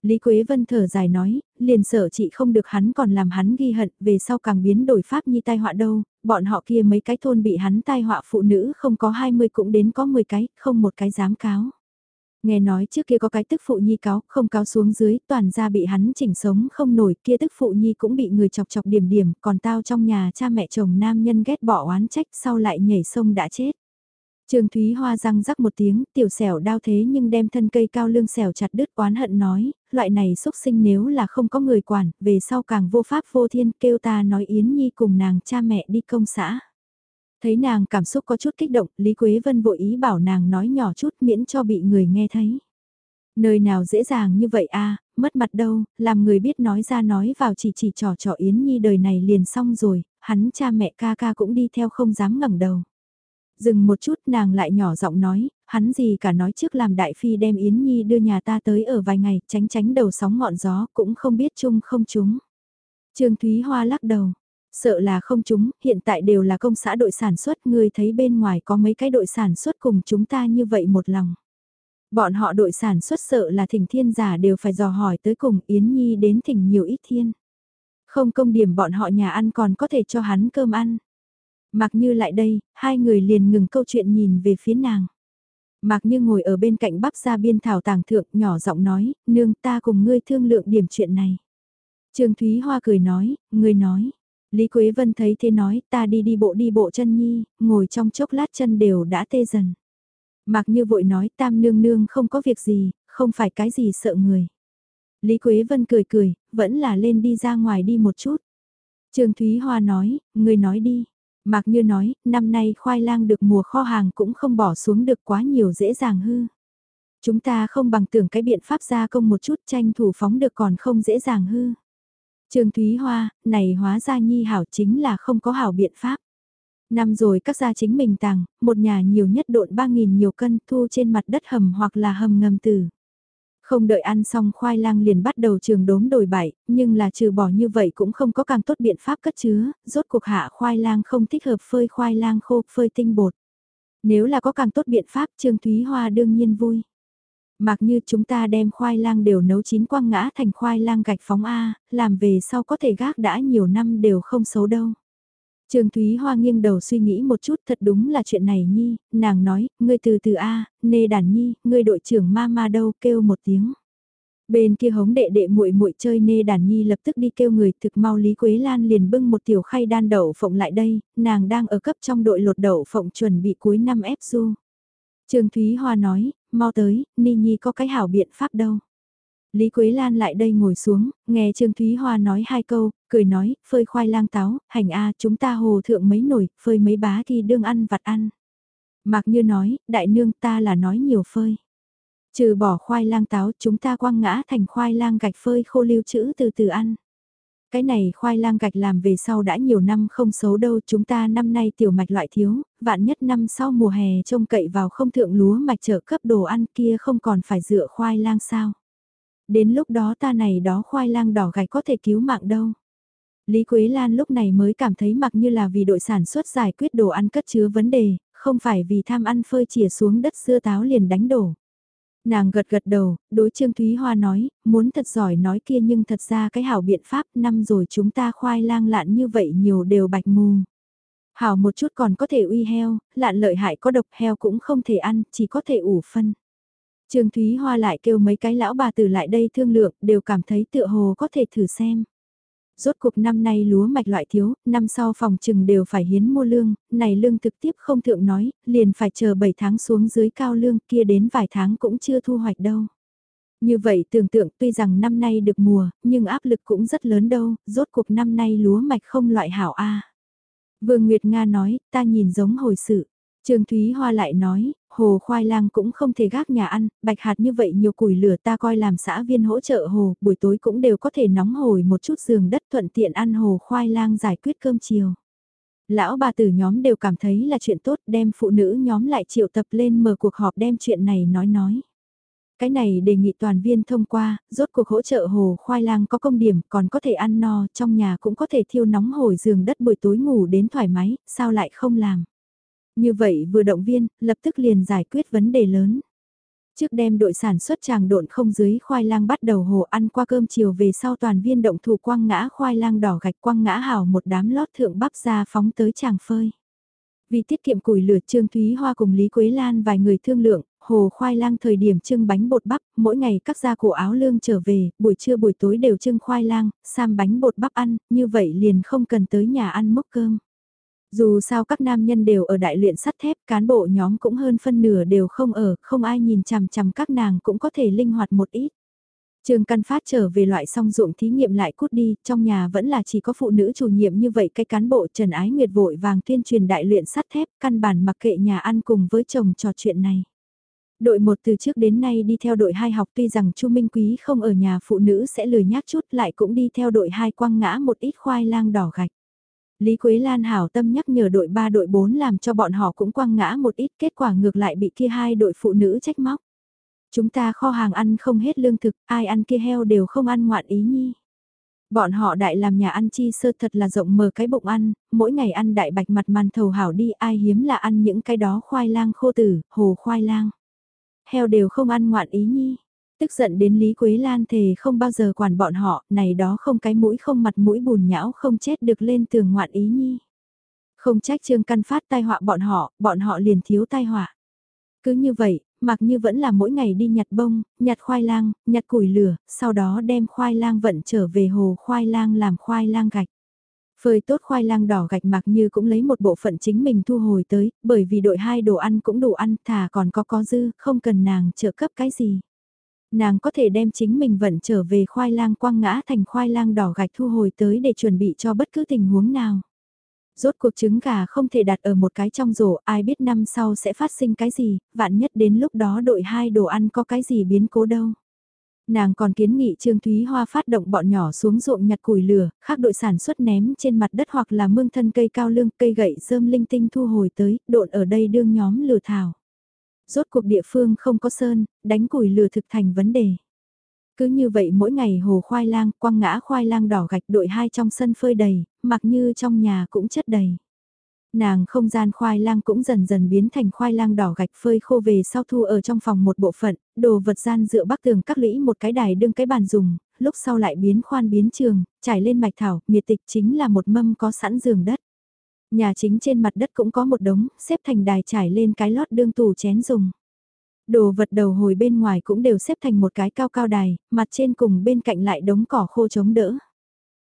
Lý Quế Vân thở dài nói, liền sợ chị không được hắn còn làm hắn ghi hận, về sau càng biến đổi pháp như tai họa đâu, bọn họ kia mấy cái thôn bị hắn tai họa phụ nữ không có 20 cũng đến có 10 cái, không một cái dám cáo. Nghe nói trước kia có cái tức phụ nhi cáo, không cáo xuống dưới, toàn ra bị hắn chỉnh sống không nổi, kia tức phụ nhi cũng bị người chọc chọc điểm điểm, còn tao trong nhà cha mẹ chồng nam nhân ghét bỏ oán trách sau lại nhảy sông đã chết. Trương Thúy Hoa răng rắc một tiếng, tiểu xẻo đau thế nhưng đem thân cây cao lương xẻo chặt đứt oán hận nói, loại này xúc sinh nếu là không có người quản, về sau càng vô pháp vô thiên kêu ta nói Yến Nhi cùng nàng cha mẹ đi công xã. Thấy nàng cảm xúc có chút kích động, Lý Quế Vân vội ý bảo nàng nói nhỏ chút miễn cho bị người nghe thấy. Nơi nào dễ dàng như vậy a à, mất mặt đâu, làm người biết nói ra nói vào chỉ chỉ trò trò Yến Nhi đời này liền xong rồi, hắn cha mẹ ca ca cũng đi theo không dám ngẩng đầu. Dừng một chút nàng lại nhỏ giọng nói, hắn gì cả nói trước làm đại phi đem Yến Nhi đưa nhà ta tới ở vài ngày, tránh tránh đầu sóng ngọn gió, cũng không biết chung không chúng. Trương Thúy Hoa lắc đầu, sợ là không chúng, hiện tại đều là công xã đội sản xuất, ngươi thấy bên ngoài có mấy cái đội sản xuất cùng chúng ta như vậy một lòng. Bọn họ đội sản xuất sợ là thỉnh thiên giả đều phải dò hỏi tới cùng Yến Nhi đến thỉnh nhiều ít thiên. Không công điểm bọn họ nhà ăn còn có thể cho hắn cơm ăn. Mặc như lại đây, hai người liền ngừng câu chuyện nhìn về phía nàng. Mạc Như ngồi ở bên cạnh bắp ra biên thảo tàng thượng nhỏ giọng nói, nương ta cùng ngươi thương lượng điểm chuyện này. Trương Thúy Hoa cười nói, ngươi nói. Lý Quế Vân thấy thế nói, ta đi đi bộ đi bộ chân nhi, ngồi trong chốc lát chân đều đã tê dần. Mạc Như vội nói, tam nương nương không có việc gì, không phải cái gì sợ người. Lý Quế Vân cười cười, vẫn là lên đi ra ngoài đi một chút. Trương Thúy Hoa nói, ngươi nói đi. Mạc Như nói, năm nay khoai lang được mùa kho hàng cũng không bỏ xuống được quá nhiều dễ dàng hư. Chúng ta không bằng tưởng cái biện pháp gia công một chút tranh thủ phóng được còn không dễ dàng hư. Trương Thúy Hoa, này hóa ra nhi hảo chính là không có hảo biện pháp. Năm rồi các gia chính mình tàng, một nhà nhiều nhất độn 3.000 nhiều cân thu trên mặt đất hầm hoặc là hầm ngầm tử. Không đợi ăn xong khoai lang liền bắt đầu trường đốm đổi bại, nhưng là trừ bỏ như vậy cũng không có càng tốt biện pháp cất chứa, rốt cuộc hạ khoai lang không thích hợp phơi khoai lang khô, phơi tinh bột. Nếu là có càng tốt biện pháp Trương Thúy Hoa đương nhiên vui. Mặc như chúng ta đem khoai lang đều nấu chín quăng ngã thành khoai lang gạch phóng A, làm về sau có thể gác đã nhiều năm đều không xấu đâu. Trương Thúy Hoa nghiêng đầu suy nghĩ một chút thật đúng là chuyện này nhi, nàng nói, ngươi từ từ A, nê đàn nhi, ngươi đội trưởng ma ma đâu kêu một tiếng. Bên kia hống đệ đệ muội muội chơi nê đàn nhi lập tức đi kêu người thực mau Lý Quế Lan liền bưng một tiểu khay đan đậu phộng lại đây, nàng đang ở cấp trong đội lột đậu phộng chuẩn bị cuối năm ép du. Trương Thúy Hoa nói, mau tới, Ni Nhi có cái hảo biện pháp đâu. Lý Quế Lan lại đây ngồi xuống, nghe Trương Thúy Hoa nói hai câu, cười nói, phơi khoai lang táo, hành A chúng ta hồ thượng mấy nổi, phơi mấy bá thì đương ăn vặt ăn. Mạc Như nói, đại nương ta là nói nhiều phơi. Trừ bỏ khoai lang táo chúng ta quăng ngã thành khoai lang gạch phơi khô lưu trữ từ từ ăn. Cái này khoai lang gạch làm về sau đã nhiều năm không xấu đâu chúng ta năm nay tiểu mạch loại thiếu, vạn nhất năm sau mùa hè trông cậy vào không thượng lúa mạch trợ cấp đồ ăn kia không còn phải dựa khoai lang sao. Đến lúc đó ta này đó khoai lang đỏ gạch có thể cứu mạng đâu. Lý Quế Lan lúc này mới cảm thấy mặc như là vì đội sản xuất giải quyết đồ ăn cất chứa vấn đề, không phải vì tham ăn phơi chìa xuống đất xưa táo liền đánh đổ. Nàng gật gật đầu, đối Trương Thúy Hoa nói, muốn thật giỏi nói kia nhưng thật ra cái hảo biện pháp năm rồi chúng ta khoai lang lạn như vậy nhiều đều bạch mù. Hảo một chút còn có thể uy heo, lạn lợi hại có độc heo cũng không thể ăn, chỉ có thể ủ phân. Trương Thúy Hoa lại kêu mấy cái lão bà tử lại đây thương lượng, đều cảm thấy tựa hồ có thể thử xem. Rốt cuộc năm nay lúa mạch loại thiếu, năm sau phòng trừng đều phải hiến mua lương, này lương thực tiếp không thượng nói, liền phải chờ 7 tháng xuống dưới cao lương kia đến vài tháng cũng chưa thu hoạch đâu. Như vậy tưởng tượng tuy rằng năm nay được mùa, nhưng áp lực cũng rất lớn đâu, rốt cuộc năm nay lúa mạch không loại hảo A. Vương Nguyệt Nga nói, ta nhìn giống hồi sự. Trương Thúy Hoa lại nói, hồ khoai lang cũng không thể gác nhà ăn, bạch hạt như vậy nhiều củi lửa ta coi làm xã viên hỗ trợ hồ, buổi tối cũng đều có thể nóng hồi một chút giường đất thuận tiện ăn hồ khoai lang giải quyết cơm chiều. Lão bà tử nhóm đều cảm thấy là chuyện tốt đem phụ nữ nhóm lại triệu tập lên mở cuộc họp đem chuyện này nói nói. Cái này đề nghị toàn viên thông qua, rốt cuộc hỗ trợ hồ khoai lang có công điểm còn có thể ăn no, trong nhà cũng có thể thiêu nóng hồi giường đất buổi tối ngủ đến thoải mái, sao lại không làm. Như vậy vừa động viên, lập tức liền giải quyết vấn đề lớn. Trước đem đội sản xuất tràng độn không dưới khoai lang bắt đầu hồ ăn qua cơm chiều về sau toàn viên động thủ quăng ngã khoai lang đỏ gạch quăng ngã hào một đám lót thượng bắp ra phóng tới tràng phơi. Vì tiết kiệm củi lửa Trương Thúy Hoa cùng Lý Quế Lan vài người thương lượng, hồ khoai lang thời điểm trưng bánh bột bắp, mỗi ngày các gia cổ áo lương trở về, buổi trưa buổi tối đều trưng khoai lang, sam bánh bột bắp ăn, như vậy liền không cần tới nhà ăn mốc cơm. Dù sao các nam nhân đều ở đại luyện sắt thép, cán bộ nhóm cũng hơn phân nửa đều không ở, không ai nhìn chằm chằm các nàng cũng có thể linh hoạt một ít. Trương Căn Phát trở về loại xong ruộng thí nghiệm lại cút đi, trong nhà vẫn là chỉ có phụ nữ chủ nhiệm như vậy cái cán bộ Trần Ái Nguyệt vội vàng tuyên truyền đại luyện sắt thép, căn bản mặc kệ nhà ăn cùng với chồng trò chuyện này. Đội 1 từ trước đến nay đi theo đội 2 học tuy rằng Chu Minh Quý không ở nhà phụ nữ sẽ lười nhác chút lại cũng đi theo đội 2 quăng ngã một ít khoai lang đỏ gạch. Lý Quế Lan hảo tâm nhắc nhở đội 3 đội 4 làm cho bọn họ cũng quăng ngã một ít kết quả ngược lại bị kia hai đội phụ nữ trách móc. Chúng ta kho hàng ăn không hết lương thực, ai ăn kia heo đều không ăn ngoạn ý nhi. Bọn họ đại làm nhà ăn chi sơ thật là rộng mở cái bụng ăn, mỗi ngày ăn đại bạch mặt màn thầu hảo đi ai hiếm là ăn những cái đó khoai lang khô tử, hồ khoai lang. Heo đều không ăn ngoạn ý nhi. Tức giận đến Lý Quế Lan thề không bao giờ quản bọn họ, này đó không cái mũi không mặt mũi bùn nhão không chết được lên tường ngoạn ý nhi. Không trách Trương Căn Phát tai họa bọn họ, bọn họ liền thiếu tai họa. Cứ như vậy, mặc như vẫn là mỗi ngày đi nhặt bông, nhặt khoai lang, nhặt củi lửa, sau đó đem khoai lang vận trở về hồ khoai lang làm khoai lang gạch. Phơi tốt khoai lang đỏ gạch mặc như cũng lấy một bộ phận chính mình thu hồi tới, bởi vì đội hai đồ ăn cũng đủ ăn, thà còn có có dư, không cần nàng trợ cấp cái gì. Nàng có thể đem chính mình vận trở về khoai lang quang ngã thành khoai lang đỏ gạch thu hồi tới để chuẩn bị cho bất cứ tình huống nào. Rốt cuộc trứng gà không thể đặt ở một cái trong rổ, ai biết năm sau sẽ phát sinh cái gì, vạn nhất đến lúc đó đội hai đồ ăn có cái gì biến cố đâu. Nàng còn kiến nghị Trương Thúy Hoa phát động bọn nhỏ xuống ruộng nhặt củi lửa, khác đội sản xuất ném trên mặt đất hoặc là mương thân cây cao lương, cây gậy rơm linh tinh thu hồi tới, độn ở đây đương nhóm lừa thảo. Rốt cuộc địa phương không có sơn, đánh củi lừa thực thành vấn đề. Cứ như vậy mỗi ngày hồ khoai lang, quăng ngã khoai lang đỏ gạch đội hai trong sân phơi đầy, mặc như trong nhà cũng chất đầy. Nàng không gian khoai lang cũng dần dần biến thành khoai lang đỏ gạch phơi khô về sau thu ở trong phòng một bộ phận, đồ vật gian dựa bắc tường các lũy một cái đài đương cái bàn dùng, lúc sau lại biến khoan biến trường, trải lên mạch thảo, miệt tịch chính là một mâm có sẵn giường đất. Nhà chính trên mặt đất cũng có một đống, xếp thành đài trải lên cái lót đương tủ chén dùng. Đồ vật đầu hồi bên ngoài cũng đều xếp thành một cái cao cao đài, mặt trên cùng bên cạnh lại đống cỏ khô chống đỡ.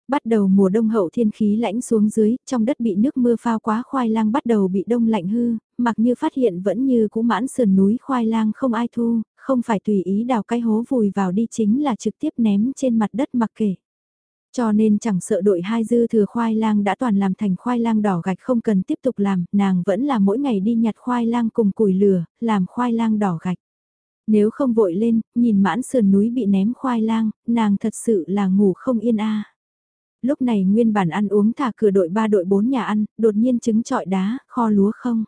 Bắt đầu mùa đông hậu thiên khí lãnh xuống dưới, trong đất bị nước mưa phao quá khoai lang bắt đầu bị đông lạnh hư, mặc như phát hiện vẫn như cũ mãn sườn núi khoai lang không ai thu, không phải tùy ý đào cái hố vùi vào đi chính là trực tiếp ném trên mặt đất mặc kệ. Cho nên chẳng sợ đội hai dư thừa khoai lang đã toàn làm thành khoai lang đỏ gạch không cần tiếp tục làm, nàng vẫn là mỗi ngày đi nhặt khoai lang cùng củi lửa, làm khoai lang đỏ gạch. Nếu không vội lên, nhìn mãn sườn núi bị ném khoai lang, nàng thật sự là ngủ không yên a lúc này nguyên bản ăn uống thả cửa đội 3 đội 4 nhà ăn, đột nhiên trứng trọi đá, kho lúa không.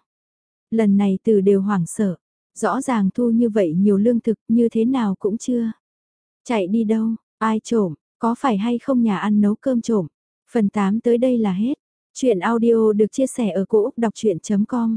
Lần này từ đều hoảng sợ, rõ ràng thu như vậy nhiều lương thực như thế nào cũng chưa. Chạy đi đâu, ai trộm, có phải hay không nhà ăn nấu cơm trộm. Phần 8 tới đây là hết. Chuyện audio được chia sẻ ở cỗ đọc chuyện.com